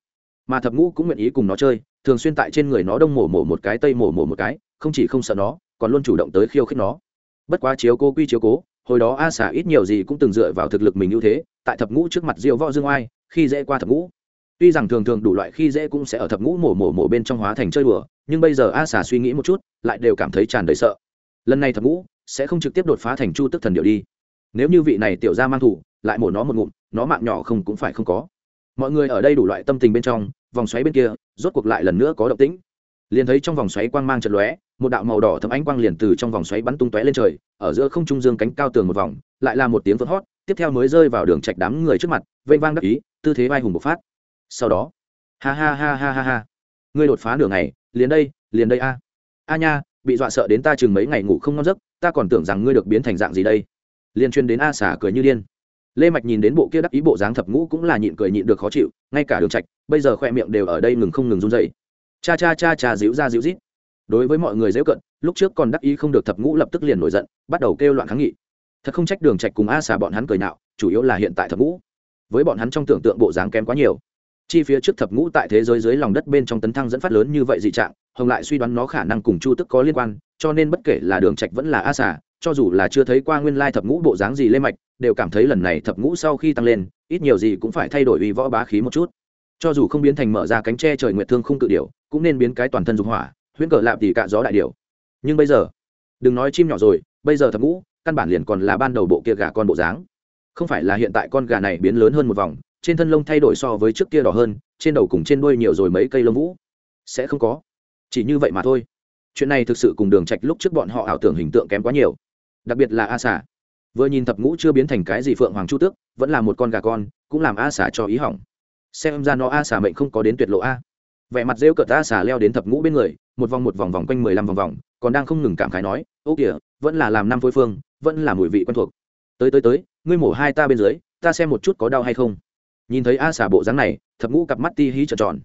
Mà thập ngũ cũng nguyện ý cùng nó chơi, thường xuyên tại trên người nó đông mổ mổ một cái, tây mổ mổ một cái, không chỉ không sợ nó, còn luôn chủ động tới khiêu khích nó. Bất quá chiếu cố quy chiếu cố, hồi đó a xà ít nhiều gì cũng từng dựa vào thực lực mình ưu thế tại thập ngũ trước mặt diệu võ dương oai, khi dễ qua thập ngũ. Tuy rằng thường thường đủ loại khi dễ cũng sẽ ở thập ngũ mổ mổ mổ bên trong hóa thành chơi đùa, nhưng bây giờ a xà suy nghĩ một chút, lại đều cảm thấy tràn đầy sợ. Lần này thập ngũ sẽ không trực tiếp đột phá thành chu tức thần điệu đi. Nếu như vị này tiểu ra mang thủ, lại mổ nó một ngụm, nó mạng nhỏ không cũng phải không có. Mọi người ở đây đủ loại tâm tình bên trong, vòng xoáy bên kia, rốt cuộc lại lần nữa có động tĩnh. Liền thấy trong vòng xoáy quang mang chật lóe, một đạo màu đỏ thấm ánh quang liền từ trong vòng xoáy bắn tung tóe lên trời, ở giữa không trung dương cánh cao tường một vòng, lại là một tiếng vỡ hót tiếp theo mới rơi vào đường trạch đám người trước mặt, vênh vang đắc ý, tư thế vai hùng bộc phát. Sau đó, ha ha ha ha ha ha. Ngươi đột phá nửa ngày, liền đây liền đây a. A nha, bị dọa sợ đến ta chừng mấy ngày ngủ không ngon giấc, ta còn tưởng rằng ngươi được biến thành dạng gì đây. Liên chuyên đến a xả cười như điên. Lê mạch nhìn đến bộ kia đắc ý bộ dáng thập ngũ cũng là nhịn cười nhịn được khó chịu, ngay cả đường trạch, bây giờ khoe miệng đều ở đây ngừng không ngừng run rẩy. Cha cha cha cha díu ra díu rít. Đối với mọi người dễ cận, lúc trước còn đắc ý không được thập ngũ lập tức liền nổi giận, bắt đầu kêu loạn kháng nghị thật không trách đường trạch cùng a xà bọn hắn cười nạo, chủ yếu là hiện tại thập ngũ. Với bọn hắn trong tưởng tượng bộ dáng kém quá nhiều. Chi phía trước thập ngũ tại thế giới dưới lòng đất bên trong tấn thăng dẫn phát lớn như vậy dị trạng, hồng lại suy đoán nó khả năng cùng chu tức có liên quan, cho nên bất kể là đường trạch vẫn là a xà, cho dù là chưa thấy qua nguyên lai thập ngũ bộ dáng gì lên mạch, đều cảm thấy lần này thập ngũ sau khi tăng lên, ít nhiều gì cũng phải thay đổi uy võ bá khí một chút. Cho dù không biến thành mở ra cánh tre trời nguyệt thương không tự điều cũng nên biến cái toàn thân dục hỏa, huyễn cờ lạp tỷ cạ gió đại điều nhưng bây giờ, đừng nói chim nhỏ rồi, bây giờ thập ngũ căn bản liền còn là ban đầu bộ kia gà con bộ dáng. Không phải là hiện tại con gà này biến lớn hơn một vòng, trên thân lông thay đổi so với trước kia đỏ hơn, trên đầu cùng trên đuôi nhiều rồi mấy cây lông vũ. Sẽ không có. Chỉ như vậy mà thôi. Chuyện này thực sự cùng đường trạch lúc trước bọn họ ảo tưởng hình tượng kém quá nhiều. Đặc biệt là a xà. Vừa nhìn thập ngũ chưa biến thành cái gì phượng hoàng chu tước, vẫn là một con gà con, cũng làm a xà cho ý hỏng. Xem ra nó a xà mệnh không có đến tuyệt lộ a. Vẻ mặt rêu cợt a xà leo đến thập ngũ bên người, một vòng một vòng vòng quanh mười lăm vòng vòng, còn đang không ngừng cảm khái nói, ô kìa, vẫn là làm năm phối phương vẫn là mùi vị quen thuộc. Tới tới tới, ngươi mổ hai ta bên dưới, ta xem một chút có đau hay không. Nhìn thấy a xà bộ dáng này, thập ngũ cặp mắt ti hí trợn tròn.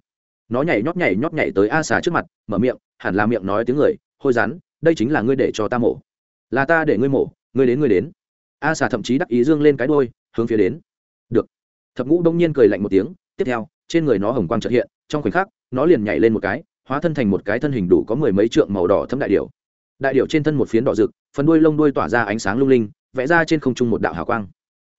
Nó nhảy nhót nhảy nhót nhảy tới a xà trước mặt, mở miệng, hẳn là miệng nói tiếng người, hôi rắn, đây chính là ngươi để cho ta mổ. Là ta để ngươi mổ, ngươi đến ngươi đến. A xà thậm chí đắc ý dương lên cái đôi hướng phía đến. Được. Thập ngũ đông nhiên cười lạnh một tiếng, tiếp theo, trên người nó hồng quang trợ hiện, trong khoảnh khắc, nó liền nhảy lên một cái, hóa thân thành một cái thân hình đủ có mười mấy trượng màu đỏ thâm đại điều đại điệu trên thân một phiến đỏ rực, phần đuôi lông đuôi tỏa ra ánh sáng lung linh, vẽ ra trên không trung một đạo hào quang.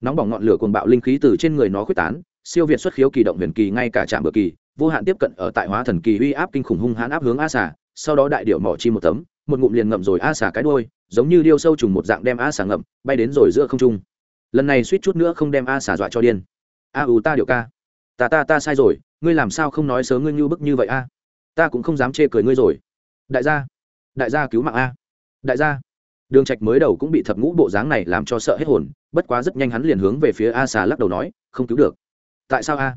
Nóng bỏng ngọn lửa cuồng bạo linh khí từ trên người nó khuếch tán, siêu việt xuất khiếu kỳ động huyền kỳ ngay cả trạm bờ kỳ, vô hạn tiếp cận ở tại hóa thần kỳ uy áp kinh khủng hung hãn áp hướng a xà, sau đó đại điệu mỏ chi một tấm, một ngụm liền ngậm rồi a xà cái đuôi, giống như điêu sâu trùng một dạng đem a xà ngậm, bay đến rồi giữa không trung. Lần này suýt chút nữa không đem a xà dọa cho điên. A ù ta điệu ca. Ta ta ta sai rồi, ngươi làm sao không nói sớm ngươi như bức như vậy a? Ta cũng không dám chê cười ngươi rồi. Đại gia đại gia cứu mạng a. Đại gia. Đường trạch mới đầu cũng bị thập ngũ bộ dáng này làm cho sợ hết hồn, bất quá rất nhanh hắn liền hướng về phía a xà lắc đầu nói, không cứu được. Tại sao a?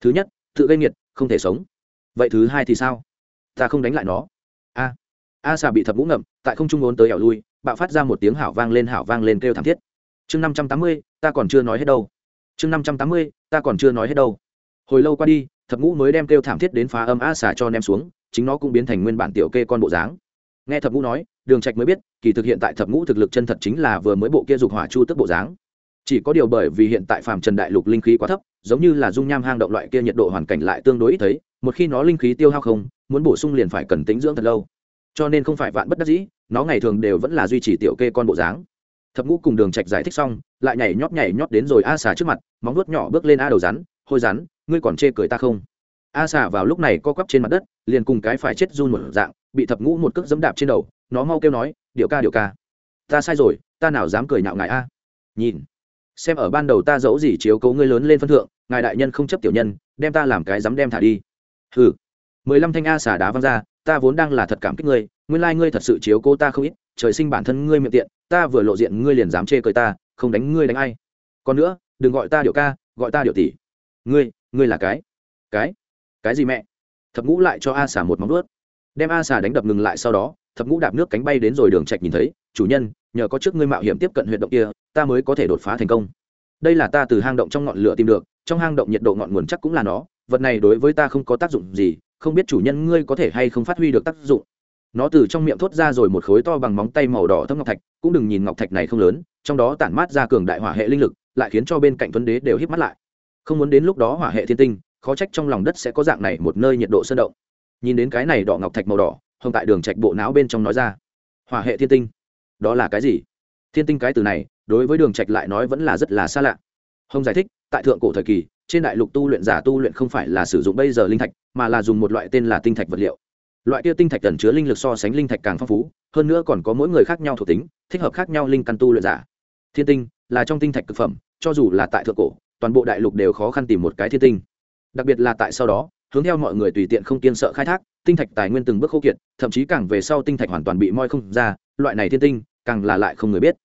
Thứ nhất, tự gây nghiệt, không thể sống. Vậy thứ hai thì sao? Ta không đánh lại nó. A. A xà bị thập ngũ ngậm, tại không trung ốn tới ẻo lui, bạo phát ra một tiếng hảo vang lên hảo vang lên kêu thảm thiết. Chương năm trăm tám mươi, ta còn chưa nói hết đâu. Chương năm trăm tám mươi, ta còn chưa nói hết đâu. Hồi lâu qua đi, thập ngũ mới đem kêu thảm thiết đến phá âm a xà cho ném xuống, chính nó cũng biến thành nguyên bản tiểu kê con bộ dáng nghe thập ngũ nói, đường trạch mới biết, kỳ thực hiện tại thập ngũ thực lực chân thật chính là vừa mới bộ kia dục hỏa chu tức bộ dáng. Chỉ có điều bởi vì hiện tại phàm trần đại lục linh khí quá thấp, giống như là dung nham hang động loại kia nhiệt độ hoàn cảnh lại tương đối ít thấy, một khi nó linh khí tiêu hao không, muốn bổ sung liền phải cần tính dưỡng thật lâu. Cho nên không phải vạn bất đắc dĩ, nó ngày thường đều vẫn là duy trì tiểu kê con bộ dáng. Thập ngũ cùng đường trạch giải thích xong, lại nhảy nhót nhảy nhót đến rồi a xà trước mặt, móng nuốt nhỏ bước lên a đầu rắn, hôi rắn, ngươi còn chê cười ta không? A xà vào lúc này co quắp trên mặt đất, liền cùng cái phải chết run một dạng, bị thập ngũ một cước dẫm đạp trên đầu, nó mau kêu nói, điệu ca điệu ca. Ta sai rồi, ta nào dám cười nhạo ngài a? Nhìn, xem ở ban đầu ta giấu gì chiếu cố ngươi lớn lên phân thượng, ngài đại nhân không chấp tiểu nhân, đem ta làm cái dám đem thả đi. Hừ. Mười lăm thanh a xả đá văng ra, ta vốn đang là thật cảm kích ngươi, nguyên lai ngươi thật sự chiếu cố ta không ít, trời sinh bản thân ngươi miệng tiện, ta vừa lộ diện ngươi liền dám chê cười ta, không đánh ngươi đánh ai. Còn nữa, đừng gọi ta điệu ca, gọi ta điệu tỷ. Ngươi ngươi là cái cái cái gì mẹ? Thập ngũ lại cho a xà một móng ướt đem a xà đánh đập ngừng lại sau đó, thập ngũ đạp nước cánh bay đến rồi đường trạch nhìn thấy, chủ nhân, nhờ có trước ngươi mạo hiểm tiếp cận huyệt động kia, ta mới có thể đột phá thành công. Đây là ta từ hang động trong ngọn lửa tìm được, trong hang động nhiệt độ ngọn nguồn chắc cũng là nó, vật này đối với ta không có tác dụng gì, không biết chủ nhân ngươi có thể hay không phát huy được tác dụng. Nó từ trong miệng thốt ra rồi một khối to bằng móng tay màu đỏ thâm ngọc thạch, cũng đừng nhìn ngọc thạch này không lớn, trong đó tản mát ra cường đại hỏa hệ linh lực, lại khiến cho bên cạnh tuấn đế đều hít mắt lại. Không muốn đến lúc đó hỏa hệ thiên tinh khó trách trong lòng đất sẽ có dạng này một nơi nhiệt độ sơn động. Nhìn đến cái này đỏ ngọc thạch màu đỏ, hồng tại đường trạch bộ não bên trong nói ra, hỏa hệ thiên tinh, đó là cái gì? Thiên tinh cái từ này, đối với đường trạch lại nói vẫn là rất là xa lạ. Hồng giải thích, tại thượng cổ thời kỳ, trên đại lục tu luyện giả tu luyện không phải là sử dụng bây giờ linh thạch, mà là dùng một loại tên là tinh thạch vật liệu. Loại kia tinh thạch cần chứa linh lực so sánh linh thạch càng phong phú, hơn nữa còn có mỗi người khác nhau thuộc tính, thích hợp khác nhau linh căn tu luyện giả. Thiên tinh là trong tinh thạch cực phẩm, cho dù là tại thượng cổ, toàn bộ đại lục đều khó khăn tìm một cái thiên tinh đặc biệt là tại sau đó, hướng theo mọi người tùy tiện không kiên sợ khai thác, tinh thạch tài nguyên từng bước khô kiệt, thậm chí càng về sau tinh thạch hoàn toàn bị moi không ra, loại này thiên tinh, càng là lại không người biết.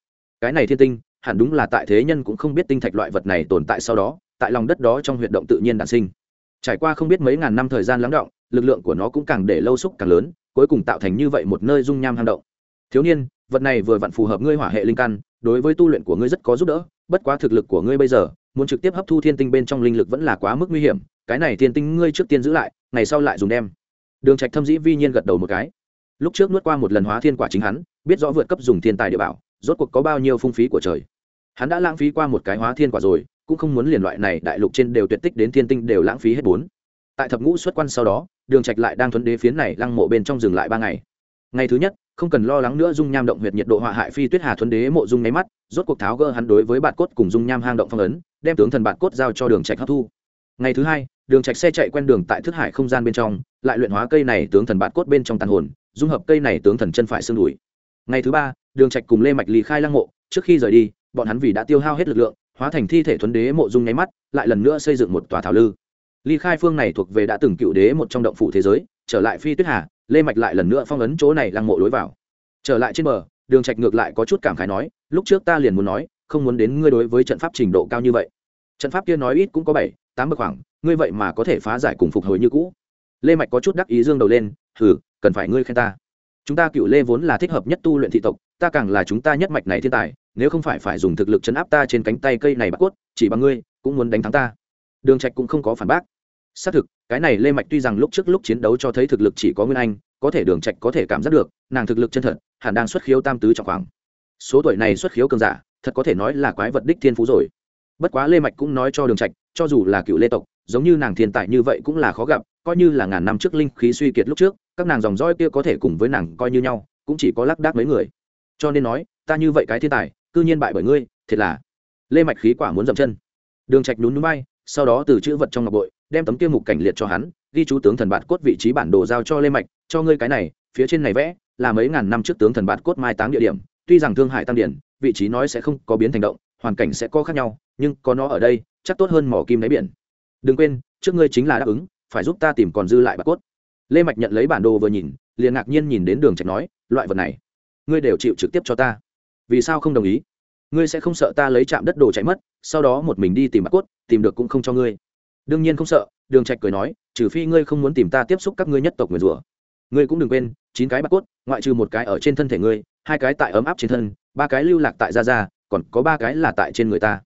Cái này thiên tinh, hẳn đúng là tại thế nhân cũng không biết tinh thạch loại vật này tồn tại sau đó, tại lòng đất đó trong huyệt động tự nhiên đản sinh. Trải qua không biết mấy ngàn năm thời gian lắng động, lực lượng của nó cũng càng để lâu xúc càng lớn, cuối cùng tạo thành như vậy một nơi dung nham hang động. Thiếu niên, vật này vừa vặn phù hợp ngươi hỏa hệ linh căn, đối với tu luyện của ngươi rất có giúp đỡ bất quá thực lực của ngươi bây giờ, muốn trực tiếp hấp thu thiên tinh bên trong linh lực vẫn là quá mức nguy hiểm, cái này thiên tinh ngươi trước tiên giữ lại, ngày sau lại dùng đem. Đường trạch thâm dĩ vi nhiên gật đầu một cái. Lúc trước nuốt qua một lần hóa thiên quả chính hắn, biết rõ vượt cấp dùng thiên tài địa bảo, rốt cuộc có bao nhiêu phung phí của trời. Hắn đã lãng phí qua một cái hóa thiên quả rồi, cũng không muốn liền loại này đại lục trên đều tuyệt tích đến thiên tinh đều lãng phí hết bốn. Tại thập ngũ xuất quan sau đó, đường trạch lại đang thuấn đế phiến này lăng mộ bên trong dừng lại ba ngày. Ngày thứ nhất không cần lo lắng nữa dung nham động huyệt nhiệt độ hỏa hại phi tuyết hà thuấn đế mộ dung nháy mắt, rốt cuộc tháo gỡ hắn đối với bạt cốt cùng dung nham hang động phong ấn, đem tướng thần bạt cốt giao cho đường trạch hấp thu. Ngày thứ hai, đường trạch xe chạy quen đường tại thức hải không gian bên trong, lại luyện hóa cây này tướng thần bạt cốt bên trong tàn hồn, dung hợp cây này tướng thần chân phải xương đùi. Ngày thứ ba, đường trạch cùng lê mạch ly khai lăng mộ, trước khi rời đi, bọn hắn vì đã tiêu hao hết lực lượng, hóa thành thi thể thuấn đế mộ dung nháy mắt, lại lần nữa xây dựng một tòa thảo lư. Ly khai phương này thuộc về đã từng cựu đế một trong động phủ thế giới, trở lại phi tuyết hà lê mạch lại lần nữa phong ấn chỗ này lăng mộ lối vào. Trở lại trên bờ, đường trạch ngược lại có chút cảm khái nói, lúc trước ta liền muốn nói, không muốn đến ngươi đối với trận pháp trình độ cao như vậy. Trận pháp kia nói ít cũng có bảy, tám bậc khoảng, ngươi vậy mà có thể phá giải cùng phục hồi như cũ. Lê mạch có chút đắc ý dương đầu lên thử cần phải ngươi khen ta. Chúng ta cựu lê vốn là thích hợp nhất tu luyện thị tộc, ta càng là chúng ta nhất mạch này thiên tài, nếu không phải phải dùng thực lực chấn áp ta trên cánh tay cây này bắt cốt, chỉ bằng ngươi cũng muốn đánh thắng ta. Đường trạch cũng không có phản bác. Xác thực cái này lê mạch tuy rằng lúc trước lúc chiến đấu cho thấy thực lực chỉ có nguyên anh, có thể đường trạch có thể cảm giác được, nàng thực lực chân thật, hẳn đang xuất khiếu tam tứ trọng khoảng. Số tuổi này xuất khiếu cường giả, thật có thể nói là quái vật đích thiên phú rồi. Bất quá lê mạch cũng nói cho đường trạch, cho dù là cựu lê tộc, giống như nàng thiên tài như vậy cũng là khó gặp, coi như là ngàn năm trước linh khí suy kiệt lúc trước, các nàng dòng dõi kia có thể cùng với nàng coi như nhau, cũng chỉ có lắc đác mấy người. Cho nên nói, ta như vậy cái thiên tài, cư nhiên bại bởi ngươi, thiệt là. Lê mạch khí quả muốn dậm chân. Đường trạch nhún núi bay, sau đó từ chữ vật trong ngọc bội đem tấm kia mục cảnh liệt cho hắn, ghi chú tướng thần bạt cốt vị trí bản đồ giao cho lê mạch, cho ngươi cái này, phía trên này vẽ, là mấy ngàn năm trước tướng thần bạt cốt mai táng địa điểm, tuy rằng thương hại tăng điển, vị trí nói sẽ không có biến thành động, hoàn cảnh sẽ có khác nhau, nhưng có nó ở đây, chắc tốt hơn mỏ kim đáy biển. Đừng quên, trước ngươi chính là đáp ứng, phải giúp ta tìm còn dư lại bạt cốt. Lê mạch nhận lấy bản đồ vừa nhìn, liền ngạc nhiên nhìn đến đường trạch nói, loại vật này, ngươi đều chịu trực tiếp cho ta. Vì sao không đồng ý? Ngươi sẽ không sợ ta lấy chạm đất đồ chạy mất, sau đó một mình đi tìm bạc cốt, tìm được cũng không cho ngươi đương nhiên không sợ, đường trạch cười nói, trừ phi ngươi không muốn tìm ta tiếp xúc các ngươi nhất tộc người rùa. ngươi cũng đừng quên, chín cái bạc cốt, ngoại trừ một cái ở trên thân thể ngươi, hai cái tại ấm áp trên thân, ba cái lưu lạc tại da da, còn có ba cái là tại trên người ta.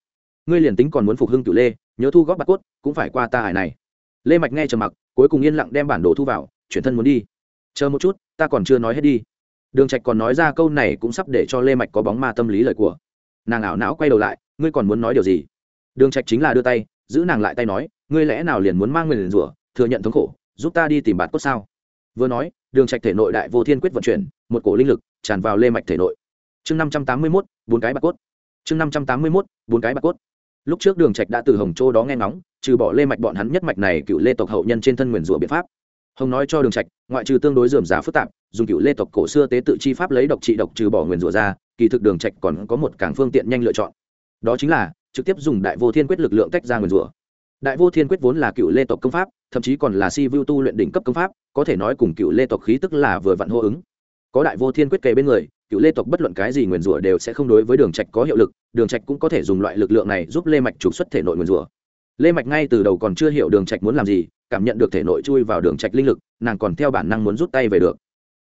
Ngươi liền tính còn muốn phục hưng cửu lê, nhớ thu góp bạc cốt, cũng phải qua ta hải này. Lê mạch nghe trầm mặc, cuối cùng yên lặng đem bản đồ thu vào, chuyển thân muốn đi. Chờ một chút, ta còn chưa nói hết đi. Đường trạch còn nói ra câu này cũng sắp để cho lê mạch có bóng ma tâm lý lời của. Nàng ảo não quay đầu lại, ngươi còn muốn nói điều gì? Đường trạch chính là đưa tay, giữ nàng lại tay nói ngươi lẽ nào liền muốn mang người liền rủa thừa nhận thống khổ giúp ta đi tìm bạt cốt sao? Vừa nói đường trạch thể nội đại vô thiên quyết vận chuyển một cổ linh lực tràn vào lê mạch thể nội. Chương năm trăm tám mươi 581, bốn cái bạc cốt. Chương năm trăm tám mươi 581, bốn cái bạc cốt. Lúc trước đường trạch đã từ hồng châu đó nghe ngóng trừ bỏ lê mạch bọn hắn nhất mạch này cựu lê tộc hậu nhân trên thân nguyền rủa biện pháp. Hồng nói cho đường trạch ngoại trừ tương đối dườm giá phức tạp dùng cựu lê tộc cổ xưa tế tự chi pháp lấy độc trị độc trừ bỏ nguyền rủa ra kỳ thực đường trạch còn có một cảng phương tiện nhanh lựa chọn. Đó chính là trực tiếp dùng đại vô thiên quyết lực lượng tách ra nguyền rủa đại vô thiên quyết vốn là cựu lê tộc công pháp, thậm chí còn là si vu tu luyện đỉnh cấp công pháp, có thể nói cùng cựu lê tộc khí tức là vừa vặn hô ứng. Có đại vô thiên quyết kề bên người, cựu lê tộc bất luận cái gì nguyền rủa đều sẽ không đối với đường trạch có hiệu lực, đường trạch cũng có thể dùng loại lực lượng này giúp lê mạch trục xuất thể nội nguyền rủa. Lê mạch ngay từ đầu còn chưa hiểu đường trạch muốn làm gì, cảm nhận được thể nội chui vào đường trạch linh lực, nàng còn theo bản năng muốn rút tay về được.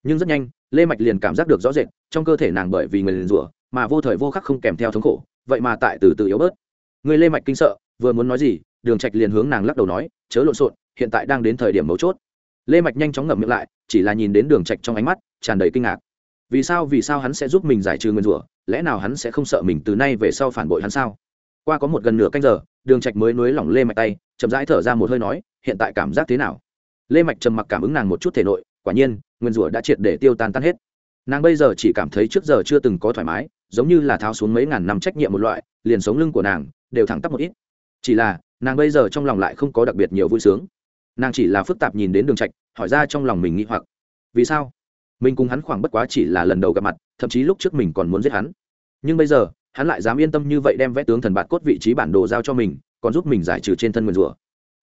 Nhưng rất nhanh, lê mạch liền cảm giác được rõ rệt, trong cơ thể nàng bởi vì nguyền rủa mà vô thời vô khắc không kèm theo thống khổ, vậy mà tại từ từ yếu bớt. Người lê mạch kinh sợ, vừa muốn nói gì đường trạch liền hướng nàng lắc đầu nói, chớ lộn xộn, hiện tại đang đến thời điểm mấu chốt. Lê mạch nhanh chóng ngậm miệng lại, chỉ là nhìn đến đường trạch trong ánh mắt tràn đầy kinh ngạc. Vì sao vì sao hắn sẽ giúp mình giải trừ nguyên rủa? Lẽ nào hắn sẽ không sợ mình từ nay về sau phản bội hắn sao? Qua có một gần nửa canh giờ, đường trạch mới nuối lỏng lê mạch tay, chậm rãi thở ra một hơi nói, hiện tại cảm giác thế nào? Lê mạch trầm mặc cảm ứng nàng một chút thể nội, quả nhiên, nguyên rủa đã triệt để tiêu tan tan hết. Nàng bây giờ chỉ cảm thấy trước giờ chưa từng có thoải mái, giống như là tháo xuống mấy ngàn năm trách nhiệm một loại, liền sống lưng của nàng đều thẳng tắp một ít. Chỉ là nàng bây giờ trong lòng lại không có đặc biệt nhiều vui sướng. Nàng chỉ là phức tạp nhìn đến đường trạch, hỏi ra trong lòng mình nghĩ hoặc. Vì sao? Mình cùng hắn khoảng bất quá chỉ là lần đầu gặp mặt, thậm chí lúc trước mình còn muốn giết hắn. Nhưng bây giờ, hắn lại dám yên tâm như vậy đem vẽ tướng thần bạt cốt vị trí bản đồ giao cho mình, còn giúp mình giải trừ trên thân nguyên rủa.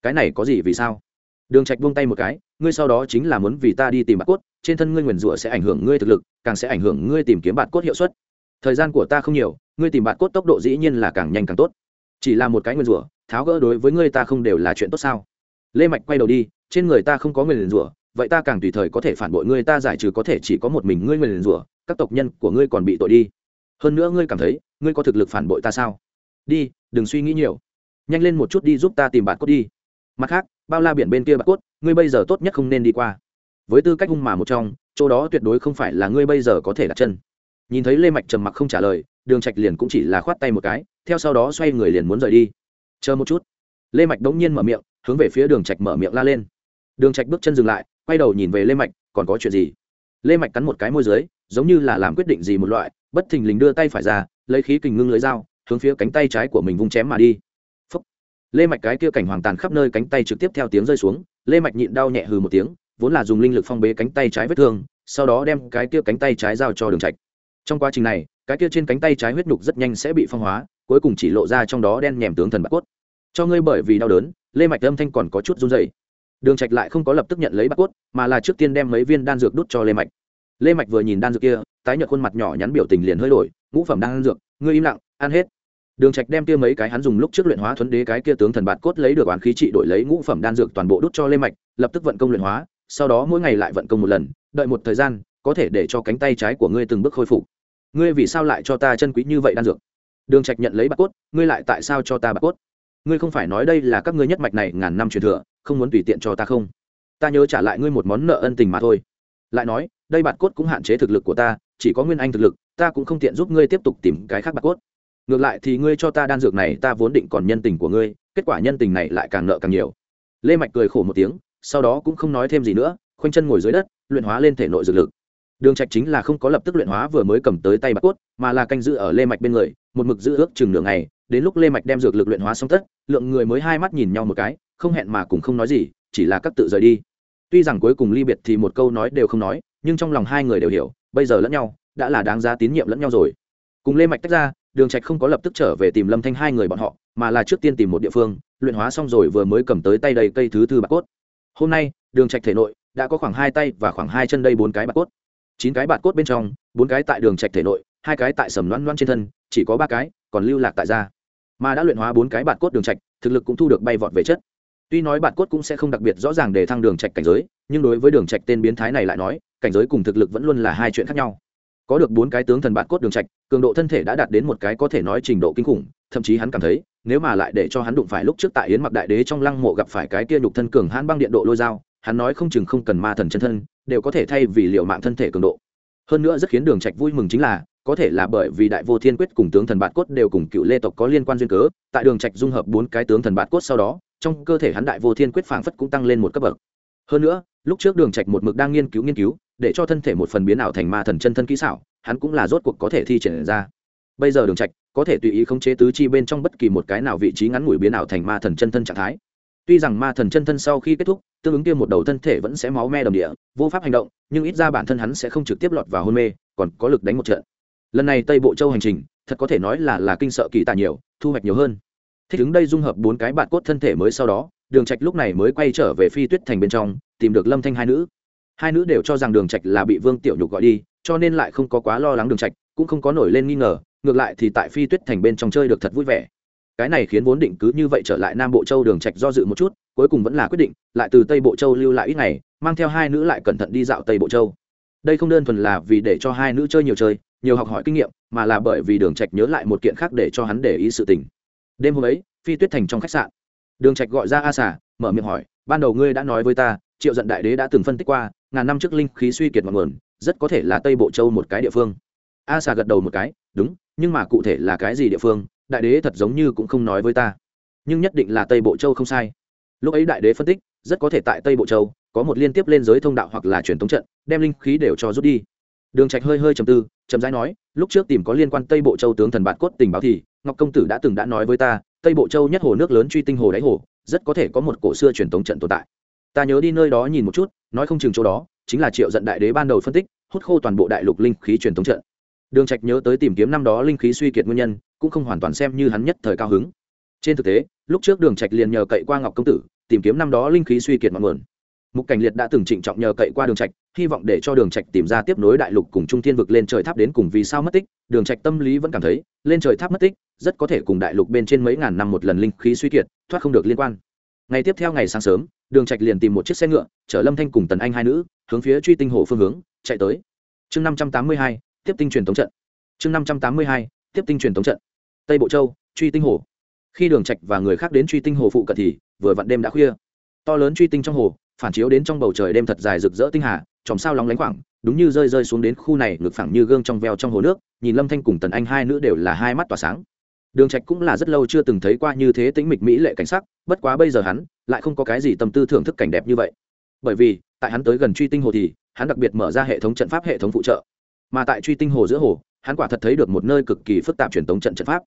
Cái này có gì vì sao? Đường trạch buông tay một cái, ngươi sau đó chính là muốn vì ta đi tìm bạt cốt, trên thân ngươi nguyên rủa sẽ ảnh hưởng ngươi thực lực, càng sẽ ảnh hưởng ngươi tìm kiếm bạt cốt hiệu suất. Thời gian của ta không nhiều, ngươi tìm bạt cốt tốc độ dĩ nhiên là càng nhanh càng tốt chỉ là một cái nguyên rủa, tháo gỡ đối với ngươi ta không đều là chuyện tốt sao? Lê mạch quay đầu đi, trên người ta không có nguyên rủa, vậy ta càng tùy thời có thể phản bội ngươi ta giải trừ có thể chỉ có một mình ngươi nguyên rủa, các tộc nhân của ngươi còn bị tội đi. Hơn nữa ngươi cảm thấy, ngươi có thực lực phản bội ta sao? Đi, đừng suy nghĩ nhiều. Nhanh lên một chút đi giúp ta tìm bạn cốt đi. Mặt khác, bao la biển bên kia bạn cốt, ngươi bây giờ tốt nhất không nên đi qua. Với tư cách hung mà một trong, chỗ đó tuyệt đối không phải là ngươi bây giờ có thể đặt chân. Nhìn thấy lê mạch trầm mặc không trả lời đường trạch liền cũng chỉ là khoát tay một cái, theo sau đó xoay người liền muốn rời đi. Chờ một chút. Lê mạch đống nhiên mở miệng, hướng về phía đường trạch mở miệng la lên. Đường trạch bước chân dừng lại, quay đầu nhìn về lê mạch, còn có chuyện gì? Lê mạch cắn một cái môi dưới, giống như là làm quyết định gì một loại, bất thình lình đưa tay phải ra, lấy khí kình ngưng lưới dao, hướng phía cánh tay trái của mình vung chém mà đi. Phúc. lê mạch cái kia cảnh hoàng tàn khắp nơi cánh tay trực tiếp theo tiếng rơi xuống, lê mạch nhịn đau nhẹ hừ một tiếng, vốn là dùng linh lực phong bế cánh tay trái vết thương, sau đó đem cái kia cánh tay trái giao cho đường trạch. Trong quá trình này cái kia trên cánh tay trái huyết nhục rất nhanh sẽ bị phong hóa, cuối cùng chỉ lộ ra trong đó đen nhèm tướng thần bạc cốt. Cho ngươi bởi vì đau đớn, lê mạch âm thanh còn có chút run rẩy. Đường trạch lại không có lập tức nhận lấy bạc cốt, mà là trước tiên đem mấy viên đan dược đút cho lê mạch. Lê mạch vừa nhìn đan dược kia, tái nhợt khuôn mặt nhỏ nhắn biểu tình liền hơi đổi, ngũ phẩm đan dược, ngươi im lặng, ăn hết. Đường trạch đem kia mấy cái hắn dùng lúc trước luyện hóa thuấn đế cái kia tướng thần bạt cốt lấy được oán khí trị đổi lấy ngũ phẩm đan dược toàn bộ đút cho lê mạch, lập tức vận công luyện hóa, sau đó mỗi ngày lại vận công một lần, đợi một thời gian, có thể để cho cánh tay trái của ngươi từng bước khôi phục ngươi vì sao lại cho ta chân quý như vậy đan dược? Đường trạch nhận lấy bạc cốt, ngươi lại tại sao cho ta bạc cốt? Ngươi không phải nói đây là các ngươi nhất mạch này ngàn năm truyền thừa, không muốn tùy tiện cho ta không? Ta nhớ trả lại ngươi một món nợ ân tình mà thôi. Lại nói, đây bạc cốt cũng hạn chế thực lực của ta, chỉ có nguyên anh thực lực, ta cũng không tiện giúp ngươi tiếp tục tìm cái khác bạc cốt. Ngược lại thì ngươi cho ta đan dược này, ta vốn định còn nhân tình của ngươi, kết quả nhân tình này lại càng nợ càng nhiều. Lê mạch cười khổ một tiếng, sau đó cũng không nói thêm gì nữa, khoanh chân ngồi dưới đất, luyện hóa lên thể nội dược lực đường trạch chính là không có lập tức luyện hóa vừa mới cầm tới tay bạc cốt, mà là canh giữ ở lê mạch bên người, một mực giữ ước chừng nửa ngày, đến lúc lê mạch đem dược lực luyện hóa xong tất, lượng người mới hai mắt nhìn nhau một cái, không hẹn mà cùng không nói gì, chỉ là các tự rời đi. Tuy rằng cuối cùng ly biệt thì một câu nói đều không nói, nhưng trong lòng hai người đều hiểu, bây giờ lẫn nhau, đã là đáng giá tín nhiệm lẫn nhau rồi. Cùng lê mạch tách ra, đường trạch không có lập tức trở về tìm lâm thanh hai người bọn họ, mà là trước tiên tìm một địa phương, luyện hóa xong rồi vừa mới cầm tới tay đầy cây thứ tư bạc cốt. Hôm nay, đường trạch thể nội, đã có khoảng hai tay và khoảng hai chân đây bốn cái bạc cốt chín cái bạt cốt bên trong, bốn cái tại đường trạch thể nội, hai cái tại sầm loan loan trên thân, chỉ có ba cái còn lưu lạc tại da. Mà đã luyện hóa bốn cái bạt cốt đường trạch, thực lực cũng thu được bay vọt về chất. Tuy nói bạt cốt cũng sẽ không đặc biệt rõ ràng để thăng đường trạch cảnh giới, nhưng đối với đường trạch tên biến thái này lại nói, cảnh giới cùng thực lực vẫn luôn là hai chuyện khác nhau. Có được bốn cái tướng thần bạt cốt đường trạch, cường độ thân thể đã đạt đến một cái có thể nói trình độ kinh khủng, thậm chí hắn cảm thấy, nếu mà lại để cho hắn đụng phải lúc trước tại yến mặc đại đế trong lăng mộ gặp phải cái kia nhục thân cường hãn băng điện độ lôi dao hắn nói không chừng không cần ma thần chân thân, đều có thể thay vì liệu mạng thân thể cường độ. Hơn nữa rất khiến đường trạch vui mừng chính là, có thể là bởi vì đại vô thiên quyết cùng tướng thần bạt cốt đều cùng cựu lê tộc có liên quan duyên cớ, tại đường trạch dung hợp bốn cái tướng thần bạt cốt sau đó, trong cơ thể hắn đại vô thiên quyết phảng phất cũng tăng lên một cấp bậc. Hơn nữa, lúc trước đường trạch một mực đang nghiên cứu nghiên cứu, để cho thân thể một phần biến ảo thành ma thần chân thân kỹ xảo, hắn cũng là rốt cuộc có thể thi triển ra. Bây giờ đường trạch có thể tùy ý khống chế tứ chi bên trong bất kỳ một cái nào vị trí ngắn ngủi biến ảo thành ma thần chân thân trạng thái tuy rằng ma thần chân thân sau khi kết thúc, tương ứng kia một đầu thân thể vẫn sẽ máu me đồng địa, vô pháp hành động, nhưng ít ra bản thân hắn sẽ không trực tiếp lọt vào hôn mê, còn có lực đánh một trận. Lần này tây bộ châu hành trình, thật có thể nói là là kinh sợ kỳ tạ nhiều, thu hoạch nhiều hơn. Thích ứng đây dung hợp bốn cái bạn cốt thân thể mới sau đó, đường trạch lúc này mới quay trở về phi tuyết thành bên trong, tìm được lâm thanh hai nữ. Hai nữ đều cho rằng đường trạch là bị vương tiểu nhục gọi đi, cho nên lại không có quá lo lắng đường trạch, cũng không có nổi lên nghi ngờ, ngược lại thì tại phi tuyết thành bên trong chơi được thật vui vẻ cái này khiến vốn định cứ như vậy trở lại nam bộ châu đường trạch do dự một chút, cuối cùng vẫn là quyết định lại từ tây bộ châu lưu lại ít ngày, mang theo hai nữ lại cẩn thận đi dạo tây bộ châu. Đây không đơn thuần là vì để cho hai nữ chơi nhiều chơi, nhiều học hỏi kinh nghiệm, mà là bởi vì đường trạch nhớ lại một kiện khác để cho hắn để ý sự tình. Đêm hôm ấy, phi tuyết thành trong khách sạn. Đường trạch gọi ra a xà, mở miệng hỏi, ban đầu ngươi đã nói với ta, triệu giận đại đế đã từng phân tích qua, ngàn năm trước linh khí suy kiệt ngọn nguồn, rất có thể là tây bộ châu một cái địa phương. A xà gật đầu một cái, đúng, nhưng mà cụ thể là cái gì địa phương đại đế thật giống như cũng không nói với ta. Nhưng nhất định là tây bộ châu không sai. Lúc ấy đại đế phân tích, rất có thể tại tây bộ châu, có một liên tiếp lên giới thông đạo hoặc là truyền thống trận, đem linh khí đều cho rút đi. Đường trạch hơi hơi trầm tư trầm rãi nói, lúc trước tìm có liên quan tây bộ châu tướng thần bạt cốt tình báo thì, ngọc công tử đã từng đã nói với ta, tây bộ châu nhất hồ nước lớn truy tinh hồ đáy hồ, rất có thể có một cổ xưa truyền thống trận tồn tại. Ta nhớ đi nơi đó nhìn một chút, nói không chừng chỗ đó, chính là triệu giận đại đế ban đầu phân tích, hút khô toàn bộ đại lục linh khí truyền thống trận đường trạch nhớ tới tìm kiếm năm đó linh khí suy kiệt nguyên nhân, cũng không hoàn toàn xem như hắn nhất thời cao hứng. Trên thực tế, lúc trước đường trạch liền nhờ cậy qua ngọc công tử, tìm kiếm năm đó linh khí suy kiệt ngọn nguồn. Mục cảnh liệt đã từng trịnh trọng nhờ cậy qua đường trạch, hy vọng để cho đường trạch tìm ra tiếp nối đại lục cùng trung thiên vực lên trời tháp đến cùng vì sao mất tích. Đường trạch tâm lý vẫn cảm thấy, lên trời tháp mất tích, rất có thể cùng đại lục bên trên mấy ngàn năm một lần linh khí suy kiệt, thoát không được liên quan. Ngày tiếp theo ngày sáng sớm, đường trạch liền tìm một chiếc xe ngựa, chở lâm thanh cùng tần anh hai nữ, hướng phía truy tinh hồ phương hướng, chạy tới. Chương năm trăm tám mươi hai tiếp tinh truyền tống trận. Chương năm trăm tám mươi hai, tiếp tinh truyền tống trận. Tây bộ châu, truy tinh hồ. Khi đường trạch và người khác đến truy tinh hồ phụ cận thì, vừa vặn đêm đã khuya. To lớn truy tinh trong hồ, phản chiếu đến trong bầu trời đêm thật dài rực rỡ tinh hà, chòm sao lóng lánh khoảng, đúng như rơi rơi xuống đến khu này, ngực phẳng như gương trong veo trong hồ nước, nhìn lâm thanh cùng tần anh hai nữ đều là hai mắt tỏa sáng. Đường trạch cũng là rất lâu chưa từng thấy qua như thế tĩnh mịch mỹ lệ cảnh sắc, bất quá bây giờ hắn lại không có cái gì tâm tư thưởng thức cảnh đẹp như vậy. Bởi vì, tại hắn tới gần truy tinh hồ thì, hắn đặc biệt mở ra hệ thống trận pháp hệ thống phụ trợ mà tại truy tinh hồ giữa hồ, hắn quả thật thấy được một nơi cực kỳ phức tạp truyền thống trận trận pháp.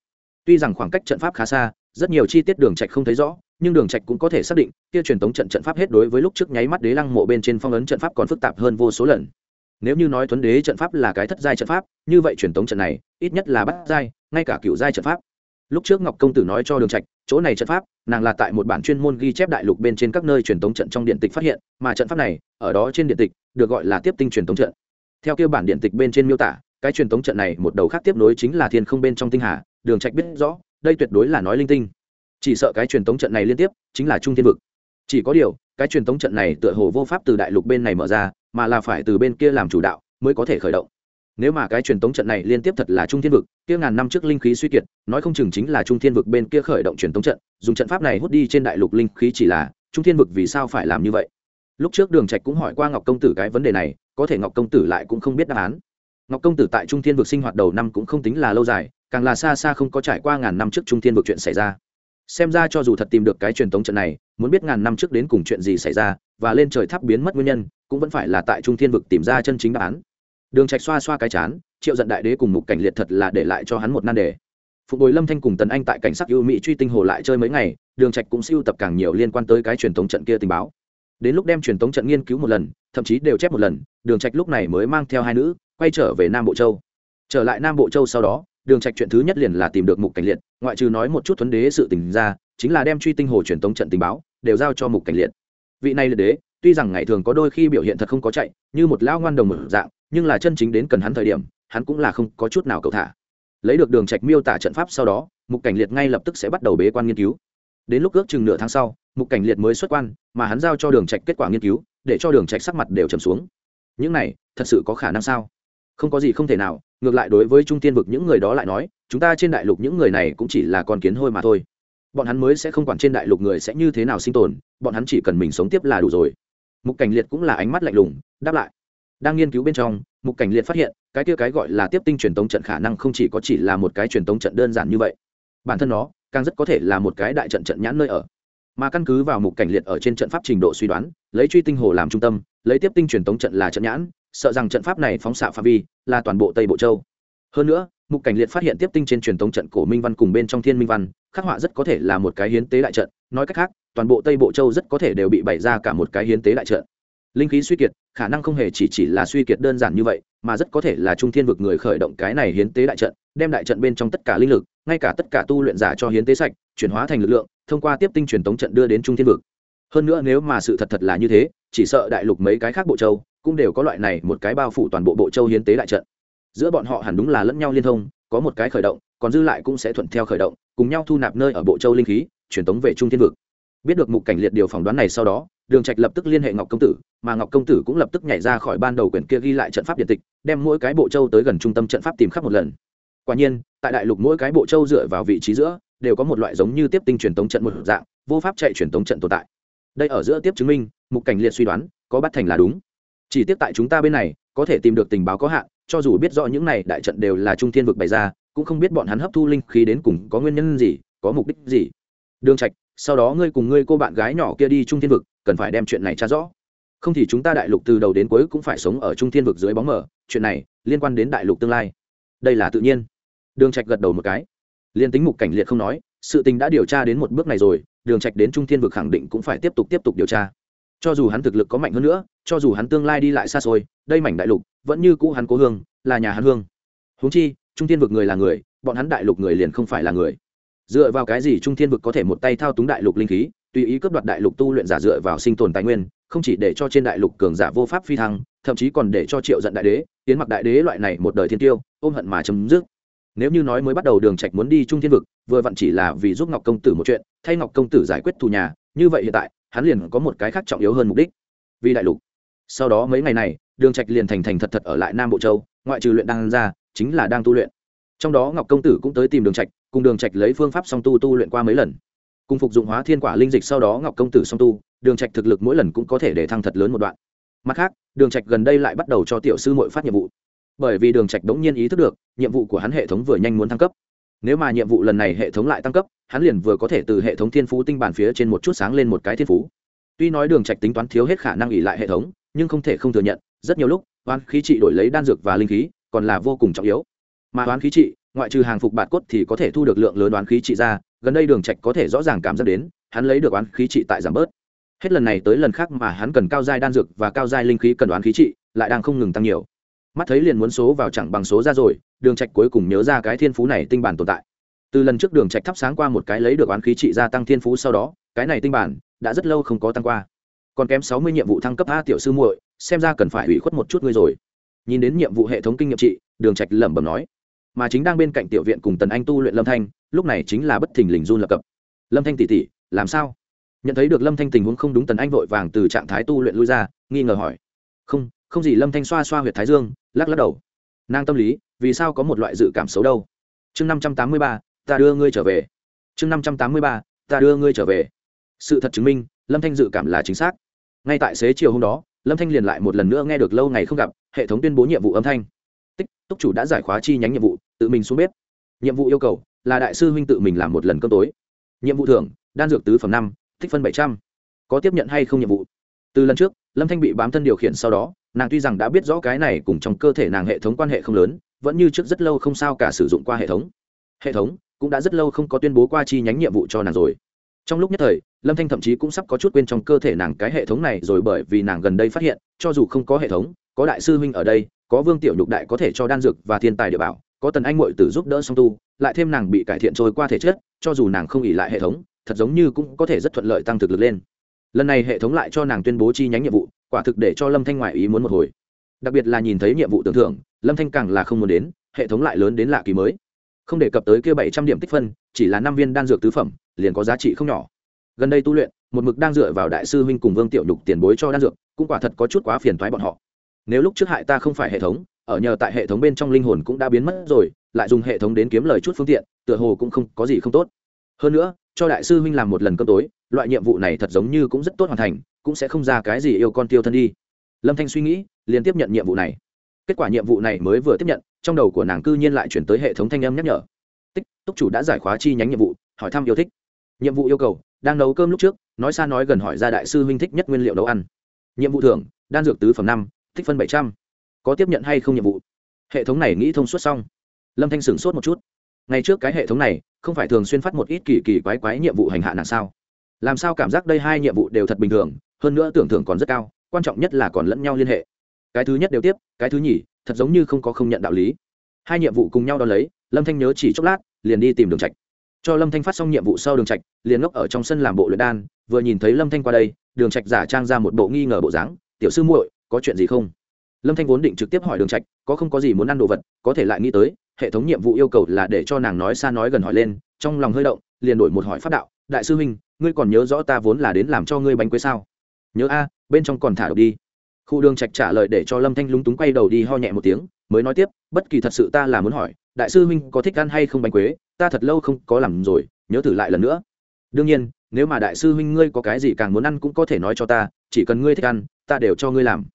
Tuy rằng khoảng cách trận pháp khá xa, rất nhiều chi tiết đường trạch không thấy rõ, nhưng đường trạch cũng có thể xác định, kia truyền thống trận trận pháp hết đối với lúc trước nháy mắt đế lăng mộ bên trên phong ấn trận pháp còn phức tạp hơn vô số lần. Nếu như nói thuấn đế trận pháp là cái thất giai trận pháp, như vậy truyền thống trận này, ít nhất là bát giai, ngay cả cửu giai trận pháp. Lúc trước ngọc công tử nói cho đường trạch, chỗ này trận pháp, nàng là tại một bản chuyên môn ghi chép đại lục bên trên các nơi truyền thống trận trong điện tịch phát hiện, mà trận pháp này, ở đó trên điện tịch, được gọi là tiếp tinh truyền thống trận theo kia bản điện tịch bên trên miêu tả, cái truyền thống trận này một đầu khác tiếp nối chính là thiên không bên trong tinh hà, đường trạch biết rõ, đây tuyệt đối là nói linh tinh. Chỉ sợ cái truyền thống trận này liên tiếp, chính là trung thiên vực. Chỉ có điều, cái truyền thống trận này tựa hồ vô pháp từ đại lục bên này mở ra, mà là phải từ bên kia làm chủ đạo, mới có thể khởi động. Nếu mà cái truyền thống trận này liên tiếp thật là trung thiên vực, kia ngàn năm trước linh khí suy kiệt, nói không chừng chính là trung thiên vực bên kia khởi động truyền thống trận, dùng trận pháp này hút đi trên đại lục linh khí chỉ là, trung thiên vực vì sao phải làm như vậy? Lúc trước đường trạch cũng hỏi qua ngọc công tử cái vấn đề này có thể ngọc công tử lại cũng không biết đáp án. Ngọc công tử tại trung thiên vực sinh hoạt đầu năm cũng không tính là lâu dài, càng là xa xa không có trải qua ngàn năm trước trung thiên vực chuyện xảy ra. Xem ra cho dù thật tìm được cái truyền thống trận này, muốn biết ngàn năm trước đến cùng chuyện gì xảy ra, và lên trời tháp biến mất nguyên nhân, cũng vẫn phải là tại trung thiên vực tìm ra chân chính đáp án. Đường trạch xoa xoa cái chán, triệu giận đại đế cùng mục cảnh liệt thật là để lại cho hắn một nan đề. Phục bồi lâm thanh cùng tần anh tại cảnh sát ưu mỹ truy tinh hồ lại chơi mấy ngày, đường trạch cũng siêu tập càng nhiều liên quan tới cái truyền thống trận kia tình báo đến lúc đem truyền tống trận nghiên cứu một lần, thậm chí đều chép một lần, đường trạch lúc này mới mang theo hai nữ, quay trở về nam bộ châu. Trở lại nam bộ châu sau đó, đường trạch chuyện thứ nhất liền là tìm được mục cảnh liệt, ngoại trừ nói một chút tuấn đế sự tình ra, chính là đem truy tinh hồ truyền tống trận tình báo, đều giao cho mục cảnh liệt. Vị này là đế, tuy rằng ngày thường có đôi khi biểu hiện thật không có chạy, như một lão ngoan đồng mở dạng, nhưng là chân chính đến cần hắn thời điểm, hắn cũng là không có chút nào cầu thả. Lấy được đường trạch miêu tả trận pháp sau đó, mục cảnh liệt ngay lập tức sẽ bắt đầu bế quan nghiên cứu đến lúc ước chừng nửa tháng sau, mục cảnh liệt mới xuất quan, mà hắn giao cho đường trạch kết quả nghiên cứu, để cho đường trạch sắc mặt đều trầm xuống. Những này, thật sự có khả năng sao? Không có gì không thể nào, ngược lại đối với trung tiên vực những người đó lại nói, chúng ta trên đại lục những người này cũng chỉ là con kiến hôi mà thôi. Bọn hắn mới sẽ không quản trên đại lục người sẽ như thế nào sinh tồn, bọn hắn chỉ cần mình sống tiếp là đủ rồi. Mục cảnh liệt cũng là ánh mắt lạnh lùng, đáp lại. Đang nghiên cứu bên trong, mục cảnh liệt phát hiện, cái kia cái gọi là tiếp tinh truyền tống trận khả năng không chỉ có chỉ là một cái truyền tống trận đơn giản như vậy. Bản thân nó càng rất có thể là một cái đại trận trận nhãn nơi ở. Mà căn cứ vào mục cảnh liệt ở trên trận pháp trình độ suy đoán, lấy truy tinh hồ làm trung tâm, lấy tiếp tinh truyền tống trận là trận nhãn, sợ rằng trận pháp này phóng xạ phạm vi là toàn bộ tây bộ châu. Hơn nữa, mục cảnh liệt phát hiện tiếp tinh trên truyền tống trận cổ minh văn cùng bên trong thiên minh văn, khắc họa rất có thể là một cái hiến tế đại trận, nói cách khác, toàn bộ tây bộ châu rất có thể đều bị bày ra cả một cái hiến tế đại trận. Linh khí suy kiệt, khả năng không hề chỉ chỉ là suy kiệt đơn giản như vậy, mà rất có thể là trung thiên vực người khởi động cái này hiến tế đại trận, đem đại trận bên trong tất cả linh lực ngay cả tất cả tu luyện giả cho hiến tế sạch, chuyển hóa thành lực lượng, thông qua tiếp tinh truyền tống trận đưa đến trung thiên vực. Hơn nữa nếu mà sự thật thật là như thế, chỉ sợ đại lục mấy cái khác bộ châu cũng đều có loại này một cái bao phủ toàn bộ bộ châu hiến tế đại trận. Giữa bọn họ hẳn đúng là lẫn nhau liên thông, có một cái khởi động, còn dư lại cũng sẽ thuận theo khởi động, cùng nhau thu nạp nơi ở bộ châu linh khí, truyền tống về trung thiên vực. Biết được mục cảnh liệt điều phỏng đoán này sau đó, đường trạch lập tức liên hệ ngọc công tử, mà ngọc công tử cũng lập tức nhảy ra khỏi ban đầu quyển kia ghi lại trận pháp điện tịch, đem mỗi cái bộ châu tới gần trung tâm trận pháp tìm khắp một lần quả nhiên, tại đại lục mỗi cái bộ châu dựa vào vị trí giữa, đều có một loại giống như tiếp tinh truyền tống trận một dạng, vô pháp chạy truyền tống trận tồn tại. Đây ở giữa tiếp chứng minh, mục cảnh liệt suy đoán, có bắt thành là đúng. Chỉ tiếp tại chúng ta bên này, có thể tìm được tình báo có hạn, cho dù biết rõ những này đại trận đều là trung thiên vực bày ra, cũng không biết bọn hắn hấp thu linh khí đến cùng có nguyên nhân gì, có mục đích gì. Đường trạch, sau đó ngươi cùng ngươi cô bạn gái nhỏ kia đi trung thiên vực, cần phải đem chuyện này tra rõ. Không thì chúng ta đại lục từ đầu đến cuối cũng phải sống ở trung thiên vực dưới bóng mờ, chuyện này liên quan đến đại lục tương lai. Đây là tự nhiên đường trạch gật đầu một cái. Liên tính mục cảnh liệt không nói, sự tình đã điều tra đến một bước này rồi, đường trạch đến trung thiên vực khẳng định cũng phải tiếp tục tiếp tục điều tra. Cho dù hắn thực lực có mạnh hơn nữa, cho dù hắn tương lai đi lại xa xôi, đây mảnh đại lục vẫn như cũ hắn cố hương, là nhà hắn hương. Huống chi, trung thiên vực người là người, bọn hắn đại lục người liền không phải là người. Dựa vào cái gì trung thiên vực có thể một tay thao túng đại lục linh khí, tùy ý cướp đoạt đại lục tu luyện giả dựa vào sinh tồn tài nguyên, không chỉ để cho trên đại lục cường giả vô pháp phi thăng, thậm chí còn để cho triệu giận đại đế, tiến mặc đại đế loại này một đời thiên tiêu, ôm hận mà chấm dứt nếu như nói mới bắt đầu đường trạch muốn đi trung thiên vực, vừa vặn chỉ là vì giúp ngọc công tử một chuyện, thay ngọc công tử giải quyết thù nhà, như vậy hiện tại, hắn liền có một cái khác trọng yếu hơn mục đích. Vì đại lục. Sau đó mấy ngày này, đường trạch liền thành thành thật thật ở lại nam bộ châu, ngoại trừ luyện đang ra, chính là đang tu luyện. Trong đó ngọc công tử cũng tới tìm đường trạch, cùng đường trạch lấy phương pháp song tu tu luyện qua mấy lần. Cùng phục dụng hóa thiên quả linh dịch sau đó ngọc công tử song tu, đường trạch thực lực mỗi lần cũng có thể để thăng thật lớn một đoạn. Mặt khác, đường trạch gần đây lại bắt đầu cho tiểu sư muội phát nhiệm vụ bởi vì đường trạch đống nhiên ý thức được, nhiệm vụ của hắn hệ thống vừa nhanh muốn thăng cấp. Nếu mà nhiệm vụ lần này hệ thống lại tăng cấp, hắn liền vừa có thể từ hệ thống thiên phú tinh bản phía trên một chút sáng lên một cái thiên phú. Tuy nói đường trạch tính toán thiếu hết khả năng ỉ lại hệ thống, nhưng không thể không thừa nhận, rất nhiều lúc, oán khí trị đổi lấy đan dược và linh khí còn là vô cùng trọng yếu. Mà oán khí trị, ngoại trừ hàng phục bạt cốt thì có thể thu được lượng lớn oán khí trị ra, gần đây đường trạch có thể rõ ràng cảm giác đến, hắn lấy được oán khí trị tại giảm bớt. Hết lần này tới lần khác mà hắn cần cao giai đan dược và cao giai linh khí cần oán khí trị lại đang không ngừng tăng nhiều mắt thấy liền muốn số vào chẳng bằng số ra rồi, đường trạch cuối cùng nhớ ra cái thiên phú này tinh bản tồn tại. Từ lần trước đường trạch thắp sáng qua một cái lấy được oán khí trị gia tăng thiên phú sau đó, cái này tinh bản đã rất lâu không có tăng qua. Còn kém sáu mươi nhiệm vụ thăng cấp a tiểu sư muội, xem ra cần phải ủy khuất một chút ngươi rồi. Nhìn đến nhiệm vụ hệ thống kinh nghiệm trị, đường trạch lẩm bẩm nói. Mà chính đang bên cạnh tiểu viện cùng tần anh tu luyện lâm thanh, lúc này chính là bất thình lình run lập cập. Lâm thanh tỷ tỷ làm sao? Nhận thấy được lâm thanh tình huống không đúng, tần anh vội vàng từ trạng thái tu luyện lui ra, nghi ngờ hỏi. Không không gì lâm thanh xoa xoa huyệt thái dương lắc lắc đầu. Nàng tâm lý, vì sao có một loại dự cảm xấu đâu? Chương năm trăm tám mươi ba, ta đưa ngươi trở về. Chương năm trăm tám mươi ba, ta đưa ngươi trở về. Sự thật chứng minh, lâm thanh dự cảm là chính xác. Ngay tại xế chiều hôm đó, lâm thanh liền lại một lần nữa nghe được lâu ngày không gặp, hệ thống tuyên bố nhiệm vụ âm thanh. Tích, túc chủ đã giải khóa chi nhánh nhiệm vụ, tự mình xuống bếp. Nhiệm vụ yêu cầu là đại sư huynh tự mình làm một lần cơm tối. Nhiệm vụ thưởng, đan dược tứ phẩm năm, tích phân bảy trăm. Có tiếp nhận hay không nhiệm vụ? Từ lần trước, lâm thanh bị bám thân điều khiển sau đó nàng tuy rằng đã biết rõ cái này cùng trong cơ thể nàng hệ thống quan hệ không lớn, vẫn như trước rất lâu không sao cả sử dụng qua hệ thống. Hệ thống cũng đã rất lâu không có tuyên bố qua chi nhánh nhiệm vụ cho nàng rồi. Trong lúc nhất thời, lâm thanh thậm chí cũng sắp có chút quên trong cơ thể nàng cái hệ thống này rồi bởi vì nàng gần đây phát hiện, cho dù không có hệ thống, có đại sư huynh ở đây, có vương tiểu nhục đại có thể cho đan dược và thiên tài địa bảo, có tần anh mội tử giúp đỡ song tu, lại thêm nàng bị cải thiện trôi qua thể chất, cho dù nàng không ỉ lại hệ thống, thật giống như cũng có thể rất thuận lợi tăng thực lực lên. Lần này hệ thống lại cho nàng tuyên bố chi nhánh nhiệm vụ quả thực để cho lâm thanh ngoại ý muốn một hồi. Đặc biệt là nhìn thấy nhiệm vụ tưởng thưởng, lâm thanh càng là không muốn đến, hệ thống lại lớn đến lạ kỳ mới. Không đề cập tới kia bảy trăm điểm tích phân, chỉ là năm viên đan dược tứ phẩm, liền có giá trị không nhỏ. Gần đây tu luyện, một mực đang dựa vào đại sư huynh cùng vương tiểu nhục tiền bối cho đan dược, cũng quả thật có chút quá phiền thoái bọn họ. Nếu lúc trước hại ta không phải hệ thống, ở nhờ tại hệ thống bên trong linh hồn cũng đã biến mất rồi, lại dùng hệ thống đến kiếm lời chút phương tiện, tựa hồ cũng không có gì không tốt. Hơn nữa, cho đại sư huynh làm một lần cơm tối, loại nhiệm vụ này thật giống như cũng rất tốt hoàn thành cũng sẽ không ra cái gì yêu con tiêu thân đi. Lâm thanh suy nghĩ, liền tiếp nhận nhiệm vụ này. Kết quả nhiệm vụ này mới vừa tiếp nhận, trong đầu của nàng cư nhiên lại chuyển tới hệ thống thanh âm nhắc nhở. Tích, túc chủ đã giải khóa chi nhánh nhiệm vụ, hỏi thăm yêu thích. Nhiệm vụ yêu cầu, đang nấu cơm lúc trước, nói xa nói gần hỏi ra đại sư huynh thích nhất nguyên liệu nấu ăn. Nhiệm vụ thưởng, đan dược tứ phẩm năm, tích phân bảy trăm. Có tiếp nhận hay không nhiệm vụ? Hệ thống này nghĩ thông suốt xong. Lâm thanh sửng sốt một chút. Ngày trước cái hệ thống này, không phải thường xuyên phát một ít kỳ kỳ quái quái nhiệm vụ hành hạ nàng sao? Làm sao cảm giác đây hai nhiệm vụ đều thật bình thường hơn nữa tưởng thưởng còn rất cao, quan trọng nhất là còn lẫn nhau liên hệ. Cái thứ nhất đều tiếp, cái thứ nhì, thật giống như không có không nhận đạo lý. Hai nhiệm vụ cùng nhau đo lấy, lâm thanh nhớ chỉ chốc lát, liền đi tìm đường trạch. Cho lâm thanh phát xong nhiệm vụ sau đường trạch, liền ngốc ở trong sân làm bộ luyện đan, vừa nhìn thấy lâm thanh qua đây, đường trạch giả trang ra một bộ nghi ngờ bộ dáng, tiểu sư muội, có chuyện gì không? Lâm thanh vốn định trực tiếp hỏi đường trạch, có không có gì muốn ăn đồ vật, có thể lại nghĩ tới, hệ thống nhiệm vụ yêu cầu là để cho nàng nói xa nói gần hỏi lên. Trong lòng hơi động, liền đổi một hỏi pháp đạo, đại sư huynh, ngươi còn nhớ rõ ta vốn là đến làm cho ngươi bánh quế sao? Nhớ a, bên trong còn thả độc đi. Khu đường trạch trả lời để cho lâm thanh lúng túng quay đầu đi ho nhẹ một tiếng, mới nói tiếp, bất kỳ thật sự ta là muốn hỏi, đại sư huynh có thích ăn hay không bánh quế, ta thật lâu không có làm rồi, nhớ thử lại lần nữa. Đương nhiên, nếu mà đại sư huynh ngươi có cái gì càng muốn ăn cũng có thể nói cho ta, chỉ cần ngươi thích ăn, ta đều cho ngươi làm.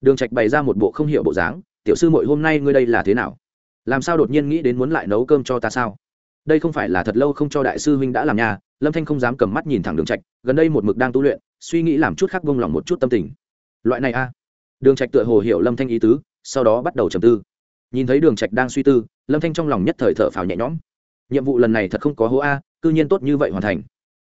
Đường trạch bày ra một bộ không hiểu bộ dáng, tiểu sư muội hôm nay ngươi đây là thế nào? Làm sao đột nhiên nghĩ đến muốn lại nấu cơm cho ta sao? Đây không phải là thật lâu không cho đại sư huynh đã làm nhà, lâm thanh không dám cầm mắt nhìn thẳng đường trạch, gần đây một mực đang tu luyện suy nghĩ làm chút khác vung lòng một chút tâm tình. Loại này a. Đường trạch tựa hồ hiểu lâm thanh ý tứ, sau đó bắt đầu trầm tư. Nhìn thấy đường trạch đang suy tư, lâm thanh trong lòng nhất thời thở phào nhẹ nhõm. Nhiệm vụ lần này thật không có hố a, cư nhiên tốt như vậy hoàn thành.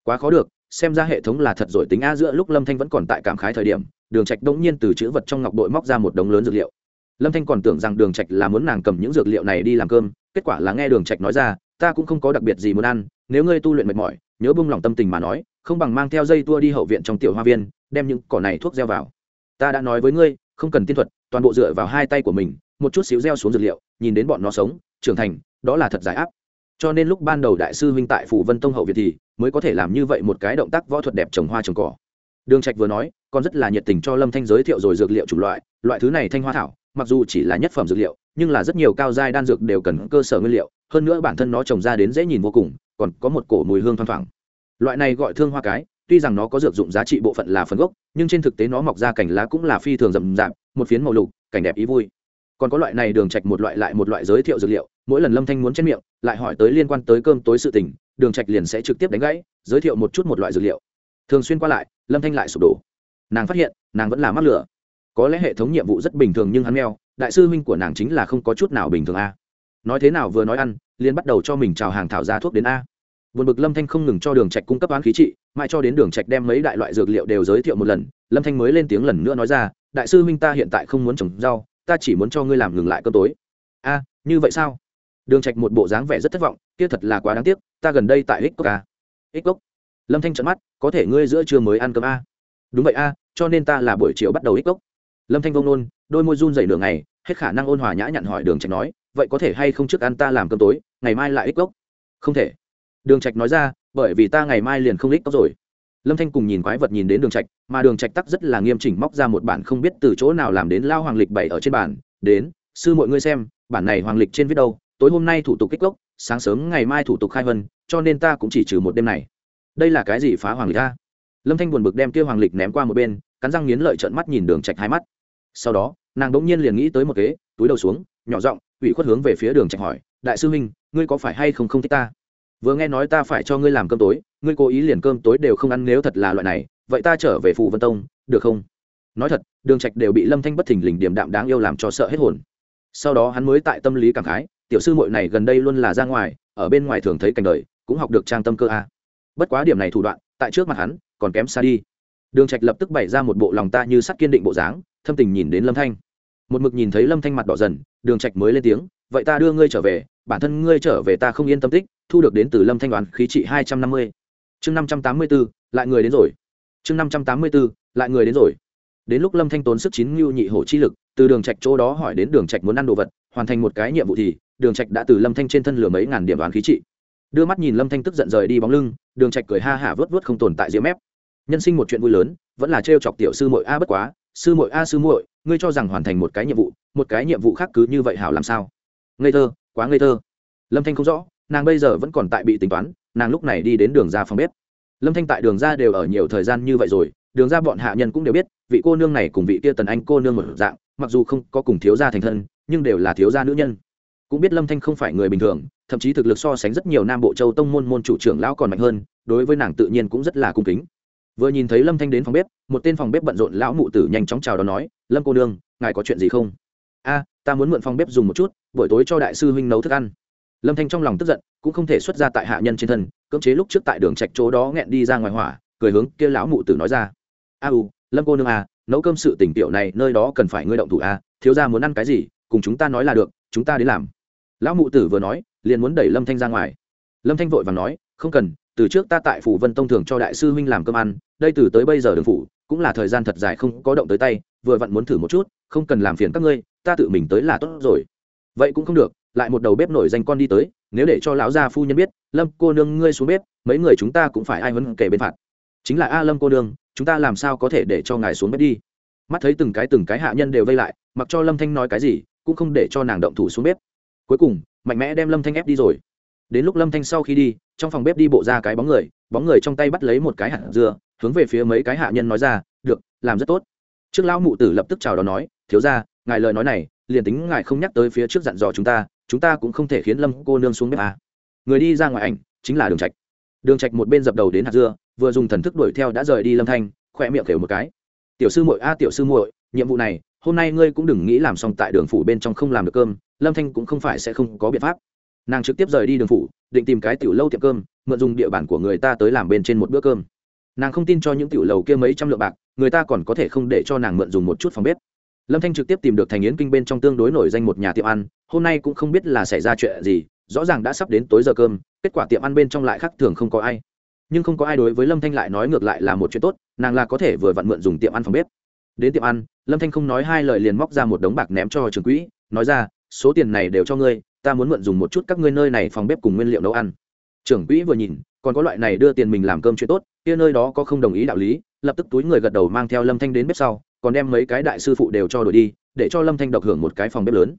Quá khó được, xem ra hệ thống là thật rồi, tính a giữa lúc lâm thanh vẫn còn tại cảm khái thời điểm, đường trạch đống nhiên từ chữ vật trong ngọc bội móc ra một đống lớn dược liệu. Lâm thanh còn tưởng rằng đường trạch là muốn nàng cầm những dược liệu này đi làm cơm, kết quả là nghe đường trạch nói ra, ta cũng không có đặc biệt gì muốn ăn, nếu ngươi tu luyện mệt mỏi, nhớ buông lòng tâm tình mà nói không bằng mang theo dây tua đi hậu viện trong tiểu hoa viên, đem những cỏ này thuốc gieo vào. Ta đã nói với ngươi, không cần tiên thuật, toàn bộ dựa vào hai tay của mình, một chút xíu gieo xuống dược liệu, nhìn đến bọn nó sống, trưởng thành, đó là thật giải áp. Cho nên lúc ban đầu đại sư huynh tại phủ vân tông hậu việt thì, mới có thể làm như vậy một cái động tác võ thuật đẹp trồng hoa trồng cỏ. Đường trạch vừa nói, còn rất là nhiệt tình cho lâm thanh giới thiệu rồi dược liệu chủng loại loại thứ này thanh hoa thảo, mặc dù chỉ là nhất phẩm dược liệu, nhưng là rất nhiều cao giai đan dược đều cần cơ sở nguyên liệu, hơn nữa bản thân nó trồng ra đến dễ nhìn vô cùng, còn có một cổ mùi hương thoang thoảng loại này gọi thương hoa cái, tuy rằng nó có dược dụng giá trị bộ phận là phần gốc, nhưng trên thực tế nó mọc ra cành lá cũng là phi thường rậm rạp, một phiến màu lục, cảnh đẹp ý vui. Còn có loại này đường trạch một loại lại một loại giới thiệu dược liệu, mỗi lần lâm thanh muốn chén miệng, lại hỏi tới liên quan tới cơm tối sự tình, đường trạch liền sẽ trực tiếp đánh gãy, giới thiệu một chút một loại dược liệu. Thường xuyên qua lại, lâm thanh lại sụp đổ. Nàng phát hiện, nàng vẫn là mắc lửa. Có lẽ hệ thống nhiệm vụ rất bình thường nhưng hắn meo, đại sư huynh của nàng chính là không có chút nào bình thường a. Nói thế nào vừa nói ăn, liền bắt đầu cho mình chào hàng thảo ra thuốc đến a. Buồn bực lâm thanh không ngừng cho đường trạch cung cấp án khí trị, mãi cho đến đường trạch đem mấy đại loại dược liệu đều giới thiệu một lần, lâm thanh mới lên tiếng lần nữa nói ra, đại sư huynh ta hiện tại không muốn trồng rau, ta chỉ muốn cho ngươi làm ngừng lại cơm tối. A, như vậy sao? Đường trạch một bộ dáng vẻ rất thất vọng, kia thật là quá đáng tiếc, ta gần đây tại ích cốc a ích cốc? Lâm thanh trợn mắt, có thể ngươi giữa trưa mới ăn cơm a đúng vậy a cho nên ta là buổi chiều bắt đầu ích cốc. Lâm thanh vông nôn, đôi môi run rẩy nửa ngày, hết khả năng ôn hòa nhã nhặn hỏi đường trạch nói, vậy có thể hay không trước ăn ta làm cơm tối, ngày mai lại ích cốc? Không thể đường trạch nói ra bởi vì ta ngày mai liền không lích tóc rồi. Lâm thanh cùng nhìn quái vật nhìn đến đường trạch mà đường trạch tắc rất là nghiêm chỉnh móc ra một bản không biết từ chỗ nào làm đến lao hoàng lịch bày ở trên bản đến sư mọi ngươi xem bản này hoàng lịch trên viết đâu tối hôm nay thủ tục kích lốc, sáng sớm ngày mai thủ tục khai vân cho nên ta cũng chỉ trừ một đêm này. Đây là cái gì phá hoàng lịch ta lâm thanh buồn bực đem kia hoàng lịch ném qua một bên cắn răng nghiến lợi trợn mắt nhìn đường trạch hai mắt. Sau đó nàng đỗng nhiên liền nghĩ tới một kế túi đầu xuống nhỏ giọng ủy khuất hướng về phía đường trạch hỏi đại sư huynh ngươi có phải hay không không thích ta? Vừa nghe nói ta phải cho ngươi làm cơm tối, ngươi cố ý liền cơm tối đều không ăn nếu thật là loại này, vậy ta trở về phù vân tông, được không? Nói thật, đường trạch đều bị lâm thanh bất thình lình điểm đạm đáng yêu làm cho sợ hết hồn. Sau đó hắn mới tại tâm lý cảm khái, tiểu sư muội này gần đây luôn là ra ngoài, ở bên ngoài thường thấy cảnh đời, cũng học được trang tâm cơ a. Bất quá điểm này thủ đoạn, tại trước mặt hắn, còn kém xa đi. Đường trạch lập tức bày ra một bộ lòng ta như sắt kiên định bộ dáng, thâm tình nhìn đến lâm thanh. Một mực nhìn thấy lâm thanh mặt đỏ dần, đường trạch mới lên tiếng, vậy ta đưa ngươi trở về, bản thân ngươi trở về ta không yên tâm tích thu được đến từ lâm thanh đoán khí trị hai trăm năm mươi. Chương năm trăm tám mươi b lại người đến rồi. Chương năm trăm tám mươi b lại người đến rồi. Đến lúc lâm thanh tốn sức chín ngưu nhị hổ chi lực, từ đường trạch chỗ đó hỏi đến đường trạch muốn ăn đồ vật, hoàn thành một cái nhiệm vụ thì, đường trạch đã từ lâm thanh trên thân lửa mấy ngàn điểm đoán khí trị. Đưa mắt nhìn lâm thanh tức giận rời đi bóng lưng, đường trạch cười ha hả vớt vớt không tồn tại diễm mép. Nhân sinh một chuyện vui lớn, vẫn là trêu chọc tiểu sư muội a bất quá, sư muội a sư muội, ngươi cho rằng hoàn thành một cái nhiệm vụ, một cái nhiệm vụ khác cứ như vậy hảo làm sao? Ngây thơ, quá ngây thơ. Lâm thanh không rõ nàng bây giờ vẫn còn tại bị tính toán, nàng lúc này đi đến đường ra phòng bếp. Lâm thanh tại đường ra đều ở nhiều thời gian như vậy rồi, đường ra bọn hạ nhân cũng đều biết, vị cô nương này cùng vị kia tần anh cô nương một dạng, mặc dù không có cùng thiếu gia thành thân, nhưng đều là thiếu gia nữ nhân. Cũng biết lâm thanh không phải người bình thường, thậm chí thực lực so sánh rất nhiều nam bộ châu tông môn môn chủ trưởng lão còn mạnh hơn, đối với nàng tự nhiên cũng rất là cung kính. Vừa nhìn thấy lâm thanh đến phòng bếp, một tên phòng bếp bận rộn lão mụ tử nhanh chóng chào đón nói, lâm cô nương, ngài có chuyện gì không? A, ta muốn mượn phòng bếp dùng một chút, buổi tối cho đại sư huynh nấu thức ăn lâm thanh trong lòng tức giận, cũng không thể xuất ra tại hạ nhân trên thân, cưỡng chế lúc trước tại đường trạch chỗ đó nghẹn đi ra ngoài hỏa, cười hướng kia lão mụ tử nói ra. A u, lâm cô nương à nấu cơm sự tỉnh tiểu này nơi đó cần phải ngươi động thủ a thiếu gia muốn ăn cái gì, cùng chúng ta nói là được, chúng ta đến làm. Lão mụ tử vừa nói, liền muốn đẩy lâm thanh ra ngoài. Lâm thanh vội và nói, không cần, từ trước ta tại phủ vân tông thường cho đại sư huynh làm cơm ăn, đây từ tới bây giờ đường phủ, cũng là thời gian thật dài không có động tới tay, vừa vặn muốn thử một chút, không cần làm phiền các ngươi, ta tự mình tới là tốt rồi. Vậy cũng không được lại một đầu bếp nổi danh con đi tới, nếu để cho lão gia phu nhân biết, lâm cô nương ngươi xuống bếp, mấy người chúng ta cũng phải ai huấn kể bên phạt. Chính là, a, lâm cô nương, chúng ta làm sao có thể để cho ngài xuống bếp đi? Mắt thấy từng cái từng cái hạ nhân đều vây lại, mặc cho lâm thanh nói cái gì, cũng không để cho nàng động thủ xuống bếp. Cuối cùng, mạnh mẽ đem lâm thanh ép đi rồi. Đến lúc lâm thanh sau khi đi, trong phòng bếp đi bộ ra cái bóng người bóng người trong tay bắt lấy một cái hạt dưa, hướng về phía mấy cái hạ nhân nói ra, được, làm rất tốt. Trước lão mụ tử lập tức chào đón nói, thiếu ra ngài lời nói này, liền tính ngài không nhắc tới phía trước dặn dò chúng ta chúng ta cũng không thể khiến lâm cô nương xuống bếp à. người đi ra ngoài ảnh chính là đường trạch. Đường trạch một bên dập đầu đến hạt dưa, vừa dùng thần thức đuổi theo đã rời đi lâm thanh, khỏe miệng kêu một cái. Tiểu sư muội a, tiểu sư muội, nhiệm vụ này, hôm nay ngươi cũng đừng nghĩ làm xong tại đường phủ bên trong không làm được cơm, lâm thanh cũng không phải sẽ không có biện pháp. Nàng trực tiếp rời đi đường phủ, định tìm cái tiểu lâu tiệm cơm, mượn dùng địa bàn của người ta tới làm bên trên một bữa cơm. Nàng không tin cho những tiểu lầu kia mấy trăm lượng bạc, người ta còn có thể không để cho nàng mượn dùng một chút phòng bếp lâm thanh trực tiếp tìm được thành yến kinh bên trong tương đối nổi danh một nhà tiệm ăn, hôm nay cũng không biết là xảy ra chuyện gì, rõ ràng đã sắp đến tối giờ cơm, kết quả tiệm ăn bên trong lại khác thường không có ai. Nhưng không có ai đối với lâm thanh lại nói ngược lại là một chuyện tốt, nàng là có thể vừa vặn mượn dùng tiệm ăn phòng bếp. Đến tiệm ăn, lâm thanh không nói hai lời liền móc ra một đống bạc ném cho trường quỹ, nói ra, số tiền này đều cho ngươi, ta muốn mượn dùng một chút các ngươi nơi này phòng bếp cùng nguyên liệu nấu ăn. Trưởng quỹ vừa nhìn, còn có loại này đưa tiền mình làm cơm chuyện tốt, kia nơi đó có không đồng ý đạo lý, lập tức túi người gật đầu mang theo lâm thanh đến bếp sau còn đem mấy cái đại sư phụ đều cho đổi đi để cho lâm thanh độc hưởng một cái phòng bếp lớn.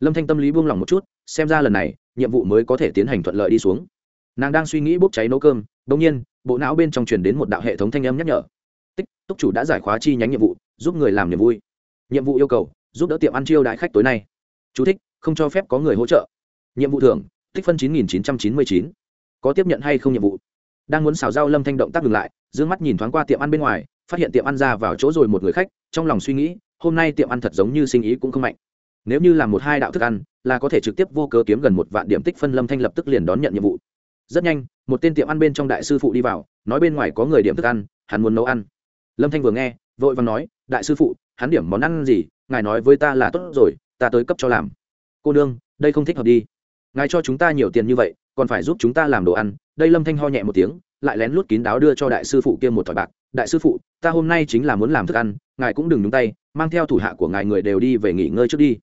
Lâm thanh tâm lý buông lỏng một chút xem ra lần này nhiệm vụ mới có thể tiến hành thuận lợi đi xuống. Nàng đang suy nghĩ bốc cháy nấu cơm đ ỗ n g nhiên bộ não bên trong truyền đến một đạo hệ thống thanh âm nhắc nhở. Tích túc chủ đã giải khóa chi nhánh nhiệm vụ giúp người làm niềm vui. Nhiệm vụ yêu cầu giúp đỡ tiệm ăn chiêu đại khách tối nay. Chú thích, không cho phép có người hỗ trợ. Nhiệm vụ thưởng tích phân chín nghìn chín trăm chín mươi chín. Có tiếp nhận hay không nhiệm vụ? Đang muốn xào rau lâm thanh động tác ngừng lại d ư ơ n g mắt nhìn thoáng qua tiệm ăn bên ngoài phát hiện tiệm ăn ra vào chỗ rồi một người khách, trong lòng suy nghĩ, hôm nay tiệm ăn thật giống như sinh ý cũng không mạnh. Nếu như là một hai đạo thức ăn, là có thể trực tiếp vô cớ kiếm gần một vạn điểm tích phân lâm thanh lập tức liền đón nhận nhiệm vụ. Rất nhanh, một tên tiệm ăn bên trong đại sư phụ đi vào, nói bên ngoài có người điểm thức ăn, hắn muốn nấu ăn. Lâm thanh vừa nghe, vội và nói, đại sư phụ, hắn điểm món ăn gì? Ngài nói với ta là tốt rồi, ta tới cấp cho làm. Cô nương, đây không thích hợp đi. Ngài cho chúng ta nhiều tiền như vậy, còn phải giúp chúng ta làm đồ ăn. Đây lâm thanh ho nhẹ một tiếng lại lén lút kín đáo đưa cho đại sư phụ kia một thỏi bạc. Đại sư phụ, ta hôm nay chính là muốn làm thức ăn, ngài cũng đừng nhúng tay, mang theo thủ hạ của ngài người đều đi về nghỉ ngơi trước đi.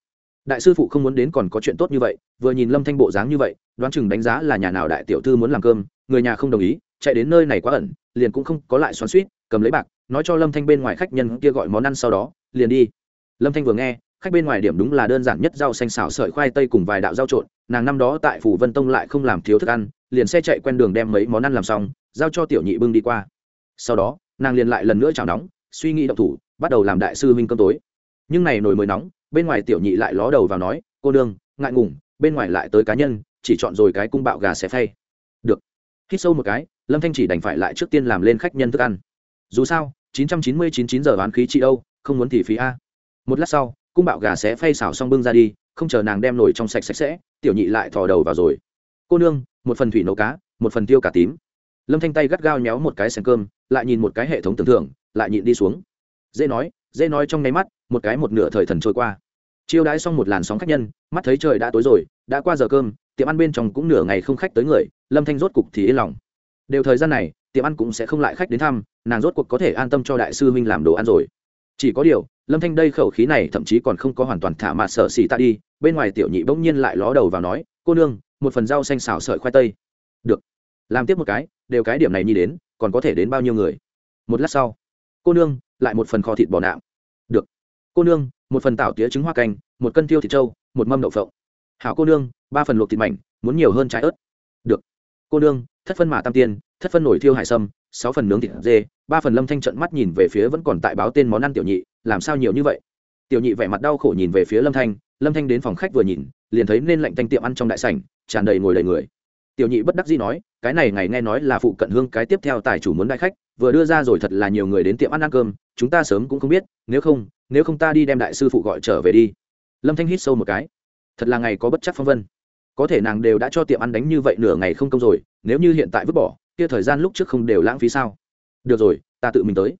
Đại sư phụ không muốn đến còn có chuyện tốt như vậy, vừa nhìn lâm thanh bộ dáng như vậy, đoán chừng đánh giá là nhà nào đại tiểu thư muốn làm cơm, người nhà không đồng ý, chạy đến nơi này quá ẩn, liền cũng không có lại xoắn suýt cầm lấy bạc, nói cho lâm thanh bên ngoài khách nhân kia gọi món ăn sau đó, liền đi. Lâm thanh vừa nghe khách bên ngoài điểm đúng là đơn giản nhất rau xanh xào sợi khoai tây cùng vài đạo rau trộn, nàng năm đó tại phủ vân tông lại không làm thiếu thức ăn, liền xe chạy quen đường đem mấy món ăn làm xong, giao cho tiểu nhị bưng đi qua. Sau đó, nàng liền lại lần nữa chảo nóng, suy nghĩ động thủ, bắt đầu làm đại sư huynh cơm tối. Nhưng này nồi mới nóng, bên ngoài tiểu nhị lại ló đầu vào nói, cô đương ngại ngùng, bên ngoài lại tới cá nhân, chỉ chọn rồi cái cung bạo gà xé phay. Được. Hít sâu một cái, lâm thanh chỉ đành phải lại trước tiên làm lên khách nhân thức ăn. Dù sao, chín trăm chín mươi chín chín giờ bán khí chị âu, không muốn thì phí a. Một lát sau cung bạo gà xé phay xào xong bưng ra đi, không chờ nàng đem nồi trong sạch sạch sẽ, tiểu nhị lại thò đầu vào rồi. Cô nương, một phần thủy nấu cá, một phần tiêu cả tím. Lâm thanh tay gắt gao nhéo một cái sèn cơm, lại nhìn một cái hệ thống tưởng thưởng, lại nhịn đi xuống. Dễ nói dễ nói trong nháy mắt, một cái một nửa thời thần trôi qua. Chiêu đãi xong một làn sóng khách nhân, mắt thấy trời đã tối rồi, đã qua giờ cơm, tiệm ăn bên trong cũng nửa ngày không khách tới người, lâm thanh rốt cục thì yên lòng. Đều thời gian này, tiệm ăn cũng sẽ không lại khách đến thăm, nàng rốt cuộc có thể an tâm cho đại sư huynh làm đồ ăn rồi chỉ có điều, lâm thanh đây khẩu khí này thậm chí còn không có hoàn toàn thả mạt sợ xì ta đi, bên ngoài tiểu nhị bỗng nhiên lại ló đầu vào nói, cô nương, một phần rau xanh xào sợi khoai tây. Được. Làm tiếp một cái, đều cái điểm này nhi đến, còn có thể đến bao nhiêu người? Một lát sau, cô nương, lại một phần kho thịt bò nạm. Được. Cô nương, một phần tảo tía trứng hoa canh, một cân tiêu thịt trâu, một mâm đậu phộng. Hảo cô nương, ba phần luộc thịt mảnh, muốn nhiều hơn trái ớt. Được. Cô nương, thất phân mà tam tiên thất phân nổi thiêu hải sâm, sáu phần nướng thịt dê, ba phần lâm thanh trận mắt nhìn về phía vẫn còn tại báo tên món ăn tiểu nhị, làm sao nhiều như vậy? Tiểu nhị vẻ mặt đau khổ nhìn về phía lâm thanh lâm thanh đến phòng khách vừa nhìn, liền thấy nên lạnh thanh tiệm ăn trong đại sảnh, tràn đầy ngồi đầy người. Tiểu nhị bất đắc dĩ nói, cái này ngày nghe nói là phụ cận hương cái tiếp theo tài chủ muốn đại khách, vừa đưa ra rồi thật là nhiều người đến tiệm ăn ăn cơm, chúng ta sớm cũng không biết, nếu không nếu không ta đi đem đại sư phụ gọi trở về đi. Lâm thanh hít sâu một cái. Thật là ngày có bất chắc phong vân. Có thể nàng đều đã cho tiệm ăn đánh như vậy nửa ngày không công rồi, nếu như hiện tại vứt bỏ kia thời gian lúc trước không đều lãng phí sao? Được rồi, ta tự mình tới.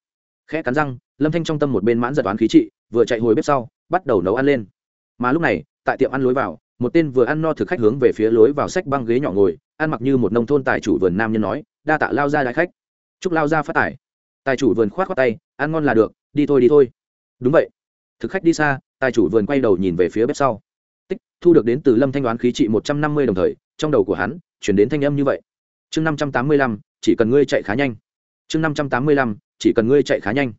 Khẽ cắn răng, lâm thanh trong tâm một bên mãn giật toán khí trị, vừa chạy hồi bếp sau, bắt đầu nấu ăn lên. Mà lúc này, tại tiệm ăn lối vào, một tên vừa ăn no thực khách hướng về phía lối vào sách băng ghế nhỏ ngồi, ăn mặc như một nông thôn tài chủ vườn nam nhân nói, đa tạ lao ra đại khách. Chúc lao ra phát tải tài chủ vườn khoát khoát tay, ăn ngon là được, đi thôi đi thôi. Đúng vậy. Thực khách đi xa, tài chủ vườn quay đầu nhìn về phía bếp sau. Tích, thu được đến từ lâm thanh đoán khí trị một trăm năm mươi đồng thời, trong đầu của hắn chuyển đến thanh âm như vậy chương năm trăm tám mươi lăm, chỉ cần ngươi chạy khá nhanh. Chương năm trăm tám mươi lăm, chỉ cần ngươi chạy khá nhanh.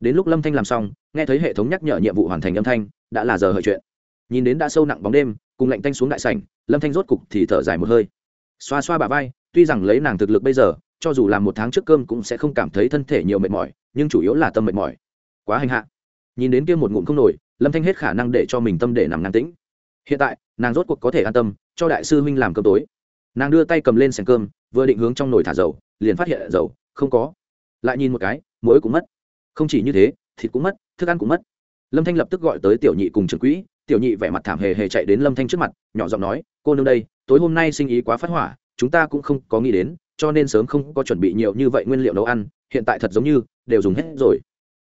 Đến lúc lâm thanh làm xong, nghe thấy hệ thống nhắc nhở nhiệm vụ hoàn thành âm thanh, đã là giờ hợi chuyện. Nhìn đến đã sâu nặng bóng đêm, cùng lạnh tanh xuống đại sảnh, lâm thanh rốt cục thì thở dài một hơi. Xoa xoa bà vai, tuy rằng lấy nàng thực lực bây giờ, cho dù làm một tháng trước cơm cũng sẽ không cảm thấy thân thể nhiều mệt mỏi, nhưng chủ yếu là tâm mệt mỏi. Quá hành hạ. Nhìn đến kia một ngụm không nổi, lâm thanh hết khả năng để cho mình tâm để nằm nàng tĩnh. Hiện tại, nàng rốt cuộc có thể an tâm, cho đại sư huynh làm cơm tối. Nàng đưa tay cầm lên sèn cơm vừa định hướng trong nồi thả dầu, liền phát hiện dầu, không có. Lại nhìn một cái, muối cũng mất. Không chỉ như thế, thịt cũng mất, thức ăn cũng mất. Lâm thanh lập tức gọi tới tiểu nhị cùng trưởng quỹ. Tiểu nhị vẻ mặt thảm hề hề chạy đến lâm thanh trước mặt, nhỏ giọng nói, cô nương đây, tối hôm nay sinh ý quá phát hỏa, chúng ta cũng không có nghĩ đến, cho nên sớm không có chuẩn bị nhiều như vậy nguyên liệu nấu ăn, hiện tại thật giống như đều dùng hết rồi.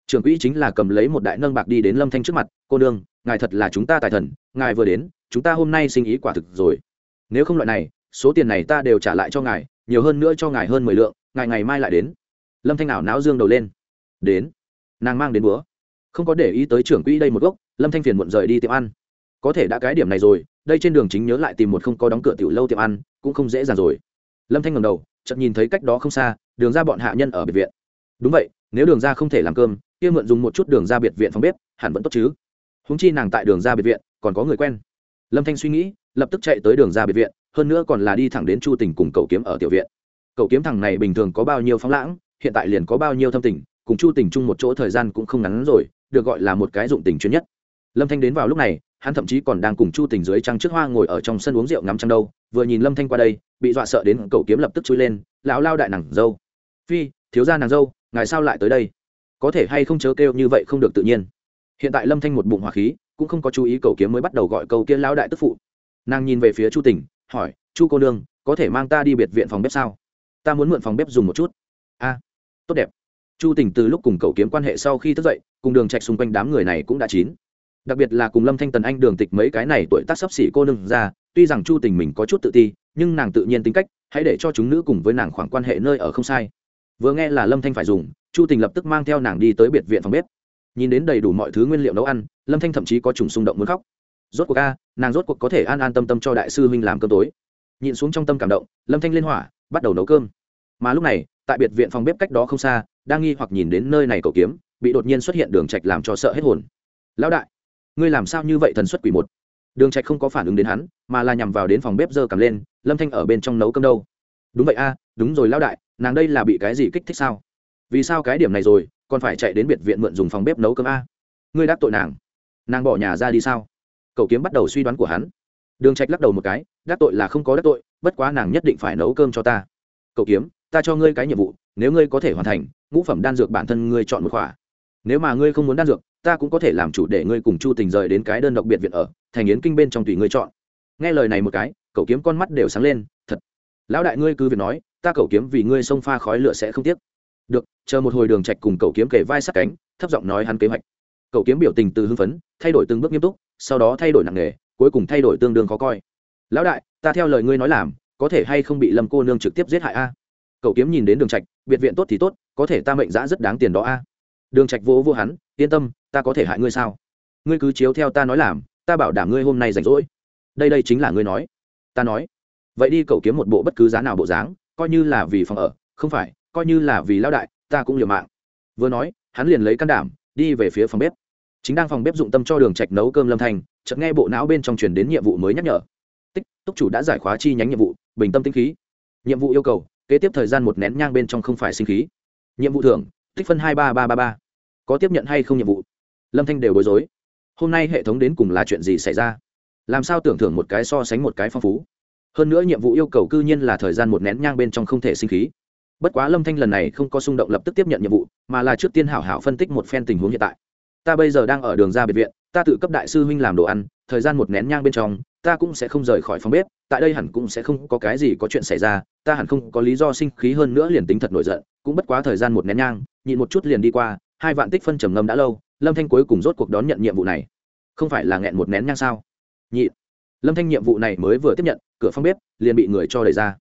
Trưởng quỹ chính là cầm lấy một đại nâng bạc đi đến lâm thanh trước mặt, cô nương, ngài thật là chúng ta tài thần, ngài vừa đến, chúng ta hôm nay sinh ý quả thực rồi. Nếu không loại này, số tiền này ta đều trả lại cho ngài nhiều hơn nữa cho ngài hơn mười lượng, ngài ngày mai lại đến. Lâm thanh ảo náo dương đầu lên. Đến. Nàng mang đến búa không có để ý tới trưởng quỹ đây một gốc, lâm thanh phiền muộn rời đi tiệm ăn. Có thể đã cái điểm này rồi, đây trên đường chính nhớ lại tìm một không có đóng cửa tiểu lâu tiệm ăn, cũng không dễ dàng rồi. Lâm thanh ngầm đầu, chợt nhìn thấy cách đó không xa, đường ra bọn hạ nhân ở biệt viện. Đúng vậy, nếu đường ra không thể làm cơm, kia mượn dùng một chút đường ra biệt viện phòng bếp, hẳn vẫn tốt chứ. Húng chi nàng tại đường ra biệt viện, còn có người quen. Lâm thanh suy nghĩ, lập tức chạy tới đường ra biệt viện hơn nữa còn là đi thẳng đến chu tình cùng cậu kiếm ở tiểu viện. Cậu kiếm thằng này bình thường có bao nhiêu phóng lãng, hiện tại liền có bao nhiêu thâm tình, cùng chu tình chung một chỗ thời gian cũng không ngắn rồi, được gọi là một cái dụng tình chuyên nhất. Lâm thanh đến vào lúc này, hắn thậm chí còn đang cùng chu tình dưới trăng trước hoa ngồi ở trong sân uống rượu ngắm trăng đâu, vừa nhìn lâm thanh qua đây, bị dọa sợ đến cậu kiếm lập tức chui lên, lão lao đại nàng dâu. Phi, thiếu gia nàng dâu, ngài sao lại tới đây? Có thể hay không chớ kêu như vậy không được tự nhiên. Hiện tại lâm thanh một bụng hỏa khí, cũng không có chú ý cậu kiếm mới bắt đầu gọi câu kia lão đại tức phụ. Nàng nhìn về phía chu tình hỏi, chu cô nương, có thể mang ta đi biệt viện phòng bếp sao? Ta muốn mượn phòng bếp dùng một chút. A, tốt đẹp. Chu tình từ lúc cùng cậu kiếm quan hệ sau khi thức dậy, cùng đường trạch xung quanh đám người này cũng đã chín. Đặc biệt là cùng lâm thanh tần anh đường tịch mấy cái này tuổi tác sắp xỉ cô nương ra, tuy rằng chu tình mình có chút tự ti, nhưng nàng tự nhiên tính cách, hãy để cho chúng nữ cùng với nàng khoảng quan hệ nơi ở không sai. Vừa nghe là lâm thanh phải dùng, chu tình lập tức mang theo nàng đi tới biệt viện phòng bếp. Nhìn đến đầy đủ mọi thứ nguyên liệu nấu ăn, lâm thanh thậm chí có trùng xung động muốn khóc rốt cuộc a, nàng rốt cuộc có thể an an tâm tâm cho đại sư huynh làm cơm tối. Nhìn xuống trong tâm cảm động, lâm thanh lên hỏa, bắt đầu nấu cơm. Mà lúc này, tại biệt viện phòng bếp cách đó không xa, đang nghi hoặc nhìn đến nơi này cầu kiếm, bị đột nhiên xuất hiện đường trạch làm cho sợ hết hồn. Lão đại, ngươi làm sao như vậy thần xuất quỷ một? Đường trạch không có phản ứng đến hắn, mà là nhằm vào đến phòng bếp dơ cầm lên, lâm thanh ở bên trong nấu cơm đâu? Đúng vậy a, đúng rồi lão đại, nàng đây là bị cái gì kích thích sao? Vì sao cái điểm này rồi, còn phải chạy đến biệt viện mượn dùng phòng bếp nấu cơm a? Ngươi đáp tội nàng nàng bỏ nhà ra đi sao? Cậu kiếm bắt đầu suy đoán của hắn. Đường trạch lắc đầu một cái, đắc tội là không có đắc tội, bất quá nàng nhất định phải nấu cơm cho ta. Cậu kiếm, ta cho ngươi cái nhiệm vụ, nếu ngươi có thể hoàn thành, ngũ phẩm đan dược bản thân ngươi chọn một khỏa. Nếu mà ngươi không muốn đan dược, ta cũng có thể làm chủ để ngươi cùng chu tình rời đến cái đơn độc biệt viện ở, thành yến kinh bên trong tùy ngươi chọn. Nghe lời này một cái, cậu kiếm con mắt đều sáng lên, thật. Lão đại ngươi cứ việc nói, ta cậu kiếm vì ngươi xông pha khói lửa sẽ không tiếc. Được, chờ một hồi đường trạch cùng cậu kiếm kể vai sát cánh, thấp giọng nói hắn kế hoạch cậu kiếm biểu tình từ hưng phấn, thay đổi từng bước nghiêm túc, sau đó thay đổi nặng nề cuối cùng thay đổi tương đương khó coi. Lão đại, ta theo lời ngươi nói làm, có thể hay không bị lâm cô nương trực tiếp giết hại a? Cậu kiếm nhìn đến đường trạch, biệt viện tốt thì tốt, có thể ta mệnh giá rất đáng tiền đó a. Đường trạch vỗ vô hắn, yên tâm, ta có thể hại ngươi sao? Ngươi cứ chiếu theo ta nói làm, ta bảo đảm ngươi hôm nay rảnh rỗi. Đây đây chính là ngươi nói. Ta nói. Vậy đi, cậu kiếm một bộ bất cứ giá nào bộ dáng, coi như là vì phòng ở, không phải, coi như là vì Lão đại, ta cũng liều mạng. Vừa nói, hắn liền lấy can đảm, đi về phía phòng bếp chính đang phòng bếp dụng tâm cho đường trạch nấu cơm lâm thành chợt nghe bộ não bên trong truyền đến nhiệm vụ mới nhắc nhở. Tích, túc chủ đã giải khóa chi nhánh nhiệm vụ, bình tâm tinh khí. Nhiệm vụ yêu cầu, kế tiếp thời gian một nén nhang bên trong không phải sinh khí. Nhiệm vụ thưởng, tích phân hai ba ba ba ba. Có tiếp nhận hay không nhiệm vụ? Lâm thanh đều bối rối. Hôm nay hệ thống đến cùng là chuyện gì xảy ra? Làm sao tưởng thưởng một cái so sánh một cái phong phú? Hơn nữa nhiệm vụ yêu cầu cư nhiên là thời gian một nén nhang bên trong không thể sinh khí. Bất quá lâm thanh lần này không có xung động lập tức tiếp nhận nhiệm vụ, mà là trước tiên hảo hảo phân tích một phen tình huống hiện tại ta bây giờ đang ở đường ra biệt viện ta tự cấp đại sư huynh làm đồ ăn thời gian một nén nhang bên trong ta cũng sẽ không rời khỏi phòng bếp tại đây hẳn cũng sẽ không có cái gì có chuyện xảy ra ta hẳn không có lý do sinh khí hơn nữa liền tính thật nổi giận cũng bất quá thời gian một nén nhang nhịn một chút liền đi qua hai vạn tích phân trầm ngâm đã lâu lâm thanh cuối cùng rốt cuộc đón nhận nhiệm vụ này. Không phải là nghẹn một nén nhang sao? Nhị, lâm thanh nhiệm vụ này mới vừa tiếp nhận cửa phòng bếp liền bị người cho đẩy ra.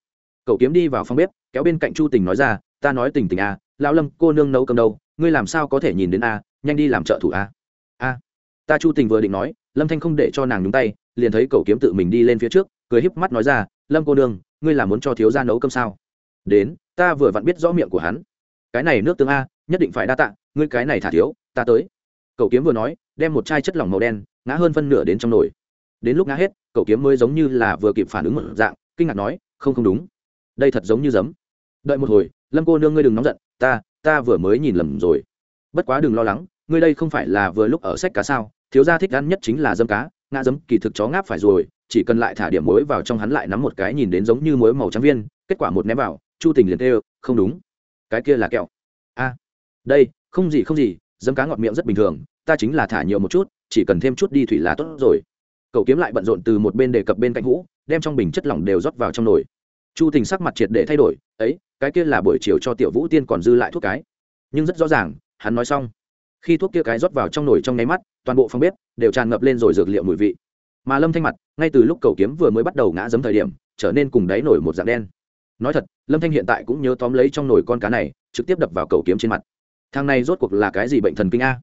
Cậu kiếm đi vào phòng bếp kéo bên cạnh chu tình nói ra ta nói tình tình a à, lão lâm cô nương nấu cơm đâu ngươi làm sao có thể nhìn đến a nhanh đi làm trợ thủ a. A. Ta chu tình vừa định nói, lâm thanh không để cho nàng nhúng tay, liền thấy cậu kiếm tự mình đi lên phía trước, cười híp mắt nói ra, lâm cô đương ngươi là muốn cho thiếu gia nấu cơm sao? Đến, ta vừa vặn biết rõ miệng của hắn. Cái này nước tương a, nhất định phải đa tạ, ngươi cái này thả thiếu, ta tới. Cậu kiếm vừa nói, đem một chai chất lỏng màu đen, ngã hơn phân nửa đến trong nồi. Đến lúc ngã hết, cậu kiếm mới giống như là vừa kịp phản ứng một dạng, kinh ngạc nói, không không đúng. Đây thật giống như giấm. Đợi một hồi, lâm cô nương ngươi đừng nóng giận, ta ta vừa mới nhìn lầm rồi bất quá đừng lo lắng, ngươi đây không phải là vừa lúc ở sách cá sao, thiếu gia thích ăn nhất chính là dâm cá, ngã dấm kỳ thực chó ngáp phải rồi, chỉ cần lại thả điểm muối vào trong hắn lại nắm một cái nhìn đến giống như muối màu trắng viên, kết quả một ném vào, chu tình liền tê không đúng, cái kia là kẹo. A, đây, không gì không gì, dấm cá ngọt miệng rất bình thường, ta chính là thả nhiều một chút, chỉ cần thêm chút đi thủy là tốt rồi. Cậu kiếm lại bận rộn từ một bên đề cập bên cạnh hũ đem trong bình chất lỏng đều rót vào trong nồi. Chu tình sắc mặt triệt để thay đổi, ấy, cái kia là buổi chiều cho tiểu vũ tiên còn dư lại thuốc cái. Nhưng rất rõ ràng hắn nói xong. Khi thuốc kia cái rót vào trong nồi trong nháy mắt, toàn bộ phòng bếp đều tràn ngập lên rồi dược liệu mùi vị. Mà lâm thanh mặt, ngay từ lúc cầu kiếm vừa mới bắt đầu ngã giấm thời điểm, trở nên cùng đáy nổi một dạng đen. Nói thật, lâm thanh hiện tại cũng nhớ tóm lấy trong nồi con cá này, trực tiếp đập vào cầu kiếm trên mặt. Thằng này rốt cuộc là cái gì bệnh thần kinh a?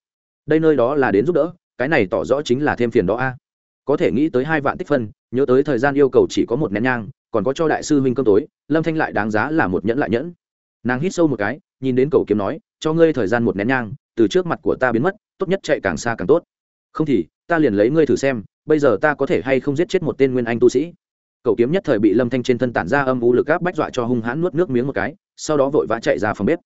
Đây nơi đó là đến giúp đỡ, cái này tỏ rõ chính là thêm phiền đó a. Có thể nghĩ tới hai vạn tích phân, nhớ tới thời gian yêu cầu chỉ có một nén nhang, còn có cho đại sư huynh cơm tối, lâm thanh lại đáng giá là một nhẫn lại nhẫn. Nàng hít sâu một cái nhìn đến cầu kiếm nói, cho ngươi thời gian một nén nhang, từ trước mặt của ta biến mất, tốt nhất chạy càng xa càng tốt. Không thì, ta liền lấy ngươi thử xem, bây giờ ta có thể hay không giết chết một tên nguyên anh tu sĩ. Cầu kiếm nhất thời bị lâm thanh trên thân tản ra âm u lực gáp bách dọa cho hung hãn nuốt nước miếng một cái, sau đó vội vã chạy ra phòng bếp.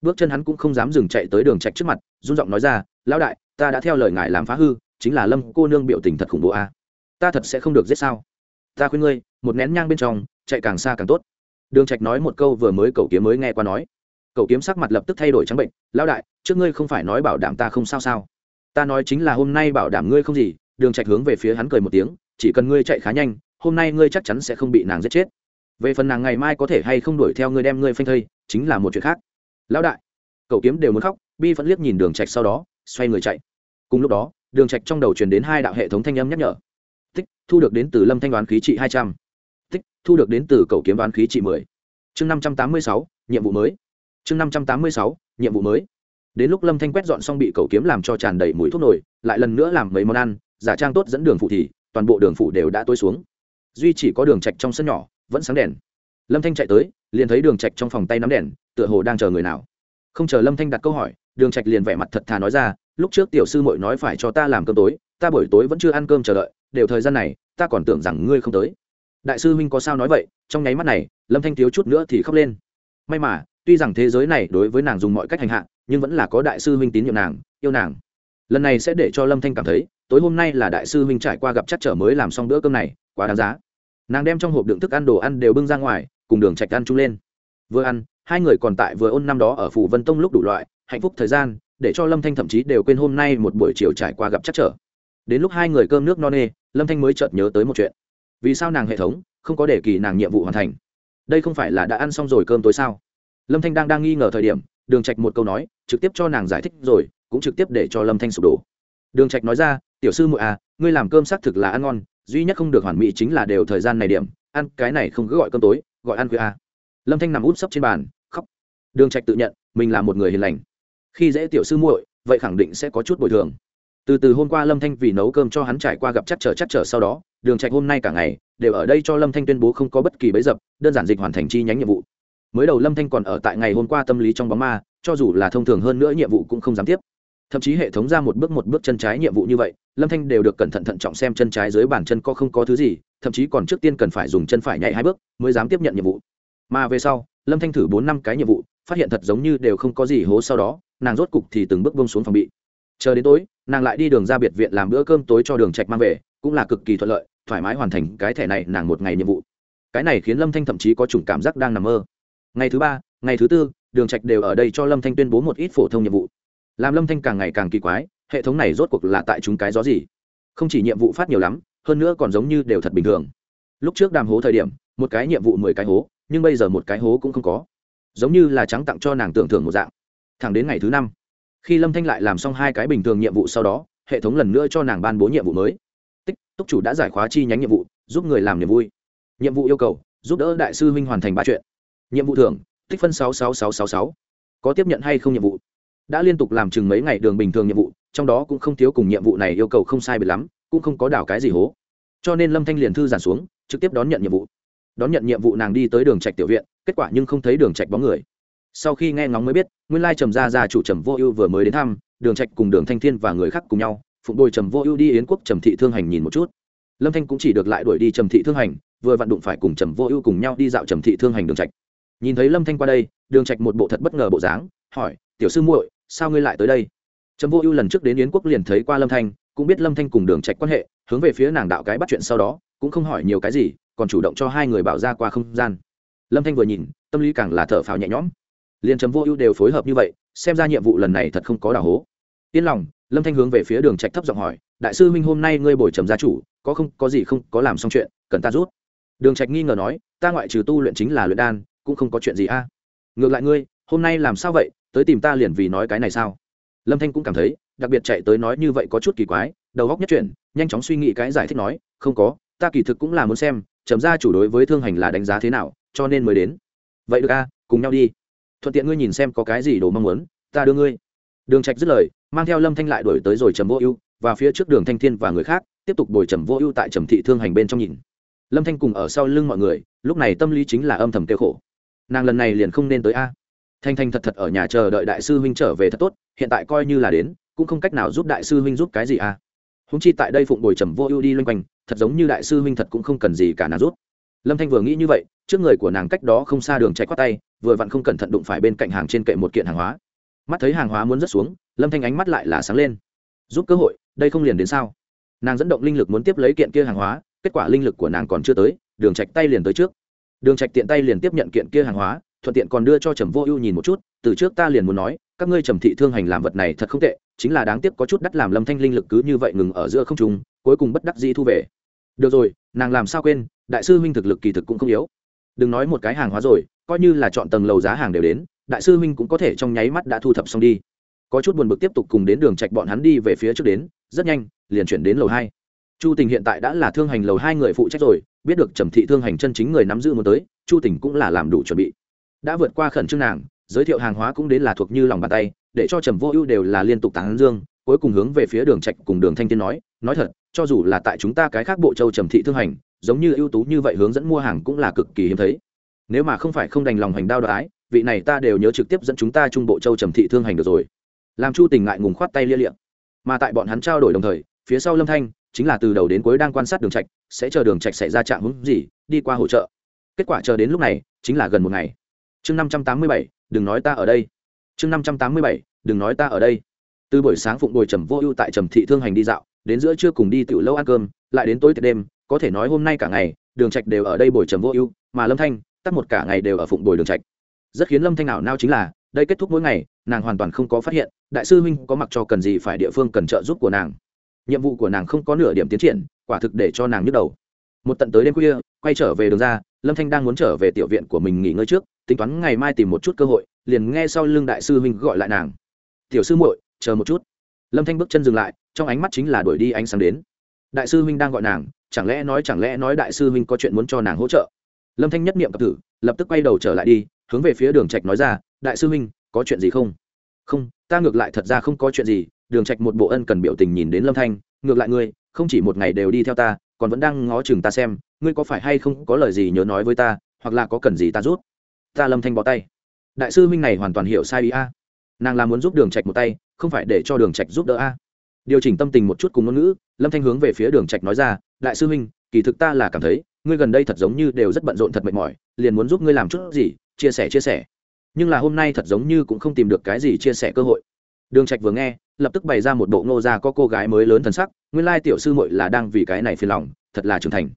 Bước chân hắn cũng không dám dừng chạy tới đường trạch trước mặt, run giọng nói ra, lão đại, ta đã theo lời ngài làm phá hư, chính là lâm cô nương biểu tình thật khủng bố a. Ta thật sẽ không được giết sao? Ta khuyên ngươi, một nén nhang bên trong, chạy càng xa càng tốt. Đường trạch nói một câu vừa mới Cầu kiếm mới nghe qua nói cậu kiếm sắc mặt lập tức thay đổi trắng bệnh, lão đại, trước ngươi không phải nói bảo đảm ta không sao sao? Ta nói chính là hôm nay bảo đảm ngươi không gì. Đường trạch hướng về phía hắn cười một tiếng, chỉ cần ngươi chạy khá nhanh, hôm nay ngươi chắc chắn sẽ không bị nàng giết chết. Về phần nàng ngày mai có thể hay không đuổi theo ngươi đem ngươi phanh thây, chính là một chuyện khác. Lão đại. Cậu kiếm đều muốn khóc, bi vẫn liếc nhìn đường trạch sau đó, xoay người chạy. Cùng lúc đó, đường trạch trong đầu truyền đến hai đạo hệ thống thanh âm nhắc nhở. Tích, thu được đến từ lâm thanh đoán khí trị hai trăm. Tích, thu được đến từ cậu kiếm đoán khí trị mười. Chương năm trăm tám mươi sáu, nhiệm vụ mới chương năm trăm tám mươi sáu, nhiệm vụ mới. Đến lúc lâm thanh quét dọn xong bị cầu kiếm làm cho tràn đầy mùi thuốc nổi lại lần nữa làm mấy món ăn, giả trang tốt dẫn đường phụ thì, toàn bộ đường phụ đều đã tối xuống. Duy chỉ có đường trạch trong sân nhỏ, vẫn sáng đèn. Lâm thanh chạy tới, liền thấy đường trạch trong phòng tay nắm đèn, tựa hồ đang chờ người nào. Không chờ lâm thanh đặt câu hỏi, đường trạch liền vẻ mặt thật thà nói ra, lúc trước tiểu sư muội nói phải cho ta làm cơm tối, ta buổi tối vẫn chưa ăn cơm chờ đợi, đều thời gian này, ta còn tưởng rằng ngươi không tới. Đại sư huynh có sao nói vậy? Trong nháy mắt này, lâm thanh thiếu chút nữa thì khóc lên. May mà tuy rằng thế giới này đối với nàng dùng mọi cách hành hạ, nhưng vẫn là có đại sư huynh tín nhiệm nàng, yêu nàng. Lần này sẽ để cho lâm thanh cảm thấy, tối hôm nay là đại sư huynh trải qua gặp chắc trở mới làm xong bữa cơm này, quá đáng giá. Nàng đem trong hộp đựng thức ăn đồ ăn đều bưng ra ngoài, cùng đường trạch ăn chung lên. Vừa ăn, hai người còn tại vừa ôn năm đó ở phủ vân tông lúc đủ loại, hạnh phúc thời gian, để cho lâm thanh thậm chí đều quên hôm nay một buổi chiều trải qua gặp chắc trở. Đến lúc hai người cơm nước no nê, lâm thanh mới chợt nhớ tới một chuyện. Vì sao nàng hệ thống không có để kỳ nàng nhiệm vụ hoàn thành? Đây không phải là đã ăn xong rồi cơm tối sao? Lâm thanh đang đang nghi ngờ thời điểm, đường trạch một câu nói, trực tiếp cho nàng giải thích rồi, cũng trực tiếp để cho lâm thanh sụp đổ. Đường trạch nói ra, tiểu sư muội à ngươi làm cơm xác thực là ăn ngon, duy nhất không được hoàn mỹ chính là đều thời gian này điểm, ăn cái này không cứ gọi cơm tối, gọi ăn khuya à. lâm thanh nằm úp sấp trên bàn, khóc. Đường trạch tự nhận, mình là một người hiền lành. Khi dễ tiểu sư muội, vậy khẳng định sẽ có chút bồi thường. Từ từ hôm qua lâm thanh vì nấu cơm cho hắn trải qua gặp chắc trở chắc trở sau đó, đường trạch hôm nay cả ngày, đều ở đây cho lâm thanh tuyên bố không có bất kỳ bấy dập, đơn giản dịch hoàn thành chi nhánh nhiệm vụ mới đầu lâm thanh còn ở tại ngày hôm qua tâm lý trong bóng ma, cho dù là thông thường hơn nữa nhiệm vụ cũng không dám tiếp. Thậm chí hệ thống ra một bước một bước chân trái nhiệm vụ như vậy, lâm thanh đều được cẩn thận thận trọng xem chân trái dưới bàn chân có không có thứ gì, thậm chí còn trước tiên cần phải dùng chân phải nhảy hai bước mới dám tiếp nhận nhiệm vụ. Mà về sau, lâm thanh thử bốn năm cái nhiệm vụ, phát hiện thật giống như đều không có gì hố sau đó, nàng rốt cục thì từng bước bông xuống phòng bị. Chờ đến tối, nàng lại đi đường ra biệt viện làm bữa cơm tối cho đường trạch mang về, cũng là cực kỳ thuận lợi, thoải mái hoàn thành cái thẻ này nàng một ngày nhiệm vụ. Cái này khiến lâm thanh thậm chí có chủng cảm giác đang nằm mơ ngày thứ ba, ngày thứ tư, đường trạch đều ở đây cho lâm thanh tuyên bố một ít phổ thông nhiệm vụ. Làm lâm thanh càng ngày càng kỳ quái, hệ thống này rốt cuộc là tại chúng cái gió gì? Không chỉ nhiệm vụ phát nhiều lắm, hơn nữa còn giống như đều thật bình thường. Lúc trước đàm hố thời điểm, một cái nhiệm vụ mười cái hố, nhưng bây giờ một cái hố cũng không có. Giống như là trắng tặng cho nàng tưởng thưởng một dạng. Thẳng đến ngày thứ năm, khi lâm thanh lại làm xong hai cái bình thường nhiệm vụ sau đó, hệ thống lần nữa cho nàng ban bố nhiệm vụ mới. Tích, túc chủ đã giải khóa chi nhánh nhiệm vụ, giúp người làm niềm vui. Nhiệm vụ yêu cầu, giúp đỡ đại sư huynh hoàn thành ba chuyện nhiệm vụ thưởng, tích phân sáu sáu sáu sáu sáu. Có tiếp nhận hay không nhiệm vụ? Đã liên tục làm chừng mấy ngày đường bình thường nhiệm vụ, trong đó cũng không thiếu cùng nhiệm vụ này yêu cầu không sai biệt lắm, cũng không có đảo cái gì hố. Cho nên lâm thanh liền thư giản xuống, trực tiếp đón nhận nhiệm vụ. Đón nhận nhiệm vụ nàng đi tới đường trạch tiểu viện, kết quả nhưng không thấy đường trạch bóng người. Sau khi nghe ngóng mới biết, nguyên lai trầm gia gia chủ trầm vô ưu vừa mới đến thăm, đường trạch cùng đường thanh thiên và người khác cùng nhau, phụng đôi trầm vô ưu đi yến quốc trầm thị thương hành nhìn một chút. Lâm thanh cũng chỉ được lại đuổi đi trầm thị thương hành, vừa vặn đụng phải cùng trầm vô ưu cùng nhau đi dạo trầm thị thương hành đường trạch nhìn thấy lâm thanh qua đây, đường trạch một bộ thật bất ngờ bộ dáng, hỏi, tiểu sư muội, sao ngươi lại tới đây? Trầm vô ưu lần trước đến yến quốc liền thấy qua lâm thanh, cũng biết lâm thanh cùng đường trạch quan hệ, hướng về phía nàng đạo cái bắt chuyện sau đó, cũng không hỏi nhiều cái gì, còn chủ động cho hai người bảo ra qua không gian. Lâm thanh vừa nhìn, tâm lý càng là thở phào nhẹ nhõm. Liền trầm vô ưu đều phối hợp như vậy, xem ra nhiệm vụ lần này thật không có đào hố. Yên lòng, lâm thanh hướng về phía đường trạch thấp giọng hỏi, đại sư huynh hôm nay ngươi bồi trầm gia chủ, có không, có gì không, có làm xong chuyện, cần ta rút? Đường trạch nghi ngờ nói, ta ngoại trừ tu luyện chính là luyện đan cũng không có chuyện gì a. Ngược lại ngươi, hôm nay làm sao vậy? Tới tìm ta liền vì nói cái này sao? Lâm thanh cũng cảm thấy, đặc biệt chạy tới nói như vậy có chút kỳ quái, đầu góc nhất chuyển, nhanh chóng suy nghĩ cái giải thích nói, không có, ta kỳ thực cũng là muốn xem chấm ra chủ đối với thương hành là đánh giá thế nào, cho nên mới đến. Vậy được a, cùng nhau đi. Thuận tiện ngươi nhìn xem có cái gì đồ mong muốn, ta đưa ngươi. Đường trạch dứt lời, mang theo lâm thanh lại đuổi tới rồi trầm vô ưu và phía trước đường thanh thiên và người khác, tiếp tục bồi trầm vô ưu tại trầm thị thương hành bên trong nhìn. Lâm thanh cùng ở sau lưng mọi người, lúc này tâm lý chính là âm thầm kêu khổ nàng lần này liền không nên tới a. Thanh thanh thật thật ở nhà chờ đợi đại sư huynh trở về thật tốt, hiện tại coi như là đến, cũng không cách nào giúp đại sư huynh giúp cái gì a. Húng chi tại đây phụng bồi trầm vô ưu đi loanh quanh, thật giống như đại sư huynh thật cũng không cần gì cả nào rút lâm thanh vừa nghĩ như vậy, trước người của nàng cách đó không xa đường chạy qua tay, vừa vặn không cẩn thận đụng phải bên cạnh hàng trên kệ một kiện hàng hóa. Mắt thấy hàng hóa muốn rớt xuống, lâm thanh ánh mắt lại là sáng lên. Giúp cơ hội, đây không liền đến sao? Nàng dẫn động linh lực muốn tiếp lấy kiện kia hàng hóa, kết quả linh lực của nàng còn chưa tới, đường trạch tay liền tới trước đường trạch tiện tay liền tiếp nhận kiện kia hàng hóa, thuận tiện còn đưa cho trầm vô ưu nhìn một chút, từ trước ta liền muốn nói, các ngươi trầm thị thương hành làm vật này thật không tệ, chính là đáng tiếc có chút đắt làm lâm thanh linh lực cứ như vậy ngừng ở giữa không trung, cuối cùng bất đắc dĩ thu về. Được rồi, nàng làm sao quên, đại sư huynh thực lực kỳ thực cũng không yếu. Đừng nói một cái hàng hóa rồi, coi như là chọn tầng lầu giá hàng đều đến, đại sư huynh cũng có thể trong nháy mắt đã thu thập xong đi. Có chút buồn bực tiếp tục cùng đến đường trạch bọn hắn đi về phía trước đến, rất nhanh, liền chuyển đến lầu hai chu tình hiện tại đã là thương hành lầu hai người phụ trách rồi, biết được trầm thị thương hành chân chính người nắm giữ muốn tới, chu tình cũng là làm đủ chuẩn bị. Đã vượt qua khẩn trương nàng, giới thiệu hàng hóa cũng đến là thuộc như lòng bàn tay, để cho trầm vô ưu đều là liên tục tán dương, cuối cùng hướng về phía đường trạch cùng đường thanh tiên nói nói thật, cho dù là tại chúng ta cái khác bộ châu trầm thị thương hành, giống như ưu tú như vậy hướng dẫn mua hàng cũng là cực kỳ hiếm thấy. Nếu mà không phải không đành lòng hành đao đoái, vị này ta đều nhớ trực tiếp dẫn chúng ta trung bộ châu trầm thị thương hành được rồi. Làm chu tình ngại ngùng khoát tay lia liệm mà tại bọn hắn trao đổi đồng thời, phía sau lâm thanh chính là từ đầu đến cuối đang quan sát đường trạch, sẽ chờ đường trạch xảy ra trạng hướng gì, đi qua hỗ trợ. Kết quả chờ đến lúc này, chính là gần một ngày. Chương năm trăm tám mươi bảy, đừng nói ta ở đây. Chương năm trăm tám mươi bảy, đừng nói ta ở đây. Từ buổi sáng phụng bồi trầm vô ưu tại trầm thị thương hành đi dạo, đến giữa trưa cùng đi tiểu lâu ăn cơm, lại đến tối tiệc đêm, có thể nói hôm nay cả ngày, đường trạch đều ở đây bồi trầm vô ưu, mà lâm thanh tắt một cả ngày đều ở phụng bồi đường trạch. Rất khiến lâm thanh nào nao chính là, đây kết thúc mỗi ngày, nàng hoàn toàn không có phát hiện, đại sư huynh có mặc cho cần gì phải địa phương cần trợ giúp của nàng nhiệm vụ của nàng không có nửa điểm tiến triển, quả thực để cho nàng nhức đầu. Một tận tới đêm khuya, quay trở về đường ra, lâm thanh đang muốn trở về tiểu viện của mình nghỉ ngơi trước, tính toán ngày mai tìm một chút cơ hội, liền nghe sau lưng đại sư huynh gọi lại nàng. Tiểu sư muội, chờ một chút. Lâm thanh bước chân dừng lại, trong ánh mắt chính là đuổi đi ánh sáng đến. Đại sư huynh đang gọi nàng, chẳng lẽ nói, chẳng lẽ nói đại sư huynh có chuyện muốn cho nàng hỗ trợ? Lâm thanh nhất niệm cập tử, lập tức quay đầu trở lại đi, hướng về phía đường trạch nói ra, đại sư huynh, có chuyện gì không? Không, ta ngược lại thật ra không có chuyện gì đường trạch một bộ ân cần biểu tình nhìn đến lâm thanh, ngược lại ngươi, không chỉ một ngày đều đi theo ta, còn vẫn đang ngó chừng ta xem, ngươi có phải hay không có lời gì nhớ nói với ta, hoặc là có cần gì ta rút ta lâm thanh bỏ tay. Đại sư huynh này hoàn toàn hiểu sai ý a. Nàng là muốn giúp đường trạch một tay, không phải để cho đường trạch giúp đỡ a. Điều chỉnh tâm tình một chút cùng ngôn ngữ, lâm thanh hướng về phía đường trạch nói ra, đại sư huynh, kỳ thực ta là cảm thấy, ngươi gần đây thật giống như đều rất bận rộn thật mệt mỏi, liền muốn giúp ngươi làm chút gì, chia sẻ chia sẻ. Nhưng là hôm nay thật giống như cũng không tìm được cái gì chia sẻ cơ hội. Đường trạch vừa nghe lập tức bày ra một bộ ngô gia có cô gái mới lớn thần sắc, nguyên lai tiểu sư muội là đang vì cái này phiền lòng, thật là trưởng thành.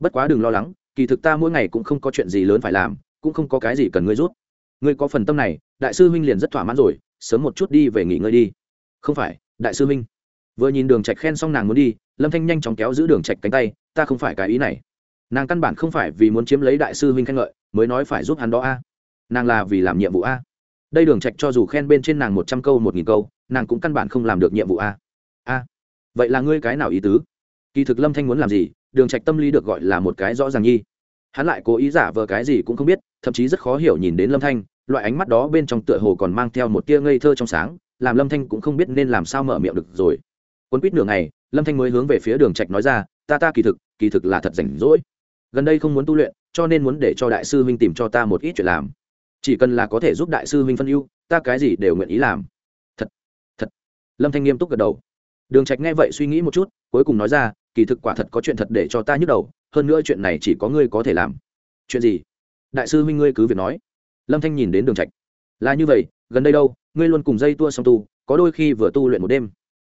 Bất quá đừng lo lắng, kỳ thực ta mỗi ngày cũng không có chuyện gì lớn phải làm, cũng không có cái gì cần ngươi rút ngươi có phần tâm này, đại sư huynh liền rất thỏa mãn rồi, sớm một chút đi về nghỉ ngơi đi. Không phải, đại sư huynh. Vừa nhìn đường trạch khen xong nàng muốn đi, lâm thanh nhanh chóng kéo giữ đường trạch cánh tay, ta không phải cái ý này. Nàng căn bản không phải vì muốn chiếm lấy đại sư huynh khen ngợi, mới nói phải giúp hắn đó a. Nàng là vì làm nhiệm vụ a. Đây đường trạch cho dù khen bên trên nàng một trăm câu, một nghìn câu nàng cũng căn bản không làm được nhiệm vụ a. A, vậy là ngươi cái nào ý tứ? Kỳ thực lâm thanh muốn làm gì, đường trạch tâm lý được gọi là một cái rõ ràng nhi. Hắn lại cố ý giả vờ cái gì cũng không biết, thậm chí rất khó hiểu nhìn đến lâm thanh, loại ánh mắt đó bên trong tựa hồ còn mang theo một tia ngây thơ trong sáng, làm lâm thanh cũng không biết nên làm sao mở miệng được rồi. Quân quýt nửa ngày, lâm thanh mới hướng về phía đường trạch nói ra, ta ta kỳ thực kỳ thực là thật rảnh rỗi. Gần đây không muốn tu luyện, cho nên muốn để cho đại sư huynh tìm cho ta một ít chuyện làm. Chỉ cần là có thể giúp đại sư huynh phân ưu, ta cái gì đều nguyện ý làm lâm thanh nghiêm túc gật đầu. Đường trạch nghe vậy suy nghĩ một chút, cuối cùng nói ra, kỳ thực quả thật có chuyện thật để cho ta nhức đầu, hơn nữa chuyện này chỉ có ngươi có thể làm. Chuyện gì? Đại sư huynh ngươi cứ việc nói. Lâm thanh nhìn đến đường trạch. Là như vậy, gần đây đâu, ngươi luôn cùng dây tua song tu, có đôi khi vừa tu luyện một đêm.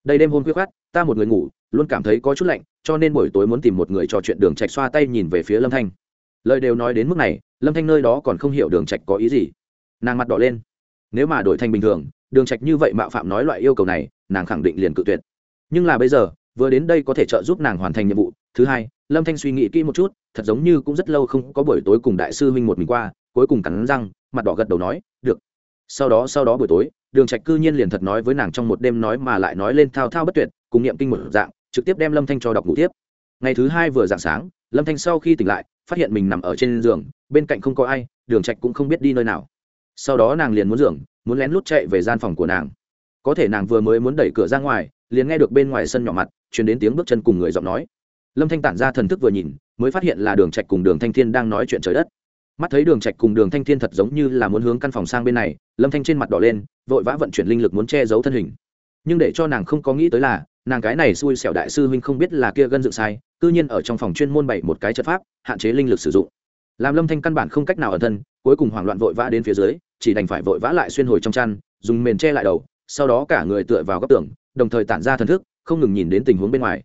Đây đêm hôm khuya khoát, ta một người ngủ, luôn cảm thấy có chút lạnh, cho nên buổi tối muốn tìm một người trò chuyện đường trạch xoa tay nhìn về phía lâm thanh. Lời đều nói đến mức này, lâm thanh nơi đó còn không hiểu đường trạch có ý gì. Nàng mặt đỏ lên. Nếu mà đổi thành bình thường đường trạch như vậy mạo phạm nói loại yêu cầu này, nàng khẳng định liền cự tuyệt. Nhưng là bây giờ, vừa đến đây có thể trợ giúp nàng hoàn thành nhiệm vụ. Thứ hai, lâm thanh suy nghĩ kỹ một chút, thật giống như cũng rất lâu không có buổi tối cùng đại sư huynh một mình qua, cuối cùng cắn răng, mặt đỏ gật đầu nói, được. Sau đó sau đó buổi tối, đường trạch cư nhiên liền thật nói với nàng trong một đêm nói mà lại nói lên thao thao bất tuyệt, cùng niệm kinh một dạng, trực tiếp đem lâm thanh cho đọc ngủ tiếp. Ngày thứ hai vừa dạng sáng, lâm thanh sau khi tỉnh lại, phát hiện mình nằm ở trên giường, bên cạnh không có ai, đường trạch cũng không biết đi nơi nào. Sau đó nàng liền muốn giường muốn lén lút chạy về gian phòng của nàng. Có thể nàng vừa mới muốn đẩy cửa ra ngoài, liền nghe được bên ngoài sân nhỏ mặt, truyền đến tiếng bước chân cùng người giọng nói. Lâm thanh tản ra thần thức vừa nhìn, mới phát hiện là đường trạch cùng đường thanh thiên đang nói chuyện trời đất. Mắt thấy đường trạch cùng đường thanh thiên thật giống như là muốn hướng căn phòng sang bên này, lâm thanh trên mặt đỏ lên, vội vã vận chuyển linh lực muốn che giấu thân hình. Nhưng để cho nàng không có nghĩ tới là, nàng cái này xui xẻo đại sư huynh không biết là kia gân dựng sai, cư nhiên ở trong phòng chuyên môn bày một cái trận pháp, hạn chế linh lực sử dụng làm lâm thanh căn bản không cách nào ở thân, cuối cùng hoảng loạn vội vã đến phía dưới, chỉ đành phải vội vã lại xuyên hồi trong chăn, dùng mền che lại đầu, sau đó cả người tựa vào góc tường, đồng thời tản ra thần thức, không ngừng nhìn đến tình huống bên ngoài.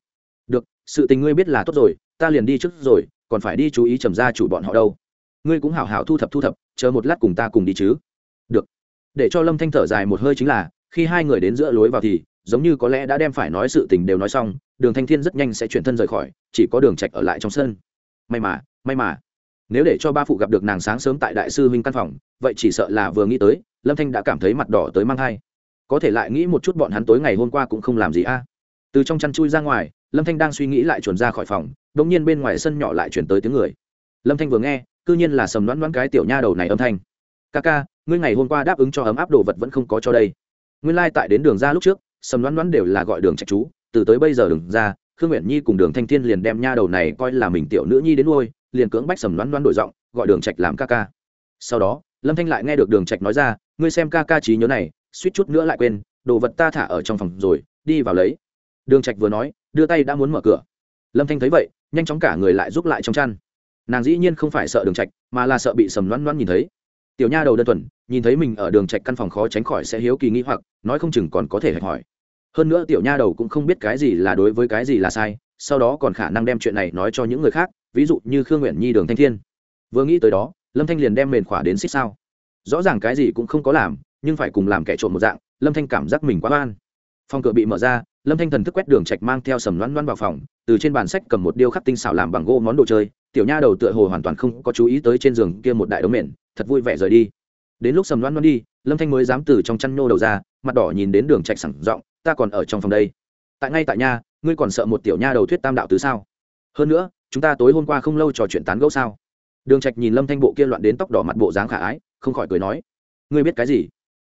Được, sự tình ngươi biết là tốt rồi, ta liền đi trước rồi, còn phải đi chú ý trầm ra chủ bọn họ đâu. Ngươi cũng hảo hảo thu thập thu thập, chờ một lát cùng ta cùng đi chứ. Được. Để cho lâm thanh thở dài một hơi chính là, khi hai người đến giữa lối vào thì, giống như có lẽ đã đem phải nói sự tình đều nói xong, đường thanh thiên rất nhanh sẽ chuyển thân rời khỏi, chỉ có đường trạch ở lại trong sân. May mà may mà nếu để cho ba phụ gặp được nàng sáng sớm tại đại sư huynh căn phòng, vậy chỉ sợ là vừa nghĩ tới, lâm thanh đã cảm thấy mặt đỏ tới mang thai. Có thể lại nghĩ một chút bọn hắn tối ngày hôm qua cũng không làm gì a. Từ trong chăn chui ra ngoài, lâm thanh đang suy nghĩ lại chuồn ra khỏi phòng đ ỗ n g nhiên bên ngoài sân nhỏ lại chuyển tới tiếng người. Lâm thanh vừa nghe c ư nhiên là sầm đoán đoán cái tiểu nha đầu này âm thanh. Ca ca, ngươi ngày hôm qua đáp ứng cho ấm áp đồ vật vẫn không có cho đây. Nguyên lai、like、tại đến đường ra lúc trước, sầm đoán đoán đều là gọi đường trạch chú, từ tới bây giờ đường ra, khương nguyện nhi cùng đường thanh thiên liền đem nha đầu này coi là mình tiểu nữ nhi đến nuôi liền cưỡng bách sầm loan loan đổi giọng, gọi đường trạch làm ca ca. Sau đó, lâm thanh lại nghe được đường trạch nói ra, ngươi xem ca ca trí nhớ này, suýt chút nữa lại quên, đồ vật ta thả ở trong phòng rồi, đi vào lấy. Đường trạch vừa nói, đưa tay đã muốn mở cửa. Lâm thanh thấy vậy, nhanh chóng cả người lại giúp lại trong chăn. Nàng dĩ nhiên không phải sợ đường trạch, mà là sợ bị sầm loan loan nhìn thấy. Tiểu nha đầu đơn thuần, nhìn thấy mình ở đường trạch căn phòng khó tránh khỏi sẽ hiếu kỳ nghĩ hoặc, nói không chừng còn có thể hỏi. Hơn nữa tiểu nha đầu cũng không biết cái gì là đối với cái gì là sai, sau đó còn khả năng đem chuyện này nói cho những người khác ví dụ như khương nguyện nhi, đường thanh thiên. Vừa nghĩ tới đó, lâm thanh liền đem mền khỏa đến xích sao. Rõ ràng cái gì cũng không có làm, nhưng phải cùng làm kẻ trộm một dạng, lâm thanh cảm giác mình quá oan. Phòng cửa bị mở ra, lâm thanh thần thức quét đường trạch mang theo sầm loan loan vào phòng, từ trên bàn sách cầm một điêu khắc tinh xảo làm bằng gỗ món đồ chơi, tiểu nha đầu tựa hồ hoàn toàn không có chú ý tới trên giường kia một đại đống mền, thật vui vẻ rời đi. Đến lúc sầm loan loan đi, lâm thanh mới dám từ trong chăn nhô đầu ra, mặt đỏ nhìn đến đường trạch sẳng giọng, ta còn ở trong phòng đây. Tại ngay tại nhà, ngươi còn sợ một tiểu nha đầu thuyết tam đạo tứ sao? Hơn nữa chúng ta tối hôm qua không lâu trò chuyện tán gẫu sao? Đường trạch nhìn lâm thanh bộ kia loạn đến tóc đỏ mặt bộ dáng khả ái, không khỏi cười nói, ngươi biết cái gì?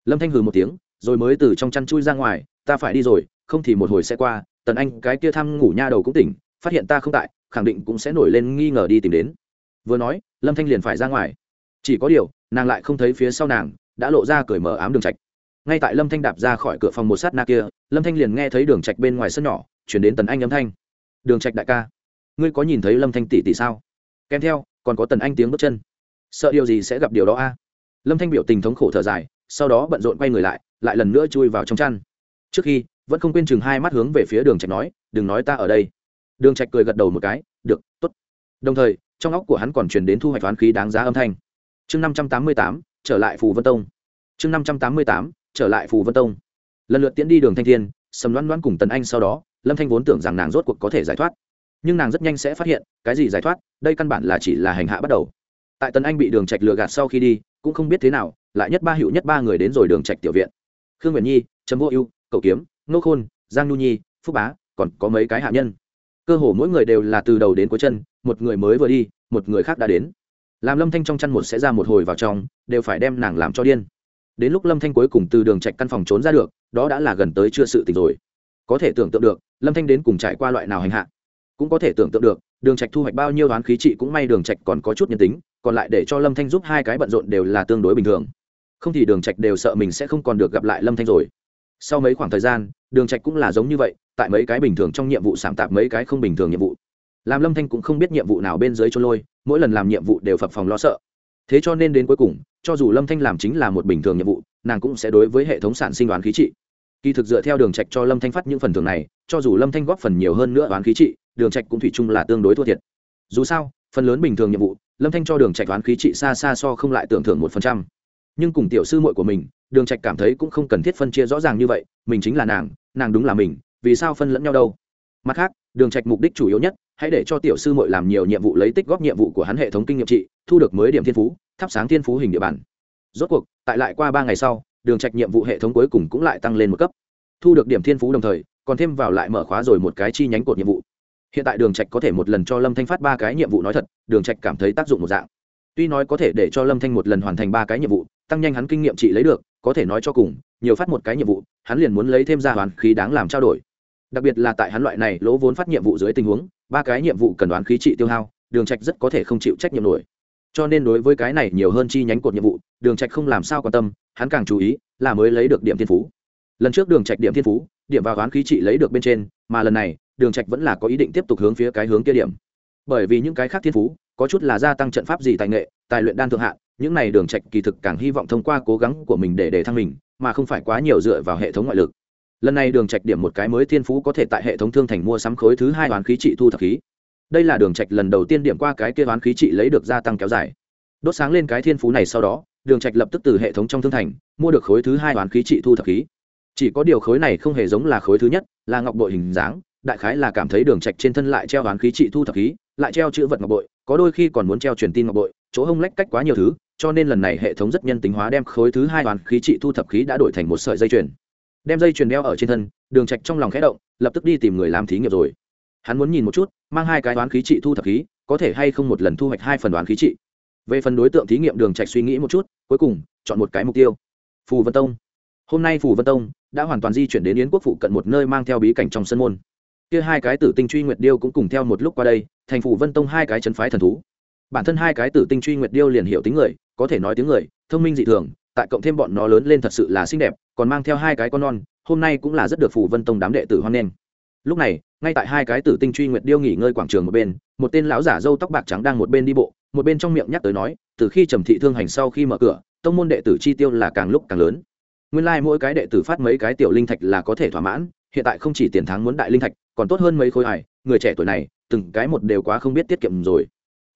Lâm thanh hừ một tiếng, rồi mới từ trong chăn chui ra ngoài, ta phải đi rồi, không thì một hồi sẽ qua, tần anh, cái kia thăm ngủ nha đầu cũng tỉnh, phát hiện ta không tại, khẳng định cũng sẽ nổi lên nghi ngờ đi tìm đến. Vừa nói, lâm thanh liền phải ra ngoài. Chỉ có điều, nàng lại không thấy phía sau nàng, đã lộ ra cởi mở ám đường trạch. Ngay tại lâm thanh đạp ra khỏi cửa phòng một sát na kia, lâm thanh liền nghe thấy đường trạch bên ngoài sân nhỏ, chuyển đến tần anh âm thanh. Đường trạch đại ca ngươi có nhìn thấy lâm thanh tỷ tỷ sao? Kèm theo, còn có tần anh tiếng bước chân. Sợ điều gì sẽ gặp điều đó a? Lâm thanh biểu tình thống khổ thở dài, sau đó bận rộn quay người lại lại lần nữa chui vào trong chăn. Trước khi, vẫn không quên chừng hai mắt hướng về phía đường trạch nói, đừng nói ta ở đây. Đường trạch cười gật đầu một cái, được, tốt. Đồng thời, trong óc của hắn còn truyền đến thu hoạch toán khí đáng giá âm thanh. Chương năm trăm tám mươi tám, trở lại phù vân tông. Chương năm trăm tám mươi tám, trở lại phù vân tông. Lần lượt tiến đi đường thanh thiên, sầm loan loan cùng tần anh sau đó, lâm thanh vốn tưởng rằng nàng rốt cuộc có thể giải thoát nhưng nàng rất nhanh sẽ phát hiện, cái gì giải thoát, đây căn bản là chỉ là hành hạ bắt đầu. Tại tần anh bị đường trạch lừa gạt sau khi đi, cũng không biết thế nào, lại nhất ba hiệu nhất ba người đến rồi đường trạch tiểu viện. Khương Nguyệt nhi, trầm vô ưu cậu kiếm nô khôn, giang nhu nhi, phúc bá, còn có mấy cái hạ nhân. Cơ hồ mỗi người đều là từ đầu đến cuối chân, một người mới vừa đi, một người khác đã đến. Làm lâm thanh trong chăn một sẽ ra một hồi vào trong, đều phải đem nàng làm cho điên. Đến lúc lâm thanh cuối cùng từ đường trạch căn phòng trốn ra được, đó đã là gần tới chưa sự tình rồi. Có thể tưởng tượng được, lâm thanh đến cùng trải qua loại nào hành hạ cũng có thể tưởng tượng được, đường trạch thu hoạch bao nhiêu đoán khí trị cũng may đường trạch còn có chút nhân tính, còn lại để cho lâm thanh giúp hai cái bận rộn đều là tương đối bình thường. Không thì đường trạch đều sợ mình sẽ không còn được gặp lại lâm thanh rồi. Sau mấy khoảng thời gian, đường trạch cũng là giống như vậy, tại mấy cái bình thường trong nhiệm vụ sảm tạp mấy cái không bình thường nhiệm vụ. Làm lâm thanh cũng không biết nhiệm vụ nào bên dưới cho lôi, mỗi lần làm nhiệm vụ đều phập phòng lo sợ. Thế cho nên đến cuối cùng, cho dù lâm thanh làm chính là một bình thường nhiệm vụ, nàng cũng sẽ đối với hệ thống sản sinh đoán khí trị. Kỳ thực dựa theo đường trạch cho lâm thanh phát những phần thưởng này, cho dù lâm thanh góp phần nhiều hơn nữa đoán khí trị đường trạch cũng thủy chung là tương đối thua thiệt. Dù sao, phần lớn bình thường nhiệm vụ, lâm thanh cho đường trạch đoán khí trị xa xa so không lại tưởng thưởng một phần trăm. Nhưng cùng tiểu sư muội của mình, đường trạch cảm thấy cũng không cần thiết phân chia rõ ràng như vậy, mình chính là nàng nàng đúng là mình, vì sao phân lẫn nhau đâu? Mặt khác, đường trạch mục đích chủ yếu nhất, hãy để cho tiểu sư muội làm nhiều nhiệm vụ lấy tích góp nhiệm vụ của hắn hệ thống kinh nghiệm trị, thu được mới điểm thiên phú, thắp sáng thiên phú hình địa bàn. Rốt cuộc, tại lại qua ba ngày sau, đường trạch nhiệm vụ hệ thống cuối cùng cũng lại tăng lên một cấp. Thu được điểm thiên phú đồng thời, còn thêm vào lại mở khóa rồi một cái chi nhánh cột nhiệm vụ hiện tại đường trạch có thể một lần cho lâm thanh phát ba cái nhiệm vụ nói thật, đường trạch cảm thấy tác dụng một dạng. Tuy nói có thể để cho lâm thanh một lần hoàn thành ba cái nhiệm vụ, tăng nhanh hắn kinh nghiệm trị lấy được, có thể nói cho cùng, nhiều phát một cái nhiệm vụ, hắn liền muốn lấy thêm ra hoàn khí đáng làm trao đổi. Đặc biệt là tại hắn loại này lỗ vốn phát nhiệm vụ dưới tình huống, ba cái nhiệm vụ cần đoán khí trị tiêu hao, đường trạch rất có thể không chịu trách nhiệm nổi. Cho nên đối với cái này nhiều hơn chi nhánh cột nhiệm vụ, đường trạch không làm sao quan tâm, hắn càng chú ý là mới lấy được điểm thiên phú lần trước đường trạch điểm thiên phú, điểm vào đoán khí trị lấy được bên trên, mà lần này, đường trạch vẫn là có ý định tiếp tục hướng phía cái hướng kia điểm. Bởi vì những cái khác thiên phú, có chút là gia tăng trận pháp gì tài nghệ, tài luyện đan thượng hạ, những này đường trạch kỳ thực càng hy vọng thông qua cố gắng của mình để để thăng mình, mà không phải quá nhiều dựa vào hệ thống ngoại lực. Lần này đường trạch điểm một cái mới thiên phú có thể tại hệ thống thương thành mua sắm khối thứ hai đoán khí trị thu thập khí. Đây là đường trạch lần đầu tiên điểm qua cái kia đoán khí trị lấy được gia tăng kéo dài. Đốt sáng lên cái thiên phú này sau đó, đường trạch lập tức từ hệ thống trong thương thành mua được khối thứ hai đoán khí trị thu thập khí chỉ có điều khối này không hề giống là khối thứ nhất, là ngọc bội hình dáng, đại khái là cảm thấy đường trạch trên thân lại treo đoán khí trị thu thập khí, lại treo chữ vật ngọc bội, có đôi khi còn muốn treo truyền tin ngọc bội, chỗ hông lách cách quá nhiều thứ, cho nên lần này hệ thống rất nhân tính hóa đem khối thứ hai đoán khí trị thu thập khí đã đổi thành một sợi dây chuyền. Đem dây chuyền đeo ở trên thân, đường trạch trong lòng khẽ động, lập tức đi tìm người làm thí nghiệm rồi. Hắn muốn nhìn một chút, mang hai cái đoán khí trị thu thập khí, có thể hay không một lần thu hoạch hai phần đoán khí trị. Về phần đối tượng thí nghiệm, đường trạch suy nghĩ một chút, cuối cùng chọn một cái mục tiêu. Phù vân tông hôm nay phù vân tông đã hoàn toàn di chuyển đến yến quốc phụ cận một nơi mang theo bí cảnh trong sân môn. Kia hai cái tử tinh truy nguyệt điêu cũng cùng theo một lúc qua đây, thành phủ vân tông hai cái chân phái thần thú. Bản thân hai cái tử tinh truy nguyệt điêu liền hiểu tiếng người, có thể nói tiếng người, thông minh dị thường, tại cộng thêm bọn nó lớn lên thật sự là xinh đẹp, còn mang theo hai cái con non, hôm nay cũng là rất được phủ vân tông đám đệ tử hoan nghênh. Lúc này, ngay tại hai cái tử tinh truy nguyệt điêu nghỉ ngơi quảng trường một bên, một tên lão giả râu tóc bạc trắng đang một bên đi bộ, một bên trong miệng nhắc tới nói, từ khi trầm thị thương hành sau khi mở cửa, tông môn đệ tử chi tiêu là càng lúc càng lớn nguyên lai mỗi cái đệ tử phát mấy cái tiểu linh thạch là có thể thỏa mãn, hiện tại không chỉ tiền thắng muốn đại linh thạch, còn tốt hơn mấy khối hải người trẻ tuổi này, từng cái một đều quá không biết tiết kiệm rồi.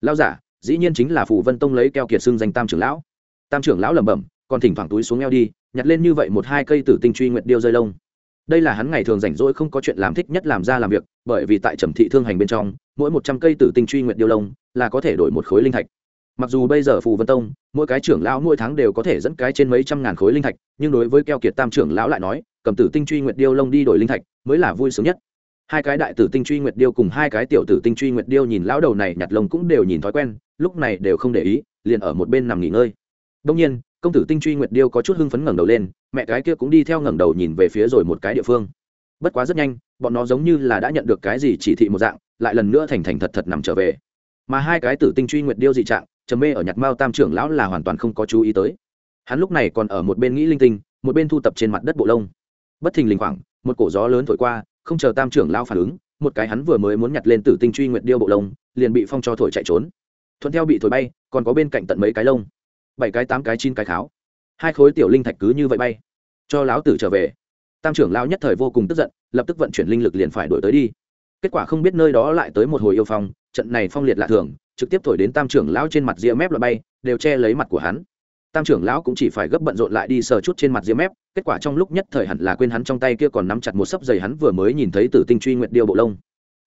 Lao giả, dĩ nhiên chính là phù vân tông lấy keo kiệt xưng danh tam trưởng lão. Tam trưởng lão lẩm bẩm, còn thỉnh thoảng túi xuống eo đi, nhặt lên như vậy một hai cây tử tinh truy nguyện điêu rơi lông. Đây là hắn ngày thường rảnh rỗi không có chuyện làm thích nhất làm ra làm việc, bởi vì tại trầm thị thương hành bên trong, mỗi một trăm cây tử tinh truy nguyện điêu lông là có thể đổi một khối linh thạch mặc dù bây giờ phù vân tông, mỗi cái trưởng lão mỗi tháng đều có thể dẫn cái trên mấy trăm ngàn khối linh thạch, nhưng đối với keo kiệt tam trưởng lão lại nói, cầm tử tinh truy nguyệt điêu lông đi đổi linh thạch, mới là vui sướng nhất. Hai cái đại tử tinh truy nguyệt điêu cùng hai cái tiểu tử tinh truy nguyệt điêu nhìn lão đầu này nhặt lông cũng đều nhìn thói quen, lúc này đều không để ý, liền ở một bên nằm nghỉ ngơi. Đông nhiên, công tử tinh truy nguyệt điêu có chút hưng phấn ngẩng đầu lên, mẹ cái kia cũng đi theo ngẩng đầu nhìn về phía rồi một cái địa phương. Bất quá rất nhanh, bọn nó giống như là đã nhận được cái gì chỉ thị một dạng, lại lần nữa thành thành thật thật nằm trở về. Mà hai cái tử tinh truy nguyệt điêu dị trạng trầm mê ở nhặt mao tam trưởng lão là hoàn toàn không có chú ý tới. Hắn lúc này còn ở một bên nghĩ linh tinh, một bên thu tập trên mặt đất bộ lông. Bất thình lình khoảng, một cổ gió lớn thổi qua, không chờ tam trưởng lão phản ứng, một cái hắn vừa mới muốn nhặt lên tử tinh truy nguyệt điêu bộ lông, liền bị phong cho thổi chạy trốn. Thuận theo bị thổi bay, còn có bên cạnh tận mấy cái lông. Bảy cái, tám cái, chín cái kháo. Hai khối tiểu linh thạch cứ như vậy bay. Cho lão tử trở về. Tam trưởng lão nhất thời vô cùng tức giận, lập tức vận chuyển linh lực liền phải đổi tới đi. Kết quả không biết nơi đó lại tới một hồi yêu phong, trận này phong liệt lạ thường trực tiếp thổi đến tam trưởng lão trên mặt ria mép loại bay, đều che lấy mặt của hắn. Tam trưởng lão cũng chỉ phải gấp bận rộn lại đi sờ chút trên mặt ria mép, kết quả trong lúc nhất thời hẳn là quên hắn trong tay kia còn nắm chặt một sấp giày hắn vừa mới nhìn thấy tử tinh truy nguyện điêu bộ lông.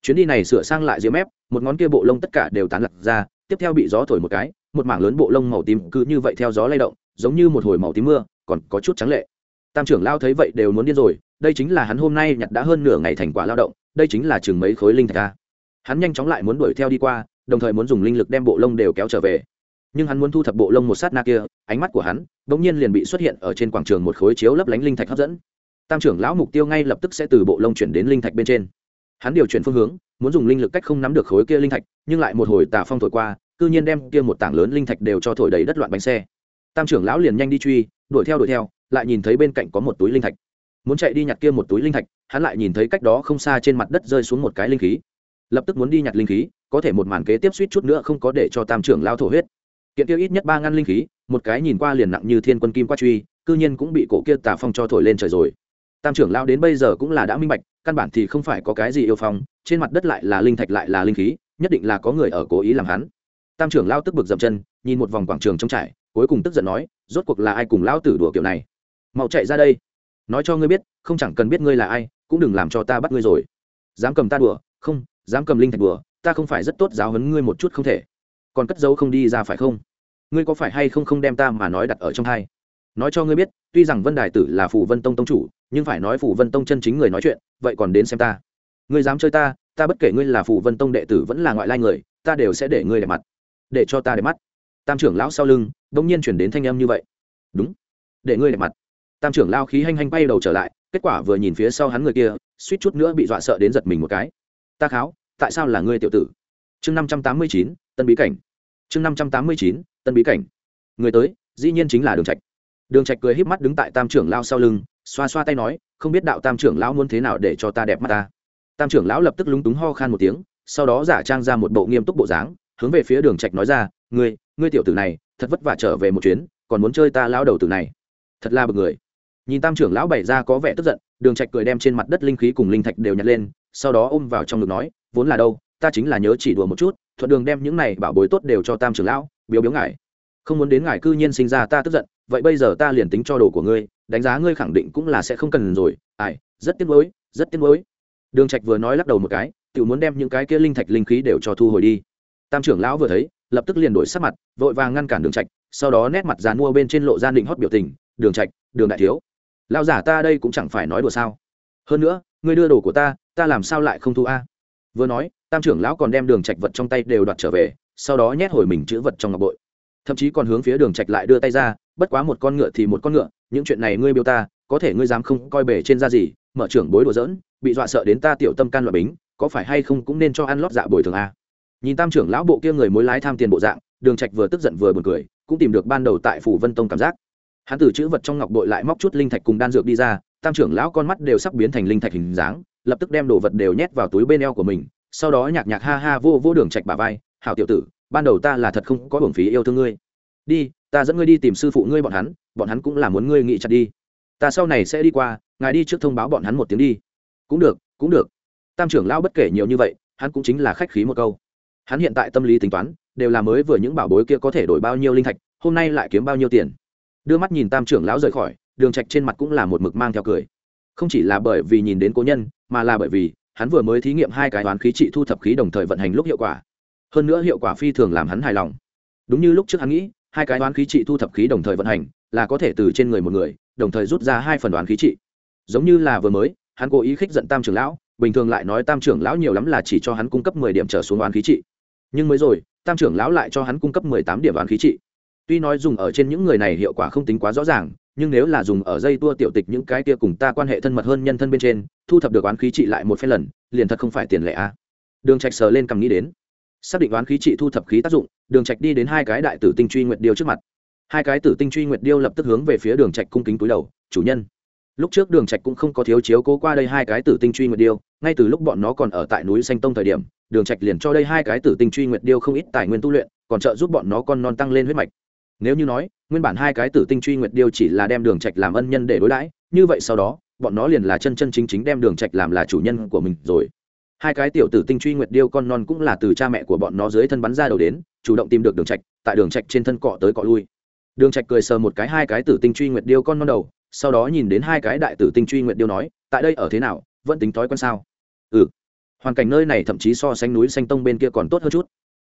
Chuyến đi này sửa sang lại ria mép, một ngón kia bộ lông tất cả đều tán lặt ra, tiếp theo bị gió thổi một cái, một mảng lớn bộ lông màu tím cứ như vậy theo gió lay động, giống như một hồi màu tím mưa, còn có chút trắng lệ. Tam trưởng lao thấy vậy đều muốn điên rồi, đây chính là hắn hôm nay nhặt đã hơn nửa ngày thành quả lao động, đây chính là chừng mấy khối linh thạch a. Hắn nhanh chóng lại muốn đuổi theo đi qua đồng thời muốn dùng linh lực đem bộ lông đều kéo trở về. Nhưng hắn muốn thu thập bộ lông một sát na kia, ánh mắt của hắn bỗng nhiên liền bị xuất hiện ở trên quảng trường một khối chiếu lấp lánh linh thạch hấp dẫn. Tam trưởng lão mục tiêu ngay lập tức sẽ từ bộ lông chuyển đến linh thạch bên trên. Hắn điều chuyển phương hướng, muốn dùng linh lực cách không nắm được khối kia linh thạch, nhưng lại một hồi tà phong thổi qua, cư nhiên đem kia một tảng lớn linh thạch đều cho thổi đầy đất loạn bánh xe. Tam trưởng lão liền nhanh đi truy, đuổi theo đuổi theo, lại nhìn thấy bên cạnh có một túi linh thạch. Muốn chạy đi nhặt kia một túi linh thạch, hắn lại nhìn thấy cách đó không xa trên mặt đất rơi xuống một cái linh khí lập tức muốn đi nhặt linh khí, có thể một màn kế tiếp suýt chút nữa không có để cho tam trưởng lao thổ huyết. Kiện kia ít nhất ba ngăn linh khí, một cái nhìn qua liền nặng như thiên quân kim qua truy, cư nhiên cũng bị cổ kia tà phong cho thổi lên trời rồi. Tam trưởng lao đến bây giờ cũng là đã minh bạch, căn bản thì không phải có cái gì yêu phong, trên mặt đất lại là linh thạch lại là linh khí, nhất định là có người ở cố ý làm hắn. Tam trưởng lao tức bực dậm chân, nhìn một vòng quảng trường trống trải, cuối cùng tức giận nói, rốt cuộc là ai cùng lao tử đùa kiểu này? Mau chạy ra đây. Nói cho ngươi biết, không chẳng cần biết ngươi là ai, cũng đừng làm cho ta bắt ngươi rồi. Dám cầm ta đùa, không dám cầm linh thạch bừa, ta không phải rất tốt giáo huấn ngươi một chút không thể. Còn cất dấu không đi ra phải không? Ngươi có phải hay không không đem ta mà nói đặt ở trong hai? Nói cho ngươi biết tuy rằng vân đài tử là phủ vân tông tông chủ nhưng phải nói phủ vân tông chân chính người nói chuyện vậy còn đến xem ta. Ngươi dám chơi ta ta bất kể ngươi là phủ vân tông đệ tử vẫn là ngoại lai người ta đều sẽ để ngươi để mặt. Để cho ta để mắt. Tam trưởng lão sau lưng đ ỗ n g nhiên chuyển đến thanh âm như vậy. Đúng. Để ngươi để mặt. Tam trưởng lao khí hanh hanh bay đầu trở lại kết quả vừa nhìn phía sau hắn người kia suýt chút nữa bị dọa sợ đến giật mình một cái ta kháo, tại sao là ngươi tiểu tử? Chương năm trăm tám mươi chín, tân bí cảnh. Chương năm trăm tám mươi chín, tân bí cảnh. Người tới, dĩ nhiên chính là đường trạch. Đường trạch cười híp mắt đứng tại tam trưởng lao sau lưng, xoa xoa tay nói, không biết đạo tam trưởng lão muốn thế nào để cho ta đẹp mắt ta? Tam trưởng lão lập tức lúng túng ho khan một tiếng, sau đó giả trang ra một bộ nghiêm túc bộ dáng, hướng về phía đường trạch nói ra, ngươi ngươi tiểu tử này, thật vất vả trở về một chuyến, còn muốn chơi ta lão đầu tử này. Thật là bực người. Nhìn tam trưởng lão bày ra có vẻ tức giận, đường trạch cười đem trên mặt đất linh khí cùng linh thạch đều nhặt lên sau đó ôm vào trong ngực nói, vốn là đâu, ta chính là nhớ chỉ đùa một chút, thuận đường đem những này bảo bối tốt đều cho tam trưởng lão, biếu biếu ngài. Không muốn đến ngài cư nhiên sinh ra ta tức giận, vậy bây giờ ta liền tính cho đồ của ngươi, đánh giá ngươi khẳng định cũng là sẽ không cần rồi, ai, rất tiếc nuối, rất tiếc nuối. Đường trạch vừa nói lắc đầu một cái tự muốn đem những cái kia linh thạch linh khí đều cho thu hồi đi. Tam trưởng lão vừa thấy, lập tức liền đổi sắc mặt, vội vàng ngăn cản đường trạch, sau đó nét mặt dàn mua bên trên lộ ra định hót biểu tình, đường trạch, đường đại thiếu, lão giả ta đây cũng chẳng phải nói đùa sao? Hơn nữa ngươi đưa đồ của ta ta làm sao lại không thu a? Vừa nói, tam trưởng lão còn đem đường trạch vật trong tay đều đoạt trở về, sau đó nhét hồi mình chữ vật trong ngọc bội. Thậm chí còn hướng phía đường trạch lại đưa tay ra, bất quá một con ngựa thì một con ngựa, những chuyện này ngươi biêu ta, có thể ngươi dám không coi bể trên da gì, mở trưởng bối đùa giỡn, bị dọa sợ đến ta tiểu tâm can loại bính, có phải hay không cũng nên cho ăn lót dạ bồi thường a? Nhìn tam trưởng lão bộ kia người mối lái tham tiền bộ dạng, đường trạch vừa tức giận vừa buồn cười, cũng tìm được ban đầu tại phủ vân tông cảm giác. Hắn từ chữ vật trong ngọc bội lại móc chút linh thạch cùng đan dược đi ra tam trưởng lão con mắt đều sắp biến thành linh thạch hình dáng, lập tức đem đồ vật đều nhét vào túi bên eo của mình, sau đó nhạc nhạc ha ha vô vô đường trạch bà vai, hảo tiểu tử, ban đầu ta là thật không có hưởng phí yêu thương ngươi. Đi, ta dẫn ngươi đi tìm sư phụ ngươi bọn hắn bọn hắn cũng là muốn ngươi nghị chặt đi. Ta sau này sẽ đi qua, ngài đi trước thông báo bọn hắn một tiếng đi. Cũng được cũng được. Tam trưởng lão bất kể nhiều như vậy, hắn cũng chính là khách khí một câu. Hắn hiện tại tâm lý tính toán, đều là mới vừa những bảo bối kia có thể đổi bao nhiêu linh thạch, hôm nay lại kiếm bao nhiêu tiền. Đưa mắt nhìn tam trưởng lão rời khỏi đường trạch trên mặt cũng là một mực mang theo cười. Không chỉ là bởi vì nhìn đến cố nhân, mà là bởi vì hắn vừa mới thí nghiệm hai cái toán khí trị thu thập khí đồng thời vận hành lúc hiệu quả. Hơn nữa hiệu quả phi thường làm hắn hài lòng. Đúng như lúc trước hắn nghĩ, hai cái toán khí trị thu thập khí đồng thời vận hành là có thể từ trên người một người, đồng thời rút ra hai phần đoán khí trị. Giống như là vừa mới, hắn cố ý khích giận tam trưởng lão, bình thường lại nói tam trưởng lão nhiều lắm là chỉ cho hắn cung cấp mười điểm trở xuống đoán khí trị. Nhưng mới rồi, tam trưởng lão lại cho hắn cung cấp mười tám điểm đoán khí trị tuy nói dùng ở trên những người này hiệu quả không tính quá rõ ràng, nhưng nếu là dùng ở dây tua tiểu tịch những cái kia cùng ta quan hệ thân mật hơn nhân thân bên trên, thu thập được oán khí trị lại một phen lần, liền thật không phải tiền lệ a. Đường trạch sờ lên cầm nghĩ đến. Xác định oán khí trị thu thập khí tác dụng, đường trạch đi đến hai cái đại tử tinh truy nguyệt điêu trước mặt. Hai cái tử tinh truy nguyệt điêu lập tức hướng về phía đường trạch cung kính cúi đầu, chủ nhân. Lúc trước đường trạch cũng không có thiếu chiếu cố qua đây hai cái tử tinh truy nguyệt điêu, ngay từ lúc bọn nó còn ở tại núi xanh tông thời điểm, đường trạch liền cho đây hai cái tử tinh truy nguyệt điêu không ít tài nguyên tu luyện, còn trợ giúp bọn nó con non tăng lên huyết mạch nếu như nói, nguyên bản hai cái tử tinh truy nguyệt điêu chỉ là đem đường trạch làm ân nhân để đối đãi, như vậy sau đó, bọn nó liền là chân chân chính chính đem đường trạch làm là chủ nhân của mình rồi. Hai cái tiểu tử tinh truy nguyệt điêu con non cũng là từ cha mẹ của bọn nó dưới thân bắn ra đầu đến, chủ động tìm được đường trạch, tại đường trạch trên thân cọ tới cọ lui. Đường trạch cười sờ một cái hai cái tử tinh truy nguyệt điêu con non đầu, sau đó nhìn đến hai cái đại tử tinh truy nguyệt điêu nói, tại đây ở thế nào, vẫn tính thói quen sao? Ừ. Hoàn cảnh nơi này thậm chí so sánh núi xanh tông bên kia còn tốt hơn chút.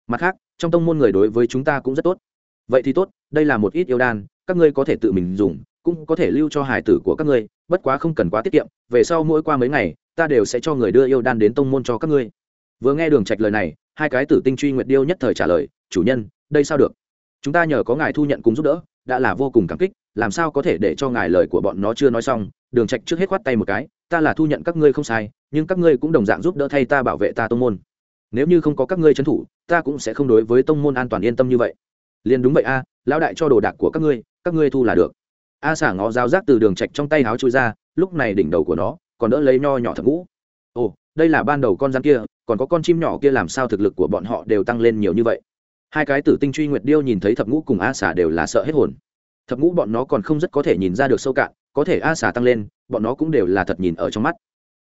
Mặt khác, trong tông môn người đối với chúng ta cũng rất tốt vậy thì tốt, đây là một ít yêu đan, các ngươi có thể tự mình dùng, cũng có thể lưu cho hải tử của các ngươi, bất quá không cần quá tiết kiệm, về sau mỗi qua mấy ngày, ta đều sẽ cho người đưa yêu đan đến tông môn cho các ngươi. Vừa nghe đường trạch lời này, hai cái tử tinh truy nguyệt điêu nhất thời trả lời, chủ nhân, đây sao được? Chúng ta nhờ có ngài thu nhận cùng giúp đỡ, đã là vô cùng cảm kích, làm sao có thể để cho ngài lời của bọn nó chưa nói xong? Đường trạch trước hết khoát tay một cái, ta là thu nhận các ngươi không sai, nhưng các ngươi cũng đồng dạng giúp đỡ thay ta bảo vệ ta tông môn. Nếu như không có các ngươi trấn thủ, ta cũng sẽ không đối với tông môn an toàn yên tâm như vậy liền đúng vậy a, lão đại cho đồ đạc của các ngươi các ngươi thu là được. A xả ngó dao rác từ đường trạch trong tay háo chui ra, lúc này đỉnh đầu của nó còn đỡ lấy nho nhỏ thập ngũ. Ồ, đây là ban đầu con rắn kia, còn có con chim nhỏ kia làm sao thực lực của bọn họ đều tăng lên nhiều như vậy? Hai cái tử tinh truy nguyệt điêu nhìn thấy thập ngũ cùng a xả đều là sợ hết hồn. Thập ngũ bọn nó còn không rất có thể nhìn ra được sâu cạn, có thể a xả tăng lên, bọn nó cũng đều là thật nhìn ở trong mắt.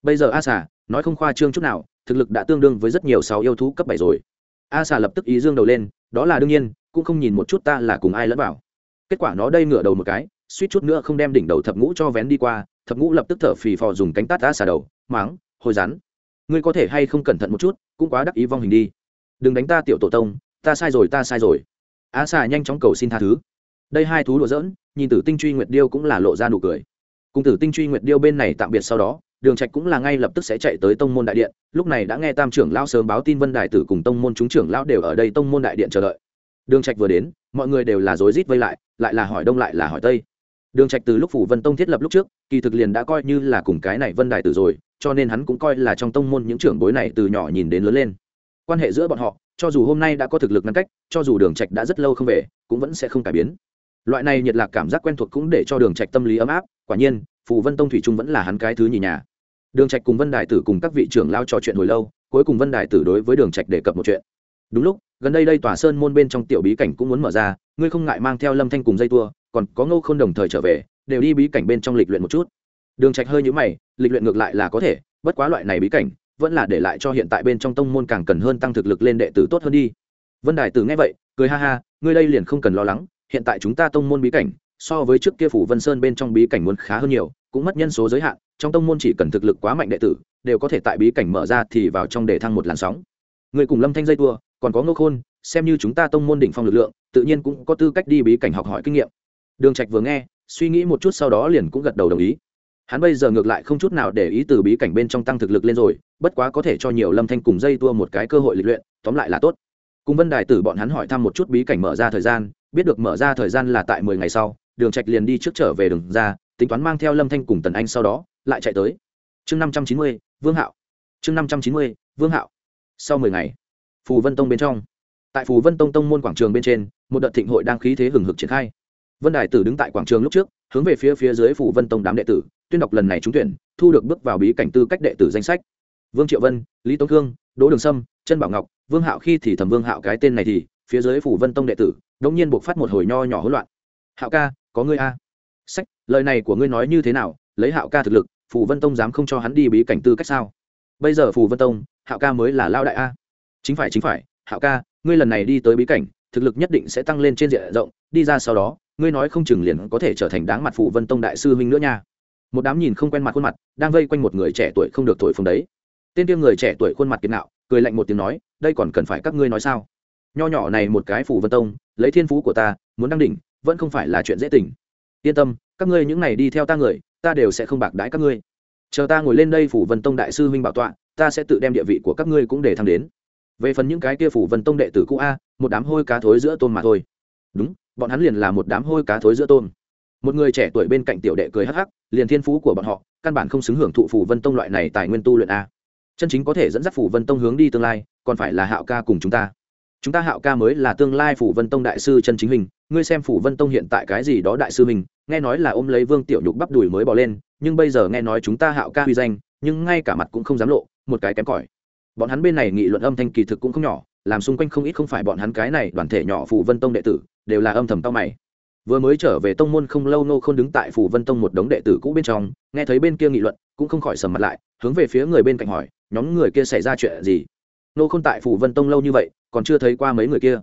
Bây giờ a xả, nói không khoa trương chút nào, thực lực đã tương đương với rất nhiều sáu yêu thú cấp bảy rồi. A xả lập tức ý dương đầu lên, đó là đương nhiên cũng không nhìn một chút ta là cùng ai lẫn vào. Kết quả nó đây ngửa đầu một cái, suýt chút nữa không đem đỉnh đầu thập ngũ cho vén đi qua, thập ngũ lập tức thở phì phò dùng cánh tát a xả đầu, máng, hồi rắn. Ngươi có thể hay không cẩn thận một chút, cũng quá đắc ý vong hình đi. Đừng đánh ta tiểu tổ tông, ta sai rồi, ta sai rồi. Á xà nhanh chóng cầu xin tha thứ. Đây hai thú đùa giỡn, nhìn tử tinh truy nguyệt điêu cũng là lộ ra nụ cười. Cùng tử tinh truy nguyệt điêu bên này tạm biệt sau đó, đường trạch cũng là ngay lập tức sẽ chạy tới tông môn đại điện. Lúc này đã nghe tam trưởng lão sớm báo tin vân đại tử cùng tông môn chúng trưởng lão đều ở đây tông môn đại điện chờ đợi đường trạch vừa đến, mọi người đều là rối rít vây lại lại là hỏi đông lại là hỏi tây. Đường trạch từ lúc phủ vân tông thiết lập lúc trước, kỳ thực liền đã coi như là cùng cái này vân đại tử rồi, cho nên hắn cũng coi là trong tông môn những trưởng bối này từ nhỏ nhìn đến lớn lên. Quan hệ giữa bọn họ, cho dù hôm nay đã có thực lực ngăn cách, cho dù đường trạch đã rất lâu không về, cũng vẫn sẽ không cải biến. Loại này nhiệt lạc cảm giác quen thuộc cũng để cho đường trạch tâm lý ấm áp, quả nhiên, phủ vân tông thủy trung vẫn là hắn cái thứ nhì nhà. Đường trạch cùng vân đại tử cùng các vị trưởng lao trò chuyện hồi lâu, cuối cùng vân đại tử đối với đường trạch đề cập một chuyện. Đúng lúc gần đây đây tòa sơn môn bên trong tiểu bí cảnh cũng muốn mở ra, ngươi không ngại mang theo lâm thanh cùng dây tua, còn có ngô khôn đồng thời trở về, đều đi bí cảnh bên trong lịch luyện một chút. Đường trạch hơi nhữ mày, lịch luyện ngược lại là có thể, bất quá loại này bí cảnh, vẫn là để lại cho hiện tại bên trong tông môn càng cần hơn tăng thực lực lên đệ tử tốt hơn đi. Vân đại tử nghe vậy, cười ha ha, ngươi đây liền không cần lo lắng, hiện tại chúng ta tông môn bí cảnh, so với trước kia phủ vân sơn bên trong bí cảnh muốn khá hơn nhiều, cũng mất nhân số giới hạn, trong tông môn chỉ cần thực lực quá mạnh đệ tử, đều có thể tại bí cảnh mở ra thì vào trong để thăng một làn sóng. Người cùng lâm thanh dây tua còn có ngô khôn, xem như chúng ta tông môn đỉnh phong lực lượng, tự nhiên cũng có tư cách đi bí cảnh học hỏi kinh nghiệm. Đường trạch vừa nghe, suy nghĩ một chút sau đó liền cũng gật đầu đồng ý. Hắn bây giờ ngược lại không chút nào để ý từ bí cảnh bên trong tăng thực lực lên rồi, bất quá có thể cho nhiều lâm thanh cùng dây tua một cái cơ hội lịch luyện, tóm lại là tốt. Cùng vân đài tử bọn hắn hỏi thăm một chút bí cảnh mở ra thời gian, biết được mở ra thời gian là tại mười ngày sau, đường trạch liền đi trước trở về đường ra, tính toán mang theo lâm thanh cùng tần anh sau đó, lại chạy tới. Chương năm trăm chín mươi, vương hạo. Chương năm trăm chín mươi, vương hạo. Sau mười ngày phù vân tông bên trong tại phù vân tông tông môn quảng trường bên trên một đợt thịnh hội đang khí thế hừng hực triển khai vân đài tử đứng tại quảng trường lúc trước hướng về phía phía dưới phù vân tông đám đệ tử tuyên đọc lần này trúng tuyển thu được bước vào bí cảnh tư cách đệ tử danh sách vương triệu vân lý tống khương đỗ đường sâm trân bảo ngọc vương hạo khi thì thầm vương hạo cái tên này thì phía dưới phủ vân tông đệ tử đống nhiên buộc phát một hồi nho nhỏ hỗn loạn hạo ca có ngươi a sách lời này của ngươi nói như thế nào lấy hạo ca thực lực phủ vân tông dám không cho hắn đi bí cảnh tư cách sao bây giờ phủ vân tông hạo ca mới là lao đại a chính phải chính phải, hạo ca, ngươi lần này đi tới bí cảnh, thực lực nhất định sẽ tăng lên trên diện rộng, đi ra sau đó, ngươi nói không chừng liền có thể trở thành đáng mặt phủ vân tông đại sư huynh nữa nha. Một đám nhìn không quen mặt khuôn mặt, đang vây quanh một người trẻ tuổi không được thổi phồng đấy. Tên tiêu người trẻ tuổi khuôn mặt kiến nạo, cười lạnh một tiếng nói, đây còn cần phải các ngươi nói sao? Nho nhỏ này một cái phủ vân tông, lấy thiên phú của ta, muốn đăng đỉnh, vẫn không phải là chuyện dễ tình. Yên tâm, các ngươi những này đi theo ta người, ta đều sẽ không bạc đãi các ngươi. Chờ ta ngồi lên đây phủ vân tông đại sư huynh bảo tọa, ta sẽ tự đem địa vị của các ngươi cũng để thăng đến về phần những cái kia phủ vân tông đệ tử cũ a, một đám hôi cá thối giữa tôm mà thôi. Đúng, bọn hắn liền là một đám hôi cá thối giữa tôm. Một người trẻ tuổi bên cạnh tiểu đệ cười hắc hắc, liền thiên phú của bọn họ, căn bản không xứng hưởng thụ phủ vân tông loại này tài nguyên tu luyện a. Chân chính có thể dẫn dắt phủ vân tông hướng đi tương lai, còn phải là hạo ca cùng chúng ta. Chúng ta hạo ca mới là tương lai phủ vân tông đại sư chân chính hình, ngươi xem phủ vân tông hiện tại cái gì đó đại sư mình nghe nói là ôm lấy vương tiểu nhục bắp đùi mới bỏ lên, nhưng bây giờ nghe nói chúng ta hạo ca huy danh, nhưng ngay cả mặt cũng không dám lộ, một cái kém cỏi bọn hắn bên này nghị luận âm thanh kỳ thực cũng không nhỏ, làm xung quanh không ít không phải bọn hắn cái này đoàn thể nhỏ phủ vân tông đệ tử, đều là âm thầm tao mày. Vừa mới trở về tông môn không lâu nô không đứng tại phủ vân tông một đống đệ tử cũ bên trong, nghe thấy bên kia nghị luận, cũng không khỏi sầm mặt lại, hướng về phía người bên cạnh hỏi, nhóm người kia xảy ra chuyện gì? Nô không tại phủ vân tông lâu như vậy, còn chưa thấy qua mấy người kia.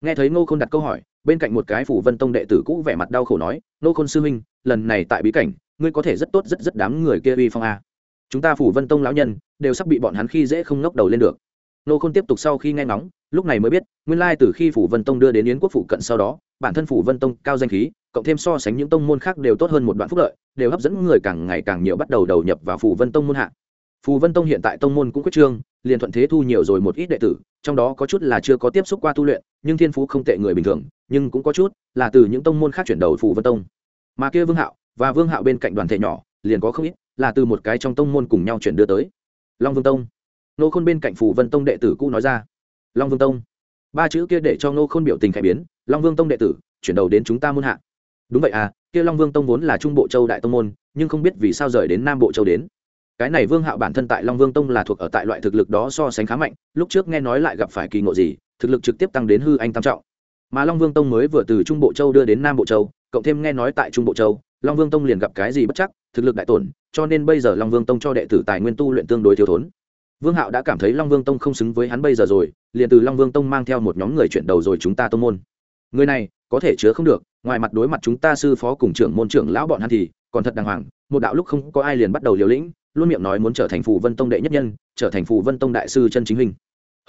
Nghe thấy nô không đặt câu hỏi, bên cạnh một cái phủ vân tông đệ tử cũ vẻ mặt đau khổ nói nô khôn sư huynh, lần này tại bí cảnh, ngươi có thể rất tốt rất rất đám người kia uy phong a chúng ta phủ vân tông lão nhân, đều sắp bị bọn hắn khi dễ không ngóc đầu lên được. Nô khôn tiếp tục sau khi nghe ngóng, lúc này mới biết, nguyên lai từ khi phủ vân tông đưa đến yến quốc phủ cận sau đó, bản thân phủ vân tông cao danh khí, cộng thêm so sánh những tông môn khác đều tốt hơn một đoạn phúc lợi, đều hấp dẫn người càng ngày càng nhiều bắt đầu đầu nhập vào phủ vân tông môn hạ. Phù vân tông hiện tại tông môn cũng quyết trương, liền thuận thế thu nhiều rồi một ít đệ tử, trong đó có chút là chưa có tiếp xúc qua tu luyện, nhưng thiên phú không tệ người bình thường, nhưng cũng có chút là từ những tông môn khác chuyển đầu phù vân tông. Mà kia vương hạo và vương hạo bên cạnh đoàn thể nhỏ, liền có không ít là từ một cái trong tông môn cùng nhau chuyển đưa tới. Long vương tông. Nô khôn bên cạnh phù vân tông đệ tử cũ nói ra. Long vương tông. Ba chữ kia để cho nô khôn biểu tình khải biến, long vương tông đệ tử, chuyển đầu đến chúng ta môn hạ. Đúng vậy à kia long vương tông vốn là trung bộ châu đại tông môn, nhưng không biết vì sao rời đến nam bộ châu đến. Cái này vương hạo bản thân tại long vương tông là thuộc ở tại loại thực lực đó so sánh khá mạnh, lúc trước nghe nói lại gặp phải kỳ ngộ gì, thực lực trực tiếp tăng đến hư anh tam trọng. Mà long vương tông mới vừa từ trung bộ châu đưa đến nam bộ châu, cộng thêm nghe nói tại trung bộ châu long vương tông liền gặp cái gì bất chắc, thực lực đại tổn, cho nên bây giờ long vương tông cho đệ tử tài nguyên tu luyện tương đối thiếu thốn. Vương hạo đã cảm thấy long vương tông không xứng với hắn bây giờ rồi, liền từ long vương tông mang theo một nhóm người chuyển đầu rồi chúng ta tông môn. Người này, có thể chứa không được, ngoài mặt đối mặt chúng ta sư phó cùng trưởng môn trưởng lão bọn hắn thì, còn thật đàng hoàng, một đạo lúc không có ai liền bắt đầu liều lĩnh, luôn miệng nói muốn trở thành phù vân tông đệ nhất nhân, trở thành phù vân tông đại sư chân chính hình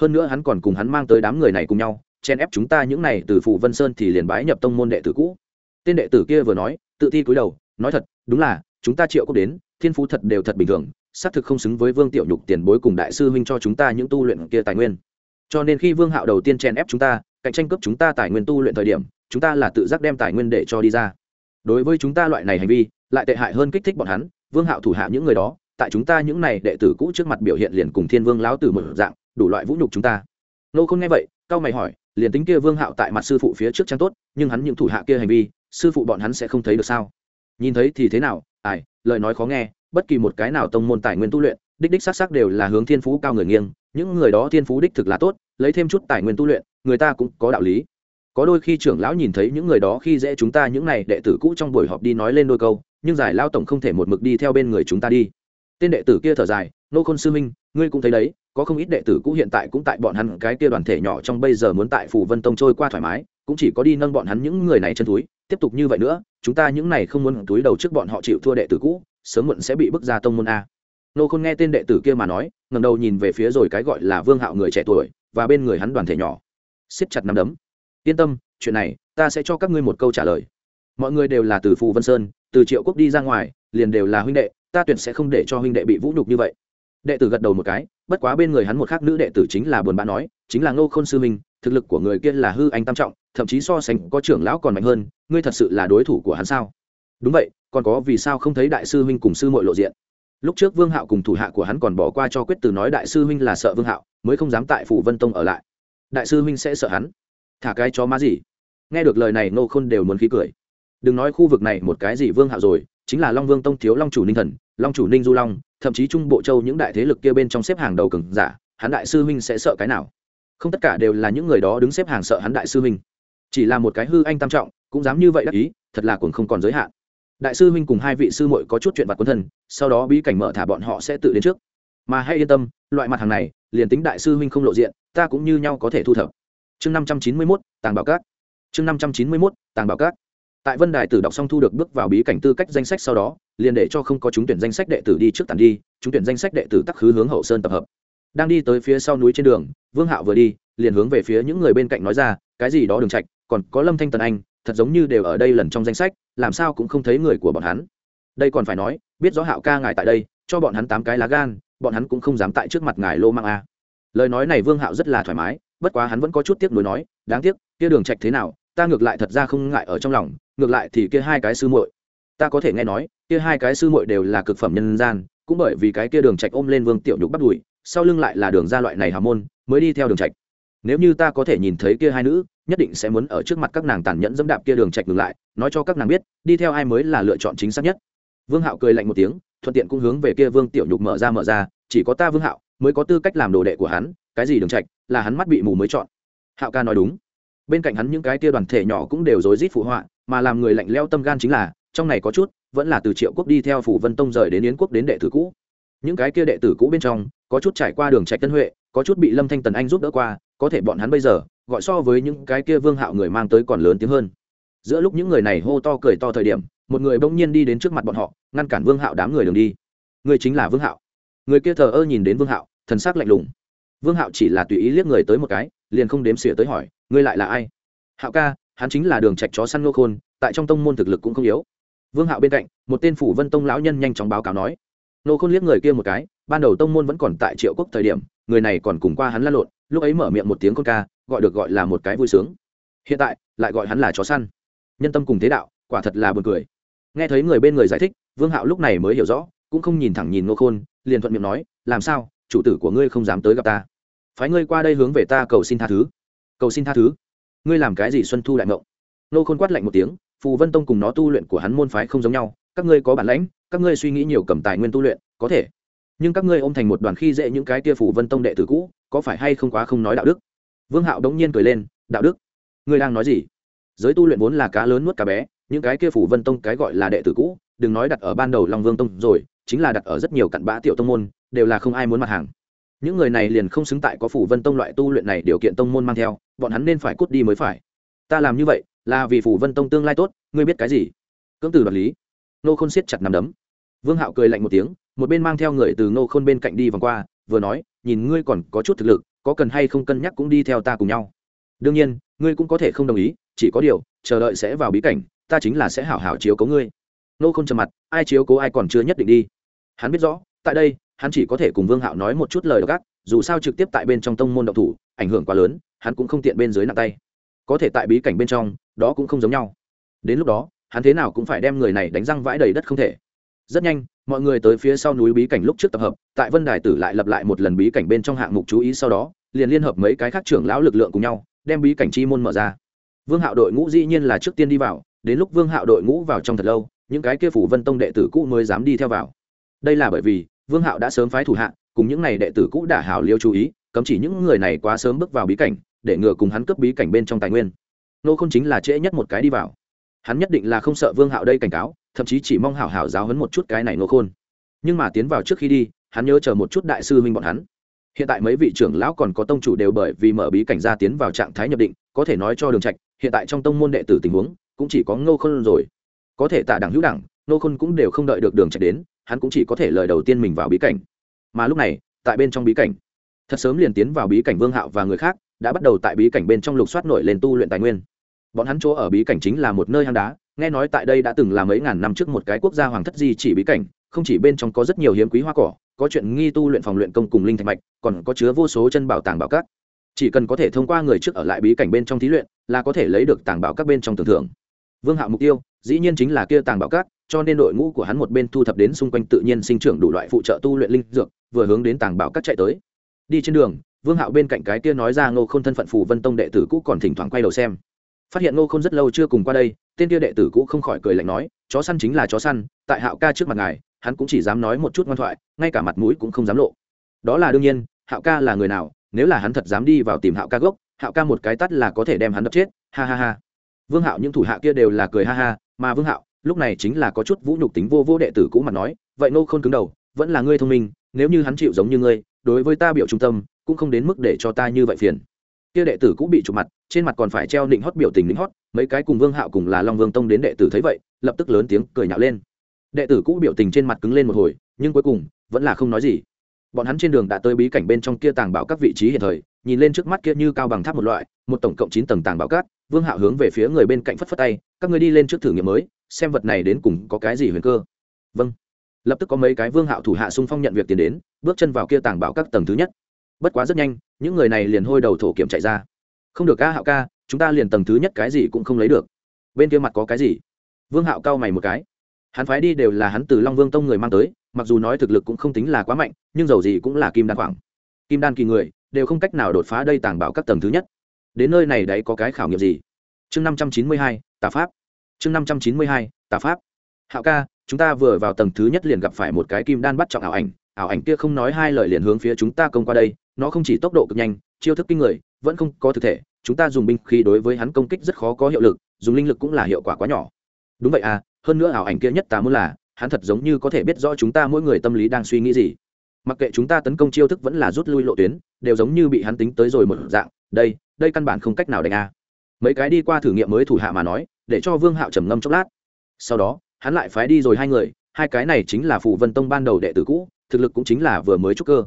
hơn nữa hắn còn cùng hắn mang tới đám người này cùng nhau chen ép chúng ta những này từ phù vân sơn thì liền bái nhập tông môn đệ tử cũ tên đệ tử kia vừa nói, tự thi cúi đầu, nói thật, đúng là, chúng ta triệu cốc đến, thiên phú thật đều thật bình thường, xác thực không xứng với vương tiểu nhục tiền bối cùng đại sư huynh cho chúng ta những tu luyện kia tài nguyên. Cho nên khi vương hạo đầu tiên chen ép chúng ta, cạnh tranh cướp chúng ta tài nguyên tu luyện thời điểm, chúng ta là tự giác đem tài nguyên để cho đi ra. Đối với chúng ta loại này hành vi, lại tệ hại hơn kích thích bọn hắn, vương hạo thủ hạ những người đó, tại chúng ta những này đệ tử cũ trước mặt biểu hiện liền cùng thiên vương lão tử một dạng, đủ loại vũ nhục chúng ta. Nô không nghe vậy cao mày hỏi, liền tính kia vương hạo tại mặt sư phụ phía trước trang tốt, nhưng hắn những thủ hạ kia hành vi sư phụ bọn hắn sẽ không thấy được sao? Nhìn thấy thì thế nào? Ai, lời nói khó nghe, bất kỳ một cái nào tông môn tài nguyên tu luyện, đích đích xác xác đều là hướng thiên phú cao người nghiêng, những người đó thiên phú đích thực là tốt, lấy thêm chút tài nguyên tu luyện, người ta cũng có đạo lý. Có đôi khi trưởng lão nhìn thấy những người đó khi dễ chúng ta những này đệ tử cũ trong buổi họp đi nói lên đôi câu, nhưng giải lao tổng không thể một mực đi theo bên người chúng ta đi. Tên đệ tử kia thở dài, nô khôn sư minh ngươi cũng thấy đấy, có không ít đệ tử cũ hiện tại cũng tại bọn hắn cái kia đoàn thể nhỏ trong bây giờ muốn tại phủ vân tông trôi qua thoải mái cũng chỉ có đi nâng bọn hắn những người này chân túi, tiếp tục như vậy nữa, chúng ta những này không muốn túi đầu trước bọn họ chịu thua đệ tử cũ, sớm muộn sẽ bị bước ra tông môn a. Nô khôn nghe tên đệ tử kia mà nói ngầm đầu nhìn về phía rồi cái gọi là vương hạo người trẻ tuổi, và bên người hắn đoàn thể nhỏ. Siết chặt nắm đấm. Yên tâm, chuyện này, ta sẽ cho các ngươi một câu trả lời. Mọi người đều là từ phù vân sơn, từ triệu quốc đi ra ngoài, liền đều là huynh đệ, ta tuyệt sẽ không để cho huynh đệ bị vũ nhục như vậy. Đệ tử gật đầu một cái, bất quá bên người hắn một khác nữ đệ tử chính là buồn bã nói, chính là ngô khôn sư minh thực lực của người kia là hư anh tam trọng, thậm chí so sánh có trưởng lão còn mạnh hơn, ngươi thật sự là đối thủ của hắn sao? Đúng vậy, còn có vì sao không thấy đại sư huynh cùng sư mội lộ diện? Lúc trước vương hạo cùng thủ hạ của hắn còn bỏ qua cho quyết từ nói đại sư huynh là sợ vương hạo, mới không dám tại phủ vân tông ở lại. Đại sư huynh sẽ sợ hắn? Thả cái chó má gì? Nghe được lời này nô khôn đều muốn khí cười. Đừng nói khu vực này một cái gì vương hạo rồi, chính là long vương tông thiếu long chủ ninh thần, long chủ ninh du long, thậm chí trung bộ châu những đại thế lực kia bên trong xếp hàng đầu cường giả, hắn đại sư huynh sẽ sợ cái nào? Không tất cả đều là những người đó đứng xếp hàng sợ hắn đại sư huynh. Chỉ là một cái hư anh tam trọng, cũng dám như vậy đắc ý, thật là cuồng không còn giới hạn. Đại sư huynh cùng hai vị sư muội có chút chuyện vặt quân thân, sau đó bí cảnh mở thả bọn họ sẽ tự đến trước. Mà hãy yên tâm, loại mặt hàng này, liền tính đại sư huynh không lộ diện, ta cũng như nhau có thể thu thập. Chương năm trăm chín mươi mốt, tàng bảo cát chương năm trăm chín mươi mốt, tàng bảo cát tại vân đài tử đọc xong thu được bước vào bí cảnh tư cách danh sách sau đó, liền để cho không có chúng tuyển danh sách đệ tử đi trước tàn đi, chúng tuyển danh sách đệ tử tắc khứ hướng hậu sơn tập hợp đang đi tới phía sau núi trên đường, vương hạo vừa đi, liền hướng về phía những người bên cạnh nói ra, cái gì đó đường trạch còn có lâm thanh tần anh, thật giống như đều ở đây lần trong danh sách, làm sao cũng không thấy người của bọn hắn. Đây còn phải nói, biết rõ hạo ca ngài tại đây, cho bọn hắn tám cái lá gan, bọn hắn cũng không dám tại trước mặt ngài lô mang a. Lời nói này vương hạo rất là thoải mái, bất quá hắn vẫn có chút tiếc nuối nói, đáng tiếc, kia đường trạch thế nào, ta ngược lại thật ra không ngại ở trong lòng, ngược lại thì kia hai cái sư muội. Ta có thể nghe nói, kia hai cái sư muội đều là cực phẩm nhân gian, cũng bởi vì cái kia đường trạch ôm lên vương tiểu nhục bắt đuổi sau lưng lại là đường ra loại này hào môn, mới đi theo đường trạch. Nếu như ta có thể nhìn thấy kia hai nữ, nhất định sẽ muốn ở trước mặt các nàng tàn nhẫn dẫm đạp kia đường trạch ngừng lại, nói cho các nàng biết, đi theo ai mới là lựa chọn chính xác nhất. Vương hạo cười lạnh một tiếng, thuận tiện cũng hướng về kia vương tiểu nhục mở ra mở ra, chỉ có ta vương hạo mới có tư cách làm đồ đệ của hắn, cái gì đường trạch, là hắn mắt bị mù mới chọn. Hạo ca nói đúng. Bên cạnh hắn những cái kia đoàn thể nhỏ cũng đều rối rít phụ họa, mà làm người lạnh leo tâm gan chính là, trong này có chút, vẫn là từ triệu quốc đi theo phủ vân tông rời đến yến quốc đến đệ tử cũ. Những cái kia đệ tử cũ bên trong có chút trải qua đường trạch tân huệ, có chút bị lâm thanh tần anh giúp đỡ qua, có thể bọn hắn bây giờ, gọi so với những cái kia vương hạo người mang tới còn lớn tiếng hơn. Giữa lúc những người này hô to cười to thời điểm, một người bỗng nhiên đi đến trước mặt bọn họ, ngăn cản vương hạo đám người đường đi. Người chính là vương hạo. Người kia thờ ơ nhìn đến vương hạo, thần sắc lạnh lùng. Vương hạo chỉ là tùy ý liếc người tới một cái, liền không đếm xỉa tới hỏi, ngươi lại là ai? Hạo ca, hắn chính là đường trạch chó săn nô khôn, tại trong tông môn thực lực cũng không yếu. Vương hạo bên cạnh, một tên phủ vân tông lão nhân nhanh chóng báo cáo nói. Nô khôn liếc người kia một cái, ban đầu tông môn vẫn còn tại triệu quốc thời điểm, người này còn cùng qua hắn lăn lộn, lúc ấy mở miệng một tiếng con ca, gọi được gọi là một cái vui sướng. Hiện tại, lại gọi hắn là chó săn. Nhân tâm cùng thế đạo, quả thật là buồn cười. Nghe thấy người bên người giải thích, vương hạo lúc này mới hiểu rõ, cũng không nhìn thẳng nhìn nô khôn, liền thuận miệng nói, làm sao, chủ tử của ngươi không dám tới gặp ta? Phái ngươi qua đây hướng về ta cầu xin tha thứ. Cầu xin tha thứ? Ngươi làm cái gì xuân thu đại ngộng nô khôn quát lạnh một tiếng, phù vân tông cùng nó tu luyện của hắn môn phái không giống nhau các ngươi có bản lãnh, các ngươi suy nghĩ nhiều cầm tài nguyên tu luyện, có thể. Nhưng các ngươi ôm thành một đoàn khi dễ những cái tia phủ vân tông đệ tử cũ, có phải hay không quá không nói đạo đức? Vương hạo đống nhiên cười lên, đạo đức? Ngươi đang nói gì? Giới tu luyện vốn là cá lớn nuốt cá bé, những cái kia phủ vân tông cái gọi là đệ tử cũ, đừng nói đặt ở ban đầu long vương tông rồi, chính là đặt ở rất nhiều cặn bã tiểu tông môn, đều là không ai muốn mặt hàng. Những người này liền không xứng tại có phủ vân tông loại tu luyện này điều kiện tông môn mang theo, bọn hắn nên phải cút đi mới phải. Ta làm như vậy, là vì phủ vân tông tương lai tốt, ngươi biết cái gì? Cưỡng từ đoạt lý nô khôn siết chặt nằm đấm. Vương hạo cười lạnh một tiếng, một bên mang theo người từ nô khôn bên cạnh đi vòng qua, vừa nói, nhìn ngươi còn có chút thực lực, có cần hay không cân nhắc cũng đi theo ta cùng nhau. Đương nhiên, ngươi cũng có thể không đồng ý, chỉ có điều, chờ đợi sẽ vào bí cảnh, ta chính là sẽ hảo hảo chiếu cố ngươi. Nô khôn trầm mặt, ai chiếu cố ai còn chưa nhất định đi. Hắn biết rõ, tại đây, hắn chỉ có thể cùng vương hạo nói một chút lời gác dù sao trực tiếp tại bên trong tông môn độc thủ, ảnh hưởng quá lớn, hắn cũng không tiện bên dưới nặng tay. Có thể tại bí cảnh bên trong, đó cũng không giống nhau. Đến lúc đó hắn thế nào cũng phải đem người này đánh răng vãi đầy đất không thể. Rất nhanh, mọi người tới phía sau núi bí cảnh lúc trước tập hợp, tại vân đài tử lại lập lại một lần bí cảnh bên trong hạng mục chú ý sau đó, liền liên hợp mấy cái khác trưởng lão lực lượng cùng nhau, đem bí cảnh chi môn mở ra. Vương hạo đội ngũ dĩ nhiên là trước tiên đi vào, đến lúc vương hạo đội ngũ vào trong thật lâu, những cái kia phủ vân tông đệ tử cũ mới dám đi theo vào. Đây là bởi vì, vương hạo đã sớm phái thủ hạ, cùng những n à y đệ tử cũ đả hảo liêu chú ý, cấm chỉ những người này quá sớm bước vào bí cảnh, để ngừa cùng hắn cướp bí cảnh bên trong tài nguyên. Nô không chính là trễ nhất một cái đi vào hắn nhất định là không sợ vương hạo đây cảnh cáo, thậm chí chỉ mong hảo hảo giáo hấn một chút cái này nô khôn. Nhưng mà tiến vào trước khi đi, hắn nhớ chờ một chút đại sư huynh bọn hắn. Hiện tại mấy vị trưởng lão còn có tông chủ đều bởi vì mở bí cảnh ra tiến vào trạng thái nhập định, có thể nói cho đường trạch, hiện tại trong tông môn đệ tử tình huống, cũng chỉ có ngô khôn rồi. Có thể tạ đẳng hữu đẳng ngô khôn cũng đều không đợi được đường trạch đến, hắn cũng chỉ có thể lời đầu tiên mình vào bí cảnh. Mà lúc này, tại bên trong bí cảnh, thật sớm liền tiến vào bí cảnh vương hạo và người khác, đã bắt đầu tại bí cảnh bên trong lục soát nổi lên tu luyện tài nguyên bọn hắn chỗ ở bí cảnh chính là một nơi hang đá, nghe nói tại đây đã từng là mấy ngàn năm trước một cái quốc gia hoàng thất di chỉ bí cảnh, không chỉ bên trong có rất nhiều hiếm quý hoa cỏ, có chuyện nghi tu luyện phòng luyện công cùng linh thạch mạch, còn có chứa vô số chân bảo tàng bảo các. Chỉ cần có thể thông qua người trước ở lại bí cảnh bên trong thí luyện, là có thể lấy được tàng bảo các bên trong tưởng thưởng. Vương hạo mục tiêu, dĩ nhiên chính là kia tàng bảo các, cho nên đội ngũ của hắn một bên thu thập đến xung quanh tự nhiên sinh trưởng đủ loại phụ trợ tu luyện linh dược, vừa hướng đến tàng bảo các chạy tới. Đi trên đường, vương hạo bên cạnh cái kia nói ra ngô k h ô n thân phận phù vân tông đệ tử cũ còn thỉnh thoảng quay đầu xem phát hiện ngô k h ô n rất lâu chưa cùng qua đây, tên kia đệ tử cũ không khỏi cười lạnh nói, chó săn chính là chó săn, tại hạo ca trước mặt ngài, hắn cũng chỉ dám nói một chút ngoan thoại, ngay cả mặt mũi cũng không dám lộ. Đó là đương nhiên, hạo ca là người nào, nếu là hắn thật dám đi vào tìm hạo ca gốc, hạo ca một cái tắt là có thể đem hắn đập chết, ha ha ha. Vương hạo những thủ hạ kia đều là cười ha ha, mà vương hạo, lúc này chính là có chút vũ nhục tính vô vô đệ tử cũ mặt nói, vậy nô Khôn cứng đầu, vẫn là ngươi thông minh, nếu như hắn chịu giống như ngươi, đối với ta biểu trung tâm, cũng không đến mức để cho ta như vậy phiền kia đệ tử cũng bị chụp mặt, trên mặt còn phải treo định hót biểu tình định hót, mấy cái cùng vương hạo cùng là long vương tông đến đệ tử thấy vậy, lập tức lớn tiếng cười nhạo lên. Đệ tử cũ biểu tình trên mặt cứng lên một hồi, nhưng cuối cùng, vẫn là không nói gì. Bọn hắn trên đường đã tới bí cảnh bên trong kia tàng bảo các vị trí hiện thời, nhìn lên trước mắt kia như cao bằng tháp một loại, một tổng cộng chín tầng tàng bảo cát vương hạo hướng về phía người bên cạnh phất phất tay, các ngươi đi lên trước thử nghiệm mới, xem vật này đến cùng có cái gì huyền cơ. Vâng. Lập tức có mấy cái vương hạo thủ hạ xung phong nhận việc tiền đến, bước chân vào kia tàng bảo các tầng thứ nhất bất quá rất nhanh, những người này liền hôi đầu thổ kiểm chạy ra. Không được ca, hạo ca, chúng ta liền tầng thứ nhất cái gì cũng không lấy được. Bên kia mặt có cái gì? Vương hạo cao mày một cái. Hắn phái đi đều là hắn từ long vương tông người mang tới, mặc dù nói thực lực cũng không tính là quá mạnh, nhưng dầu gì cũng là kim đan khoảng. Kim đan kỳ người, đều không cách nào đột phá đây tàng bảo các tầng thứ nhất. Đến nơi này đấy có cái khảo nghiệm gì? Chương năm trăm chín mươi hai, tà pháp. Chương năm trăm chín mươi hai, tà pháp. Hạo ca, chúng ta vừa vào tầng thứ nhất liền gặp phải một cái kim đan bắt trọng ảo ảnh. Ảo ảnh kia không nói hai lời liền hướng phía chúng ta công qua đây nó không chỉ tốc độ cực nhanh, chiêu thức kinh người, vẫn không có thực thể. Chúng ta dùng binh khí đối với hắn công kích rất khó có hiệu lực, dùng linh lực cũng là hiệu quả quá nhỏ. Đúng vậy à hơn nữa ảo ảnh kia nhất ta muốn là, hắn thật giống như có thể biết rõ chúng ta mỗi người tâm lý đang suy nghĩ gì. Mặc kệ chúng ta tấn công chiêu thức vẫn là rút lui lộ tuyến, đều giống như bị hắn tính tới rồi một dạng, đây đây căn bản không cách nào đánh a. Mấy cái đi qua thử nghiệm mới thủ hạ mà nói, để cho vương hạo trầm ngâm chốc lát. Sau đó, hắn lại phái đi rồi hai người, hai cái này chính là phù vân tông ban đầu đệ tử cũ, thực lực cũng chính là vừa mới trúc cơ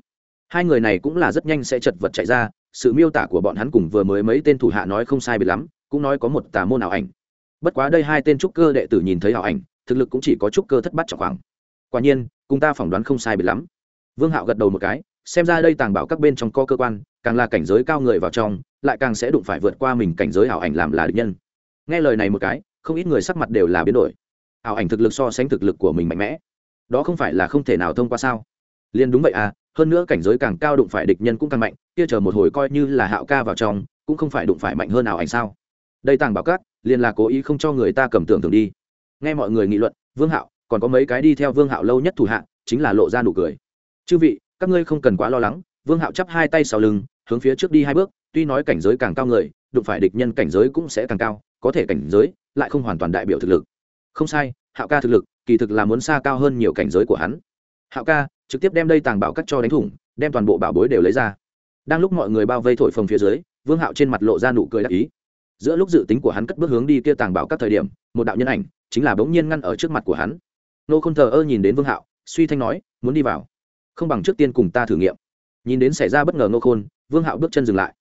hai người này cũng là rất nhanh sẽ chật vật chạy ra, sự miêu tả của bọn hắn cùng vừa mới mấy tên thủ hạ nói không sai biệt lắm, cũng nói có một tà môn ảo ảnh. Bất quá đây hai tên trúc cơ đệ tử nhìn thấy ảo ảnh, thực lực cũng chỉ có trúc cơ thất bát trọng khoảng. Quả nhiên, cùng ta phỏng đoán không sai biệt lắm. Vương hạo gật đầu một cái, xem ra đây tàng bảo các bên trong co cơ quan, càng là cảnh giới cao người vào trong, lại càng sẽ đụng phải vượt qua mình cảnh giới ảo ảnh làm là địch nhân. Nghe lời này một cái, không ít người sắc mặt đều là biến đổi. Ảo ảnh thực lực so sánh thực lực của mình mạnh mẽ. Đó không phải là không thể nào thông qua sao? Liên đúng vậy à hơn nữa cảnh giới càng cao đụng phải địch nhân cũng càng mạnh, kia chờ một hồi coi như là hạo ca vào trong, cũng không phải đụng phải mạnh hơn nào ảnh sao. Đây tàng bảo cát liền là cố ý không cho người ta cầm tưởng tưởng đi. Nghe mọi người nghị luận, vương hạo, còn có mấy cái đi theo vương hạo lâu nhất thủ hạ, chính là lộ ra nụ cười. Chư vị, các ngươi không cần quá lo lắng. Vương hạo chắp hai tay sau lưng, hướng phía trước đi hai bước, tuy nói cảnh giới càng cao người, đụng phải địch nhân cảnh giới cũng sẽ càng cao, có thể cảnh giới lại không hoàn toàn đại biểu thực lực. Không sai, hạo ca thực lực, kỳ thực là muốn xa cao hơn nhiều cảnh giới của hắn. Hạo ca trực tiếp đem đây tàng bảo cắt cho đánh thủng, đem toàn bộ bảo bối đều lấy ra. Đang lúc mọi người bao vây thổi phồng phía dưới, vương hạo trên mặt lộ ra nụ cười đắc ý. Giữa lúc dự tính của hắn cất bước hướng đi kia tàng bảo các thời điểm, một đạo nhân ảnh chính là bỗng nhiên ngăn ở trước mặt của hắn. Nô không thờ ơ nhìn đến vương hạo, suy thanh nói, muốn đi vào. Không bằng trước tiên cùng ta thử nghiệm. Nhìn đến xảy ra bất ngờ nô khôn, vương hạo bước chân dừng lại.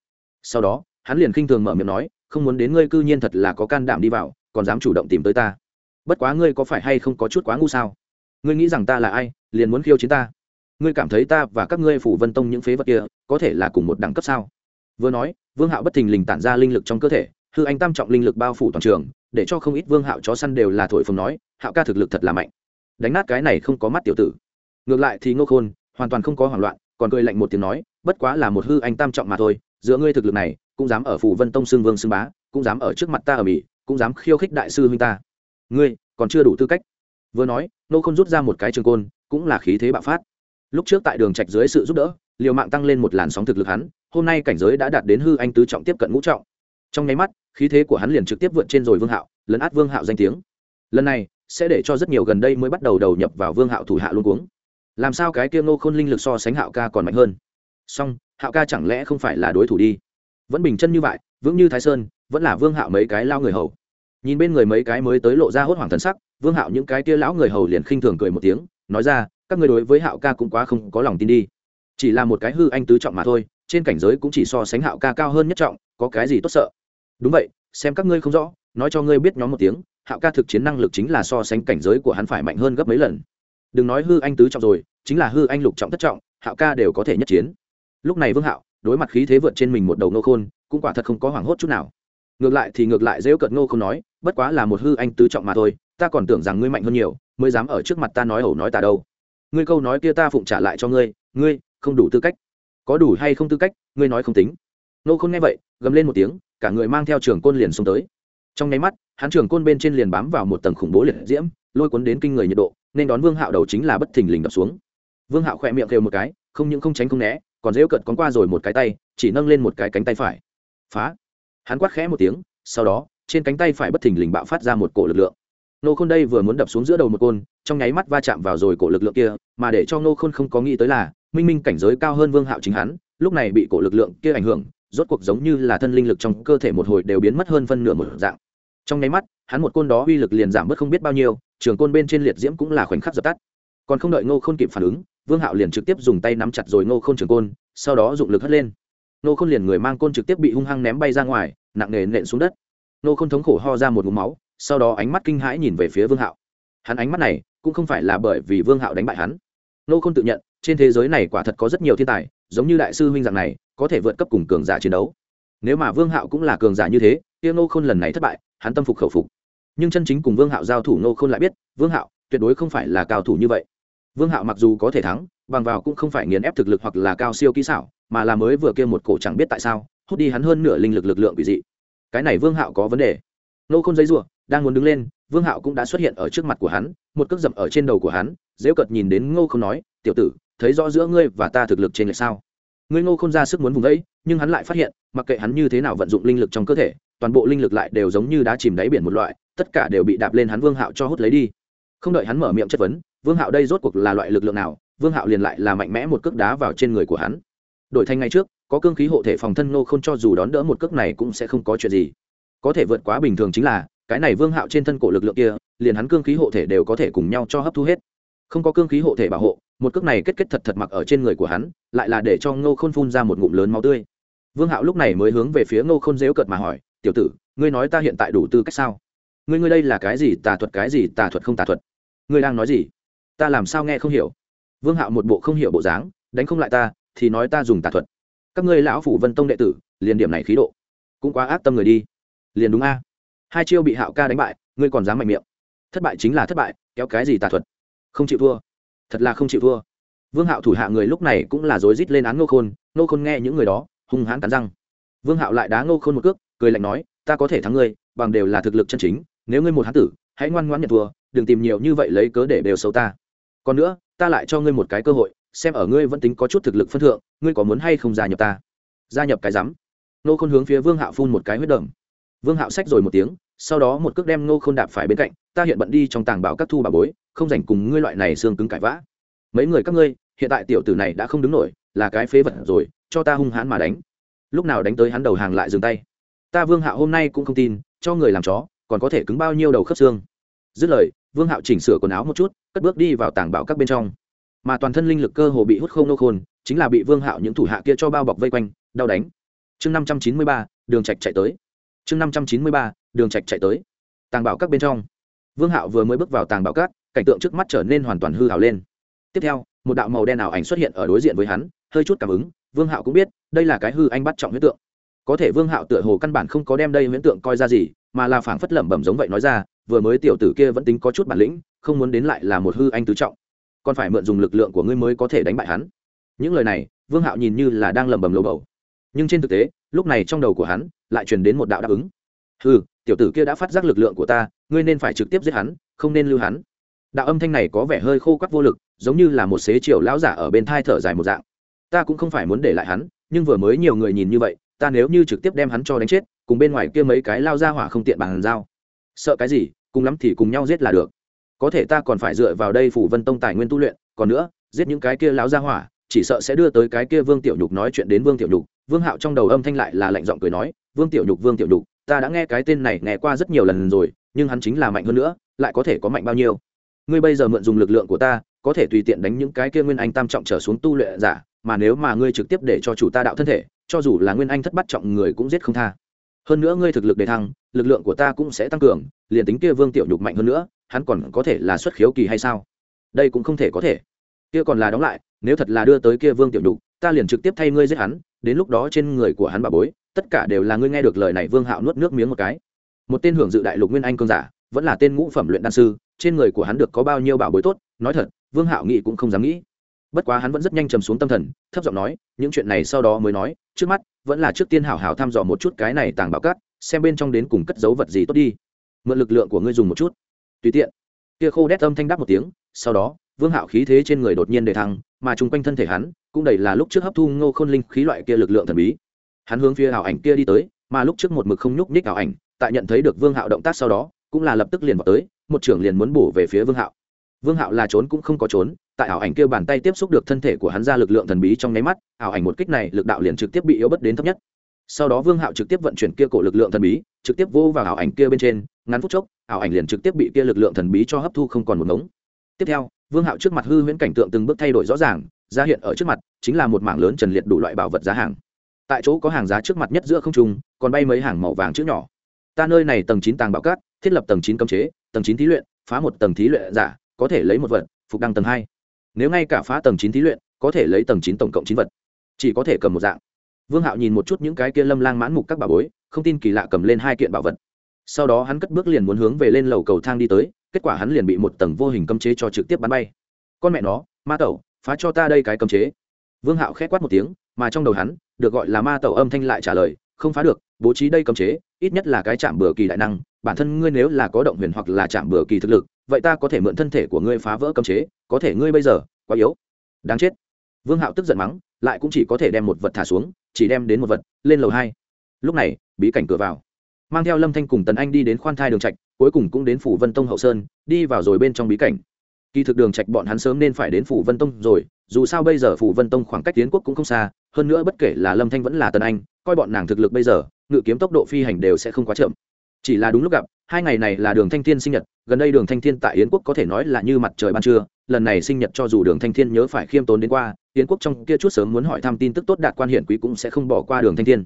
Sau đó, hắn liền khinh thường mở miệng nói, không muốn đến ngươi cư nhiên thật là có can đảm đi vào, còn dám chủ động tìm tới ta. Bất quá ngươi có phải hay không có chút quá ngu sao? Ngươi nghĩ rằng ta là ai, liền muốn khiêu chiến ta? Ngươi cảm thấy ta và các ngươi phủ vân tông những phế vật kia có thể là cùng một đẳng cấp sao? Vừa nói, vương hạo bất thình lình tản ra linh lực trong cơ thể, hư anh tam trọng linh lực bao phủ toàn trường, để cho không ít vương hạo chó săn đều là thổi phồng nói, hạo ca thực lực thật là mạnh. Đánh nát cái này không có mắt tiểu tử. Ngược lại thì ngô khôn, hoàn toàn không có hoảng loạn, còn cười lạnh một tiếng nói, bất quá là một hư anh tam trọng mà thôi, giữa ngươi thực lực này, cũng dám ở phủ vân tông xưng vương xưng bá, cũng dám ở trước mặt ta ở mỹ, cũng dám khiêu khích đại sư huynh ta. Ngươi, còn chưa đủ tư cách. Vừa nói nô khôn rút ra một cái trường côn, cũng là khí thế bạo phát lúc trước tại đường trạch dưới sự giúp đỡ, liều mạng tăng lên một làn sóng thực lực hắn, hôm nay cảnh giới đã đạt đến hư anh tứ trọng tiếp cận ngũ trọng. Trong nháy mắt, khí thế của hắn liền trực tiếp vượt trên rồi vương hạo, lấn át vương hạo danh tiếng. Lần này, sẽ để cho rất nhiều gần đây mới bắt đầu đầu nhập vào vương hạo thủ hạ luôn cuống. Làm sao cái kia ngô khôn linh lực so sánh hạo ca còn mạnh hơn? Song, hạo ca chẳng lẽ không phải là đối thủ đi? Vẫn bình chân như vậy, vững như thái sơn, vẫn là vương hạo mấy cái lao người hầu. Nhìn bên người mấy cái mới tới lộ ra hốt hoảng thần sắc, vương hạo những cái kia lão người hầu liền khinh thường cười một tiếng, nói ra các ngươi đối với hạo ca cũng quá không có lòng tin đi. Chỉ là một cái hư anh tứ trọng mà thôi, trên cảnh giới cũng chỉ so sánh hạo ca cao hơn nhất trọng, có cái gì tốt sợ? Đúng vậy, xem các ngươi không rõ, nói cho ngươi biết nhóm một tiếng, hạo ca thực chiến năng lực chính là so sánh cảnh giới của hắn phải mạnh hơn gấp mấy lần. Đừng nói hư anh tứ trọng rồi, chính là hư anh lục trọng thất trọng, hạo ca đều có thể nhất chiến. Lúc này vương hạo, đối mặt khí thế vượt trên mình một đầu nô khôn, cũng quả thật không có hoảng hốt chút nào. Ngược lại thì ngược lại dễ cợt nô không nói, bất quá là một hư anh tứ trọng mà thôi, ta còn tưởng rằng ngươi mạnh hơn nhiều, mới dám ở trước mặt ta nói ẩu nói ta đâu ngươi câu nói kia ta phụng trả lại cho ngươi ngươi không đủ tư cách. Có đủ hay không tư cách, ngươi nói không tính. Nô không nghe vậy, gầm lên một tiếng, cả người mang theo trường côn liền xông tới. Trong nháy mắt, hắn trường côn bên trên liền bám vào một tầng khủng bố liệt diễm, lôi cuốn đến kinh người nhiệt độ, nên đón vương hạo đầu chính là bất thình lình đập xuống. Vương hạo khỏe miệng kêu một cái, không những không tránh không né, còn dễ cận con qua rồi một cái tay, chỉ nâng lên một cái cánh tay phải. Phá! Hắn quát khẽ một tiếng, sau đó, trên cánh tay phải bất thình lình bạo phát ra một cổ lực lượng. Nô khôn đây vừa muốn đập xuống giữa đầu một côn trong nháy mắt va chạm vào rồi cổ lực lượng kia, mà để cho nô khôn không có nghĩ tới là, minh minh cảnh giới cao hơn vương hạo chính hắn, lúc này bị cổ lực lượng kia ảnh hưởng, rốt cuộc giống như là thân linh lực trong cơ thể một hồi đều biến mất hơn phân nửa một dạng. Trong nháy mắt, hắn một côn đó uy lực liền giảm bớt không biết bao nhiêu, trường côn bên trên liệt diễm cũng là khoảnh khắc dập tắt. Còn không đợi ngô khôn kịp phản ứng, vương hạo liền trực tiếp dùng tay nắm chặt rồi ngô khôn trường côn, sau đó dụng lực hất lên. Ngô khôn liền người mang côn trực tiếp bị hung hăng ném bay ra ngoài, nặng nề nện xuống đất. Ngô khôn thống khổ ho ra một ngụm máu, sau đó ánh mắt kinh hãi nhìn về phía vương hạo. Hắn ánh mắt này cũng không phải là bởi vì vương hạo đánh bại hắn. Nô khôn tự nhận, trên thế giới này quả thật có rất nhiều thiên tài, giống như đại sư huynh dạng này, có thể vượt cấp cùng cường giả chiến đấu. Nếu mà vương hạo cũng là cường giả như thế, kia Nô khôn lần này thất bại, hắn tâm phục khẩu phục. Nhưng chân chính cùng vương hạo giao thủ Nô khôn lại biết, vương hạo, tuyệt đối không phải là cao thủ như vậy. Vương hạo mặc dù có thể thắng, bằng vào cũng không phải nghiền ép thực lực hoặc là cao siêu kỹ xảo, mà là mới vừa kia một cổ chẳng biết tại sao, hút đi hắn hơn nửa linh lực lực lượng quỷ dị. Cái này vương hạo có vấn đề. Nô khôn giấy rủa đang muốn đứng lên, vương hạo cũng đã xuất hiện ở trước mặt của hắn, một cước dậm ở trên đầu của hắn, dễ cợt nhìn đến ngô không nói, tiểu tử, thấy rõ giữa ngươi và ta thực lực trên lệch sao? Ngươi ngô không ra sức muốn vùng đấy nhưng hắn lại phát hiện, mặc kệ hắn như thế nào vận dụng linh lực trong cơ thể, toàn bộ linh lực lại đều giống như đá chìm đáy biển một loại, tất cả đều bị đạp lên hắn vương hạo cho hút lấy đi. Không đợi hắn mở miệng chất vấn, vương hạo đây rốt cuộc là loại lực lượng nào? Vương hạo liền lại là mạnh mẽ một cước đá vào trên người của hắn. Đổi thành ngay trước, có cương khí hộ thể phòng thân nô không cho dù đón đỡ một cước này cũng sẽ không có chuyện gì. Có thể vượt quá bình thường chính là cái này vương hạo trên thân cổ lực lượng kia, liền hắn cương khí hộ thể đều có thể cùng nhau cho hấp thu hết. Không có cương khí hộ thể bảo hộ, một cước này kết kết thật thật mặc ở trên người của hắn, lại là để cho ngô khôn phun ra một ngụm lớn máu tươi. Vương hạo lúc này mới hướng về phía ngô khôn dếu cợt mà hỏi, tiểu tử, ngươi nói ta hiện tại đủ tư cách sao? Ngươi ngươi đây là cái gì tà thuật, cái gì tà thuật không tà thuật? Ngươi đang nói gì? Ta làm sao nghe không hiểu? Vương hạo một bộ không hiểu bộ dáng, đánh không lại ta, thì nói ta dùng tà thuật. Các ngươi lão phủ vân tông đệ tử, liền điểm này khí độ. Cũng quá ác tâm người đi. Liền đúng a hai chiêu bị hạo ca đánh bại, ngươi còn dám mạnh miệng. Thất bại chính là thất bại, kéo cái gì tà thuật? Không chịu thua. Thật là không chịu thua. Vương hạo thủ hạ người lúc này cũng là rối rít lên án ngô khôn ngô khôn nghe những người đó, hung hãn cắn răng. Vương hạo lại đá ngô khôn một cước, cười lạnh nói, ta có thể thắng ngươi, bằng đều là thực lực chân chính, nếu ngươi một hán tử, hãy ngoan ngoãn nhận thua, đừng tìm nhiều như vậy lấy cớ để đều xấu ta. Còn nữa, ta lại cho ngươi một cái cơ hội, xem ở ngươi vẫn tính có chút thực lực phân thượng, ngươi có muốn hay không gia nhập ta? Gia nhập cái rắm. Nô khôn hướng phía vương hạo phun một cái huyết đầm vương hạo xách rồi một tiếng, sau đó một cước đem nô khôn đạp phải bên cạnh, ta hiện bận đi trong tàng bảo các thu bà bối, không dành cùng ngươi loại này xương cứng cãi vã. Mấy người các ngươi, hiện tại tiểu tử này đã không đứng nổi, là cái phế vật rồi, cho ta hung hãn mà đánh. Lúc nào đánh tới hắn đầu hàng lại dừng tay. Ta vương hạo hôm nay cũng không tin, cho người làm chó, còn có thể cứng bao nhiêu đầu khớp xương? Dứt lời, vương hạo chỉnh sửa quần áo một chút, cất bước đi vào tàng bảo các bên trong. Mà toàn thân linh lực cơ hồ bị hút không nô khôn, chính là bị vương hạo những thủ hạ kia cho bao bọc vây quanh, đau đánh. Chương năm trăm chín mươi ba, đường trạch chạy tới chương năm trăm chín mươi ba, đường trạch chạy tới. Tàng bảo các bên trong. Vương hạo vừa mới bước vào tàng bảo các, cảnh tượng trước mắt trở nên hoàn toàn hư hào lên. Tiếp theo, một đạo màu đen ảo ảnh xuất hiện ở đối diện với hắn, hơi chút cảm ứng, vương hạo cũng biết, đây là cái hư anh bắt trọng huyễn tượng. Có thể vương hạo tựa hồ căn bản không có đem đây huyễn tượng coi ra gì, mà là phảng phất lẩm bẩm giống vậy nói ra, vừa mới tiểu tử kia vẫn tính có chút bản lĩnh, không muốn đến lại là một hư anh tứ trọng. Còn phải mượn dùng lực lượng của ngươi mới có thể đánh bại hắn. Những lời này, vương hạo nhìn như là đang lẩm bẩm lầu bầu. Nhưng trên thực tế, lúc này trong đầu của hắn lại truyền đến một đạo đáp ứng. Hư tiểu tử kia đã phát giác lực lượng của ta, ngươi nên phải trực tiếp giết hắn, không nên lưu hắn. Đạo âm thanh này có vẻ hơi khô quắc vô lực, giống như là một xế chiều lão giả ở bên thai thở dài một dạng. Ta cũng không phải muốn để lại hắn, nhưng vừa mới nhiều người nhìn như vậy, ta nếu như trực tiếp đem hắn cho đánh chết, cùng bên ngoài kia mấy cái lao ra hỏa không tiện bằng dao sợ cái gì, cùng lắm thì cùng nhau giết là được. Có thể ta còn phải dựa vào đây phủ vân tông tài nguyên tu luyện, còn nữa, giết những cái kia láo ra hỏa, chỉ sợ sẽ đưa tới cái kia vương tiểu nhục nói chuyện đến vương tiểu nhục. Vương hạo trong đầu âm thanh lại là lạnh giọng cười nói vương tiểu nhục, vương tiểu nhục, ta đã nghe cái tên này nghe qua rất nhiều lần rồi, nhưng hắn chính là mạnh hơn nữa, lại có thể có mạnh bao nhiêu? Ngươi bây giờ mượn dùng lực lượng của ta, có thể tùy tiện đánh những cái kia nguyên anh tam trọng trở xuống tu luyện giả, mà nếu mà ngươi trực tiếp để cho chủ ta đạo thân thể, cho dù là nguyên anh thất bắt trọng người cũng giết không tha. Hơn nữa ngươi thực lực đề thăng, lực lượng của ta cũng sẽ tăng cường, liền tính kia vương tiểu nhục mạnh hơn nữa, hắn còn có thể là xuất khiếu kỳ hay sao? Đây cũng không thể có thể. Kia còn là đóng lại, nếu thật là đưa tới kia vương tiểu nhục, ta liền trực tiếp thay ngươi giết hắn, đến lúc đó trên người của hắn bà bối tất cả đều là ngươi nghe được lời này vương hạo nuốt nước miếng một cái. Một tên hưởng dự đại lục nguyên anh cương giả, vẫn là tên ngũ phẩm luyện đan sư, trên người của hắn được có bao nhiêu bảo bối tốt, nói thật, vương hạo nghĩ cũng không dám nghĩ. Bất quá hắn vẫn rất nhanh trầm xuống tâm thần, thấp giọng nói, những chuyện này sau đó mới nói, trước mắt, vẫn là trước tiên hảo hảo thăm dò một chút cái này tàng bảo cát, xem bên trong đến cùng cất dấu vật gì tốt đi. Mượn lực lượng của ngươi dùng một chút. Tùy tiện. Kia khô đét âm thanh đáp một tiếng, sau đó, vương hạo khí thế trên người đột nhiên đề thăng, mà chung quanh thân thể hắn, cũng đầy là lúc trước hấp thu ngô khôn linh khí loại kia lực lượng thần bí hắn hướng phía ảo ảnh kia đi tới, mà lúc trước một mực không nhúc nhích ảo ảnh, tại nhận thấy được vương hạo động tác sau đó, cũng là lập tức liền vào tới, một trưởng liền muốn bổ về phía vương hạo. Vương hạo là trốn cũng không có trốn, tại ảo ảnh kia bàn tay tiếp xúc được thân thể của hắn ra lực lượng thần bí trong nháy mắt, ảo ảnh một kích này lực đạo liền trực tiếp bị yếu bất đến thấp nhất. Sau đó vương hạo trực tiếp vận chuyển kia cổ lực lượng thần bí, trực tiếp vô vào ảo ảnh kia bên trên, ngắn phút chốc, ảo ảnh liền trực tiếp bị kia lực lượng thần bí cho hấp thu không còn một ngống. Tiếp theo, vương hạo trước mặt hư huyễn cảnh tượng từng bước thay đổi rõ ràng, ra hiện ở trước mặt, chính là một mảng lớn trần liệt đủ loại bảo vật giá hàng tại chỗ có hàng giá trước mặt nhất giữa không trung, còn bay mấy hàng màu vàng chữ nhỏ. Ta nơi này tầng chín tàng bảo cát, thiết lập tầng chín cấm chế, tầng chín thí luyện, phá một tầng thí luyện giả, có thể lấy một vật, phục đăng tầng hai. Nếu ngay cả phá tầng chín thí luyện, có thể lấy tầng chín tổng cộng chín vật. Chỉ có thể cầm một dạng. Vương hạo nhìn một chút những cái kia lâm lang mãn mục các bà bối, không tin kỳ lạ cầm lên hai kiện bảo vật. Sau đó hắn cất bước liền muốn hướng về lên lầu cầu thang đi tới, kết quả hắn liền bị một tầng vô hình cấm chế cho trực tiếp bắn bay. Con mẹ nó, ma tẩu, phá cho ta đây cái cấm chế. Vương hạo k h é quát một tiếng mà trong đầu hắn, được gọi là ma tẩu âm thanh lại trả lời, không phá được, bố trí đây cấm chế, ít nhất là cái chạm bừa kỳ đại năng, bản thân ngươi nếu là có động huyền hoặc là chạm bừa kỳ thực lực, vậy ta có thể mượn thân thể của ngươi phá vỡ cấm chế, có thể ngươi bây giờ, quá yếu. Đáng chết. Vương hạo tức giận mắng, lại cũng chỉ có thể đem một vật thả xuống, chỉ đem đến một vật, lên lầu hai. Lúc này, bí cảnh cửa vào. Mang theo lâm thanh cùng tần anh đi đến khoan thai đường trạch, cuối cùng cũng đến phủ vân tông hậu sơn, đi vào rồi bên trong bí cảnh. Kỳ thực đường trạch bọn hắn sớm nên phải đến phủ vân tông rồi dù sao bây giờ phủ vân tông khoảng cách tiến quốc cũng không xa, hơn nữa bất kể là lâm thanh vẫn là tần anh, coi bọn nàng thực lực bây giờ, ngự kiếm tốc độ phi hành đều sẽ không quá chậm. Chỉ là đúng lúc gặp, hai ngày này là đường thanh thiên sinh nhật, gần đây đường thanh thiên tại yến quốc có thể nói là như mặt trời ban trưa, lần này sinh nhật cho dù đường thanh thiên nhớ phải khiêm tốn đến qua, yến quốc trong kia chút sớm muốn hỏi thăm tin tức tốt đạt quan hiển quý cũng sẽ không bỏ qua đường thanh thiên.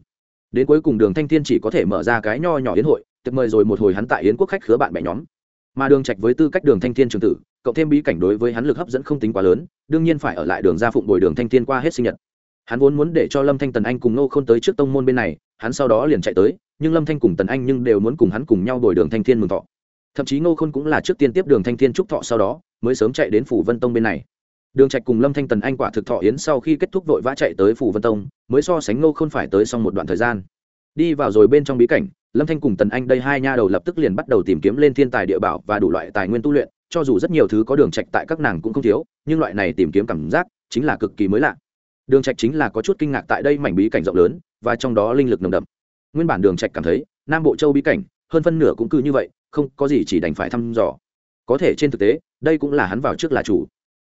Đến cuối cùng đường thanh thiên chỉ có thể mở ra cái nho nhỏ yến hội, tiệc mời rồi một hồi hắn tại yến quốc khách khứa bạn bè nhóm. Mà đường trạch với tư cách đường thanh thiên trường tử cộng thêm bí cảnh đối với hắn lực hấp dẫn không tính quá lớn, đương nhiên phải ở lại đường gia phụng bồi đường thanh thiên qua hết sinh nhật. Hắn vốn muốn để cho lâm thanh tần anh cùng nô khôn tới trước tông môn bên này, hắn sau đó liền chạy tới, nhưng lâm thanh cùng tần anh nhưng đều muốn cùng hắn cùng nhau bồi đường thanh thiên mừng thọ. Thậm chí ngô khôn cũng là trước tiên tiếp đường thanh thiên trúc thọ sau đó, mới sớm chạy đến phủ vân tông bên này. Đường trạch cùng lâm thanh tần anh quả thực thọ yến sau khi kết thúc vội vã chạy tới phủ vân tông, mới so sánh ngô khôn phải tới xong một đoạn thời gian. Đi vào rồi bên trong bí cảnh, lâm thanh cùng tần anh đây hai nha đầu lập tức liền bắt đầu tìm kiếm lên thiên tài địa bảo và đủ loại tài nguyên tu luyện cho dù rất nhiều thứ có đường trạch tại các nàng cũng không thiếu, nhưng loại này tìm kiếm cảm giác chính là cực kỳ mới lạ. Đường trạch chính là có chút kinh ngạc tại đây mảnh bí cảnh rộng lớn, và trong đó linh lực nồng đậm. Nguyên bản đường trạch cảm thấy, nam bộ châu bí cảnh, hơn phân nửa cũng cứ như vậy, không có gì chỉ đành phải thăm dò. Có thể trên thực tế, đây cũng là hắn vào trước là chủ.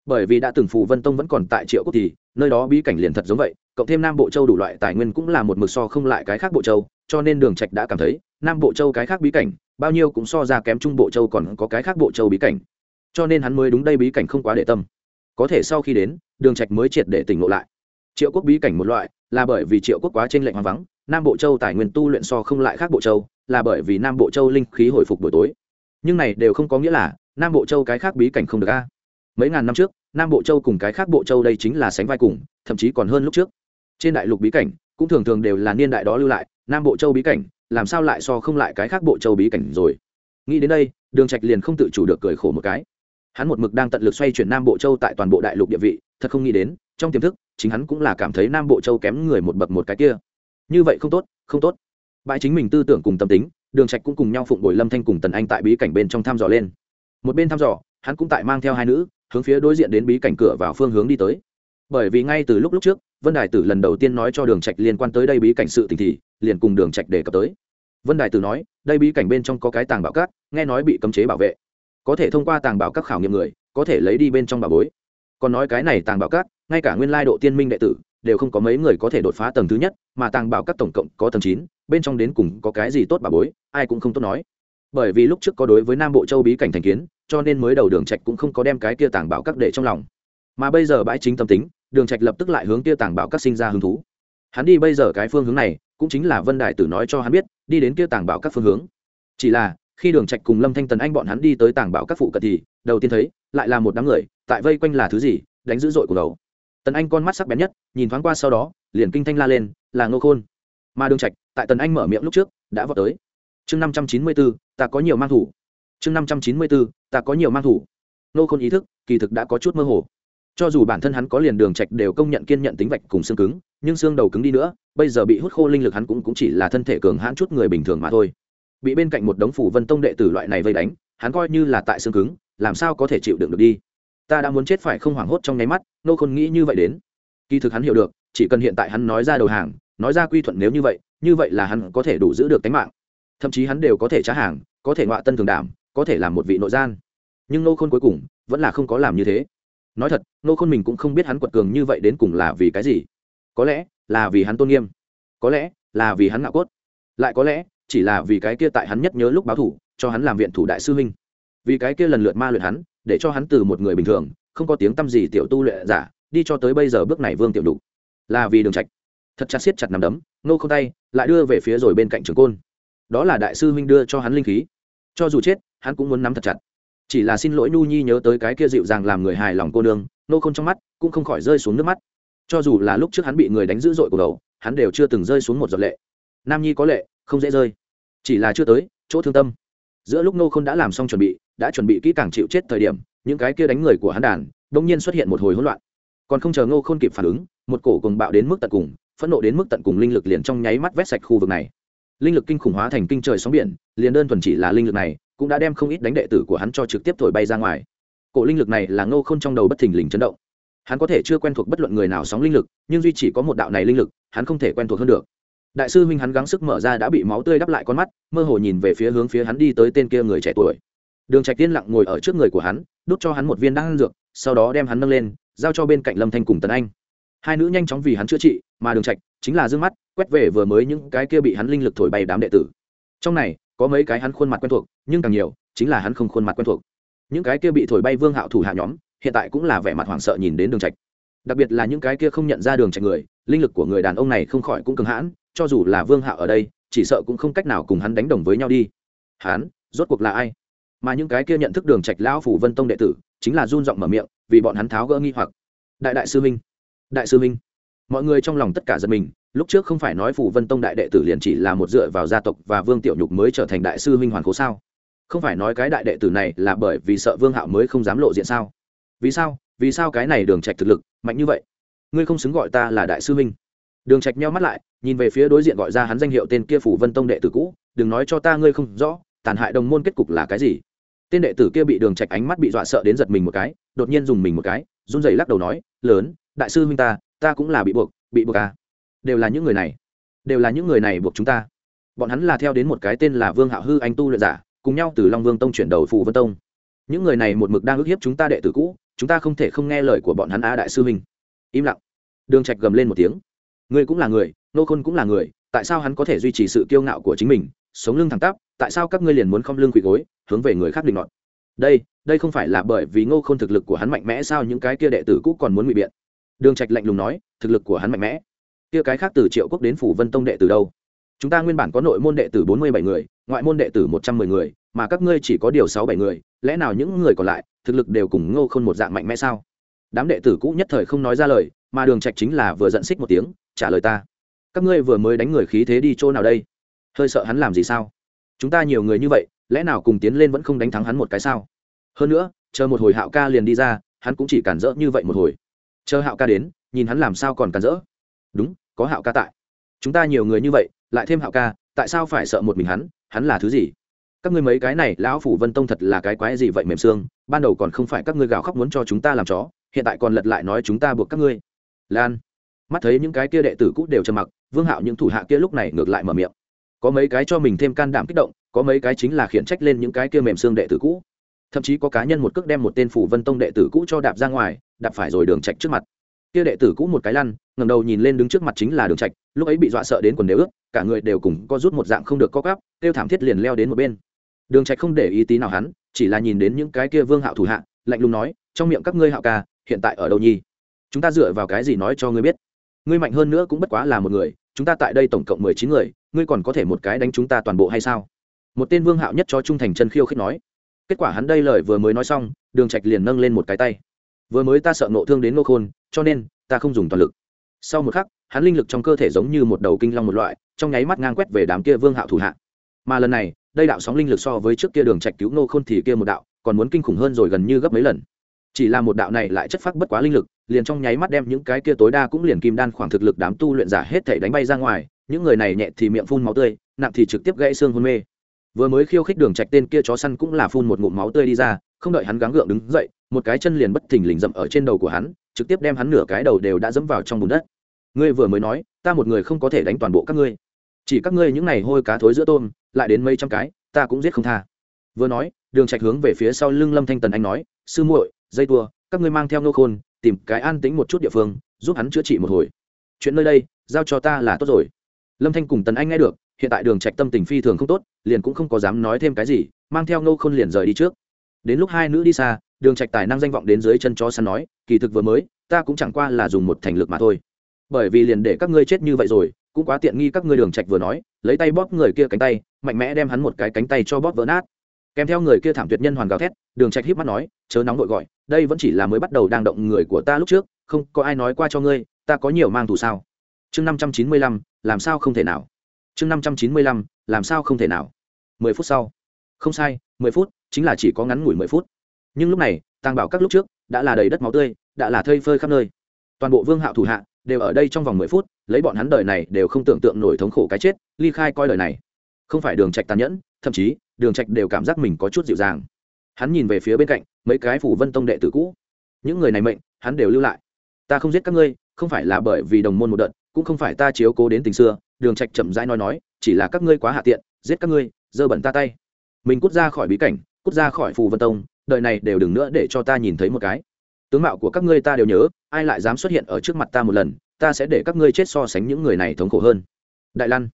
Bởi vì đã từng phù vân tông vẫn còn tại triệu quốc thì, nơi đó bí cảnh liền thật giống vậy, cộng thêm nam bộ châu đủ loại tài nguyên cũng là một mực so không lại cái khác bộ châu, cho nên đường trạch đã cảm thấy, nam bộ châu cái khác bí cảnh, bao nhiêu cũng so ra kém trung bộ châu còn có cái khác bộ châu bí cảnh cho nên hắn mới đúng đây bí cảnh không quá để tâm. Có thể sau khi đến, đường trạch mới triệt để tỉnh ngộ lại. Triệu quốc bí cảnh một loại, là bởi vì triệu quốc quá trên lệnh hoang vắng, nam bộ châu tài nguyên tu luyện so không lại khác bộ châu, là bởi vì nam bộ châu linh khí hồi phục buổi tối. Nhưng này đều không có nghĩa là, nam bộ châu cái khác bí cảnh không được a. Mấy ngàn năm trước, nam bộ châu cùng cái khác bộ châu đây chính là sánh vai cùng, thậm chí còn hơn lúc trước. Trên đại lục bí cảnh, cũng thường thường đều là niên đại đó lưu lại, nam bộ châu bí cảnh, làm sao lại so không lại cái khác bộ châu bí cảnh rồi? Nghĩ đến đây, đường trạch liền không tự chủ được cười khổ một cái hắn một mực đang tận lực xoay chuyển nam bộ châu tại toàn bộ đại lục địa vị, thật không nghĩ đến, trong tiềm thức, chính hắn cũng là cảm thấy nam bộ châu kém người một bậc một cái kia. Như vậy không tốt không tốt. Bãi chính mình tư tưởng cùng tâm tính, đường trạch cũng cùng nhau phụng bồi lâm thanh cùng tần anh tại bí cảnh bên trong thăm dò lên. Một bên thăm dò, hắn cũng tại mang theo hai nữ, hướng phía đối diện đến bí cảnh cửa vào phương hướng đi tới. Bởi vì ngay từ lúc lúc trước, vân đài tử lần đầu tiên nói cho đường trạch liên quan tới đây bí cảnh sự tình thì, liền cùng đường trạch đề cập tới. Vân đài tử nói, đây bí cảnh bên trong có cái tàng bảo cát, nghe nói bị cấm chế bảo vệ có thể thông qua tàng bảo các khảo nghiệm người có thể lấy đi bên trong bảo bối. Còn nói cái này tàng bảo các, ngay cả nguyên lai độ tiên minh đệ tử đều không có mấy người có thể đột phá tầng thứ nhất mà tàng bảo các tổng cộng có tầng chín bên trong đến cùng có cái gì tốt bảo bối ai cũng không tốt nói. Bởi vì lúc trước có đối với nam bộ châu bí cảnh thành kiến cho nên mới đầu đường trạch cũng không có đem cái kia tàng bảo các để trong lòng. Mà bây giờ bãi chính tâm tính đường trạch lập tức lại hướng kia tàng bảo các sinh ra hứng thú. Hắn đi bây giờ cái phương hướng này cũng chính là vân đại tử nói cho hắn biết đi đến kia tàng bảo các phương hướng. Chỉ là khi đường trạch cùng lâm thanh tần anh bọn hắn đi tới tàng bảo các phụ cận thì đầu tiên thấy lại là một đám người tại vây quanh là thứ gì đánh dữ dội của đầu. Tần anh con mắt sắc bén nhất nhìn thoáng qua sau đó liền kinh thanh la lên là ngô khôn. Mà đường trạch tại tần anh mở miệng lúc trước đã vọt tới. Chương 594, ta có nhiều mang thủ. Chương 594, ta có nhiều mang thủ. Ngô khôn ý thức kỳ thực đã có chút mơ hồ. Cho dù bản thân hắn có liền đường trạch đều công nhận kiên nhận tính vạch cùng xương cứng nhưng xương đầu cứng đi nữa bây giờ bị hút khô linh lực hắn cũng cũng chỉ là thân thể cường hãn chút người bình thường mà thôi bị bên cạnh một đống phủ vân tông đệ tử loại này vây đánh, hắn coi như là tại xương cứng, làm sao có thể chịu đựng được đi? Ta đã muốn chết phải không hoảng hốt trong nháy mắt, nô khôn nghĩ như vậy đến. Kỳ thực hắn hiểu được, chỉ cần hiện tại hắn nói ra đầu hàng, nói ra quy thuận nếu như vậy như vậy là hắn có thể đủ giữ được tính mạng. Thậm chí hắn đều có thể trả hàng, có thể ngọa tân thường đảm, có thể làm một vị nội gian. Nhưng nô khôn cuối cùng, vẫn là không có làm như thế. Nói thật, nô khôn mình cũng không biết hắn quật cường như vậy đến cùng là vì cái gì. Có lẽ là vì hắn tôn nghiêm, có lẽ là vì hắn ngạo cốt. Lại có lẽ chỉ là vì cái kia tại hắn nhất nhớ lúc báo thủ, cho hắn làm viện thủ đại sư huynh. Vì cái kia lần lượt ma luyện hắn, để cho hắn từ một người bình thường, không có tiếng t â m gì tiểu tu luyện giả, đi cho tới bây giờ bước này vương tiểu đục là vì đường trạch. Thật chặt siết chặt nằm đấm, nô không tay, lại đưa về phía rồi bên cạnh trường côn. Đó là đại sư huynh đưa cho hắn linh khí. Cho dù chết, hắn cũng muốn nắm thật chặt. Chỉ là xin lỗi nu nhi nhớ tới cái kia dịu dàng làm người hài lòng cô nương, nô không trong mắt, cũng không khỏi rơi xuống nước mắt. Cho dù là lúc trước hắn bị người đánh dữ dội của đầu, hắn đều chưa từng rơi xuống một giọt lệ. Nam nhi có lệ không dễ rơi. Chỉ là chưa tới, chỗ thương tâm. Giữa lúc nô không đã làm xong chuẩn bị, đã chuẩn bị kỹ càng chịu chết thời điểm, những cái kia đánh người của hắn đàn đông nhiên xuất hiện một hồi hỗn loạn. Còn không chờ ngô khôn kịp phản ứng, một cổ cùng bạo đến mức tận cùng, phẫn nộ đến mức tận cùng linh lực liền trong nháy mắt vét sạch khu vực này. Linh lực kinh khủng hóa thành kinh trời sóng biển, liền đơn thuần chỉ là linh lực này, cũng đã đem không ít đánh đệ tử của hắn cho trực tiếp thổi bay ra ngoài. Cổ linh lực này là ngô khôn trong đầu bất thình lình chấn động. Hắn có thể chưa quen thuộc bất luận người nào sóng linh lực, nhưng duy chỉ có một đạo này linh lực, hắn không thể quen thuộc hơn được đại sư huynh hắn gắng sức mở ra đã bị máu tươi đắp lại con mắt, mơ hồ nhìn về phía hướng phía hắn đi tới tên kia người trẻ tuổi. Đường trạch tiên lặng ngồi ở trước người của hắn, đút cho hắn một viên đan dược, sau đó đem hắn nâng lên, giao cho bên cạnh lâm thanh cùng tần anh. Hai nữ nhanh chóng vì hắn chữa trị, mà đường trạch chính là dương mắt, quét về vừa mới những cái kia bị hắn linh lực thổi bay đám đệ tử. Trong này, có mấy cái hắn khuôn mặt quen thuộc, nhưng càng nhiều, chính là hắn không khuôn mặt quen thuộc. Những cái kia bị thổi bay vương hạo thủ hạ nhóm, hiện tại cũng là vẻ mặt hoảng sợ nhìn đến đường trạch đặc biệt là những cái kia không nhận ra đường chạy người, linh lực của người đàn ông này không khỏi cũng cường hãn, cho dù là vương hạo ở đây, chỉ sợ cũng không cách nào cùng hắn đánh đồng với nhau đi. Hắn, rốt cuộc là ai? Mà những cái kia nhận thức đường trạch lão phủ vân tông đệ tử, chính là run giọng mở miệng, vì bọn hắn tháo gỡ nghi hoặc. Đại đại sư minh đại sư minh mọi người trong lòng tất cả giật mình, lúc trước không phải nói phủ vân tông đại đệ tử liền chỉ là một dựa vào gia tộc và vương tiểu nhục mới trở thành đại sư minh hoàn cố sao? Không phải nói cái đại đệ tử này là bởi vì sợ vương hạo mới không dám lộ diện sao? Vì sao? Vì sao cái này đường trạch thực lực mạnh như vậy? Ngươi không xứng gọi ta là đại sư minh đường trạch nheo mắt lại, nhìn về phía đối diện gọi ra hắn danh hiệu tên kia phủ vân tông đệ tử cũ, đừng nói cho ta ngươi không rõ, tàn hại đồng môn kết cục là cái gì? Tên đệ tử kia bị đường trạch ánh mắt bị dọa sợ đến giật mình một cái, đột nhiên dùng mình một cái, run rẩy lắc đầu nói, lớn, đại sư huynh ta ta cũng là bị buộc bị buộc à? Đều là những người này, đều là những người này buộc chúng ta. Bọn hắn là theo đến một cái tên là vương hạo hư anh tu luyện giả, cùng nhau từ long vương tông chuyển đầu phù vân tông những người này một mực đang ức hiếp chúng ta đệ tử cũ, chúng ta không thể không nghe lời của bọn hắn a đại sư huynh. Im lặng. Đường trạch gầm lên một tiếng. Ngươi cũng là người, nô khôn cũng là người, tại sao hắn có thể duy trì sự kiêu ngạo của chính mình, sống lưng thẳng tắp, tại sao các ngươi liền muốn không lưng quỳ gối, hướng về người khác định nọt? Đây đây không phải là bởi vì ngô khôn thực lực của hắn mạnh mẽ sao những cái kia đệ tử cũ còn muốn ngụy biện? Đường trạch lạnh lùng nói, thực lực của hắn mạnh mẽ. Kia cái khác từ triệu quốc đến phủ vân tông đệ tử đâu? Chúng ta nguyên bản có nội môn đệ tử bốn mươi bảy người, ngoại môn đệ tử một trăm mười người, mà các ngươi chỉ có điều sáu bảy người lẽ nào những người còn lại, thực lực đều cùng ngô khôn một dạng mạnh mẽ sao? Đám đệ tử cũ nhất thời không nói ra lời, mà đường trạch chính là vừa giận xích một tiếng, trả lời ta. Các ngươi vừa mới đánh người khí thế đi chỗ nào đây? Hơi sợ hắn làm gì sao? Chúng ta nhiều người như vậy, lẽ nào cùng tiến lên vẫn không đánh thắng hắn một cái sao? Hơn nữa, chờ một hồi hạo ca liền đi ra, hắn cũng chỉ cản rỡ như vậy một hồi. Chờ hạo ca đến, nhìn hắn làm sao còn cản rỡ? Đúng, có hạo ca tại. Chúng ta nhiều người như vậy, lại thêm hạo ca, tại sao phải sợ một mình hắn? Hắn là thứ gì? Các ngươi mấy cái này, lão phủ vân tông thật là cái quái gì vậy mềm xương? Ban đầu còn không phải các ngươi gào khóc muốn cho chúng ta làm chó, hiện tại còn lật lại nói chúng ta buộc các ngươi. Lan. Mắt thấy những cái kia đệ tử cũ đều trầm mặc, vương hạo những thủ hạ kia lúc này ngược lại mở miệng. Có mấy cái cho mình thêm can đảm kích động, có mấy cái chính là khiển trách lên những cái kia mềm xương đệ tử cũ. Thậm chí có cá nhân một cước đem một tên phủ vân tông đệ tử cũ cho đạp ra ngoài, đạp phải rồi đường trạch trước mặt. Kia đệ tử cũ một cái lăn, ngẩng đầu nhìn lên đứng trước mặt chính là đường trạch, lúc ấy bị dọa sợ đến quần đều ướt, cả người đều cùng co rút một dạng không được co cắp tiêu thảm thiết liền leo đến một bên đường trạch không để ý tí nào hắn, chỉ là nhìn đến những cái kia vương hạo thủ hạ, lạnh lùng nói, trong miệng các ngươi hạo ca, hiện tại ở đâu nhi? Chúng ta dựa vào cái gì nói cho ngươi biết? Ngươi mạnh hơn nữa cũng bất quá là một người, chúng ta tại đây tổng cộng mười chín người, ngươi còn có thể một cái đánh chúng ta toàn bộ hay sao? Một tên vương hạo nhất cho trung thành chân khiêu khích nói. Kết quả hắn đây lời vừa mới nói xong, đường trạch liền nâng lên một cái tay. Vừa mới ta sợ nộ thương đến nô khôn, cho nên, ta không dùng toàn lực. Sau một khắc, hắn linh lực trong cơ thể giống như một đầu kinh long một loại, trong nháy mắt ngang quét về đám kia vương hạo thủ hạ. Mà lần này đây đạo sóng linh lực so với trước kia đường trạch cứu nô khôn thì kia một đạo, còn muốn kinh khủng hơn rồi gần như gấp mấy lần. Chỉ là một đạo này lại chất phát bất quá linh lực, liền trong nháy mắt đem những cái kia tối đa cũng liền kim đan khoảng thực lực đám tu luyện giả hết thảy đánh bay ra ngoài, những người này nhẹ thì miệng phun máu tươi, nặng thì trực tiếp gãy xương hôn mê. Vừa mới khiêu khích đường trạch tên kia chó săn cũng là phun một ngụm máu tươi đi ra, không đợi hắn gắng gượng đứng dậy, một cái chân liền bất thình lình dậm ở trên đầu của hắn, trực tiếp đem hắn nửa cái đầu đều đã dẫm vào trong bùn đất. Ngươi vừa mới nói, ta một người không có thể đánh toàn bộ các ngươi. Chỉ các ngươi những này hôi cá thối giữa tôm lại đến mấy trăm cái, ta cũng giết không tha. Vừa nói, đường trạch hướng về phía sau lưng lâm thanh tần anh nói, sư muội, dây tua, các ngươi mang theo nô khôn, tìm cái an tĩnh một chút địa phương, giúp hắn chữa trị một hồi. Chuyện nơi đây, giao cho ta là tốt rồi. Lâm thanh cùng tần anh nghe được, hiện tại đường trạch tâm tình phi thường không tốt, liền cũng không có dám nói thêm cái gì, mang theo nô khôn liền rời đi trước. Đến lúc hai nữ đi xa, đường trạch tài năng danh vọng đến dưới chân chó săn nói, kỳ thực vừa mới, ta cũng chẳng qua là dùng một thành lực mà thôi. Bởi vì liền để các ngươi chết như vậy rồi, cũng quá tiện nghi các ngươi đường trạch vừa nói, lấy tay bóp người kia cánh tay mạnh mẽ đem hắn một cái cánh tay cho bóp vỡ nát. Kèm theo người kia thảm tuyệt nhân hoàn gào thét, đường trạch híp mắt nói, chớ nóng vội gọi, đây vẫn chỉ là mới bắt đầu đang động người của ta lúc trước, không, có ai nói qua cho ngươi, ta có nhiều mang thù sao? Chương năm trăm chín mươi lăm, làm sao không thể nào? Chương năm trăm chín mươi lăm, làm sao không thể nào? Mười phút sau. Không sai, mười phút, chính là chỉ có ngắn ngủi mười phút. Nhưng lúc này tàng bảo các lúc trước, đã là đầy đất máu tươi, đã là thây phơi khắp nơi. Toàn bộ vương hạo thủ hạ, đều ở đây trong vòng mười phút, lấy bọn hắn đời này đều không tưởng tượng nổi thống khổ cái chết, ly khai coi đời này không phải đường trạch tàn nhẫn, thậm chí, đường trạch đều cảm giác mình có chút dịu dàng. Hắn nhìn về phía bên cạnh, mấy cái phủ vân tông đệ tử cũ. Những người này mệnh, hắn đều lưu lại. Ta không giết các ngươi, không phải là bởi vì đồng môn một đợt, cũng không phải ta chiếu cố đến tình xưa, đường trạch chậm rãi nói nói, chỉ là các ngươi quá hạ tiện, giết các ngươi, dơ bẩn ta tay. Mình cút ra khỏi bí cảnh, cút ra khỏi phù vân tông, đời này đều đừng nữa để cho ta nhìn thấy một cái. Tướng mạo của các ngươi ta đều nhớ, ai lại dám xuất hiện ở trước mặt ta một lần, ta sẽ để các ngươi chết so sánh những người này thống khổ hơn. Đại lăn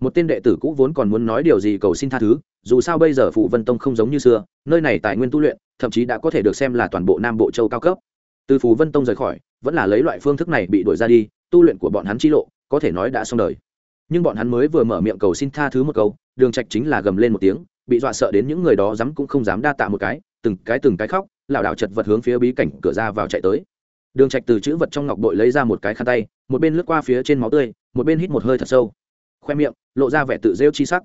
một tên đệ tử cũ vốn còn muốn nói điều gì cầu xin tha thứ, dù sao bây giờ phụ vân tông không giống như xưa, nơi này tài nguyên tu luyện, thậm chí đã có thể được xem là toàn bộ nam bộ châu cao cấp. Từ phù vân tông rời khỏi, vẫn là lấy loại phương thức này bị đuổi ra đi, tu luyện của bọn hắn chi lộ, có thể nói đã xong đời. Nhưng bọn hắn mới vừa mở miệng cầu xin tha thứ một câu, đường trạch chính là gầm lên một tiếng, bị dọa sợ đến những người đó dám cũng không dám đa tạ một cái, từng cái từng cái khóc, lảo đảo chật vật hướng phía bí cảnh cửa ra vào chạy tới. Đường trạch từ chữ vật trong ngọc bội lấy ra một cái khăn tay, một bên lướt qua phía trên máu tươi, một bên hít một hơi thật sâu khoe miệng, lộ ra vẻ tự rêu chi sắc.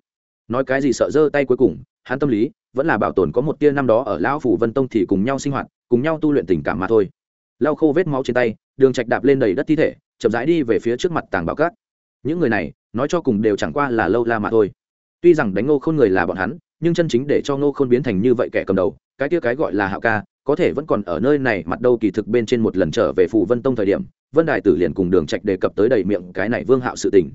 Nói cái gì sợ dơ tay cuối cùng, hắn tâm lý vẫn là bảo tồn có một tia năm đó ở lão phủ vân tông thì cùng nhau sinh hoạt, cùng nhau tu luyện tình cảm mà thôi. Lau khô vết máu trên tay, đường trạch đạp lên đầy đất thi thể, chậm rãi đi về phía trước mặt tàng bảo cát những người này, nói cho cùng đều chẳng qua là lâu la mà thôi. Tuy rằng đánh ngô khôn người là bọn hắn, nhưng chân chính để cho ngô khôn biến thành như vậy kẻ cầm đầu, cái kia cái gọi là hạo ca, có thể vẫn còn ở nơi này mặt đâu kỳ thực bên trên một lần trở về phủ vân tông thời điểm, vân đại tử liền cùng đường trạch đề cập tới đầy miệng cái này vương hạo sự tình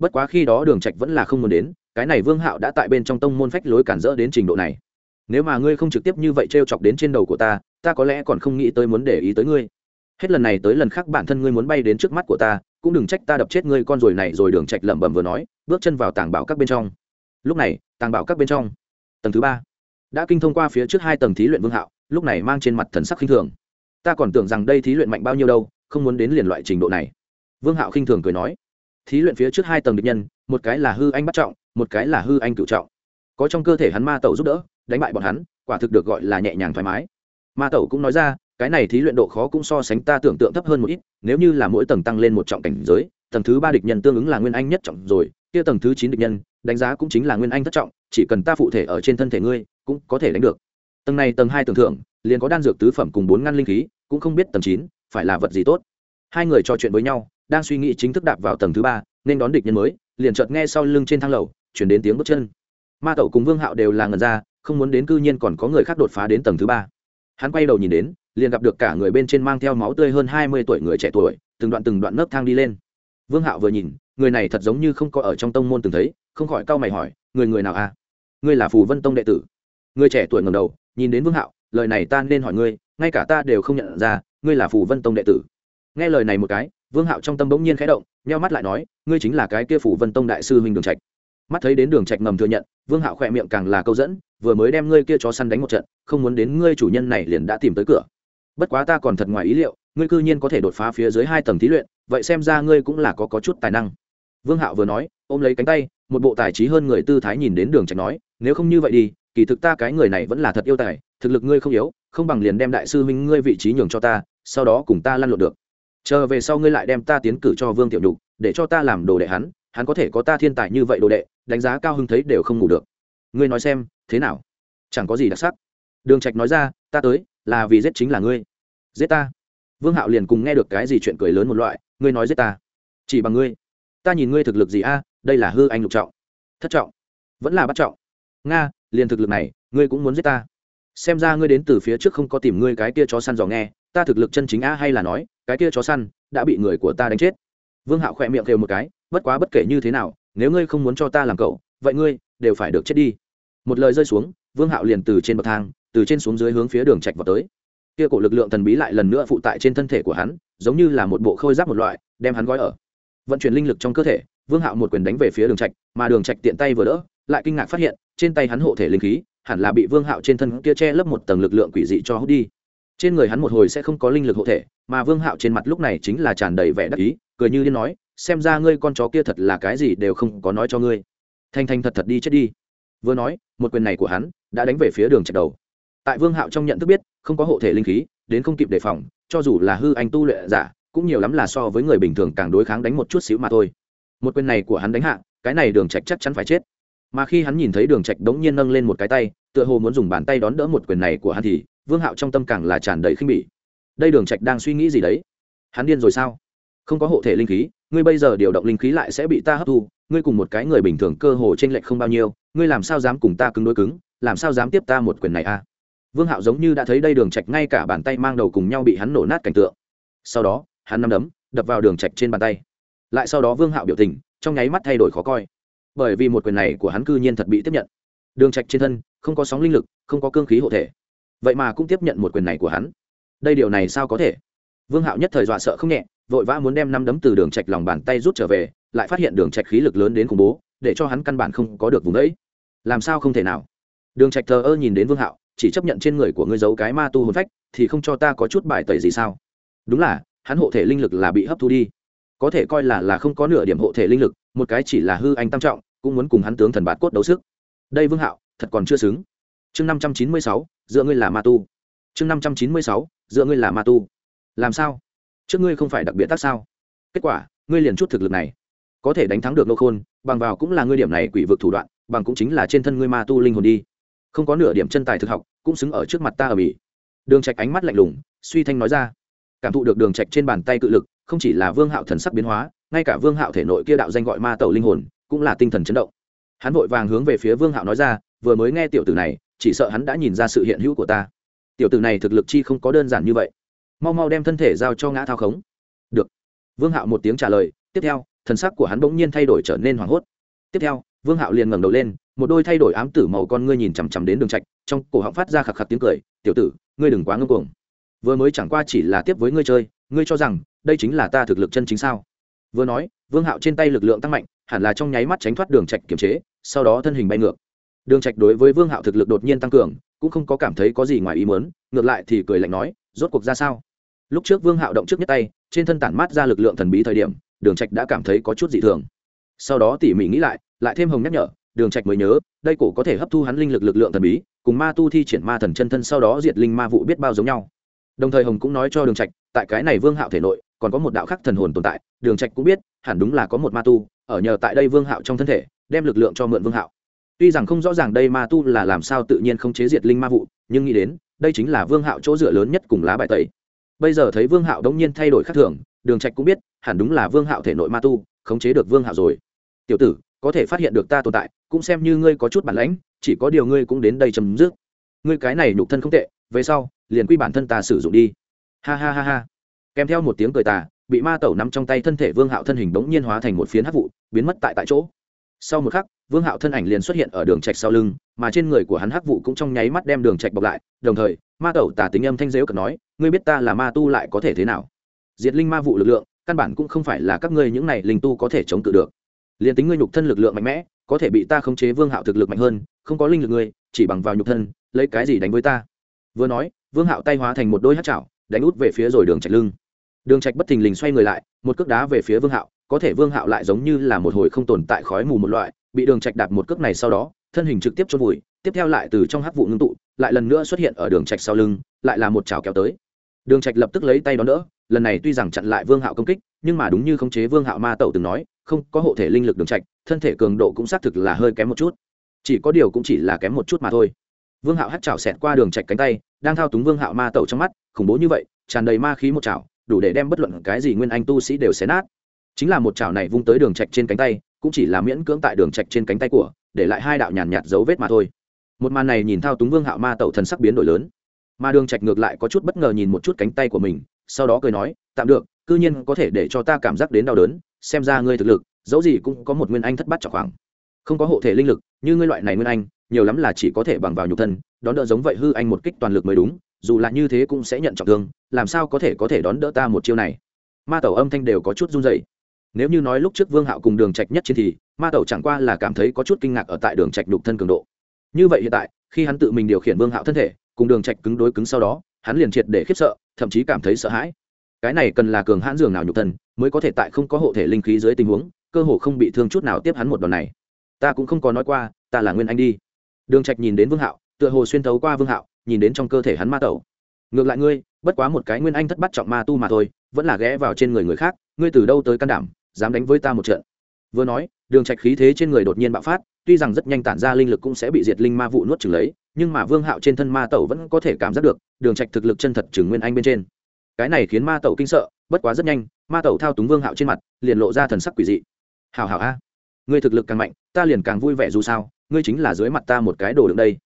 bất quá khi đó đường trạch vẫn là không muốn đến, cái này vương hạo đã tại bên trong tông môn phách lối cản rỡ đến trình độ này. Nếu mà ngươi không trực tiếp như vậy trêu chọc đến trên đầu của ta ta có lẽ còn không nghĩ tới muốn để ý tới ngươi. Hết lần này tới lần khác bản thân ngươi muốn bay đến trước mắt của ta, cũng đừng trách ta đập chết ngươi con rồi này rồi đường trạch lẩm bẩm vừa nói, bước chân vào tàng bảo các bên trong. Lúc này, tàng bảo các bên trong, tầng thứ ba, đã kinh thông qua phía trước hai tầng thí luyện vương hạo, lúc này mang trên mặt thần sắc khinh thường. Ta còn tưởng rằng đây thí luyện mạnh bao nhiêu đâu, không muốn đến liền loại trình độ này. Vương hạo khinh thường cười nói thí luyện phía trước hai tầng địch nhân, một cái là hư anh bắt trọng, một cái là hư anh cựu trọng. Có trong cơ thể hắn ma tẩu giúp đỡ, đánh bại bọn hắn, quả thực được gọi là nhẹ nhàng thoải mái. Ma tẩu cũng nói ra, cái này thí luyện độ khó cũng so sánh ta tưởng tượng thấp hơn một ít, nếu như là mỗi tầng tăng lên một trọng cảnh giới, tầng thứ ba địch nhân tương ứng là nguyên anh nhất trọng rồi, kia tầng thứ chín địch nhân, đánh giá cũng chính là nguyên anh thất trọng, chỉ cần ta phụ thể ở trên thân thể ngươi, cũng có thể đánh được. Tầng này tầng hai tưởng thưởng, liền có đan dược tứ phẩm cùng bốn ngăn linh khí, cũng không biết tầng chín, phải là vật gì tốt. Hai người trò chuyện với nhau đang suy nghĩ chính thức đạp vào tầng thứ ba, nên đón địch nhân mới, liền chợt nghe sau lưng trên thang lầu, chuyển đến tiếng bước chân. Ma tẩu cùng vương hạo đều là ngần ra, không muốn đến cư nhiên còn có người khác đột phá đến tầng thứ ba. Hắn quay đầu nhìn đến, liền gặp được cả người bên trên mang theo máu tươi hơn hai mươi tuổi người trẻ tuổi, từng đoạn từng đoạn nấc thang đi lên. Vương hạo vừa nhìn, người này thật giống như không có ở trong tông môn từng thấy, không khỏi cau mày hỏi, người người nào à? Ngươi là phù vân tông đệ tử. Người trẻ tuổi ngầm đầu, nhìn đến vương hạo, lời này ta nên hỏi ngươi, ngay cả ta đều không nhận ra, ngươi là phù vân tông đệ tử. Nghe lời này một cái vương hạo trong tâm bỗng nhiên khẽ động, nheo mắt lại nói, ngươi chính là cái kia phủ vân tông đại sư huynh đường trạch. Mắt thấy đến đường trạch ngầm thừa nhận, vương hạo khỏe miệng càng là câu dẫn, vừa mới đem ngươi kia chó săn đánh một trận, không muốn đến ngươi chủ nhân này liền đã tìm tới cửa. Bất quá ta còn thật ngoài ý liệu, ngươi cư nhiên có thể đột phá phía dưới hai tầng thí luyện, vậy xem ra ngươi cũng là có có chút tài năng. Vương hạo vừa nói, ôm lấy cánh tay, một bộ tài trí hơn người tư thái nhìn đến đường trạch nói, nếu không như vậy đi, kỳ thực ta cái người này vẫn là thật yêu tài, thực lực ngươi không yếu, không bằng liền đem đại sư huynh ngươi vị trí nhường cho ta, sau đó cùng ta lăn lộn được chờ về sau ngươi lại đem ta tiến cử cho vương tiểu nhục, để cho ta làm đồ đệ hắn hắn có thể có ta thiên tài như vậy đồ đệ, đánh giá cao hưng thấy đều không ngủ được. Ngươi nói xem, thế nào? Chẳng có gì đặc sắc. Đường trạch nói ra, ta tới, là vì giết chính là ngươi. Giết ta. Vương hạo liền cùng nghe được cái gì chuyện cười lớn một loại, ngươi nói giết ta. Chỉ bằng ngươi. Ta nhìn ngươi thực lực gì a, đây là hư anh lục trọng. Thất trọng. Vẫn là bắt trọng. Nga, liền thực lực này, ngươi cũng muốn giết ta. Xem ra ngươi đến từ phía trước không có tìm ngươi cái kia chó săn dò nghe, ta thực lực chân chính a hay là nói cái kia chó săn đã bị người của ta đánh chết. Vương hạo khỏe miệng kêu một cái, bất quá bất kể như thế nào, nếu ngươi không muốn cho ta làm cậu, vậy ngươi đều phải được chết đi. Một lời rơi xuống, vương hạo liền từ trên bậc thang, từ trên xuống dưới hướng phía đường trạch vào tới. Kia cổ lực lượng thần bí lại lần nữa phụ tại trên thân thể của hắn, giống như là một bộ khôi giáp một loại, đem hắn gói ở. Vận chuyển linh lực trong cơ thể, vương hạo một quyền đánh về phía đường trạch, mà đường trạch tiện tay vừa đỡ, lại kinh ngạc phát hiện, trên tay hắn hộ thể linh khí, hẳn là bị vương hạo trên thân kia che lấp một tầng lực lượng quỷ dị cho hút đi trên người hắn một hồi sẽ không có linh lực hộ thể, mà vương hạo trên mặt lúc này chính là tràn đầy vẻ đắc ý, cười như điên nói, xem ra ngươi con chó kia thật là cái gì đều không có nói cho ngươi. Thanh thanh thật thật đi chết đi. Vừa nói, một quyền này của hắn đã đánh về phía đường trạch đầu. Tại vương hạo trong nhận thức biết, không có hộ thể linh khí, đến không kịp đề phòng, cho dù là hư anh tu luyện giả, cũng nhiều lắm là so với người bình thường càng đối kháng đánh một chút xíu mà thôi. Một quyền này của hắn đánh hạ, cái này đường trạch chắc chắn phải chết. Mà khi hắn nhìn thấy đường trạch đống nhiên nâng lên một cái tay, tựa hồ muốn dùng bàn tay đón đỡ một quyền này của hắn thì vương hạo trong tâm càng là tràn đầy khinh bỉ. Đây đường trạch đang suy nghĩ gì đấy? Hắn điên rồi sao? Không có hộ thể linh khí, ngươi bây giờ điều động linh khí lại sẽ bị ta hấp thu, ngươi cùng một cái người bình thường cơ hồ trên lệch không bao nhiêu, ngươi làm sao dám cùng ta cứng đối cứng, làm sao dám tiếp ta một quyền này a vương hạo giống như đã thấy đây đường trạch ngay cả bàn tay mang đầu cùng nhau bị hắn nổ nát cảnh tượng. Sau đó, hắn nắm đấm, đập vào đường trạch trên bàn tay. Lại sau đó vương hạo biểu tình, trong nháy mắt thay đổi khó coi. Bởi vì một quyền này của hắn cư nhiên thật bị tiếp nhận. Đường trạch trên thân, không có sóng linh lực, không có cương khí hộ thể vậy mà cũng tiếp nhận một quyền này của hắn. Đây điều này sao có thể? Vương hạo nhất thời dọa sợ không nhẹ, vội vã muốn đem năm đấm từ đường trạch lòng bàn tay rút trở về, lại phát hiện đường trạch khí lực lớn đến khủng bố, để cho hắn căn bản không có được vùng đấy làm sao không thể nào? Đường trạch thờ ơ nhìn đến vương hạo, chỉ chấp nhận trên người của ngươi giấu cái ma tu hồn phách, thì không cho ta có chút bài tẩy gì sao? Đúng là, hắn hộ thể linh lực là bị hấp thu đi. Có thể coi là là không có nửa điểm hộ thể linh lực, một cái chỉ là hư anh tam trọng, cũng muốn cùng hắn tướng thần bát cốt đấu sức. Đây vương hạo, thật còn chưa xứng. Chương năm trăm chín mươi sáu dựa ngươi là ma tu. Chương năm trăm chín mươi sáu dựa ngươi là ma tu. Làm sao? Trước ngươi không phải đặc biệt tác sao? Kết quả, ngươi liền chút thực lực này. Có thể đánh thắng được nô khôn, bằng vào cũng là ngươi điểm này quỷ vực thủ đoạn, bằng cũng chính là trên thân ngươi ma tu linh hồn đi. Không có nửa điểm chân tài thực học, cũng xứng ở trước mặt ta ở bỉ. Đường trạch ánh mắt lạnh lùng, suy thanh nói ra. Cảm thụ được đường trạch trên bàn tay cự lực, không chỉ là vương hạo thần sắc biến hóa, ngay cả vương hạo thể nội kia đạo danh gọi ma tẩu linh hồn, cũng là tinh thần chấn động. Hắn vội vàng hướng về phía vương hạo nói ra, vừa mới nghe tiểu tử này chỉ sợ hắn đã nhìn ra sự hiện hữu của ta. Tiểu tử này thực lực chi không có đơn giản như vậy. Mau mau đem thân thể giao cho ngã thao khống. Được. Vương hạo một tiếng trả lời, tiếp theo, thần sắc của hắn bỗng nhiên thay đổi trở nên hoảng hốt. Tiếp theo, vương hạo liền ngẩng đầu lên, một đôi thay đổi ám tử màu con ngươi nhìn chằm chằm đến đường trạch, trong cổ họng phát ra khạc khạc tiếng cười, tiểu tử, ngươi đừng quá ngông cuồng vừa mới chẳng qua chỉ là tiếp với ngươi chơi, ngươi cho rằng, đây chính là ta thực lực chân chính sao? Vừa nói, vương hạo trên tay lực lượng tăng mạnh, hẳn là trong nháy mắt tránh thoát đường trạch kiểm chế, sau đó thân hình bay ngược đường trạch đối với vương hạo thực lực đột nhiên tăng cường, cũng không có cảm thấy có gì ngoài ý muốn, ngược lại thì cười lạnh nói, rốt cuộc ra sao? Lúc trước vương hạo động trước nhất tay, trên thân tản mát ra lực lượng thần bí thời điểm, đường trạch đã cảm thấy có chút dị thường. Sau đó tỉ mỉ nghĩ lại lại thêm hồng nhắc nhở, đường trạch mới nhớ, đây cổ có thể hấp thu hắn linh lực lực lượng thần bí, cùng ma tu thi triển ma thần chân thân sau đó diệt linh ma vụ biết bao giống nhau. Đồng thời hồng cũng nói cho đường trạch, tại cái này vương hạo thể nội, còn có một đạo khắc thần hồn tồn tại, đường trạch cũng biết, hẳn đúng là có một ma tu, ở nhờ tại đây vương hạo trong thân thể, đem lực lượng cho mượn vương hạo tuy rằng không rõ ràng đây ma tu là làm sao tự nhiên không chế diệt linh ma vụ, nhưng nghĩ đến, đây chính là vương hạo chỗ dựa lớn nhất cùng lá bài tẩy. Bây giờ thấy vương hạo đống nhiên thay đổi khác thường, đường trạch cũng biết, hẳn đúng là vương hạo thể nội ma tu, khống chế được vương hạo rồi. Tiểu tử, có thể phát hiện được ta tồn tại, cũng xem như ngươi có chút bản lãnh, chỉ có điều ngươi cũng đến đây chấm dứt. Ngươi cái này nhục thân không tệ, về sau, liền quy bản thân ta sử dụng đi. Ha ha ha ha. Kèm theo một tiếng cười tà, bị ma tẩu nắm trong tay thân thể vương hạo thân hình đống nhiên hóa thành một phiến hắc vụ, biến mất tại tại chỗ. Sau một khắc vương hạo thân ảnh liền xuất hiện ở đường trạch sau lưng, mà trên người của hắn hắc vụ cũng trong nháy mắt đem đường trạch bọc lại, đồng thời, ma tẩu tả tính âm thanh dễu cợt nói, ngươi biết ta là ma tu lại có thể thế nào? Diệt linh ma vụ lực lượng, căn bản cũng không phải là các ngươi những này linh tu có thể chống cự được. Liền tính ngươi nhục thân lực lượng mạnh mẽ, có thể bị ta khống chế vương hạo thực lực mạnh hơn, không có linh lực ngươi, chỉ bằng vào nhục thân, lấy cái gì đánh với ta? Vừa nói, vương hạo tay hóa thành một đôi hát chảo, đánh út về phía rồi đường trạch lưng. Đường trạch bất thình lình xoay người lại, một cước đá về phía vương hạo, có thể vương hạo lại giống như là một hồi không tồn tại khói mù một loại bị đường trạch đạp một cước này sau đó, thân hình trực tiếp chôn vùi, tiếp theo lại từ trong hắc vụ ngưng tụ, lại lần nữa xuất hiện ở đường trạch sau lưng, lại là một chảo kéo tới. Đường trạch lập tức lấy tay đón đỡ, lần này tuy rằng chặn lại vương hạo công kích, nhưng mà đúng như khống chế vương hạo ma tẩu từng nói, không có hộ thể linh lực đường trạch, thân thể cường độ cũng xác thực là hơi kém một chút. Chỉ có điều cũng chỉ là kém một chút mà thôi. Vương hạo hất chảo xẹt qua đường trạch cánh tay, đang thao túng vương hạo ma tẩu trong mắt, khủng bố như vậy, tràn đầy ma khí một chảo, đủ để đem bất luận cái gì nguyên anh tu sĩ đều xé nát. Chính là một chảo này vung tới đường trạch trên cánh tay cũng chỉ là miễn cưỡng tại đường trạch trên cánh tay của, để lại hai đạo nhàn nhạt dấu vết mà thôi. Một màn này nhìn thao túng vương hạo ma tẩu thần sắc biến đổi lớn. Mà đường trạch ngược lại có chút bất ngờ nhìn một chút cánh tay của mình, sau đó cười nói, tạm được, cư nhiên có thể để cho ta cảm giác đến đau đớn, xem ra ngươi thực lực, dẫu gì cũng có một nguyên anh thất bát trọng khoảng. Không có hộ thể linh lực, như ngươi loại này nguyên anh, nhiều lắm là chỉ có thể bằng vào nhục thân, đón đỡ giống vậy hư anh một kích toàn lực mới đúng, dù là như thế cũng sẽ nhận trọng thương, làm sao có thể có thể đón đỡ ta một chiêu này? Ma tẩu âm thanh đều có chút run rẩy nếu như nói lúc trước vương hạo cùng đường trạch nhất chiến thì, ma tẩu chẳng qua là cảm thấy có chút kinh ngạc ở tại đường trạch đục thân cường độ. Như vậy hiện tại, khi hắn tự mình điều khiển vương hạo thân thể, cùng đường trạch cứng đối cứng sau đó, hắn liền triệt để khiếp sợ, thậm chí cảm thấy sợ hãi. Cái này cần là cường hãn dường nào nhục thân, mới có thể tại không có hộ thể linh khí dưới tình huống, cơ hồ không bị thương chút nào tiếp hắn một đòn này. Ta cũng không có nói qua, ta là nguyên anh đi. Đường trạch nhìn đến vương hạo, tựa hồ xuyên thấu qua vương hạo, nhìn đến trong cơ thể hắn ma tẩu. Ngược lại ngươi, bất quá một cái nguyên anh thất bắt trọng ma tu mà thôi, vẫn là ghé vào trên người người khác, ngươi từ đâu tới can đảm? Dám đánh với ta một trận. Vừa nói, đường trạch khí thế trên người đột nhiên bạo phát, tuy rằng rất nhanh tản ra linh lực cũng sẽ bị diệt linh ma vụ nuốt chửng lấy, nhưng mà vương hạo trên thân ma tẩu vẫn có thể cảm giác được, đường trạch thực lực chân thật chừng nguyên anh bên trên. Cái này khiến ma tẩu kinh sợ, bất quá rất nhanh, ma tẩu thao túng vương hạo trên mặt, liền lộ ra thần sắc quỷ dị. Hảo hảo a, ngươi thực lực càng mạnh, ta liền càng vui vẻ dù sao, ngươi chính là dưới mặt ta một cái đồ đựng đây.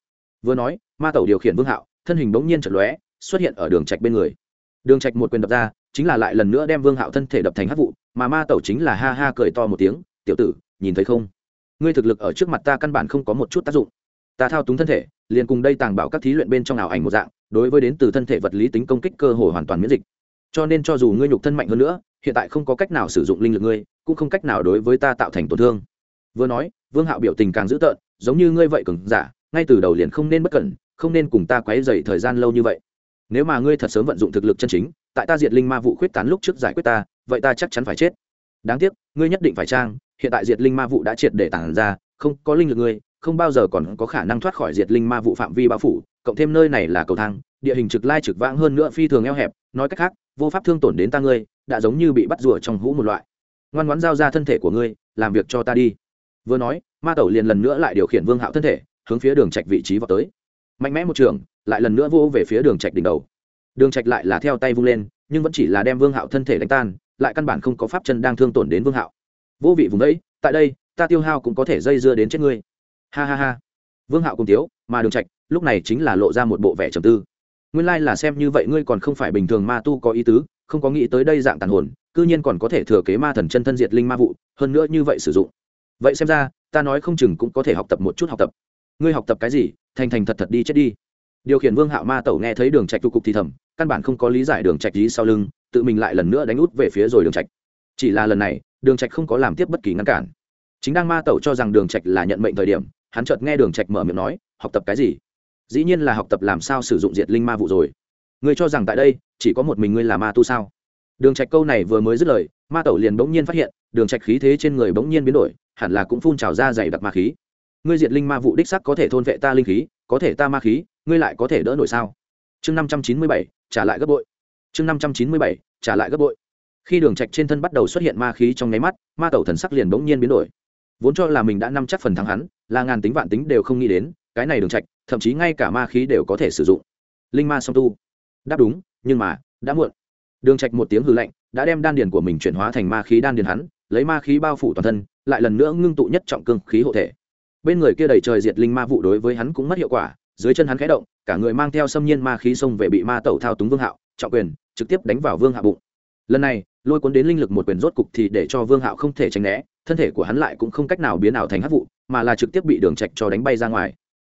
Vừa nói, ma tẩu điều khiển vương hạo, thân hình bỗng nhiên chợt lóe, xuất hiện ở đường trạch bên người. Đường trạch một quyền đập ra chính là lại lần nữa đem vương hạo thân thể đập thành hát vụ, mà ma tẩu chính là ha ha cười to một tiếng, tiểu tử, nhìn thấy không? Ngươi thực lực ở trước mặt ta căn bản không có một chút tác dụng. Ta thao túng thân thể, liền cùng đây tàng bảo các thí luyện bên trong ảo ảnh một dạng, đối với đến từ thân thể vật lý tính công kích cơ hội hoàn toàn miễn dịch. Cho nên cho dù ngươi nhục thân mạnh hơn nữa, hiện tại không có cách nào sử dụng linh lực ngươi, cũng không cách nào đối với ta tạo thành tổn thương. Vừa nói, vương hạo biểu tình càng dữ tợn, giống như ngươi vậy cứng giả, ngay từ đầu liền không nên bất cẩn, không nên cùng ta quấy dày thời gian lâu như vậy nếu mà ngươi thật sớm vận dụng thực lực chân chính, tại ta diệt linh ma vụ khuyết tán lúc trước giải quyết ta, vậy ta chắc chắn phải chết. Đáng tiếc, ngươi nhất định phải trang, hiện tại diệt linh ma vụ đã triệt để tản ra, không có linh lực ngươi, không bao giờ còn có khả năng thoát khỏi diệt linh ma vụ phạm vi bao phủ, cộng thêm nơi này là cầu thang, địa hình trực lai trực vãng hơn nữa phi thường eo hẹp, nói cách khác, vô pháp thương tổn đến ta ngươi, đã giống như bị bắt rùa trong hũ một loại. Ngoan ngoãn giao ra thân thể của ngươi, làm việc cho ta đi. Vừa nói, ma tẩu liền lần nữa lại điều khiển vương hạo thân thể, hướng phía đường trạch vị trí vào tới mạnh mẽ một trường, lại lần nữa vô về phía đường trạch đỉnh đầu. Đường trạch lại là theo tay vung lên, nhưng vẫn chỉ là đem vương hạo thân thể đánh tan, lại căn bản không có pháp chân đang thương tổn đến vương hạo. Vô vị vùng đấy, tại đây, ta tiêu hao cũng có thể dây dưa đến chết ngươi. Ha ha ha. Vương hạo cùng tiếu, mà đường trạch, lúc này chính là lộ ra một bộ vẻ trầm tư. Nguyên lai là xem như vậy ngươi còn không phải bình thường ma tu có ý tứ, không có nghĩ tới đây dạng tàn hồn, cư nhiên còn có thể thừa kế ma thần chân thân diệt linh ma vụ, hơn nữa như vậy sử dụng. Vậy xem ra, ta nói không chừng cũng có thể học tập một chút học tập. Ngươi học tập cái gì thành thành thật thật đi chết đi. Điều khiển vương hạo ma tẩu nghe thấy đường trạch tu cục thì thầm, căn bản không có lý giải đường trạch lý sau lưng, tự mình lại lần nữa đánh út về phía rồi đường trạch. Chỉ là lần này, đường trạch không có làm tiếp bất kỳ ngăn cản. Chính đang ma tẩu cho rằng đường trạch là nhận mệnh thời điểm, hắn chợt nghe đường trạch mở miệng nói, học tập cái gì? Dĩ nhiên là học tập làm sao sử dụng diệt linh ma vụ rồi. Ngươi cho rằng tại đây, chỉ có một mình ngươi là ma tu sao? Đường trạch câu này vừa mới dứt lời, ma tẩu liền bỗng nhiên phát hiện, đường trạch khí thế trên người bỗng nhiên biến đổi, hẳn là cũng phun trào ra dày đặc ma khí ngươi diệt linh ma vụ đích sắc có thể thôn vệ ta linh khí, có thể ta ma khí, ngươi lại có thể đỡ nổi sao? Chương năm trăm chín mươi bảy, trả lại gấp bội. Chương năm trăm chín mươi bảy, trả lại gấp bội. Khi đường trạch trên thân bắt đầu xuất hiện ma khí trong nháy mắt, ma tẩu thần sắc liền bỗng nhiên biến đổi. Vốn cho là mình đã nắm chắc phần thắng hắn, là ngàn tính vạn tính đều không nghĩ đến, cái này đường trạch, thậm chí ngay cả ma khí đều có thể sử dụng. Linh ma song tu. Đáp đúng, nhưng mà, đã muộn. Đường trạch một tiếng hư lạnh, đã đem đan điền của mình chuyển hóa thành ma khí đan điền hắn, lấy ma khí bao phủ toàn thân, lại lần nữa ngưng tụ nhất trọng cương khí hộ thể bên người kia đầy trời diệt linh ma vụ đối với hắn cũng mất hiệu quả, dưới chân hắn khẽ động, cả người mang theo xâm nhiên ma khí xông về bị ma tẩu thao túng vương hạo, trọng quyền, trực tiếp đánh vào vương hạ bụng. Lần này, lôi cuốn đến linh lực một quyền rốt cục thì để cho vương hạo không thể tránh né, thân thể của hắn lại cũng không cách nào biến ảo thành hát vụ, mà là trực tiếp bị đường trạch cho đánh bay ra ngoài.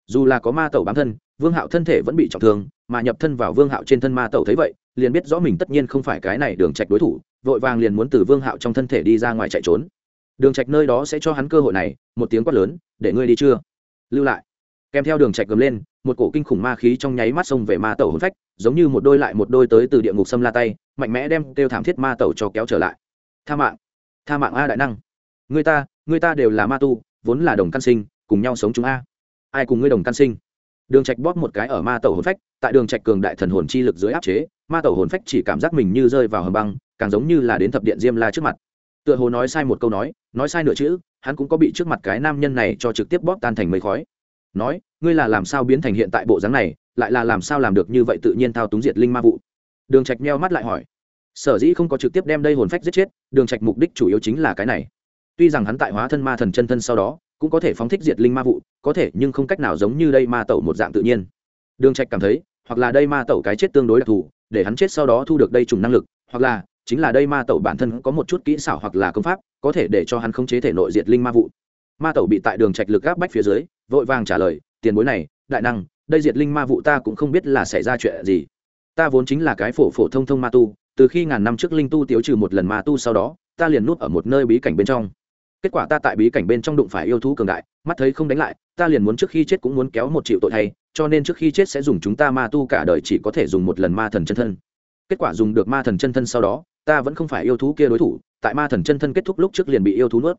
Dù là có ma tẩu bám thân, vương hạo thân thể vẫn bị trọng thương, mà nhập thân vào vương hạo trên thân ma tẩu thấy vậy, liền biết rõ mình tất nhiên không phải cái này đường trạch đối thủ, vội vàng liền muốn từ vương hạo trong thân thể đi ra ngoài chạy trốn đường trạch nơi đó sẽ cho hắn cơ hội này, một tiếng quát lớn, để ngươi đi chưa? Lưu lại. Kèm theo đường trạch gầm lên, một cổ kinh khủng ma khí trong nháy mắt xông về ma tẩu hồn phách, giống như một đôi lại một đôi tới từ địa ngục xâm la tay, mạnh mẽ đem tiêu thảm thiết ma tẩu cho kéo trở lại. Tha mạng tha mạng a đại năng. Người ta người ta đều là ma tu, vốn là đồng căn sinh, cùng nhau sống chúng a. Ai cùng ngươi đồng căn sinh? Đường trạch bóp một cái ở ma tẩu hồn phách, tại đường trạch cường đại thần hồn chi lực dưới áp chế, ma tẩu hồn phách chỉ cảm giác mình như rơi vào hầm băng, càng giống như là đến thập điện diêm la trước mặt tựa hồ nói sai một câu nói nói sai nửa chữ, hắn cũng có bị trước mặt cái nam nhân này cho trực tiếp bóp tan thành mây khói. Nói, ngươi là làm sao biến thành hiện tại bộ dáng này, lại là làm sao làm được như vậy tự nhiên thao túng diệt linh ma vụ? Đường trạch meo mắt lại hỏi. Sở dĩ không có trực tiếp đem đây hồn phách giết chết, đường trạch mục đích chủ yếu chính là cái này. Tuy rằng hắn tại hóa thân ma thần chân thân sau đó, cũng có thể phóng thích diệt linh ma vụ, có thể, nhưng không cách nào giống như đây ma tẩu một dạng tự nhiên. Đường trạch cảm thấy, hoặc là đây ma tẩu cái chết tương đối đặc thù, để hắn chết sau đó thu được đây trùng năng lực, hoặc là chính là đây ma tẩu bản thân có một chút kỹ xảo hoặc là công pháp, có thể để cho hắn khống chế thể nội diệt linh ma vụ. Ma tẩu bị tại đường trạch lực gáp bách phía dưới, vội vàng trả lời, tiền bối này, đại năng, đây diệt linh ma vụ ta cũng không biết là xảy ra chuyện gì. Ta vốn chính là cái phổ phổ thông thông ma tu, từ khi ngàn năm trước linh tu tiêu trừ một lần ma tu sau đó, ta liền núp ở một nơi bí cảnh bên trong. Kết quả ta tại bí cảnh bên trong đụng phải yêu thú cường đại, mắt thấy không đánh lại, ta liền muốn trước khi chết cũng muốn kéo một triệu tội thay, cho nên trước khi chết sẽ dùng chúng ta ma tu cả đời chỉ có thể dùng một lần ma thần chân thân. Kết quả dùng được ma thần chân thân sau đó ta vẫn không phải yêu thú kia đối thủ, tại ma thần chân thân kết thúc lúc trước liền bị yêu thú nuốt.